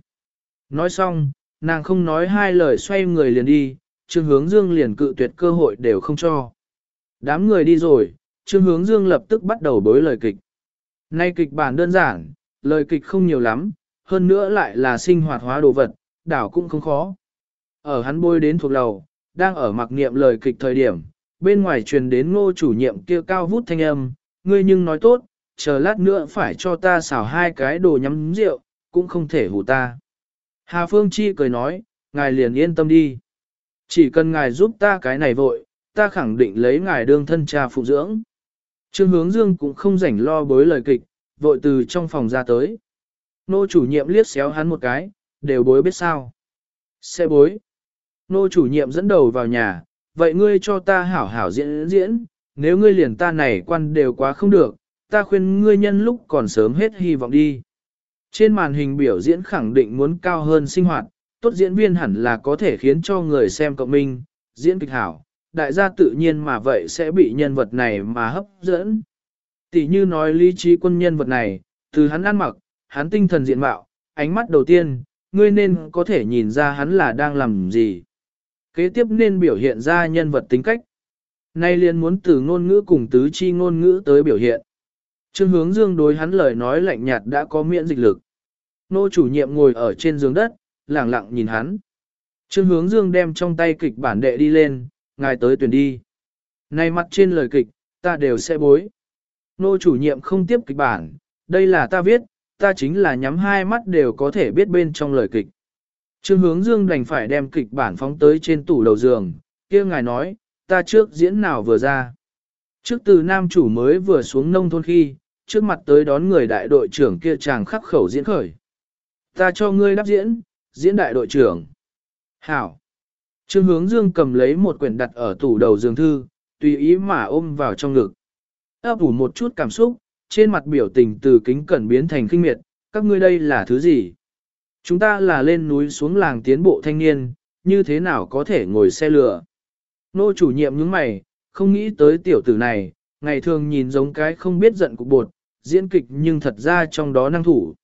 Nói xong, nàng không nói hai lời xoay người liền đi, Trương Hướng Dương liền cự tuyệt cơ hội đều không cho. Đám người đi rồi, Trương Hướng Dương lập tức bắt đầu bối lời kịch. Nay kịch bản đơn giản, lời kịch không nhiều lắm, hơn nữa lại là sinh hoạt hóa đồ vật, đảo cũng không khó. Ở hắn bôi đến thuộc lầu, đang ở mặc niệm lời kịch thời điểm, bên ngoài truyền đến ngô chủ nhiệm kia cao vút thanh âm, ngươi nhưng nói tốt, chờ lát nữa phải cho ta xào hai cái đồ nhắm rượu, cũng không thể hủ ta. Hà Phương Chi cười nói, ngài liền yên tâm đi. Chỉ cần ngài giúp ta cái này vội, ta khẳng định lấy ngài đương thân cha phụ dưỡng. Trương hướng dương cũng không rảnh lo bối lời kịch, vội từ trong phòng ra tới. Nô chủ nhiệm liếc xéo hắn một cái, đều bối biết sao. xe bối. Nô chủ nhiệm dẫn đầu vào nhà, vậy ngươi cho ta hảo hảo diễn diễn, nếu ngươi liền ta này quan đều quá không được, ta khuyên ngươi nhân lúc còn sớm hết hy vọng đi. Trên màn hình biểu diễn khẳng định muốn cao hơn sinh hoạt, tốt diễn viên hẳn là có thể khiến cho người xem cộng minh, diễn kịch hảo, đại gia tự nhiên mà vậy sẽ bị nhân vật này mà hấp dẫn. Tỷ như nói lý trí quân nhân vật này, từ hắn ăn mặc, hắn tinh thần diện mạo, ánh mắt đầu tiên, ngươi nên có thể nhìn ra hắn là đang làm gì. Kế tiếp nên biểu hiện ra nhân vật tính cách. Nay liền muốn từ ngôn ngữ cùng tứ chi ngôn ngữ tới biểu hiện. Trương hướng dương đối hắn lời nói lạnh nhạt đã có miễn dịch lực. Nô chủ nhiệm ngồi ở trên giường đất, lẳng lặng nhìn hắn. Trương hướng dương đem trong tay kịch bản đệ đi lên, ngài tới tuyển đi. Này mặt trên lời kịch, ta đều sẽ bối. Nô chủ nhiệm không tiếp kịch bản, đây là ta viết, ta chính là nhắm hai mắt đều có thể biết bên trong lời kịch. Trương hướng dương đành phải đem kịch bản phóng tới trên tủ đầu giường, kia ngài nói, ta trước diễn nào vừa ra. Trước từ nam chủ mới vừa xuống nông thôn khi, trước mặt tới đón người đại đội trưởng kia chàng khắc khẩu diễn khởi. Ta cho ngươi đáp diễn, diễn đại đội trưởng. Hảo. Trương hướng dương cầm lấy một quyển đặt ở tủ đầu giường thư, tùy ý mà ôm vào trong ngực. ấp ủ một chút cảm xúc, trên mặt biểu tình từ kính cẩn biến thành kinh miệt, các ngươi đây là thứ gì? Chúng ta là lên núi xuống làng tiến bộ thanh niên, như thế nào có thể ngồi xe lửa? Nô chủ nhiệm những mày, không nghĩ tới tiểu tử này, ngày thường nhìn giống cái không biết giận cục bột, diễn kịch nhưng thật ra trong đó năng thủ.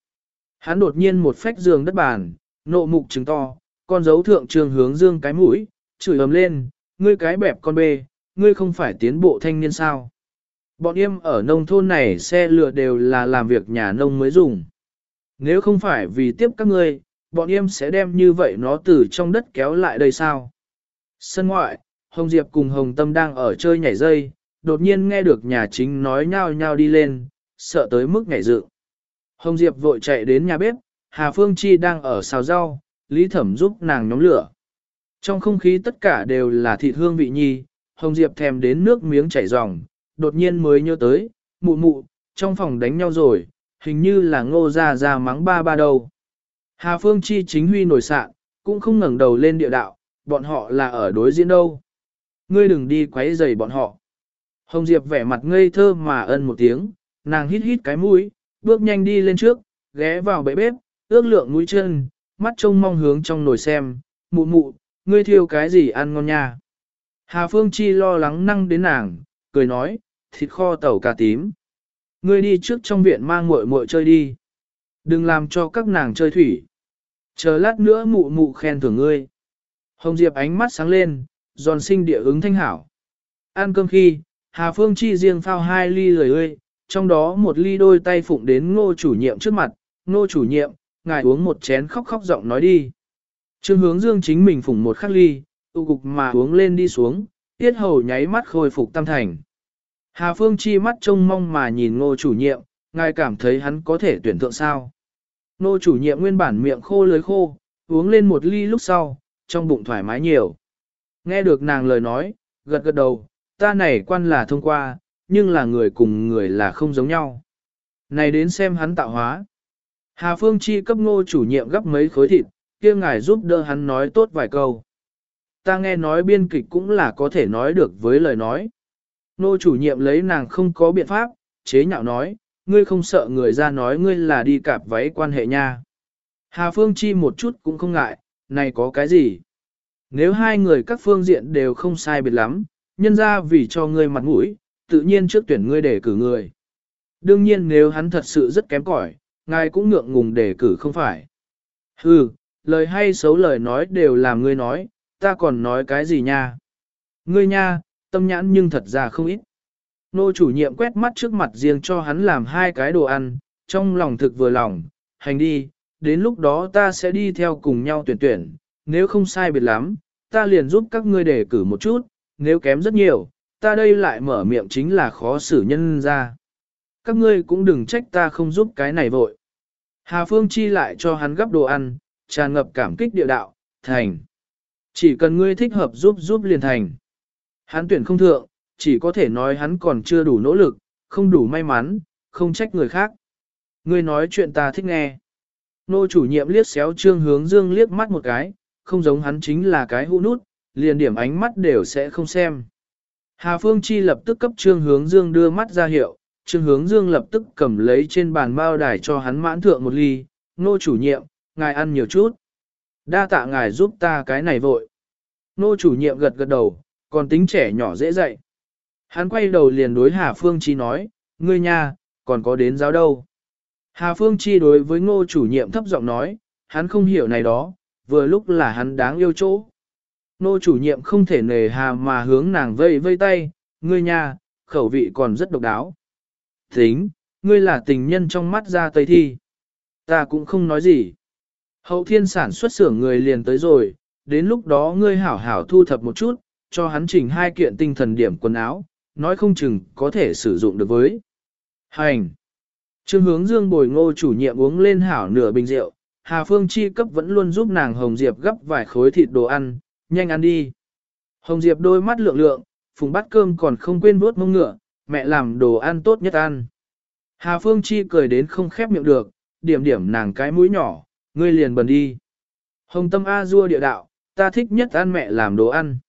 Hắn đột nhiên một phách giường đất bàn, nộ mục trứng to, con dấu thượng trường hướng dương cái mũi, chửi ầm lên, ngươi cái bẹp con bê, ngươi không phải tiến bộ thanh niên sao. Bọn em ở nông thôn này xe lửa đều là làm việc nhà nông mới dùng. Nếu không phải vì tiếp các ngươi, bọn em sẽ đem như vậy nó từ trong đất kéo lại đây sao. Sân ngoại, Hồng Diệp cùng Hồng Tâm đang ở chơi nhảy dây, đột nhiên nghe được nhà chính nói nhao nhao đi lên, sợ tới mức nhảy dựng. Hồng Diệp vội chạy đến nhà bếp, Hà Phương Chi đang ở xào rau, Lý Thẩm giúp nàng nhóm lửa. Trong không khí tất cả đều là thịt hương vị nhi, Hồng Diệp thèm đến nước miếng chảy ròng, đột nhiên mới nhớ tới, mụ mụ, trong phòng đánh nhau rồi, hình như là ngô ra ra mắng ba ba đầu. Hà Phương Chi chính huy nổi sạn, cũng không ngẩng đầu lên địa đạo, bọn họ là ở đối diện đâu. Ngươi đừng đi quấy rầy bọn họ. Hồng Diệp vẻ mặt ngây thơ mà ân một tiếng, nàng hít hít cái mũi, bước nhanh đi lên trước, ghé vào bệ bếp, ước lượng mũi chân, mắt trông mong hướng trong nồi xem, mụ mụ, ngươi thiêu cái gì ăn ngon nha. Hà Phương Chi lo lắng năng đến nàng, cười nói, thịt kho tàu cà tím. Ngươi đi trước trong viện mang muội muội chơi đi. Đừng làm cho các nàng chơi thủy. Chờ lát nữa mụ mụ khen thưởng ngươi. Hồng Diệp ánh mắt sáng lên, giòn sinh địa ứng thanh hảo. Ăn cơm khi, Hà Phương Chi riêng phao hai ly lời ơi, trong đó một ly đôi tay phụng đến ngô chủ nhiệm trước mặt, ngô chủ nhiệm, ngài uống một chén khóc khóc giọng nói đi. Trương hướng dương chính mình phủng một khắc ly, tụ cục mà uống lên đi xuống, tiết hầu nháy mắt khôi phục tam thành. Hà Phương Chi mắt trông mong mà nhìn ngô chủ nhiệm, ngài cảm thấy hắn có thể tuyển thượng sao. Ngô chủ nhiệm nguyên bản miệng khô lưới khô, uống lên một ly lúc sau, trong bụng thoải mái nhiều. Nghe được nàng lời nói, gật gật đầu, ta này quan là thông qua, nhưng là người cùng người là không giống nhau. Này đến xem hắn tạo hóa. Hà Phương Chi cấp ngô chủ nhiệm gấp mấy khối thịt, kia ngài giúp đỡ hắn nói tốt vài câu. Ta nghe nói biên kịch cũng là có thể nói được với lời nói. Ngô chủ nhiệm lấy nàng không có biện pháp, chế nhạo nói, ngươi không sợ người ra nói ngươi là đi cạp váy quan hệ nha. Hà Phương Chi một chút cũng không ngại, này có cái gì? Nếu hai người các phương diện đều không sai biệt lắm, nhân ra vì cho ngươi mặt mũi, tự nhiên trước tuyển ngươi để cử người. Đương nhiên nếu hắn thật sự rất kém cỏi, ngài cũng ngượng ngùng để cử không phải. Hừ, lời hay xấu lời nói đều làm ngươi nói, ta còn nói cái gì nha? Ngươi nha, tâm nhãn nhưng thật ra không ít. Nô chủ nhiệm quét mắt trước mặt riêng cho hắn làm hai cái đồ ăn, trong lòng thực vừa lòng, hành đi, đến lúc đó ta sẽ đi theo cùng nhau tuyển tuyển, nếu không sai biệt lắm, ta liền giúp các ngươi đề cử một chút, nếu kém rất nhiều, ta đây lại mở miệng chính là khó xử nhân ra. Các ngươi cũng đừng trách ta không giúp cái này vội. Hà Phương Chi lại cho hắn gấp đồ ăn, tràn ngập cảm kích địa đạo, thành. Chỉ cần ngươi thích hợp giúp giúp liền thành. Hắn tuyển không thượng, chỉ có thể nói hắn còn chưa đủ nỗ lực, không đủ may mắn, không trách người khác. Ngươi nói chuyện ta thích nghe. Nô chủ nhiệm liếc xéo trương hướng dương liếc mắt một cái, không giống hắn chính là cái hũ nút, liền điểm ánh mắt đều sẽ không xem. Hà Phương Chi lập tức cấp trương hướng dương đưa mắt ra hiệu, trương hướng dương lập tức cầm lấy trên bàn bao đài cho hắn mãn thượng một ly, nô chủ nhiệm, ngài ăn nhiều chút. Đa tạ ngài giúp ta cái này vội. Nô chủ nhiệm gật gật đầu, còn tính trẻ nhỏ dễ dạy. Hắn quay đầu liền đối Hà Phương Chi nói, ngươi nha, còn có đến giáo đâu. Hà Phương Chi đối với ngô chủ nhiệm thấp giọng nói, hắn không hiểu này đó, vừa lúc là hắn đáng yêu chỗ. Nô chủ nhiệm không thể nề hà mà hướng nàng vây vây tay, ngươi nha, khẩu vị còn rất độc đáo. Tính, ngươi là tình nhân trong mắt ra tây thi. Ta cũng không nói gì. Hậu thiên sản xuất xưởng người liền tới rồi, đến lúc đó ngươi hảo hảo thu thập một chút, cho hắn chỉnh hai kiện tinh thần điểm quần áo, nói không chừng có thể sử dụng được với. Hành! Trương hướng dương bồi ngô chủ nhiệm uống lên hảo nửa bình rượu, Hà Phương Chi cấp vẫn luôn giúp nàng Hồng Diệp gấp vài khối thịt đồ ăn, nhanh ăn đi. Hồng Diệp đôi mắt lượng lượng, phùng bát cơm còn không quên vuốt mông ngựa, mẹ làm đồ ăn tốt nhất ăn. Hà Phương Chi cười đến không khép miệng được, điểm điểm nàng cái mũi nhỏ, ngươi liền bần đi. Hồng tâm A dua địa đạo, ta thích nhất ăn mẹ làm đồ ăn.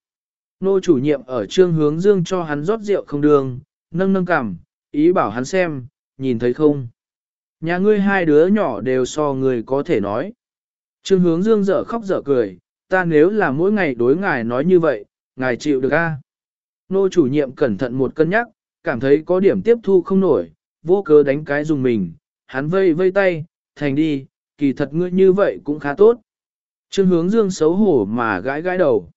Nô chủ nhiệm ở trương hướng dương cho hắn rót rượu không đường, nâng nâng cằm, ý bảo hắn xem, nhìn thấy không? Nhà ngươi hai đứa nhỏ đều so người có thể nói. Trương hướng dương dở khóc dở cười, ta nếu là mỗi ngày đối ngài nói như vậy, ngài chịu được a? Nô chủ nhiệm cẩn thận một cân nhắc, cảm thấy có điểm tiếp thu không nổi, vô cớ đánh cái dùng mình, hắn vây vây tay, thành đi, kỳ thật ngươi như vậy cũng khá tốt. Trương hướng dương xấu hổ mà gãi gãi đầu.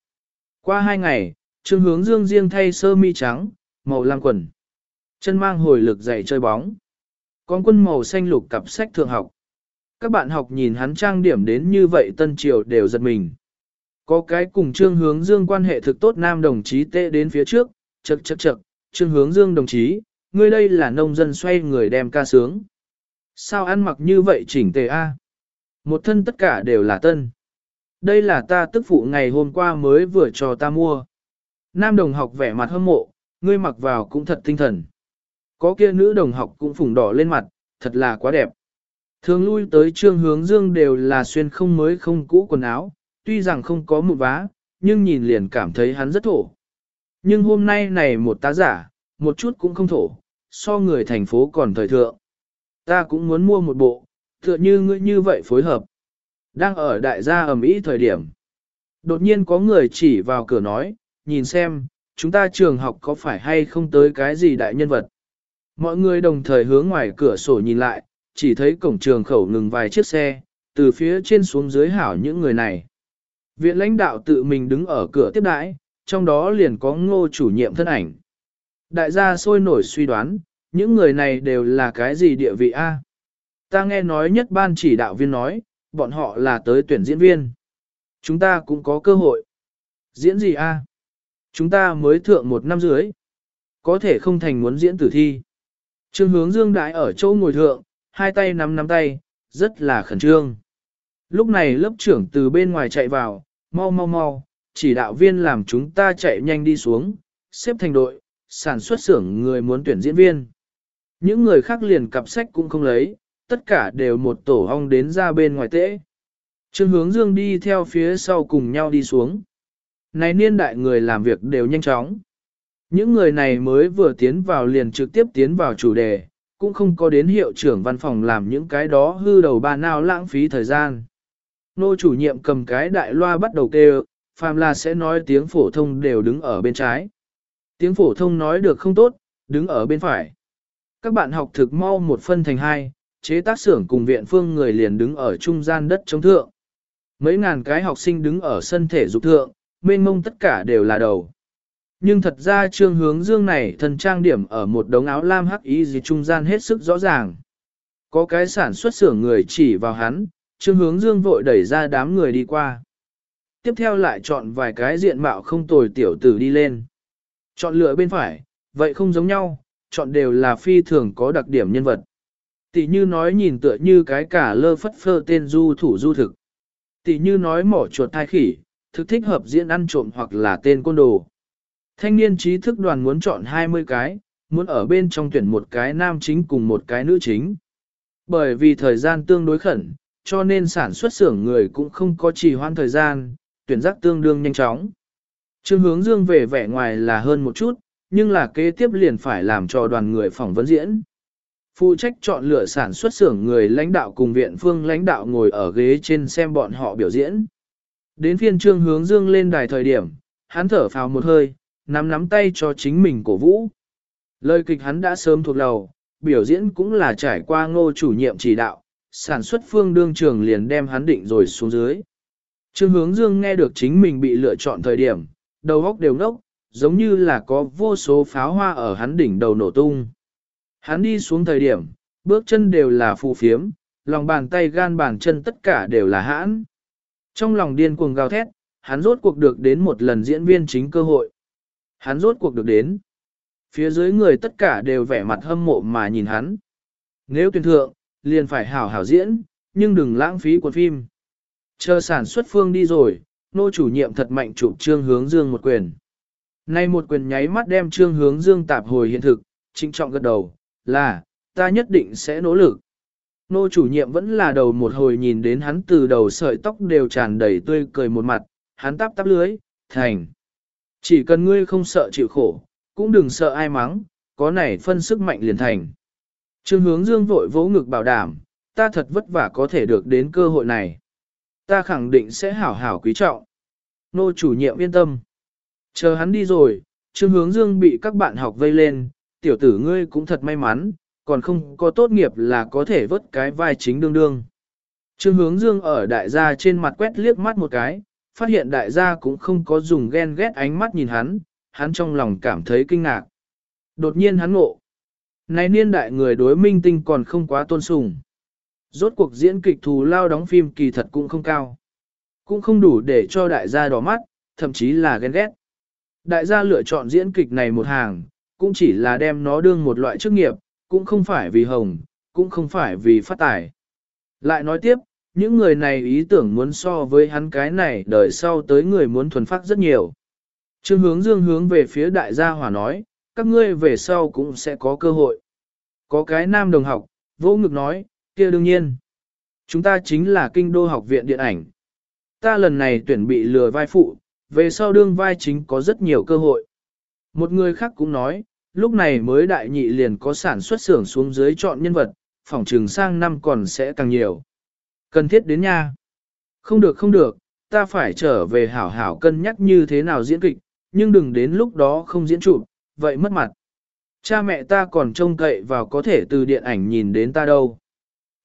Qua hai ngày, trương hướng dương riêng thay sơ mi trắng, màu lam quần. Chân mang hồi lực dạy chơi bóng. Con quân màu xanh lục cặp sách thượng học. Các bạn học nhìn hắn trang điểm đến như vậy tân triều đều giật mình. Có cái cùng trương hướng dương quan hệ thực tốt nam đồng chí tệ đến phía trước, chật chật chật, trương hướng dương đồng chí, ngươi đây là nông dân xoay người đem ca sướng. Sao ăn mặc như vậy chỉnh tề a? Một thân tất cả đều là tân. Đây là ta tức phụ ngày hôm qua mới vừa cho ta mua. Nam đồng học vẻ mặt hâm mộ, ngươi mặc vào cũng thật tinh thần. Có kia nữ đồng học cũng phùng đỏ lên mặt, thật là quá đẹp. Thường lui tới trương hướng dương đều là xuyên không mới không cũ quần áo, tuy rằng không có mụn vá, nhưng nhìn liền cảm thấy hắn rất thổ. Nhưng hôm nay này một tá giả, một chút cũng không thổ, so người thành phố còn thời thượng. Ta cũng muốn mua một bộ, tựa như ngươi như vậy phối hợp. Đang ở đại gia ẩm ý thời điểm. Đột nhiên có người chỉ vào cửa nói, nhìn xem, chúng ta trường học có phải hay không tới cái gì đại nhân vật. Mọi người đồng thời hướng ngoài cửa sổ nhìn lại, chỉ thấy cổng trường khẩu ngừng vài chiếc xe, từ phía trên xuống dưới hảo những người này. Viện lãnh đạo tự mình đứng ở cửa tiếp đãi, trong đó liền có ngô chủ nhiệm thân ảnh. Đại gia sôi nổi suy đoán, những người này đều là cái gì địa vị A. Ta nghe nói nhất ban chỉ đạo viên nói, bọn họ là tới tuyển diễn viên. Chúng ta cũng có cơ hội. Diễn gì A? Chúng ta mới thượng một năm dưới. Có thể không thành muốn diễn tử thi. Trương hướng dương đại ở chỗ ngồi thượng, hai tay nắm nắm tay, rất là khẩn trương. Lúc này lớp trưởng từ bên ngoài chạy vào, mau mau mau, chỉ đạo viên làm chúng ta chạy nhanh đi xuống, xếp thành đội, sản xuất xưởng người muốn tuyển diễn viên. Những người khác liền cặp sách cũng không lấy, tất cả đều một tổ hong đến ra bên ngoài tễ. Trương hướng dương đi theo phía sau cùng nhau đi xuống. Này niên đại người làm việc đều nhanh chóng. Những người này mới vừa tiến vào liền trực tiếp tiến vào chủ đề, cũng không có đến hiệu trưởng văn phòng làm những cái đó hư đầu bà nào lãng phí thời gian. Nô chủ nhiệm cầm cái đại loa bắt đầu kêu, phàm là sẽ nói tiếng phổ thông đều đứng ở bên trái. Tiếng phổ thông nói được không tốt, đứng ở bên phải. Các bạn học thực mau một phân thành hai, chế tác xưởng cùng viện phương người liền đứng ở trung gian đất chống thượng. Mấy ngàn cái học sinh đứng ở sân thể dục thượng, mênh mông tất cả đều là đầu. Nhưng thật ra trương hướng dương này thần trang điểm ở một đống áo lam hắc y gì trung gian hết sức rõ ràng. Có cái sản xuất xưởng người chỉ vào hắn, trương hướng dương vội đẩy ra đám người đi qua. Tiếp theo lại chọn vài cái diện mạo không tồi tiểu tử đi lên. Chọn lựa bên phải, vậy không giống nhau, chọn đều là phi thường có đặc điểm nhân vật. Tỷ như nói nhìn tựa như cái cả lơ phất phơ tên du thủ du thực. Tỷ như nói mỏ chuột thai khỉ, thực thích hợp diễn ăn trộm hoặc là tên côn đồ. Thanh niên trí thức đoàn muốn chọn 20 cái, muốn ở bên trong tuyển một cái nam chính cùng một cái nữ chính. Bởi vì thời gian tương đối khẩn, cho nên sản xuất xưởng người cũng không có trì hoãn thời gian, tuyển giác tương đương nhanh chóng. Trương hướng dương về vẻ ngoài là hơn một chút, nhưng là kế tiếp liền phải làm cho đoàn người phỏng vấn diễn. Phụ trách chọn lựa sản xuất xưởng người lãnh đạo cùng viện phương lãnh đạo ngồi ở ghế trên xem bọn họ biểu diễn. Đến phiên trương hướng dương lên đài thời điểm, hắn thở phào một hơi, nắm nắm tay cho chính mình cổ vũ. Lời kịch hắn đã sớm thuộc đầu, biểu diễn cũng là trải qua ngô chủ nhiệm chỉ đạo, sản xuất phương đương trường liền đem hắn định rồi xuống dưới. Trương hướng dương nghe được chính mình bị lựa chọn thời điểm, đầu óc đều ngốc, giống như là có vô số pháo hoa ở hắn đỉnh đầu nổ tung. Hắn đi xuống thời điểm, bước chân đều là phù phiếm, lòng bàn tay gan bàn chân tất cả đều là hãn. Trong lòng điên cuồng gào thét, hắn rốt cuộc được đến một lần diễn viên chính cơ hội. Hắn rốt cuộc được đến. Phía dưới người tất cả đều vẻ mặt hâm mộ mà nhìn hắn. Nếu tuyển thượng, liền phải hảo hảo diễn, nhưng đừng lãng phí cuốn phim. Chờ sản xuất phương đi rồi, nô chủ nhiệm thật mạnh chụp trương hướng dương một quyền. Nay một quyền nháy mắt đem trương hướng dương tạp hồi hiện thực, trinh trọng gật đầu, là, ta nhất định sẽ nỗ lực. Nô chủ nhiệm vẫn là đầu một hồi nhìn đến hắn từ đầu sợi tóc đều tràn đầy tươi cười một mặt, hắn tắp tắp lưới, thành. Chỉ cần ngươi không sợ chịu khổ, cũng đừng sợ ai mắng, có này phân sức mạnh liền thành. Trương hướng dương vội vỗ ngực bảo đảm, ta thật vất vả có thể được đến cơ hội này. Ta khẳng định sẽ hảo hảo quý trọng. Nô chủ nhiệm yên tâm. Chờ hắn đi rồi, Trương hướng dương bị các bạn học vây lên, tiểu tử ngươi cũng thật may mắn, còn không có tốt nghiệp là có thể vớt cái vai chính đương đương. Trương hướng dương ở đại gia trên mặt quét liếc mắt một cái, phát hiện đại gia cũng không có dùng ghen ghét ánh mắt nhìn hắn, hắn trong lòng cảm thấy kinh ngạc. Đột nhiên hắn ngộ. Này niên đại người đối minh tinh còn không quá tôn sùng. Rốt cuộc diễn kịch thù lao đóng phim kỳ thật cũng không cao. Cũng không đủ để cho đại gia đỏ mắt, thậm chí là ghen ghét. Đại gia lựa chọn diễn kịch này một hàng, cũng chỉ là đem nó đương một loại chức nghiệp, cũng không phải vì hồng, cũng không phải vì phát tài. Lại nói tiếp, những người này ý tưởng muốn so với hắn cái này đời sau tới người muốn thuần phát rất nhiều. Trương hướng dương hướng về phía đại gia hỏa nói, các ngươi về sau cũng sẽ có cơ hội. Có cái nam đồng học, vô ngực nói, kia đương nhiên. Chúng ta chính là kinh đô học viện điện ảnh. Ta lần này tuyển bị lừa vai phụ, về sau đương vai chính có rất nhiều cơ hội. Một người khác cũng nói, lúc này mới đại nhị liền có sản xuất xưởng xuống dưới chọn nhân vật, phòng trường sang năm còn sẽ càng nhiều. Cần thiết đến nha. Không được không được, ta phải trở về hảo hảo cân nhắc như thế nào diễn kịch, nhưng đừng đến lúc đó không diễn chụp, vậy mất mặt. Cha mẹ ta còn trông cậy vào có thể từ điện ảnh nhìn đến ta đâu.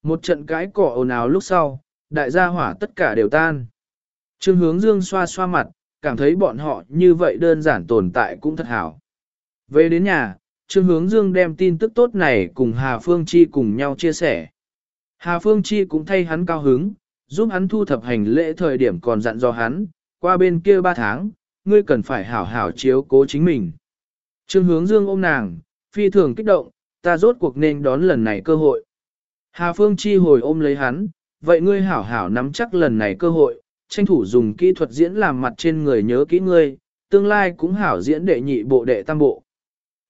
Một trận cãi cỏ ồn ào lúc sau, đại gia hỏa tất cả đều tan. Trương hướng dương xoa xoa mặt, cảm thấy bọn họ như vậy đơn giản tồn tại cũng thật hảo. Về đến nhà, Trương Hướng Dương đem tin tức tốt này cùng Hà Phương Chi cùng nhau chia sẻ. Hà Phương Chi cũng thay hắn cao hứng, giúp hắn thu thập hành lễ thời điểm còn dặn dò hắn, qua bên kia ba tháng, ngươi cần phải hảo hảo chiếu cố chính mình. Trương Hướng Dương ôm nàng, phi thường kích động, ta rốt cuộc nên đón lần này cơ hội. Hà Phương Chi hồi ôm lấy hắn, vậy ngươi hảo hảo nắm chắc lần này cơ hội, tranh thủ dùng kỹ thuật diễn làm mặt trên người nhớ kỹ ngươi, tương lai cũng hảo diễn đệ nhị bộ đệ tam bộ.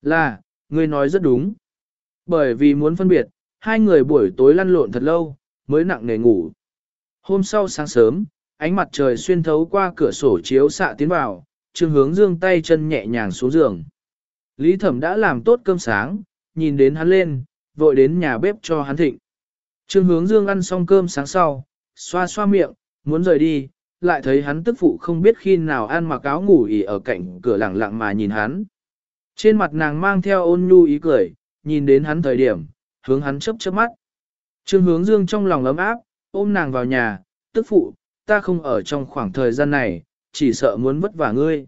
Là, ngươi nói rất đúng. Bởi vì muốn phân biệt, hai người buổi tối lăn lộn thật lâu, mới nặng nề ngủ. Hôm sau sáng sớm, ánh mặt trời xuyên thấu qua cửa sổ chiếu xạ tiến vào, Trương Hướng Dương tay chân nhẹ nhàng xuống giường. Lý Thẩm đã làm tốt cơm sáng, nhìn đến hắn lên, vội đến nhà bếp cho hắn thịnh. Trương Hướng Dương ăn xong cơm sáng sau, xoa xoa miệng, muốn rời đi, lại thấy hắn tức phụ không biết khi nào ăn mặc áo ngủ ỉ ở cạnh cửa lặng lặng mà nhìn hắn. Trên mặt nàng mang theo ôn nhu ý cười, nhìn đến hắn thời điểm, hướng hắn chớp chớp mắt. Trương hướng dương trong lòng ấm áp, ôm nàng vào nhà, tức phụ, ta không ở trong khoảng thời gian này, chỉ sợ muốn vất vả ngươi.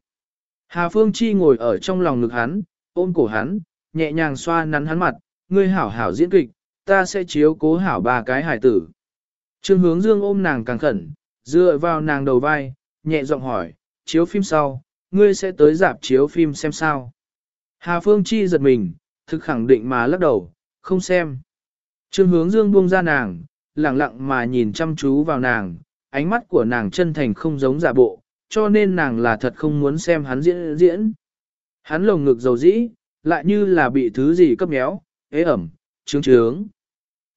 Hà Phương Chi ngồi ở trong lòng ngực hắn, ôm cổ hắn, nhẹ nhàng xoa nắn hắn mặt, ngươi hảo hảo diễn kịch, ta sẽ chiếu cố hảo ba cái hải tử. Trương hướng dương ôm nàng càng khẩn, dựa vào nàng đầu vai, nhẹ giọng hỏi, chiếu phim sau, ngươi sẽ tới dạp chiếu phim xem sao. Hà Phương Chi giật mình, thực khẳng định mà lắc đầu, không xem. Trương hướng dương buông ra nàng, lặng lặng mà nhìn chăm chú vào nàng, ánh mắt của nàng chân thành không giống giả bộ, cho nên nàng là thật không muốn xem hắn diễn diễn. Hắn lồng ngực dầu dĩ, lại như là bị thứ gì cấp méo, ế ẩm, trướng trướng.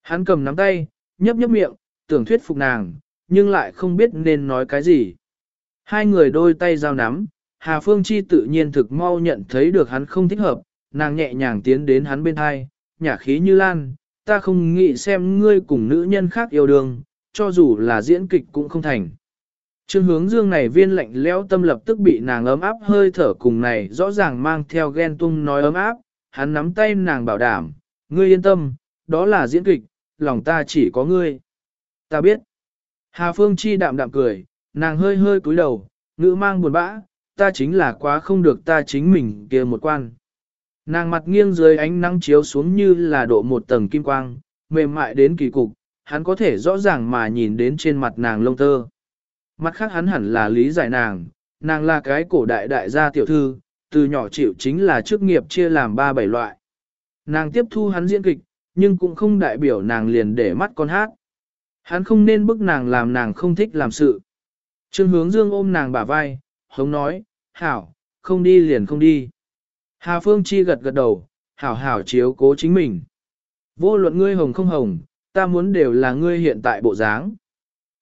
Hắn cầm nắm tay, nhấp nhấp miệng, tưởng thuyết phục nàng, nhưng lại không biết nên nói cái gì. Hai người đôi tay giao nắm, Hà Phương Chi tự nhiên thực mau nhận thấy được hắn không thích hợp, nàng nhẹ nhàng tiến đến hắn bên hai, nhả khí như lan, ta không nghĩ xem ngươi cùng nữ nhân khác yêu đương, cho dù là diễn kịch cũng không thành. Trương hướng dương này viên lạnh lẽo tâm lập tức bị nàng ấm áp hơi thở cùng này rõ ràng mang theo ghen tung nói ấm áp, hắn nắm tay nàng bảo đảm, ngươi yên tâm, đó là diễn kịch, lòng ta chỉ có ngươi. Ta biết. Hà Phương Chi đạm đạm cười, nàng hơi hơi cúi đầu, ngữ mang buồn bã, ta chính là quá không được ta chính mình kia một quan. Nàng mặt nghiêng dưới ánh nắng chiếu xuống như là độ một tầng kim quang, mềm mại đến kỳ cục, hắn có thể rõ ràng mà nhìn đến trên mặt nàng lông tơ. Mặt khác hắn hẳn là lý giải nàng, nàng là cái cổ đại đại gia tiểu thư, từ nhỏ chịu chính là chức nghiệp chia làm ba bảy loại. Nàng tiếp thu hắn diễn kịch, nhưng cũng không đại biểu nàng liền để mắt con hát. Hắn không nên bức nàng làm nàng không thích làm sự. Trương hướng dương ôm nàng bả vai, hống nói, hảo, không đi liền không đi. Hà Phương Chi gật gật đầu, hảo hảo chiếu cố chính mình. Vô luận ngươi hồng không hồng, ta muốn đều là ngươi hiện tại bộ dáng.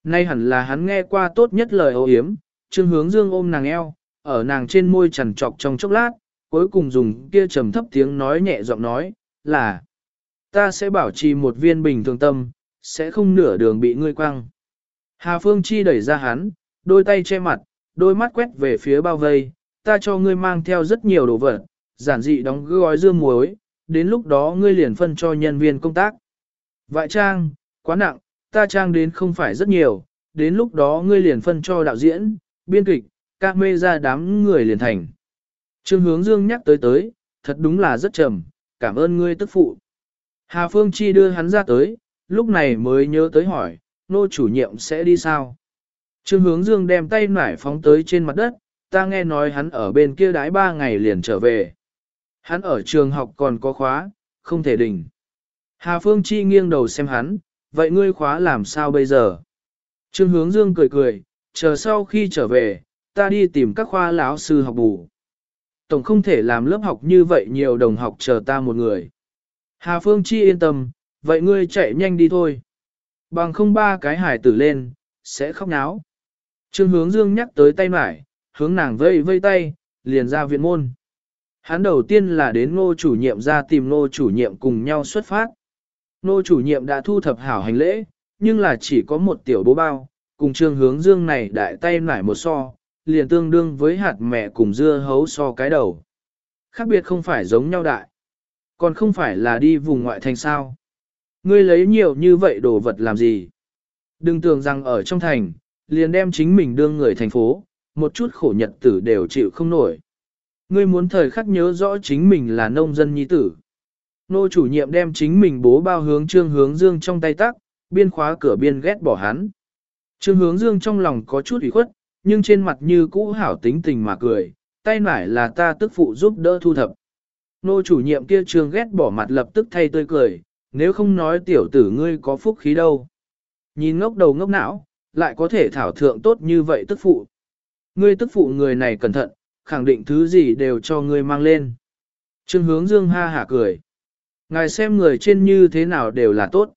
Nay hẳn là hắn nghe qua tốt nhất lời ô hiếm, Trương Hướng Dương ôm nàng eo, ở nàng trên môi chằn trọc trong chốc lát, cuối cùng dùng kia trầm thấp tiếng nói nhẹ giọng nói, là Ta sẽ bảo trì một viên bình thường tâm, sẽ không nửa đường bị ngươi quăng. Hà Phương Chi đẩy ra hắn, đôi tay che mặt, đôi mắt quét về phía bao vây, ta cho ngươi mang theo rất nhiều đồ vật, giản dị đóng gói dưa muối, đến lúc đó ngươi liền phân cho nhân viên công tác. Vại trang, quá nặng, ta trang đến không phải rất nhiều, đến lúc đó ngươi liền phân cho đạo diễn, biên kịch, các mê ra đám người liền thành. Trương hướng dương nhắc tới tới, thật đúng là rất trầm, cảm ơn ngươi tức phụ. Hà Phương Chi đưa hắn ra tới, lúc này mới nhớ tới hỏi, nô chủ nhiệm sẽ đi sao? Trương hướng dương đem tay nải phóng tới trên mặt đất, ta nghe nói hắn ở bên kia đái ba ngày liền trở về. Hắn ở trường học còn có khóa, không thể đỉnh. Hà Phương Chi nghiêng đầu xem hắn, vậy ngươi khóa làm sao bây giờ? Trương hướng dương cười cười, chờ sau khi trở về, ta đi tìm các khoa lão sư học bù. Tổng không thể làm lớp học như vậy nhiều đồng học chờ ta một người. Hà Phương Chi yên tâm, vậy ngươi chạy nhanh đi thôi. Bằng không ba cái hải tử lên, sẽ khóc náo. Trương hướng dương nhắc tới tay mải, hướng nàng vây vây tay, liền ra viện môn. Hắn đầu tiên là đến ngô chủ nhiệm ra tìm ngô chủ nhiệm cùng nhau xuất phát. Ngô chủ nhiệm đã thu thập hảo hành lễ, nhưng là chỉ có một tiểu bố bao, cùng trương hướng dương này đại tay nải một so, liền tương đương với hạt mẹ cùng dưa hấu so cái đầu. Khác biệt không phải giống nhau đại, còn không phải là đi vùng ngoại thành sao. Ngươi lấy nhiều như vậy đồ vật làm gì? Đừng tưởng rằng ở trong thành, liền đem chính mình đương người thành phố, một chút khổ nhật tử đều chịu không nổi. Ngươi muốn thời khắc nhớ rõ chính mình là nông dân nhi tử. Nô chủ nhiệm đem chính mình bố bao hướng trương hướng dương trong tay tắc, biên khóa cửa biên ghét bỏ hắn. Trương hướng dương trong lòng có chút ủy khuất, nhưng trên mặt như cũ hảo tính tình mà cười, tay nải là ta tức phụ giúp đỡ thu thập. Nô chủ nhiệm kia trương ghét bỏ mặt lập tức thay tươi cười, nếu không nói tiểu tử ngươi có phúc khí đâu. Nhìn ngốc đầu ngốc não, lại có thể thảo thượng tốt như vậy tức phụ. Ngươi tức phụ người này cẩn thận, khẳng định thứ gì đều cho ngươi mang lên. Trương hướng dương ha hả cười. Ngài xem người trên như thế nào đều là tốt.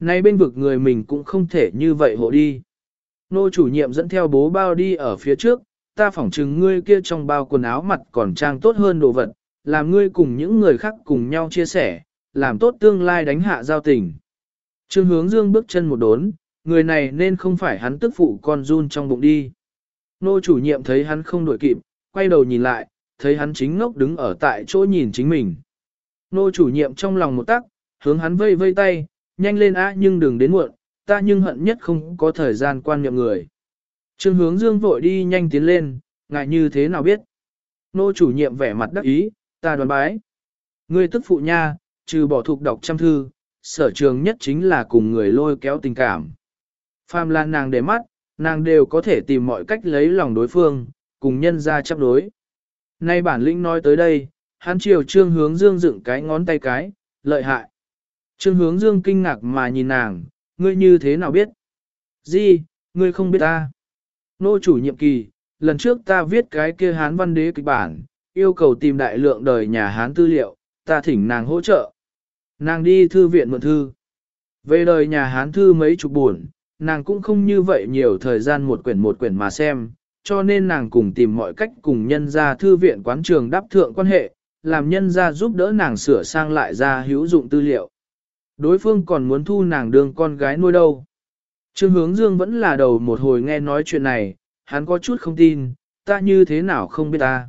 Nay bên vực người mình cũng không thể như vậy hộ đi. Nô chủ nhiệm dẫn theo bố bao đi ở phía trước, ta phỏng chừng ngươi kia trong bao quần áo mặt còn trang tốt hơn đồ vật, làm ngươi cùng những người khác cùng nhau chia sẻ, làm tốt tương lai đánh hạ giao tình. Trương hướng dương bước chân một đốn, người này nên không phải hắn tức phụ con run trong bụng đi. Nô chủ nhiệm thấy hắn không đuổi kịp, quay đầu nhìn lại, thấy hắn chính ngốc đứng ở tại chỗ nhìn chính mình. Nô chủ nhiệm trong lòng một tắc, hướng hắn vây vây tay, nhanh lên á nhưng đừng đến muộn, ta nhưng hận nhất không có thời gian quan niệm người. Trương hướng dương vội đi nhanh tiến lên, ngại như thế nào biết. Nô chủ nhiệm vẻ mặt đắc ý, ta đoán bái. Ngươi tức phụ nha, trừ bỏ thuộc đọc trăm thư, sở trường nhất chính là cùng người lôi kéo tình cảm. Phàm là nàng để mắt, nàng đều có thể tìm mọi cách lấy lòng đối phương, cùng nhân ra chấp đối. Nay bản lĩnh nói tới đây, hắn chiều trương hướng dương dựng cái ngón tay cái, lợi hại. Trương hướng dương kinh ngạc mà nhìn nàng, ngươi như thế nào biết? Gì, ngươi không biết ta. Nô chủ nhiệm kỳ, lần trước ta viết cái kia hán văn đế kịch bản, yêu cầu tìm đại lượng đời nhà hán tư liệu, ta thỉnh nàng hỗ trợ. Nàng đi thư viện mượn thư. Về đời nhà hán thư mấy chục buồn, nàng cũng không như vậy nhiều thời gian một quyển một quyển mà xem, cho nên nàng cùng tìm mọi cách cùng nhân ra thư viện quán trường đáp thượng quan hệ, làm nhân ra giúp đỡ nàng sửa sang lại ra hữu dụng tư liệu. Đối phương còn muốn thu nàng đương con gái nuôi đâu. Trương hướng dương vẫn là đầu một hồi nghe nói chuyện này, hắn có chút không tin, ta như thế nào không biết ta.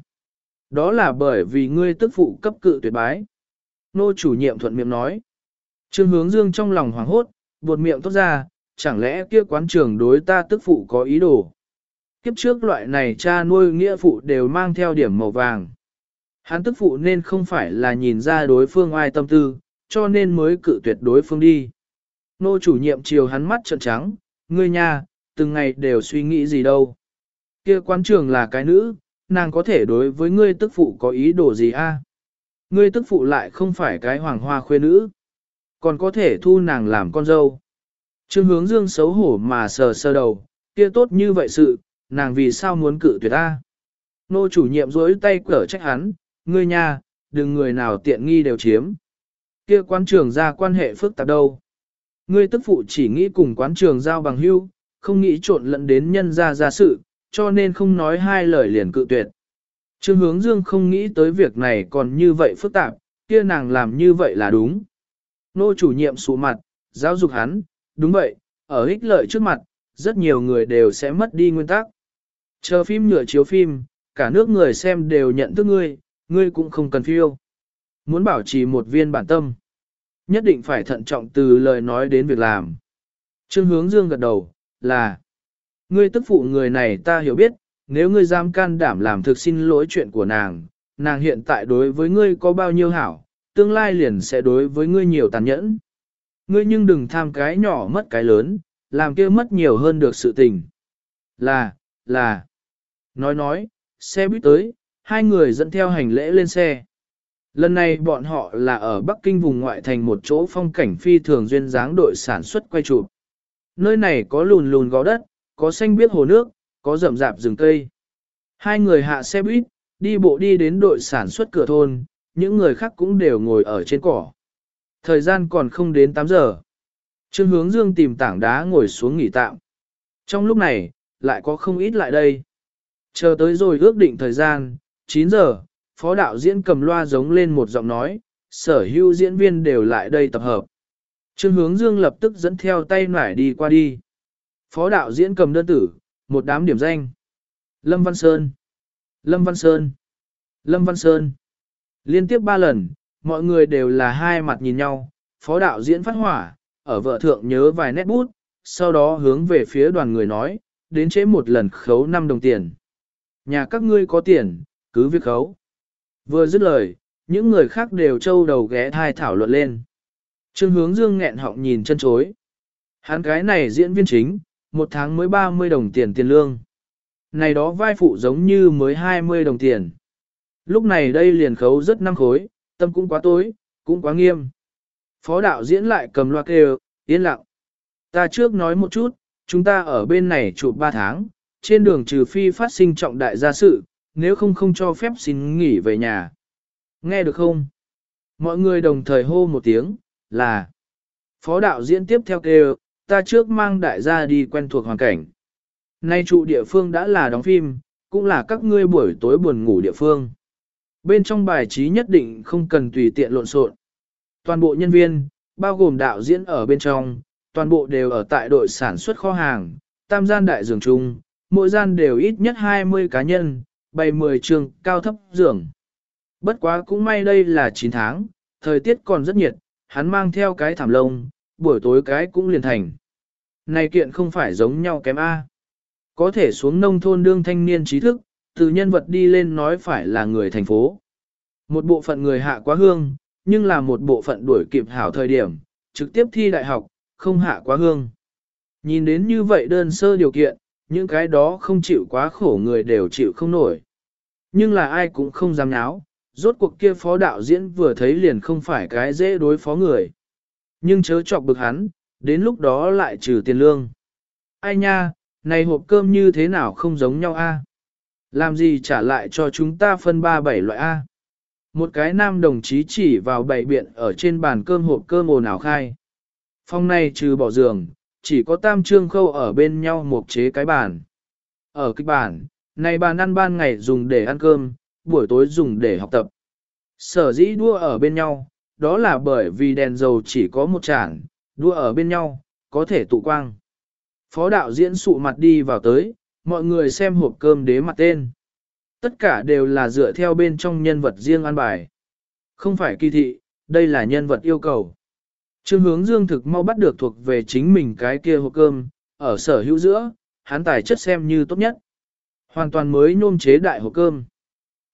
Đó là bởi vì ngươi tức phụ cấp cự tuyệt bái. Nô chủ nhiệm thuận miệng nói. Trương hướng dương trong lòng hoảng hốt, buột miệng tốt ra, chẳng lẽ kia quán trường đối ta tức phụ có ý đồ. Kiếp trước loại này cha nuôi nghĩa phụ đều mang theo điểm màu vàng. Hắn tức phụ nên không phải là nhìn ra đối phương ai tâm tư, cho nên mới cự tuyệt đối phương đi. Nô chủ nhiệm chiều hắn mắt trợn trắng, ngươi nha, từng ngày đều suy nghĩ gì đâu. Kia quán trường là cái nữ, nàng có thể đối với ngươi tức phụ có ý đồ gì a? Ngươi tức phụ lại không phải cái hoàng hoa khuê nữ, còn có thể thu nàng làm con dâu. Trương hướng dương xấu hổ mà sờ sờ đầu, kia tốt như vậy sự, nàng vì sao muốn cự tuyệt ta? Nô chủ nhiệm rối tay cở trách hắn, ngươi nha, đừng người nào tiện nghi đều chiếm. Kia quán trường ra quan hệ phức tạp đâu. Ngươi tức phụ chỉ nghĩ cùng quán trường giao bằng hưu, không nghĩ trộn lẫn đến nhân ra ra sự, cho nên không nói hai lời liền cự tuyệt. Trương hướng dương không nghĩ tới việc này còn như vậy phức tạp, kia nàng làm như vậy là đúng. Nô chủ nhiệm sụ mặt, giáo dục hắn, đúng vậy, ở ích lợi trước mặt, rất nhiều người đều sẽ mất đi nguyên tắc. Chờ phim nhựa chiếu phim, cả nước người xem đều nhận thức ngươi, ngươi cũng không cần phiêu. Muốn bảo trì một viên bản tâm. Nhất định phải thận trọng từ lời nói đến việc làm. Trương hướng dương gật đầu, là Ngươi tức phụ người này ta hiểu biết, nếu ngươi dám can đảm làm thực xin lỗi chuyện của nàng, nàng hiện tại đối với ngươi có bao nhiêu hảo, tương lai liền sẽ đối với ngươi nhiều tàn nhẫn. Ngươi nhưng đừng tham cái nhỏ mất cái lớn, làm kia mất nhiều hơn được sự tình. Là, là. Nói nói, xe buýt tới, hai người dẫn theo hành lễ lên xe. Lần này bọn họ là ở Bắc Kinh vùng ngoại thành một chỗ phong cảnh phi thường duyên dáng đội sản xuất quay chụp. Nơi này có lùn lùn gó đất, có xanh biếc hồ nước, có rậm rạp rừng cây. Hai người hạ xe buýt, đi bộ đi đến đội sản xuất cửa thôn, những người khác cũng đều ngồi ở trên cỏ. Thời gian còn không đến 8 giờ. Trương hướng dương tìm tảng đá ngồi xuống nghỉ tạm. Trong lúc này, lại có không ít lại đây. Chờ tới rồi ước định thời gian, 9 giờ, phó đạo diễn cầm loa giống lên một giọng nói, sở hữu diễn viên đều lại đây tập hợp. Trương hướng dương lập tức dẫn theo tay nải đi qua đi. Phó đạo diễn cầm đơn tử, một đám điểm danh. Lâm Văn Sơn, Lâm Văn Sơn, Lâm Văn Sơn. Liên tiếp ba lần, mọi người đều là hai mặt nhìn nhau, phó đạo diễn phát hỏa, ở vợ thượng nhớ vài nét bút, sau đó hướng về phía đoàn người nói, đến chế một lần khấu 5 đồng tiền. Nhà các ngươi có tiền, cứ việc khấu. Vừa dứt lời, những người khác đều trâu đầu ghé thai thảo luận lên. Trương hướng dương nghẹn họng nhìn chân chối. Hắn cái này diễn viên chính, một tháng mới 30 đồng tiền tiền lương. Này đó vai phụ giống như mới 20 đồng tiền. Lúc này đây liền khấu rất năm khối, tâm cũng quá tối, cũng quá nghiêm. Phó đạo diễn lại cầm loa kêu, yên lặng. Ta trước nói một chút, chúng ta ở bên này chụp 3 tháng, trên đường trừ phi phát sinh trọng đại gia sự, nếu không không cho phép xin nghỉ về nhà. Nghe được không? Mọi người đồng thời hô một tiếng, là. Phó đạo diễn tiếp theo kêu, ta trước mang đại gia đi quen thuộc hoàn cảnh. Nay trụ địa phương đã là đóng phim, cũng là các ngươi buổi tối buồn ngủ địa phương. Bên trong bài trí nhất định không cần tùy tiện lộn xộn. Toàn bộ nhân viên, bao gồm đạo diễn ở bên trong, toàn bộ đều ở tại đội sản xuất kho hàng, tam gian đại giường chung, mỗi gian đều ít nhất 20 cá nhân, bày 10 trường cao thấp giường. Bất quá cũng may đây là 9 tháng, thời tiết còn rất nhiệt, hắn mang theo cái thảm lông, buổi tối cái cũng liền thành. Này kiện không phải giống nhau kém A. Có thể xuống nông thôn đương thanh niên trí thức, từ nhân vật đi lên nói phải là người thành phố. Một bộ phận người hạ quá hương, nhưng là một bộ phận đuổi kịp hảo thời điểm, trực tiếp thi đại học, không hạ quá hương. Nhìn đến như vậy đơn sơ điều kiện, những cái đó không chịu quá khổ người đều chịu không nổi. Nhưng là ai cũng không dám náo, rốt cuộc kia phó đạo diễn vừa thấy liền không phải cái dễ đối phó người. Nhưng chớ chọc bực hắn, đến lúc đó lại trừ tiền lương. Ai nha, này hộp cơm như thế nào không giống nhau a? Làm gì trả lại cho chúng ta phân ba bảy loại A? Một cái nam đồng chí chỉ vào bảy biện ở trên bàn cơm hộp cơm ồn ào khai. Phòng này trừ bỏ giường, chỉ có tam trương khâu ở bên nhau một chế cái bàn. Ở kịch bản, này bàn ăn ban ngày dùng để ăn cơm, buổi tối dùng để học tập. Sở dĩ đua ở bên nhau, đó là bởi vì đèn dầu chỉ có một chản, đua ở bên nhau, có thể tụ quang. Phó đạo diễn sụ mặt đi vào tới, mọi người xem hộp cơm đế mặt tên. Tất cả đều là dựa theo bên trong nhân vật riêng ăn bài. Không phải kỳ thị, đây là nhân vật yêu cầu. Trương hướng dương thực mau bắt được thuộc về chính mình cái kia hộp cơm, ở sở hữu giữa, hắn tài chất xem như tốt nhất. Hoàn toàn mới nhôm chế đại hộp cơm.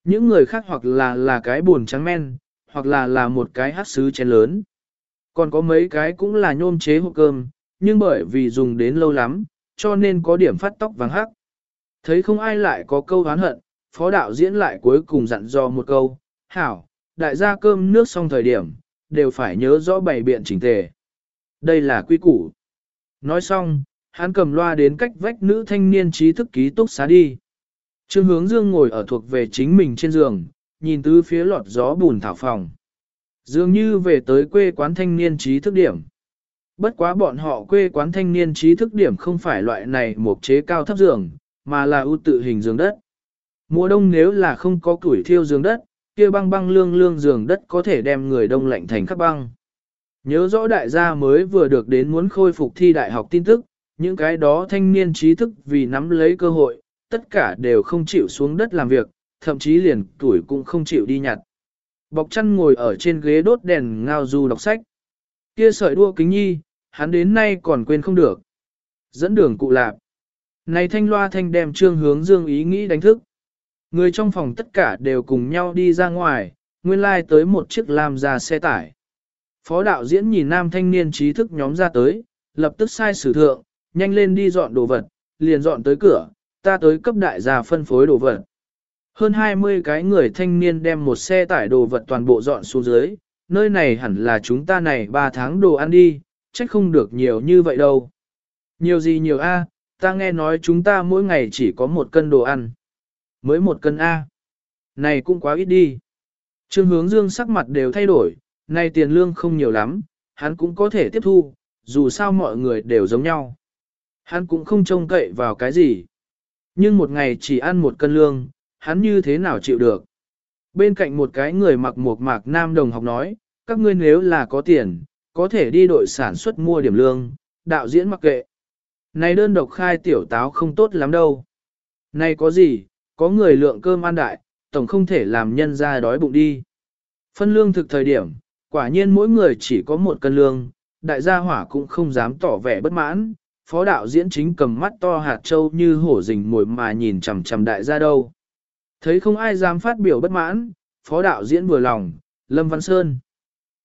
Những người khác hoặc là là cái buồn trắng men, hoặc là là một cái hát sứ chén lớn. Còn có mấy cái cũng là nhôm chế hộp cơm, nhưng bởi vì dùng đến lâu lắm, cho nên có điểm phát tóc vàng hắc. Thấy không ai lại có câu hán hận, phó đạo diễn lại cuối cùng dặn dò một câu, hảo, đại gia cơm nước xong thời điểm, đều phải nhớ rõ bày biện chỉnh tề. Đây là quy củ. Nói xong, hắn cầm loa đến cách vách nữ thanh niên trí thức ký túc xá đi. Trương hướng dương ngồi ở thuộc về chính mình trên giường, nhìn tứ phía lọt gió bùn thảo phòng. Dường như về tới quê quán thanh niên trí thức điểm. Bất quá bọn họ quê quán thanh niên trí thức điểm không phải loại này một chế cao thấp giường, mà là ưu tự hình giường đất. Mùa đông nếu là không có củi thiêu giường đất, kia băng băng lương lương giường đất có thể đem người đông lạnh thành khắp băng. Nhớ rõ đại gia mới vừa được đến muốn khôi phục thi đại học tin tức, những cái đó thanh niên trí thức vì nắm lấy cơ hội, tất cả đều không chịu xuống đất làm việc, thậm chí liền tuổi cũng không chịu đi nhặt. Bọc chăn ngồi ở trên ghế đốt đèn ngao du đọc sách. Kia sợi đua kính nhi, hắn đến nay còn quên không được. Dẫn đường cụ lạp. Này thanh loa thanh đem trương hướng dương ý nghĩ đánh thức. Người trong phòng tất cả đều cùng nhau đi ra ngoài, nguyên lai like tới một chiếc lam ra xe tải. Phó đạo diễn nhìn nam thanh niên trí thức nhóm ra tới, lập tức sai sử thượng, nhanh lên đi dọn đồ vật, liền dọn tới cửa, ta tới cấp đại gia phân phối đồ vật. Hơn 20 cái người thanh niên đem một xe tải đồ vật toàn bộ dọn xuống dưới, nơi này hẳn là chúng ta này 3 tháng đồ ăn đi, chắc không được nhiều như vậy đâu. Nhiều gì nhiều a, ta nghe nói chúng ta mỗi ngày chỉ có một cân đồ ăn. Mới một cân A. Này cũng quá ít đi. Trương hướng dương sắc mặt đều thay đổi, này tiền lương không nhiều lắm, hắn cũng có thể tiếp thu, dù sao mọi người đều giống nhau. Hắn cũng không trông cậy vào cái gì. Nhưng một ngày chỉ ăn một cân lương, hắn như thế nào chịu được. Bên cạnh một cái người mặc một mạc nam đồng học nói, các ngươi nếu là có tiền, có thể đi đội sản xuất mua điểm lương, đạo diễn mặc kệ. Này đơn độc khai tiểu táo không tốt lắm đâu. Này có gì, có người lượng cơm ăn đại, tổng không thể làm nhân ra đói bụng đi. Phân lương thực thời điểm, quả nhiên mỗi người chỉ có một cân lương, đại gia hỏa cũng không dám tỏ vẻ bất mãn, phó đạo diễn chính cầm mắt to hạt trâu như hổ rình mồi mà nhìn chằm chằm đại gia đâu. Thấy không ai dám phát biểu bất mãn, phó đạo diễn vừa lòng, Lâm Văn Sơn.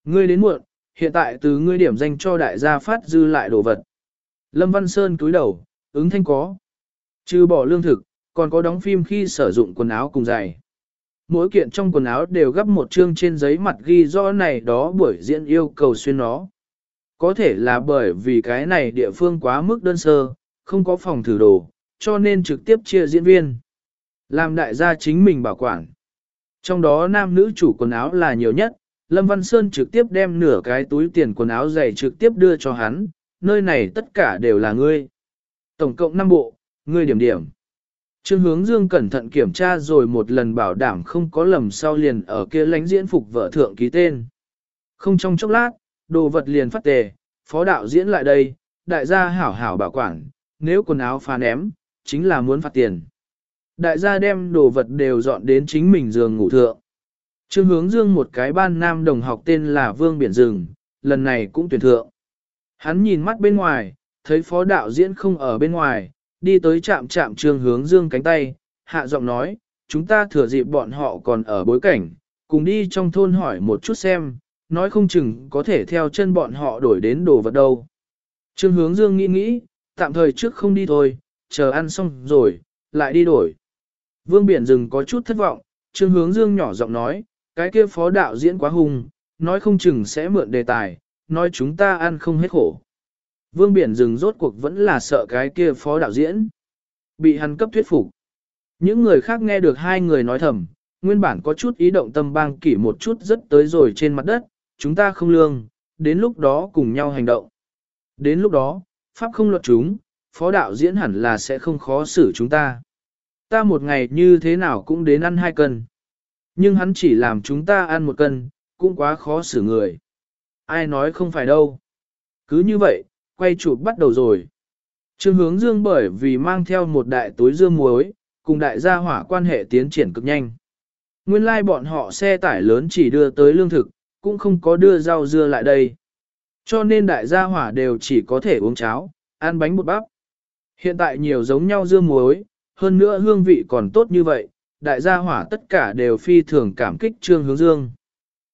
Ngươi đến muộn, hiện tại từ ngươi điểm danh cho đại gia phát dư lại đồ vật. Lâm Văn Sơn cúi đầu, ứng thanh có. Trừ bỏ lương thực, còn có đóng phim khi sử dụng quần áo cùng giày. Mỗi kiện trong quần áo đều gấp một chương trên giấy mặt ghi rõ này đó buổi diễn yêu cầu xuyên nó. Có thể là bởi vì cái này địa phương quá mức đơn sơ, không có phòng thử đồ, cho nên trực tiếp chia diễn viên. Làm đại gia chính mình bảo quản. Trong đó nam nữ chủ quần áo là nhiều nhất, Lâm Văn Sơn trực tiếp đem nửa cái túi tiền quần áo dày trực tiếp đưa cho hắn, nơi này tất cả đều là ngươi. Tổng cộng 5 bộ, ngươi điểm điểm. Trương hướng dương cẩn thận kiểm tra rồi một lần bảo đảm không có lầm sau liền ở kia lánh diễn phục vợ thượng ký tên. Không trong chốc lát, đồ vật liền phát tề, phó đạo diễn lại đây, đại gia hảo hảo bảo quản, nếu quần áo phá ném, chính là muốn phạt tiền. Đại gia đem đồ vật đều dọn đến chính mình giường ngủ thượng. Trương hướng dương một cái ban nam đồng học tên là Vương Biển Rừng, lần này cũng tuyển thượng. Hắn nhìn mắt bên ngoài, thấy phó đạo diễn không ở bên ngoài, đi tới chạm chạm Trương hướng dương cánh tay, hạ giọng nói, chúng ta thừa dịp bọn họ còn ở bối cảnh, cùng đi trong thôn hỏi một chút xem, nói không chừng có thể theo chân bọn họ đổi đến đồ vật đâu. Trương hướng dương nghĩ nghĩ, tạm thời trước không đi thôi, chờ ăn xong rồi, lại đi đổi. Vương Biển Dừng có chút thất vọng, Trương hướng dương nhỏ giọng nói, cái kia phó đạo diễn quá hung, nói không chừng sẽ mượn đề tài, nói chúng ta ăn không hết khổ. Vương Biển Dừng rốt cuộc vẫn là sợ cái kia phó đạo diễn. Bị hắn cấp thuyết phục. Những người khác nghe được hai người nói thầm, nguyên bản có chút ý động tâm bang kỷ một chút rất tới rồi trên mặt đất, chúng ta không lương, đến lúc đó cùng nhau hành động. Đến lúc đó, Pháp không luật chúng, phó đạo diễn hẳn là sẽ không khó xử chúng ta. Ta một ngày như thế nào cũng đến ăn hai cân. Nhưng hắn chỉ làm chúng ta ăn một cân, cũng quá khó xử người. Ai nói không phải đâu. Cứ như vậy, quay chụp bắt đầu rồi. Trương hướng dương bởi vì mang theo một đại túi dưa muối, cùng đại gia hỏa quan hệ tiến triển cực nhanh. Nguyên lai like bọn họ xe tải lớn chỉ đưa tới lương thực, cũng không có đưa rau dưa lại đây. Cho nên đại gia hỏa đều chỉ có thể uống cháo, ăn bánh bột bắp. Hiện tại nhiều giống nhau dưa muối, hơn nữa hương vị còn tốt như vậy, đại gia hỏa tất cả đều phi thường cảm kích Trương Hướng Dương.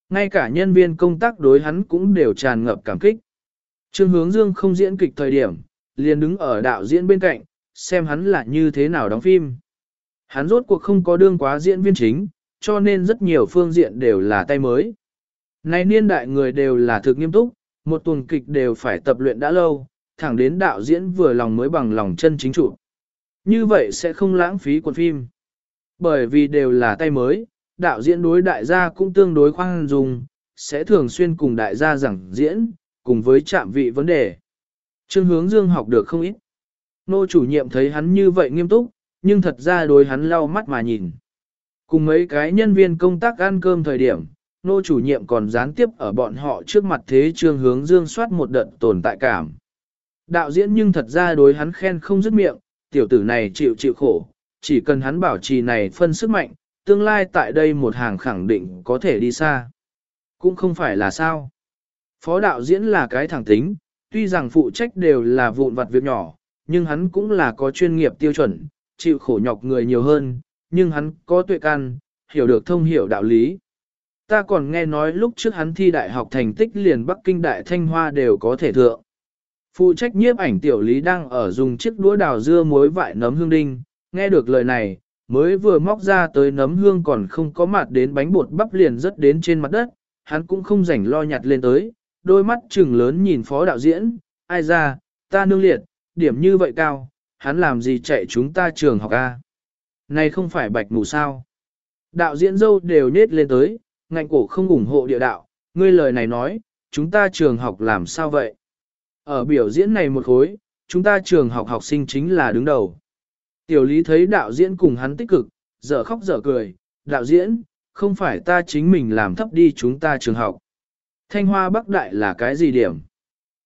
Ngay cả nhân viên công tác đối hắn cũng đều tràn ngập cảm kích. Trương Hướng Dương không diễn kịch thời điểm, liền đứng ở đạo diễn bên cạnh, xem hắn là như thế nào đóng phim. Hắn rốt cuộc không có đương quá diễn viên chính, cho nên rất nhiều phương diện đều là tay mới. nay niên đại người đều là thực nghiêm túc, một tuần kịch đều phải tập luyện đã lâu, thẳng đến đạo diễn vừa lòng mới bằng lòng chân chính chủ như vậy sẽ không lãng phí quần phim. Bởi vì đều là tay mới, đạo diễn đối đại gia cũng tương đối khoan dung, sẽ thường xuyên cùng đại gia giảng diễn, cùng với chạm vị vấn đề. Trương hướng dương học được không ít. Nô chủ nhiệm thấy hắn như vậy nghiêm túc, nhưng thật ra đối hắn lau mắt mà nhìn. Cùng mấy cái nhân viên công tác ăn cơm thời điểm, nô chủ nhiệm còn gián tiếp ở bọn họ trước mặt thế trương hướng dương soát một đợt tồn tại cảm. Đạo diễn nhưng thật ra đối hắn khen không dứt miệng, tiểu tử này chịu chịu khổ, chỉ cần hắn bảo trì này phân sức mạnh, tương lai tại đây một hàng khẳng định có thể đi xa. Cũng không phải là sao. Phó đạo diễn là cái thẳng tính, tuy rằng phụ trách đều là vụn vặt việc nhỏ, nhưng hắn cũng là có chuyên nghiệp tiêu chuẩn, chịu khổ nhọc người nhiều hơn, nhưng hắn có tuệ căn, hiểu được thông hiểu đạo lý. Ta còn nghe nói lúc trước hắn thi đại học thành tích liền Bắc Kinh Đại Thanh Hoa đều có thể thượng. Phụ trách nhiếp ảnh tiểu lý đang ở dùng chiếc đũa đào dưa muối vại nấm hương đinh, nghe được lời này, mới vừa móc ra tới nấm hương còn không có mặt đến bánh bột bắp liền rất đến trên mặt đất, hắn cũng không rảnh lo nhặt lên tới, đôi mắt trừng lớn nhìn phó đạo diễn, ai ra, ta nương liệt, điểm như vậy cao, hắn làm gì chạy chúng ta trường học A. Này không phải bạch mù sao. Đạo diễn dâu đều nết lên tới, ngạnh cổ không ủng hộ địa đạo, ngươi lời này nói, chúng ta trường học làm sao vậy? Ở biểu diễn này một khối, chúng ta trường học học sinh chính là đứng đầu. Tiểu lý thấy đạo diễn cùng hắn tích cực, dở khóc dở cười, đạo diễn, không phải ta chính mình làm thấp đi chúng ta trường học. Thanh Hoa Bắc Đại là cái gì điểm?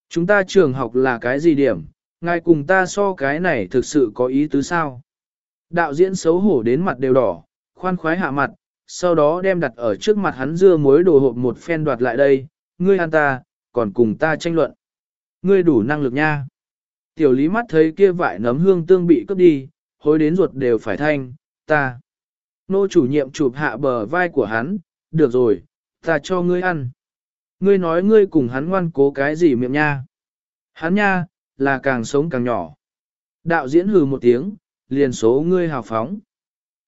Chúng ta trường học là cái gì điểm? Ngài cùng ta so cái này thực sự có ý tứ sao? Đạo diễn xấu hổ đến mặt đều đỏ, khoan khoái hạ mặt, sau đó đem đặt ở trước mặt hắn dưa muối đồ hộp một phen đoạt lại đây, ngươi ăn ta, còn cùng ta tranh luận. Ngươi đủ năng lực nha. Tiểu lý mắt thấy kia vải nấm hương tương bị cướp đi, hối đến ruột đều phải thanh, ta. Nô chủ nhiệm chụp hạ bờ vai của hắn, được rồi, ta cho ngươi ăn. Ngươi nói ngươi cùng hắn ngoan cố cái gì miệng nha. Hắn nha, là càng sống càng nhỏ. Đạo diễn hừ một tiếng, liền số ngươi hào phóng.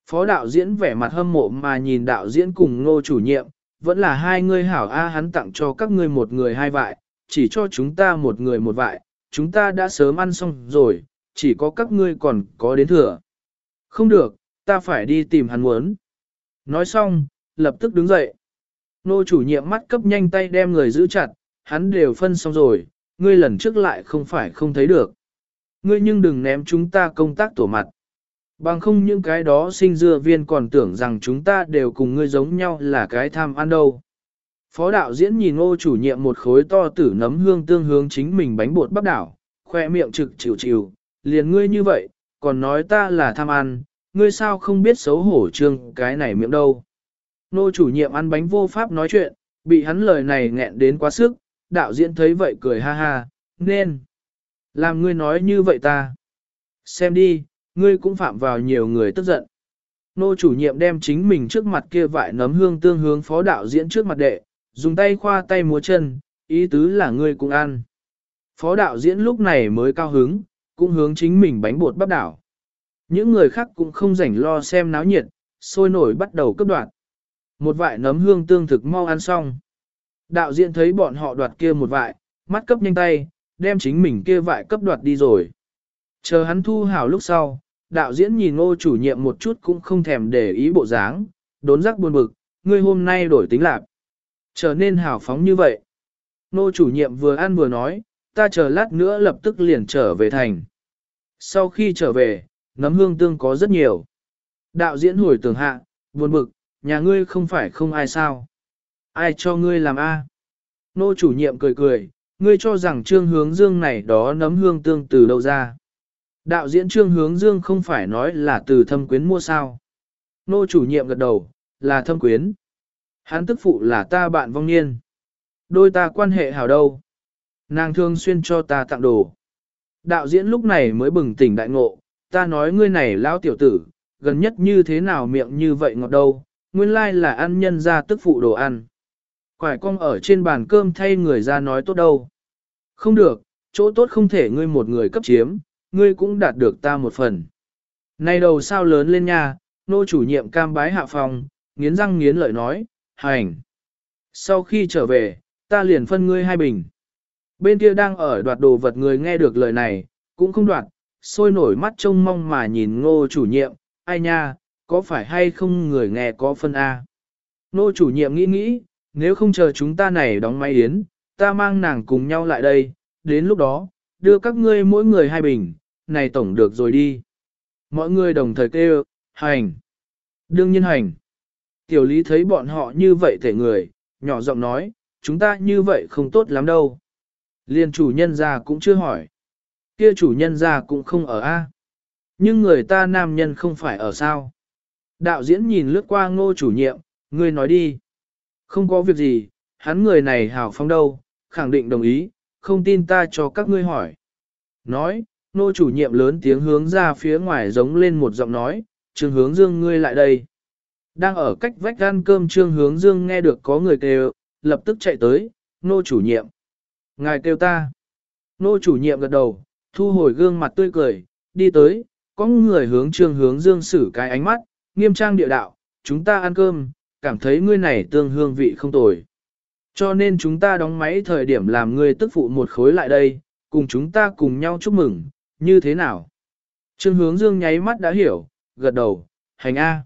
Phó đạo diễn vẻ mặt hâm mộ mà nhìn đạo diễn cùng ngô chủ nhiệm, vẫn là hai ngươi hảo A hắn tặng cho các ngươi một người hai vại, chỉ cho chúng ta một người một vại, chúng ta đã sớm ăn xong rồi, chỉ có các ngươi còn có đến thừa. Không được, ta phải đi tìm hắn muốn. Nói xong, lập tức đứng dậy. Nô chủ nhiệm mắt cấp nhanh tay đem người giữ chặt, hắn đều phân xong rồi, ngươi lần trước lại không phải không thấy được. Ngươi nhưng đừng ném chúng ta công tác tổ mặt. Bằng không những cái đó sinh dưa viên còn tưởng rằng chúng ta đều cùng ngươi giống nhau là cái tham ăn đâu. Phó đạo diễn nhìn ô chủ nhiệm một khối to tử nấm hương tương hướng chính mình bánh bột bắp đảo, khoe miệng trực chịu chịu, liền ngươi như vậy, còn nói ta là tham ăn, ngươi sao không biết xấu hổ trương cái này miệng đâu. Nô chủ nhiệm ăn bánh vô pháp nói chuyện, bị hắn lời này nghẹn đến quá sức, đạo diễn thấy vậy cười ha ha, nên. Làm ngươi nói như vậy ta. Xem đi, ngươi cũng phạm vào nhiều người tức giận. Nô chủ nhiệm đem chính mình trước mặt kia vại nấm hương tương hướng phó đạo diễn trước mặt đệ, dùng tay khoa tay múa chân, ý tứ là ngươi cũng ăn. Phó đạo diễn lúc này mới cao hứng, cũng hướng chính mình bánh bột bắp đảo. Những người khác cũng không rảnh lo xem náo nhiệt, sôi nổi bắt đầu cấp đoạt. Một vại nấm hương tương thực mau ăn xong. Đạo diễn thấy bọn họ đoạt kia một vại, mắt cấp nhanh tay, đem chính mình kia vại cấp đoạt đi rồi. Chờ hắn thu hảo lúc sau, đạo diễn nhìn ngô chủ nhiệm một chút cũng không thèm để ý bộ dáng, đốn giác buồn bực, ngươi hôm nay đổi tính lạc. Trở nên hào phóng như vậy. Nô chủ nhiệm vừa ăn vừa nói, ta chờ lát nữa lập tức liền trở về thành. Sau khi trở về, nấm hương tương có rất nhiều. Đạo diễn hồi tưởng hạ, buồn bực, nhà ngươi không phải không ai sao. Ai cho ngươi làm A? Nô chủ nhiệm cười cười, ngươi cho rằng trương hướng dương này đó nấm hương tương từ đâu ra. Đạo diễn trương hướng dương không phải nói là từ thâm quyến mua sao. Nô chủ nhiệm gật đầu, là thâm quyến. Hắn tức phụ là ta bạn vong niên. Đôi ta quan hệ hảo đâu. Nàng thường xuyên cho ta tặng đồ. Đạo diễn lúc này mới bừng tỉnh đại ngộ, ta nói ngươi này lão tiểu tử, gần nhất như thế nào miệng như vậy ngọt đâu, nguyên lai là ăn nhân ra tức phụ đồ ăn. Quải cong ở trên bàn cơm thay người ra nói tốt đâu. Không được, chỗ tốt không thể ngươi một người cấp chiếm, ngươi cũng đạt được ta một phần. Này đầu sao lớn lên nha, nô chủ nhiệm cam bái hạ phòng, nghiến răng nghiến lợi nói, hành. Sau khi trở về, ta liền phân ngươi hai bình. Bên kia đang ở đoạt đồ vật người nghe được lời này, cũng không đoạt, sôi nổi mắt trông mong mà nhìn ngô chủ nhiệm, ai nha, có phải hay không người nghe có phân A. Ngô chủ nhiệm nghĩ nghĩ, nếu không chờ chúng ta này đóng máy yến, ta mang nàng cùng nhau lại đây, đến lúc đó, đưa các ngươi mỗi người hai bình, này tổng được rồi đi. Mọi người đồng thời kêu, hành. Đương nhiên hành. Tiểu lý thấy bọn họ như vậy thể người, nhỏ giọng nói, chúng ta như vậy không tốt lắm đâu. Liên chủ nhân ra cũng chưa hỏi. Kia chủ nhân ra cũng không ở A. Nhưng người ta nam nhân không phải ở sao. Đạo diễn nhìn lướt qua ngô chủ nhiệm, ngươi nói đi. Không có việc gì, hắn người này hào phóng đâu, khẳng định đồng ý, không tin ta cho các ngươi hỏi. Nói, nô chủ nhiệm lớn tiếng hướng ra phía ngoài giống lên một giọng nói, Trường hướng dương ngươi lại đây. Đang ở cách vách ăn cơm trương hướng dương nghe được có người kêu, lập tức chạy tới, nô chủ nhiệm. Ngài kêu ta. Nô chủ nhiệm gật đầu, thu hồi gương mặt tươi cười, đi tới, có người hướng trương hướng dương xử cái ánh mắt, nghiêm trang địa đạo, chúng ta ăn cơm, cảm thấy ngươi này tương hương vị không tồi. Cho nên chúng ta đóng máy thời điểm làm ngươi tức phụ một khối lại đây, cùng chúng ta cùng nhau chúc mừng, như thế nào? Trương hướng dương nháy mắt đã hiểu, gật đầu, hành A.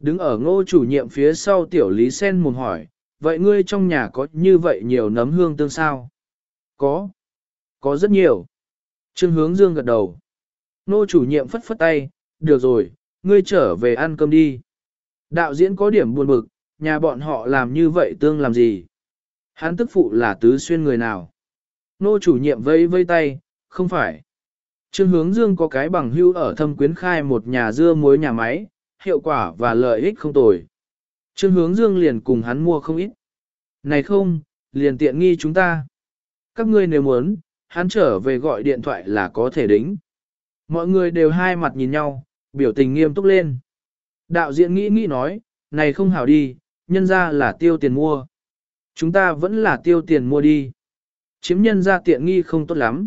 Đứng ở ngô chủ nhiệm phía sau tiểu lý sen mồm hỏi, vậy ngươi trong nhà có như vậy nhiều nấm hương tương sao? Có. Có rất nhiều. Trương hướng dương gật đầu. Ngô chủ nhiệm phất phất tay, được rồi, ngươi trở về ăn cơm đi. Đạo diễn có điểm buồn bực, nhà bọn họ làm như vậy tương làm gì? Hắn tức phụ là tứ xuyên người nào? Nô chủ nhiệm vây vây tay, không phải. Trương hướng dương có cái bằng hưu ở thâm quyến khai một nhà dưa muối nhà máy, hiệu quả và lợi ích không tồi. Trương hướng dương liền cùng hắn mua không ít. Này không, liền tiện nghi chúng ta. Các ngươi nếu muốn, hắn trở về gọi điện thoại là có thể đính. Mọi người đều hai mặt nhìn nhau, biểu tình nghiêm túc lên. Đạo diễn nghĩ nghĩ nói, này không hảo đi, nhân ra là tiêu tiền mua. Chúng ta vẫn là tiêu tiền mua đi. Chiếm nhân ra tiện nghi không tốt lắm.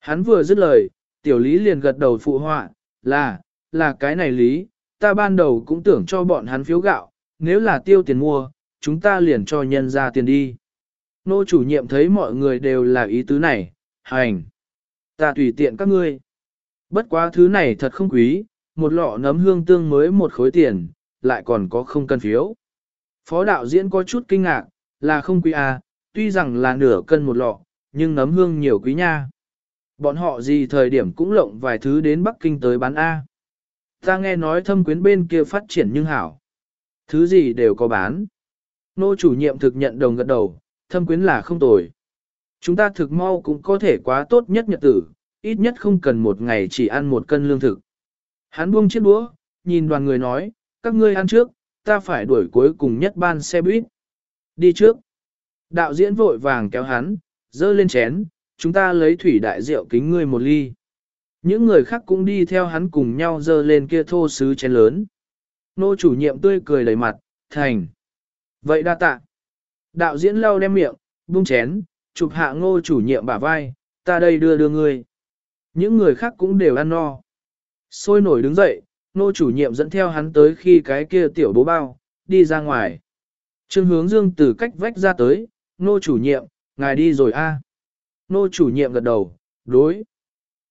Hắn vừa dứt lời, tiểu lý liền gật đầu phụ họa, là, là cái này lý, ta ban đầu cũng tưởng cho bọn hắn phiếu gạo, nếu là tiêu tiền mua, chúng ta liền cho nhân ra tiền đi. Nô chủ nhiệm thấy mọi người đều là ý tứ này, hành. Ta tùy tiện các ngươi. Bất quá thứ này thật không quý, một lọ nấm hương tương mới một khối tiền, lại còn có không cân phiếu. Phó đạo diễn có chút kinh ngạc, là không quý à, tuy rằng là nửa cân một lọ, nhưng nấm hương nhiều quý nha. Bọn họ gì thời điểm cũng lộng vài thứ đến Bắc Kinh tới bán A. Ta nghe nói thâm quyến bên kia phát triển nhưng hảo. Thứ gì đều có bán. Nô chủ nhiệm thực nhận đồng gật đầu, thâm quyến là không tồi. Chúng ta thực mau cũng có thể quá tốt nhất nhật tử, ít nhất không cần một ngày chỉ ăn một cân lương thực. Hắn buông chiếc đũa, nhìn đoàn người nói, các ngươi ăn trước, ta phải đuổi cuối cùng nhất ban xe buýt. Đi trước. Đạo diễn vội vàng kéo hắn, dơ lên chén, chúng ta lấy thủy đại rượu kính ngươi một ly. Những người khác cũng đi theo hắn cùng nhau dơ lên kia thô sứ chén lớn. Nô chủ nhiệm tươi cười đầy mặt, thành. Vậy đa tạ. Đạo diễn lau đem miệng, buông chén, chụp hạ ngô chủ nhiệm bả vai, ta đây đưa đưa ngươi. Những người khác cũng đều ăn no. Sôi nổi đứng dậy, nô chủ nhiệm dẫn theo hắn tới khi cái kia tiểu bố bao, đi ra ngoài. Trương hướng dương từ cách vách ra tới, nô chủ nhiệm, ngài đi rồi a. Nô chủ nhiệm gật đầu, đối.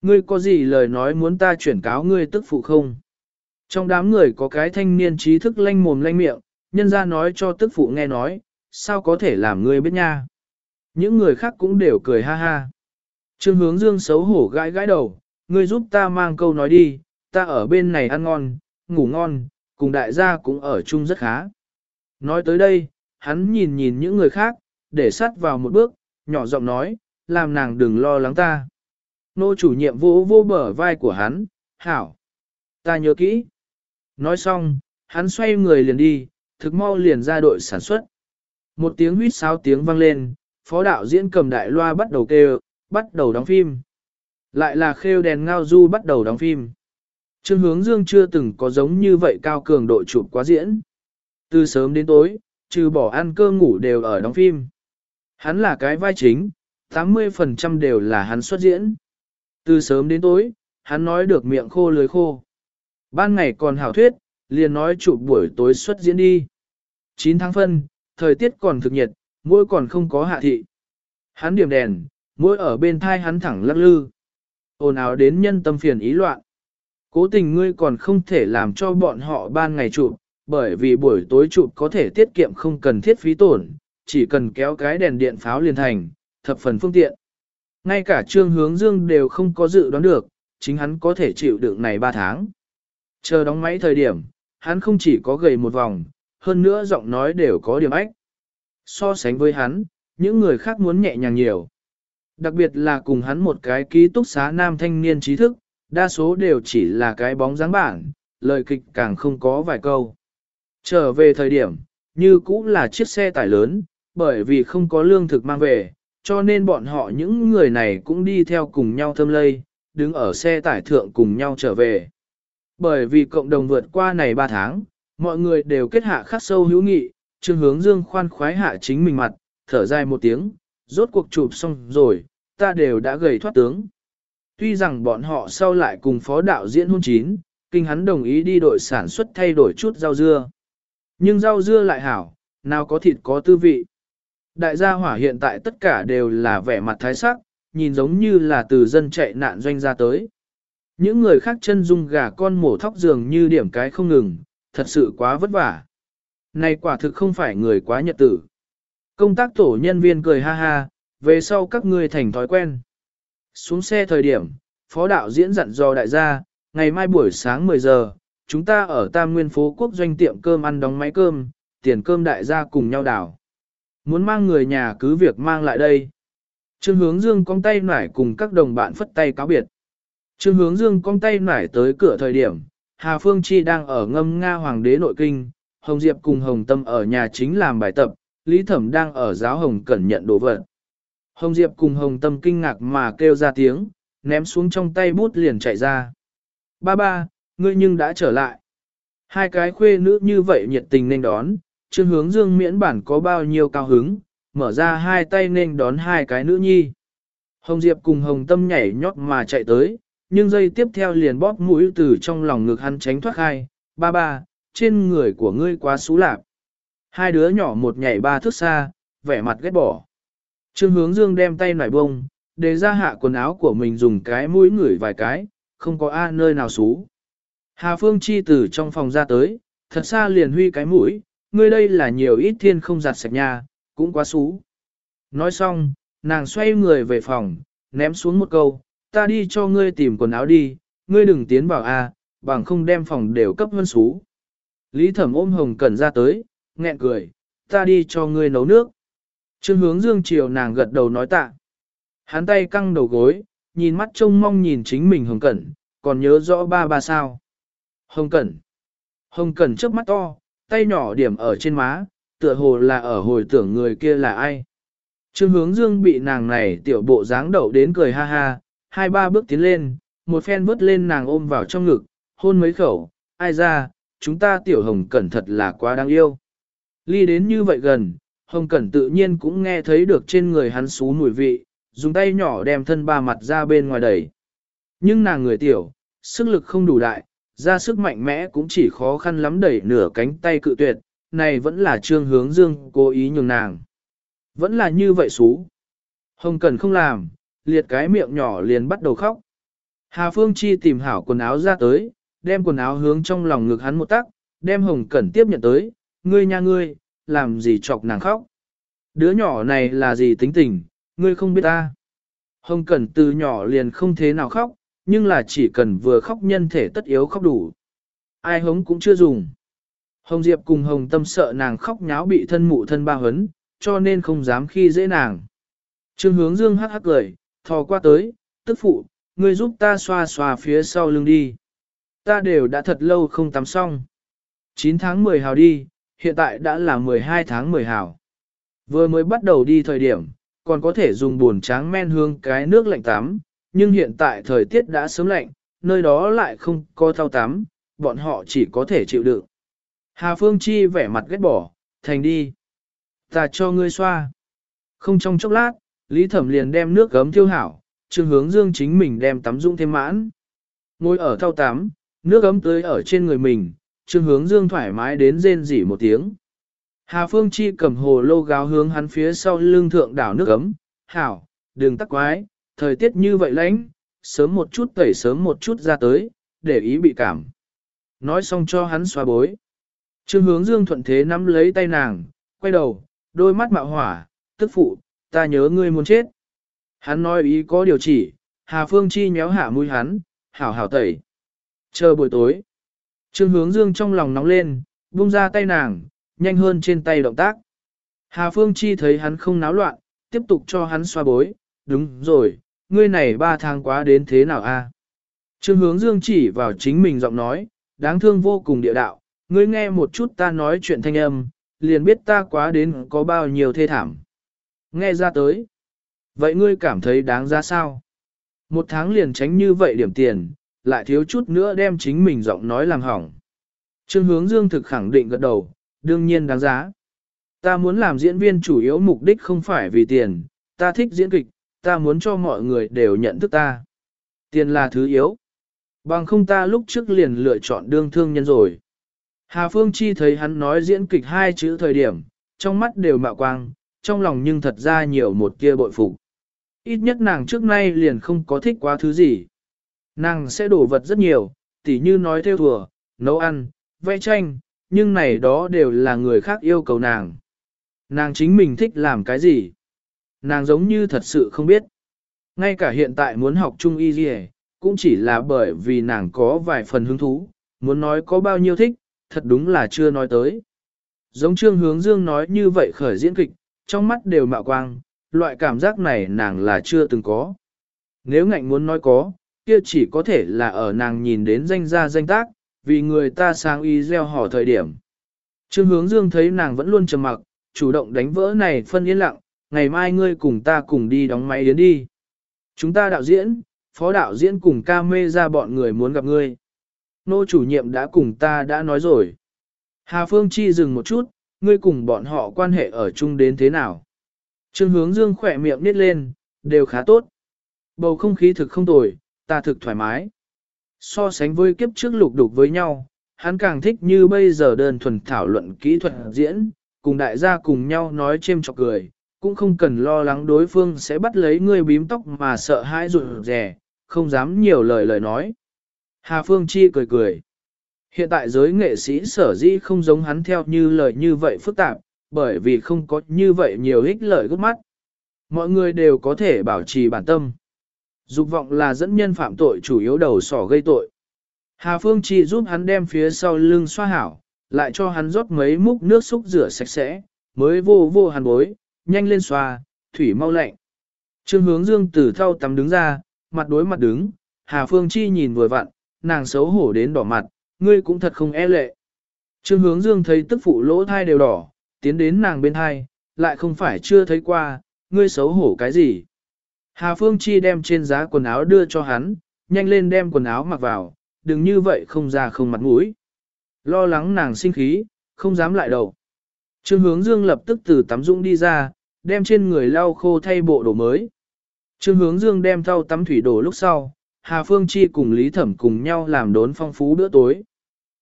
Ngươi có gì lời nói muốn ta chuyển cáo ngươi tức phụ không? Trong đám người có cái thanh niên trí thức lanh mồm lanh miệng, nhân ra nói cho tức phụ nghe nói, sao có thể làm ngươi biết nha. Những người khác cũng đều cười ha ha. Trương hướng dương xấu hổ gãi gãi đầu, ngươi giúp ta mang câu nói đi, ta ở bên này ăn ngon, ngủ ngon, cùng đại gia cũng ở chung rất khá. Nói tới đây, hắn nhìn nhìn những người khác, để sát vào một bước, nhỏ giọng nói, làm nàng đừng lo lắng ta. Nô chủ nhiệm vô vô bờ vai của hắn, hảo. Ta nhớ kỹ. Nói xong, hắn xoay người liền đi, thực mau liền ra đội sản xuất. Một tiếng huýt sáo tiếng vang lên, phó đạo diễn cầm đại loa bắt đầu kêu, bắt đầu đóng phim. Lại là khêu đèn ngao du bắt đầu đóng phim. Trương hướng dương chưa từng có giống như vậy cao cường độ chụp quá diễn. Từ sớm đến tối, trừ bỏ ăn cơm ngủ đều ở đóng phim. Hắn là cái vai chính, 80% đều là hắn xuất diễn. Từ sớm đến tối, hắn nói được miệng khô lưới khô. Ban ngày còn hảo thuyết, liền nói chụp buổi tối xuất diễn đi. 9 tháng phân, thời tiết còn thực nhiệt, mũi còn không có hạ thị. Hắn điểm đèn, mũi ở bên thai hắn thẳng lắc lư. ồn ào đến nhân tâm phiền ý loạn. Cố tình ngươi còn không thể làm cho bọn họ ban ngày chụp, bởi vì buổi tối chụp có thể tiết kiệm không cần thiết phí tổn, chỉ cần kéo cái đèn điện pháo liền thành, thập phần phương tiện. Ngay cả trương hướng dương đều không có dự đoán được, chính hắn có thể chịu đựng này 3 tháng. Chờ đóng máy thời điểm, hắn không chỉ có gầy một vòng, hơn nữa giọng nói đều có điểm ách. So sánh với hắn, những người khác muốn nhẹ nhàng nhiều. Đặc biệt là cùng hắn một cái ký túc xá nam thanh niên trí thức, đa số đều chỉ là cái bóng dáng bản, lời kịch càng không có vài câu. Trở về thời điểm, như cũng là chiếc xe tải lớn, bởi vì không có lương thực mang về, cho nên bọn họ những người này cũng đi theo cùng nhau thâm lây, đứng ở xe tải thượng cùng nhau trở về. Bởi vì cộng đồng vượt qua này 3 tháng, mọi người đều kết hạ khắc sâu hữu nghị, trương hướng dương khoan khoái hạ chính mình mặt, thở dài một tiếng, rốt cuộc chụp xong rồi, ta đều đã gầy thoát tướng. Tuy rằng bọn họ sau lại cùng phó đạo diễn hôn chín, kinh hắn đồng ý đi đội sản xuất thay đổi chút rau dưa. Nhưng rau dưa lại hảo, nào có thịt có tư vị. Đại gia hỏa hiện tại tất cả đều là vẻ mặt thái sắc, nhìn giống như là từ dân chạy nạn doanh ra tới. Những người khác chân dung gà con mổ thóc dường như điểm cái không ngừng, thật sự quá vất vả. Này quả thực không phải người quá nhật tử. Công tác tổ nhân viên cười ha ha, về sau các ngươi thành thói quen. Xuống xe thời điểm, phó đạo diễn dặn dò đại gia, ngày mai buổi sáng 10 giờ, chúng ta ở Tam Nguyên phố quốc doanh tiệm cơm ăn đóng máy cơm, tiền cơm đại gia cùng nhau đảo. Muốn mang người nhà cứ việc mang lại đây. Trương hướng dương cong tay nải cùng các đồng bạn phất tay cáo biệt. Trương hướng dương cong tay nải tới cửa thời điểm, Hà Phương Chi đang ở ngâm Nga Hoàng đế nội kinh, Hồng Diệp cùng Hồng Tâm ở nhà chính làm bài tập, Lý Thẩm đang ở giáo Hồng Cẩn nhận đồ vật. Hồng Diệp cùng Hồng Tâm kinh ngạc mà kêu ra tiếng, ném xuống trong tay bút liền chạy ra. Ba ba, ngươi nhưng đã trở lại. Hai cái khuê nữ như vậy nhiệt tình nên đón, Trương hướng dương miễn bản có bao nhiêu cao hứng, mở ra hai tay nên đón hai cái nữ nhi. Hồng Diệp cùng Hồng Tâm nhảy nhót mà chạy tới, nhưng dây tiếp theo liền bóp mũi từ trong lòng ngực hắn tránh thoát khai, ba ba, trên người của ngươi quá xú lạp. Hai đứa nhỏ một nhảy ba thước xa, vẻ mặt ghét bỏ. Trương hướng dương đem tay nải bông, để ra hạ quần áo của mình dùng cái mũi ngửi vài cái, không có a nơi nào xú. Hà Phương Chi từ trong phòng ra tới, thật xa liền huy cái mũi, ngươi đây là nhiều ít thiên không giặt sạch nhà, cũng quá xú. Nói xong, nàng xoay người về phòng, ném xuống một câu, ta đi cho ngươi tìm quần áo đi, ngươi đừng tiến vào a, bằng không đem phòng đều cấp hơn xú. Lý thẩm ôm hồng cẩn ra tới, nghẹn cười, ta đi cho ngươi nấu nước. Trương hướng dương chiều nàng gật đầu nói tạ. Hắn tay căng đầu gối, nhìn mắt trông mong nhìn chính mình hồng cẩn, còn nhớ rõ ba ba sao. Hồng cẩn. Hồng cẩn trước mắt to, tay nhỏ điểm ở trên má, tựa hồ là ở hồi tưởng người kia là ai. Trương hướng dương bị nàng này tiểu bộ dáng đậu đến cười ha ha, hai ba bước tiến lên, một phen vớt lên nàng ôm vào trong ngực, hôn mấy khẩu, ai ra, chúng ta tiểu hồng cẩn thật là quá đáng yêu. Ly đến như vậy gần, hồng cẩn tự nhiên cũng nghe thấy được trên người hắn xú mùi vị, dùng tay nhỏ đem thân ba mặt ra bên ngoài đẩy. Nhưng nàng người tiểu, sức lực không đủ đại, ra sức mạnh mẽ cũng chỉ khó khăn lắm đẩy nửa cánh tay cự tuyệt, này vẫn là trương hướng dương cố ý nhường nàng. Vẫn là như vậy xú. Hồng Cần không làm, liệt cái miệng nhỏ liền bắt đầu khóc. Hà Phương Chi tìm hảo quần áo ra tới, đem quần áo hướng trong lòng ngực hắn một tắc, đem Hồng Cẩn tiếp nhận tới, ngươi nha ngươi, làm gì chọc nàng khóc. Đứa nhỏ này là gì tính tình, ngươi không biết ta. Hồng Cẩn từ nhỏ liền không thế nào khóc, nhưng là chỉ cần vừa khóc nhân thể tất yếu khóc đủ. Ai hống cũng chưa dùng. Hồng Diệp cùng Hồng Tâm sợ nàng khóc nháo bị thân mụ thân ba hấn, cho nên không dám khi dễ nàng. Trương hướng dương hắc hắc cười, thò qua tới, tức phụ, ngươi giúp ta xoa xoa phía sau lưng đi. Ta đều đã thật lâu không tắm xong. 9 tháng 10 hào đi, hiện tại đã là 12 tháng 10 hào. Vừa mới bắt đầu đi thời điểm, còn có thể dùng buồn tráng men hương cái nước lạnh tắm, nhưng hiện tại thời tiết đã sớm lạnh, nơi đó lại không có thao tắm, bọn họ chỉ có thể chịu đựng. Hà Phương Chi vẻ mặt ghét bỏ, thành đi. Ta cho ngươi xoa. Không trong chốc lát, Lý Thẩm liền đem nước gấm thiêu hảo, Trương Hướng Dương chính mình đem tắm dũng thêm mãn. Ngồi ở thao tắm, nước gấm tưới ở trên người mình, Trương Hướng Dương thoải mái đến rên rỉ một tiếng. Hà Phương Chi cầm hồ lô gáo hướng hắn phía sau lưng thượng đảo nước gấm, hảo, đừng tắc quái, thời tiết như vậy lạnh, sớm một chút tẩy sớm một chút ra tới, để ý bị cảm. Nói xong cho hắn xoa bối. Trương hướng dương thuận thế nắm lấy tay nàng, quay đầu, đôi mắt mạo hỏa, tức phụ, ta nhớ ngươi muốn chết. Hắn nói ý có điều chỉ, Hà Phương Chi nhéo hạ mũi hắn, hảo hảo tẩy. Chờ buổi tối. Trương hướng dương trong lòng nóng lên, buông ra tay nàng, nhanh hơn trên tay động tác. Hà Phương Chi thấy hắn không náo loạn, tiếp tục cho hắn xoa bối, đúng rồi, ngươi này ba tháng quá đến thế nào a? Trương hướng dương chỉ vào chính mình giọng nói, đáng thương vô cùng địa đạo, ngươi nghe một chút ta nói chuyện thanh âm, liền biết ta quá đến có bao nhiêu thê thảm. Nghe ra tới. Vậy ngươi cảm thấy đáng ra sao? Một tháng liền tránh như vậy điểm tiền, lại thiếu chút nữa đem chính mình giọng nói làm hỏng. Trương hướng dương thực khẳng định gật đầu, đương nhiên đáng giá. Ta muốn làm diễn viên chủ yếu mục đích không phải vì tiền, ta thích diễn kịch, ta muốn cho mọi người đều nhận thức ta. Tiền là thứ yếu. Bằng không ta lúc trước liền lựa chọn đương thương nhân rồi. Hà Phương Chi thấy hắn nói diễn kịch hai chữ thời điểm, trong mắt đều mạo quang, trong lòng nhưng thật ra nhiều một kia bội phục. Ít nhất nàng trước nay liền không có thích quá thứ gì. Nàng sẽ đổ vật rất nhiều, tỉ như nói theo thùa, nấu ăn, vẽ tranh, nhưng này đó đều là người khác yêu cầu nàng. Nàng chính mình thích làm cái gì? Nàng giống như thật sự không biết. Ngay cả hiện tại muốn học trung y gì cũng chỉ là bởi vì nàng có vài phần hứng thú, muốn nói có bao nhiêu thích, thật đúng là chưa nói tới. Giống trương hướng dương nói như vậy khởi diễn kịch, trong mắt đều mạo quang, loại cảm giác này nàng là chưa từng có. Nếu ngạnh muốn nói có, kia chỉ có thể là ở nàng nhìn đến danh gia danh tác, vì người ta sang y gieo hò thời điểm. Trương hướng dương thấy nàng vẫn luôn trầm mặc, chủ động đánh vỡ này phân yên lặng, ngày mai ngươi cùng ta cùng đi đóng máy đến đi. Chúng ta đạo diễn, phó đạo diễn cùng ca mê ra bọn người muốn gặp ngươi. Nô chủ nhiệm đã cùng ta đã nói rồi. Hà Phương Chi dừng một chút, ngươi cùng bọn họ quan hệ ở chung đến thế nào? Trương hướng dương khỏe miệng nít lên, đều khá tốt. Bầu không khí thực không tồi, ta thực thoải mái. So sánh với kiếp trước lục đục với nhau, hắn càng thích như bây giờ đơn thuần thảo luận kỹ thuật diễn, cùng đại gia cùng nhau nói chêm chọc cười, cũng không cần lo lắng đối phương sẽ bắt lấy ngươi bím tóc mà sợ hãi rụt rè, không dám nhiều lời lời nói. Hà Phương Chi cười cười. Hiện tại giới nghệ sĩ sở dĩ không giống hắn theo như lời như vậy phức tạp, bởi vì không có như vậy nhiều ích lợi gấp mắt. Mọi người đều có thể bảo trì bản tâm. Dục vọng là dẫn nhân phạm tội chủ yếu đầu sỏ gây tội. Hà Phương Chi giúp hắn đem phía sau lưng xoa hảo, lại cho hắn rót mấy múc nước xúc rửa sạch sẽ, mới vô vô hàn bối, nhanh lên xoa, thủy mau lạnh. Trương hướng dương từ thau tắm đứng ra, mặt đối mặt đứng, Hà Phương Chi nhìn vừa vặn, nàng xấu hổ đến đỏ mặt, ngươi cũng thật không e lệ. Trương hướng dương thấy tức phụ lỗ thai đều đỏ, tiến đến nàng bên hai, lại không phải chưa thấy qua, ngươi xấu hổ cái gì? Hà Phương Chi đem trên giá quần áo đưa cho hắn, nhanh lên đem quần áo mặc vào, đừng như vậy không ra không mặt mũi. Lo lắng nàng sinh khí, không dám lại đầu. Trương hướng dương lập tức từ tắm dũng đi ra, đem trên người lau khô thay bộ đồ mới. Trương hướng dương đem thau tắm thủy đồ lúc sau, Hà Phương Chi cùng Lý Thẩm cùng nhau làm đốn phong phú bữa tối.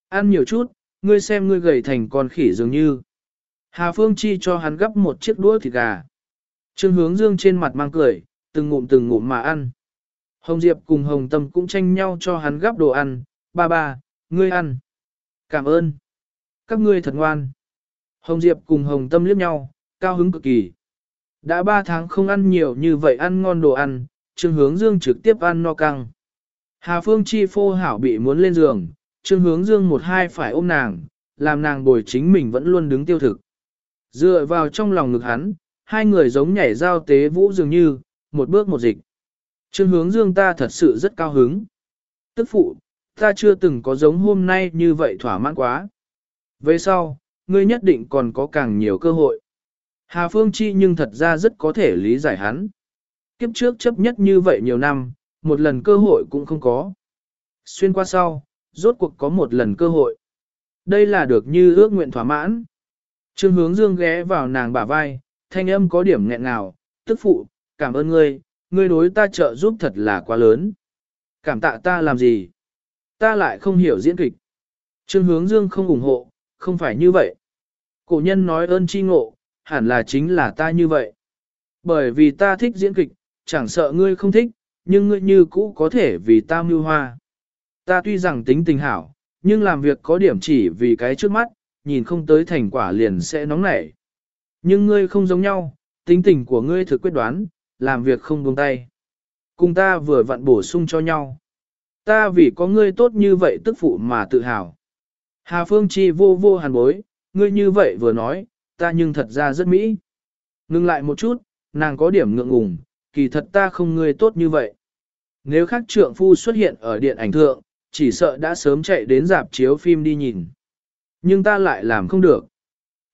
Ăn nhiều chút, ngươi xem ngươi gầy thành con khỉ dường như. Hà Phương Chi cho hắn gấp một chiếc đũa thịt gà. Trương hướng dương trên mặt mang cười, từng ngụm từng ngụm mà ăn. Hồng Diệp cùng Hồng Tâm cũng tranh nhau cho hắn gấp đồ ăn, ba ba, ngươi ăn. Cảm ơn. Các ngươi thật ngoan. Hồng Diệp cùng Hồng Tâm liếc nhau, cao hứng cực kỳ. Đã ba tháng không ăn nhiều như vậy ăn ngon đồ ăn, Trương Hướng Dương trực tiếp ăn no căng. Hà Phương Chi phô hảo bị muốn lên giường, Trương Hướng Dương một hai phải ôm nàng, làm nàng bồi chính mình vẫn luôn đứng tiêu thực. Dựa vào trong lòng ngực hắn, hai người giống nhảy giao tế vũ dường như, một bước một dịch. Trương hướng dương ta thật sự rất cao hứng. Tức phụ, ta chưa từng có giống hôm nay như vậy thỏa mãn quá. Về sau, ngươi nhất định còn có càng nhiều cơ hội. Hà Phương Chi nhưng thật ra rất có thể lý giải hắn. Kiếp trước chấp nhất như vậy nhiều năm, một lần cơ hội cũng không có. Xuyên qua sau, rốt cuộc có một lần cơ hội. Đây là được như ước nguyện thỏa mãn. Trương hướng dương ghé vào nàng bả vai, thanh âm có điểm nghẹn ngào, tức phụ, cảm ơn ngươi, ngươi đối ta trợ giúp thật là quá lớn. Cảm tạ ta làm gì? Ta lại không hiểu diễn kịch. Trương hướng dương không ủng hộ, không phải như vậy. Cổ nhân nói ơn chi ngộ, hẳn là chính là ta như vậy. Bởi vì ta thích diễn kịch, chẳng sợ ngươi không thích, nhưng ngươi như cũ có thể vì ta mưu hoa. Ta tuy rằng tính tình hảo, nhưng làm việc có điểm chỉ vì cái trước mắt, nhìn không tới thành quả liền sẽ nóng nảy. Nhưng ngươi không giống nhau, tính tình của ngươi thực quyết đoán, làm việc không buông tay. Cùng ta vừa vặn bổ sung cho nhau. Ta vì có ngươi tốt như vậy tức phụ mà tự hào. Hà Phương Chi vô vô hàn bối, ngươi như vậy vừa nói, ta nhưng thật ra rất mỹ. Ngưng lại một chút, nàng có điểm ngượng ngùng, kỳ thật ta không ngươi tốt như vậy. Nếu khác trượng phu xuất hiện ở điện ảnh thượng, chỉ sợ đã sớm chạy đến dạp chiếu phim đi nhìn. Nhưng ta lại làm không được.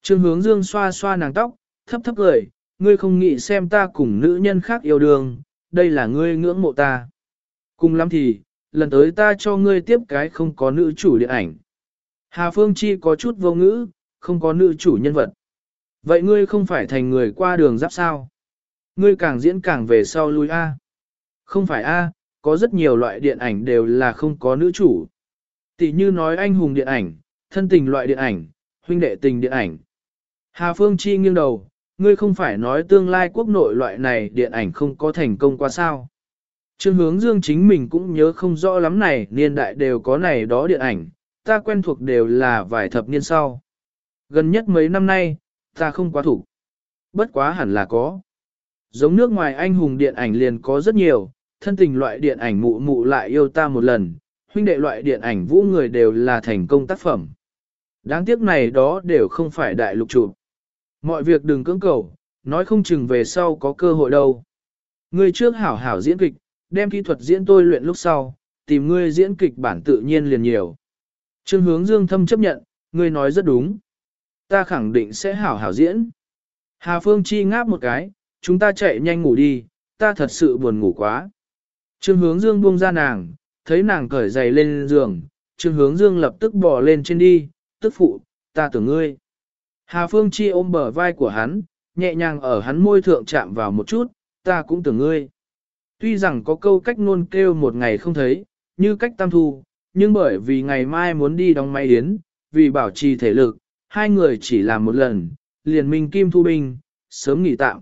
Trương hướng dương xoa xoa nàng tóc, thấp thấp cười, ngươi không nghĩ xem ta cùng nữ nhân khác yêu đương, đây là ngươi ngưỡng mộ ta. Cùng lắm thì, lần tới ta cho ngươi tiếp cái không có nữ chủ điện ảnh. Hà Phương Chi có chút vô ngữ, không có nữ chủ nhân vật. Vậy ngươi không phải thành người qua đường giáp sao? Ngươi càng diễn càng về sau lui A. Không phải A, có rất nhiều loại điện ảnh đều là không có nữ chủ. Tỷ như nói anh hùng điện ảnh, thân tình loại điện ảnh, huynh đệ tình điện ảnh. Hà Phương Chi nghiêng đầu, ngươi không phải nói tương lai quốc nội loại này điện ảnh không có thành công qua sao. Trương hướng dương chính mình cũng nhớ không rõ lắm này, niên đại đều có này đó điện ảnh, ta quen thuộc đều là vài thập niên sau. Gần nhất mấy năm nay, ta không quá thủ. Bất quá hẳn là có. Giống nước ngoài anh hùng điện ảnh liền có rất nhiều, thân tình loại điện ảnh mụ mụ lại yêu ta một lần, huynh đệ loại điện ảnh vũ người đều là thành công tác phẩm. Đáng tiếc này đó đều không phải đại lục chụp. Mọi việc đừng cưỡng cầu, nói không chừng về sau có cơ hội đâu. Ngươi trước hảo hảo diễn kịch, đem kỹ thuật diễn tôi luyện lúc sau, tìm ngươi diễn kịch bản tự nhiên liền nhiều. Trương hướng dương thâm chấp nhận, ngươi nói rất đúng. Ta khẳng định sẽ hảo hảo diễn. Hà Phương Chi ngáp một cái, chúng ta chạy nhanh ngủ đi, ta thật sự buồn ngủ quá. Trương hướng dương buông ra nàng, thấy nàng cởi giày lên giường, Trương hướng dương lập tức bỏ lên trên đi, tức phụ, ta tưởng ngươi. Hà Phương Chi ôm bờ vai của hắn, nhẹ nhàng ở hắn môi thượng chạm vào một chút, ta cũng tưởng ngươi. Tuy rằng có câu cách ngôn kêu một ngày không thấy, như cách tam thu, nhưng bởi vì ngày mai muốn đi đóng máy yến, vì bảo trì thể lực, hai người chỉ làm một lần, liền minh kim thu binh, sớm nghỉ tạm.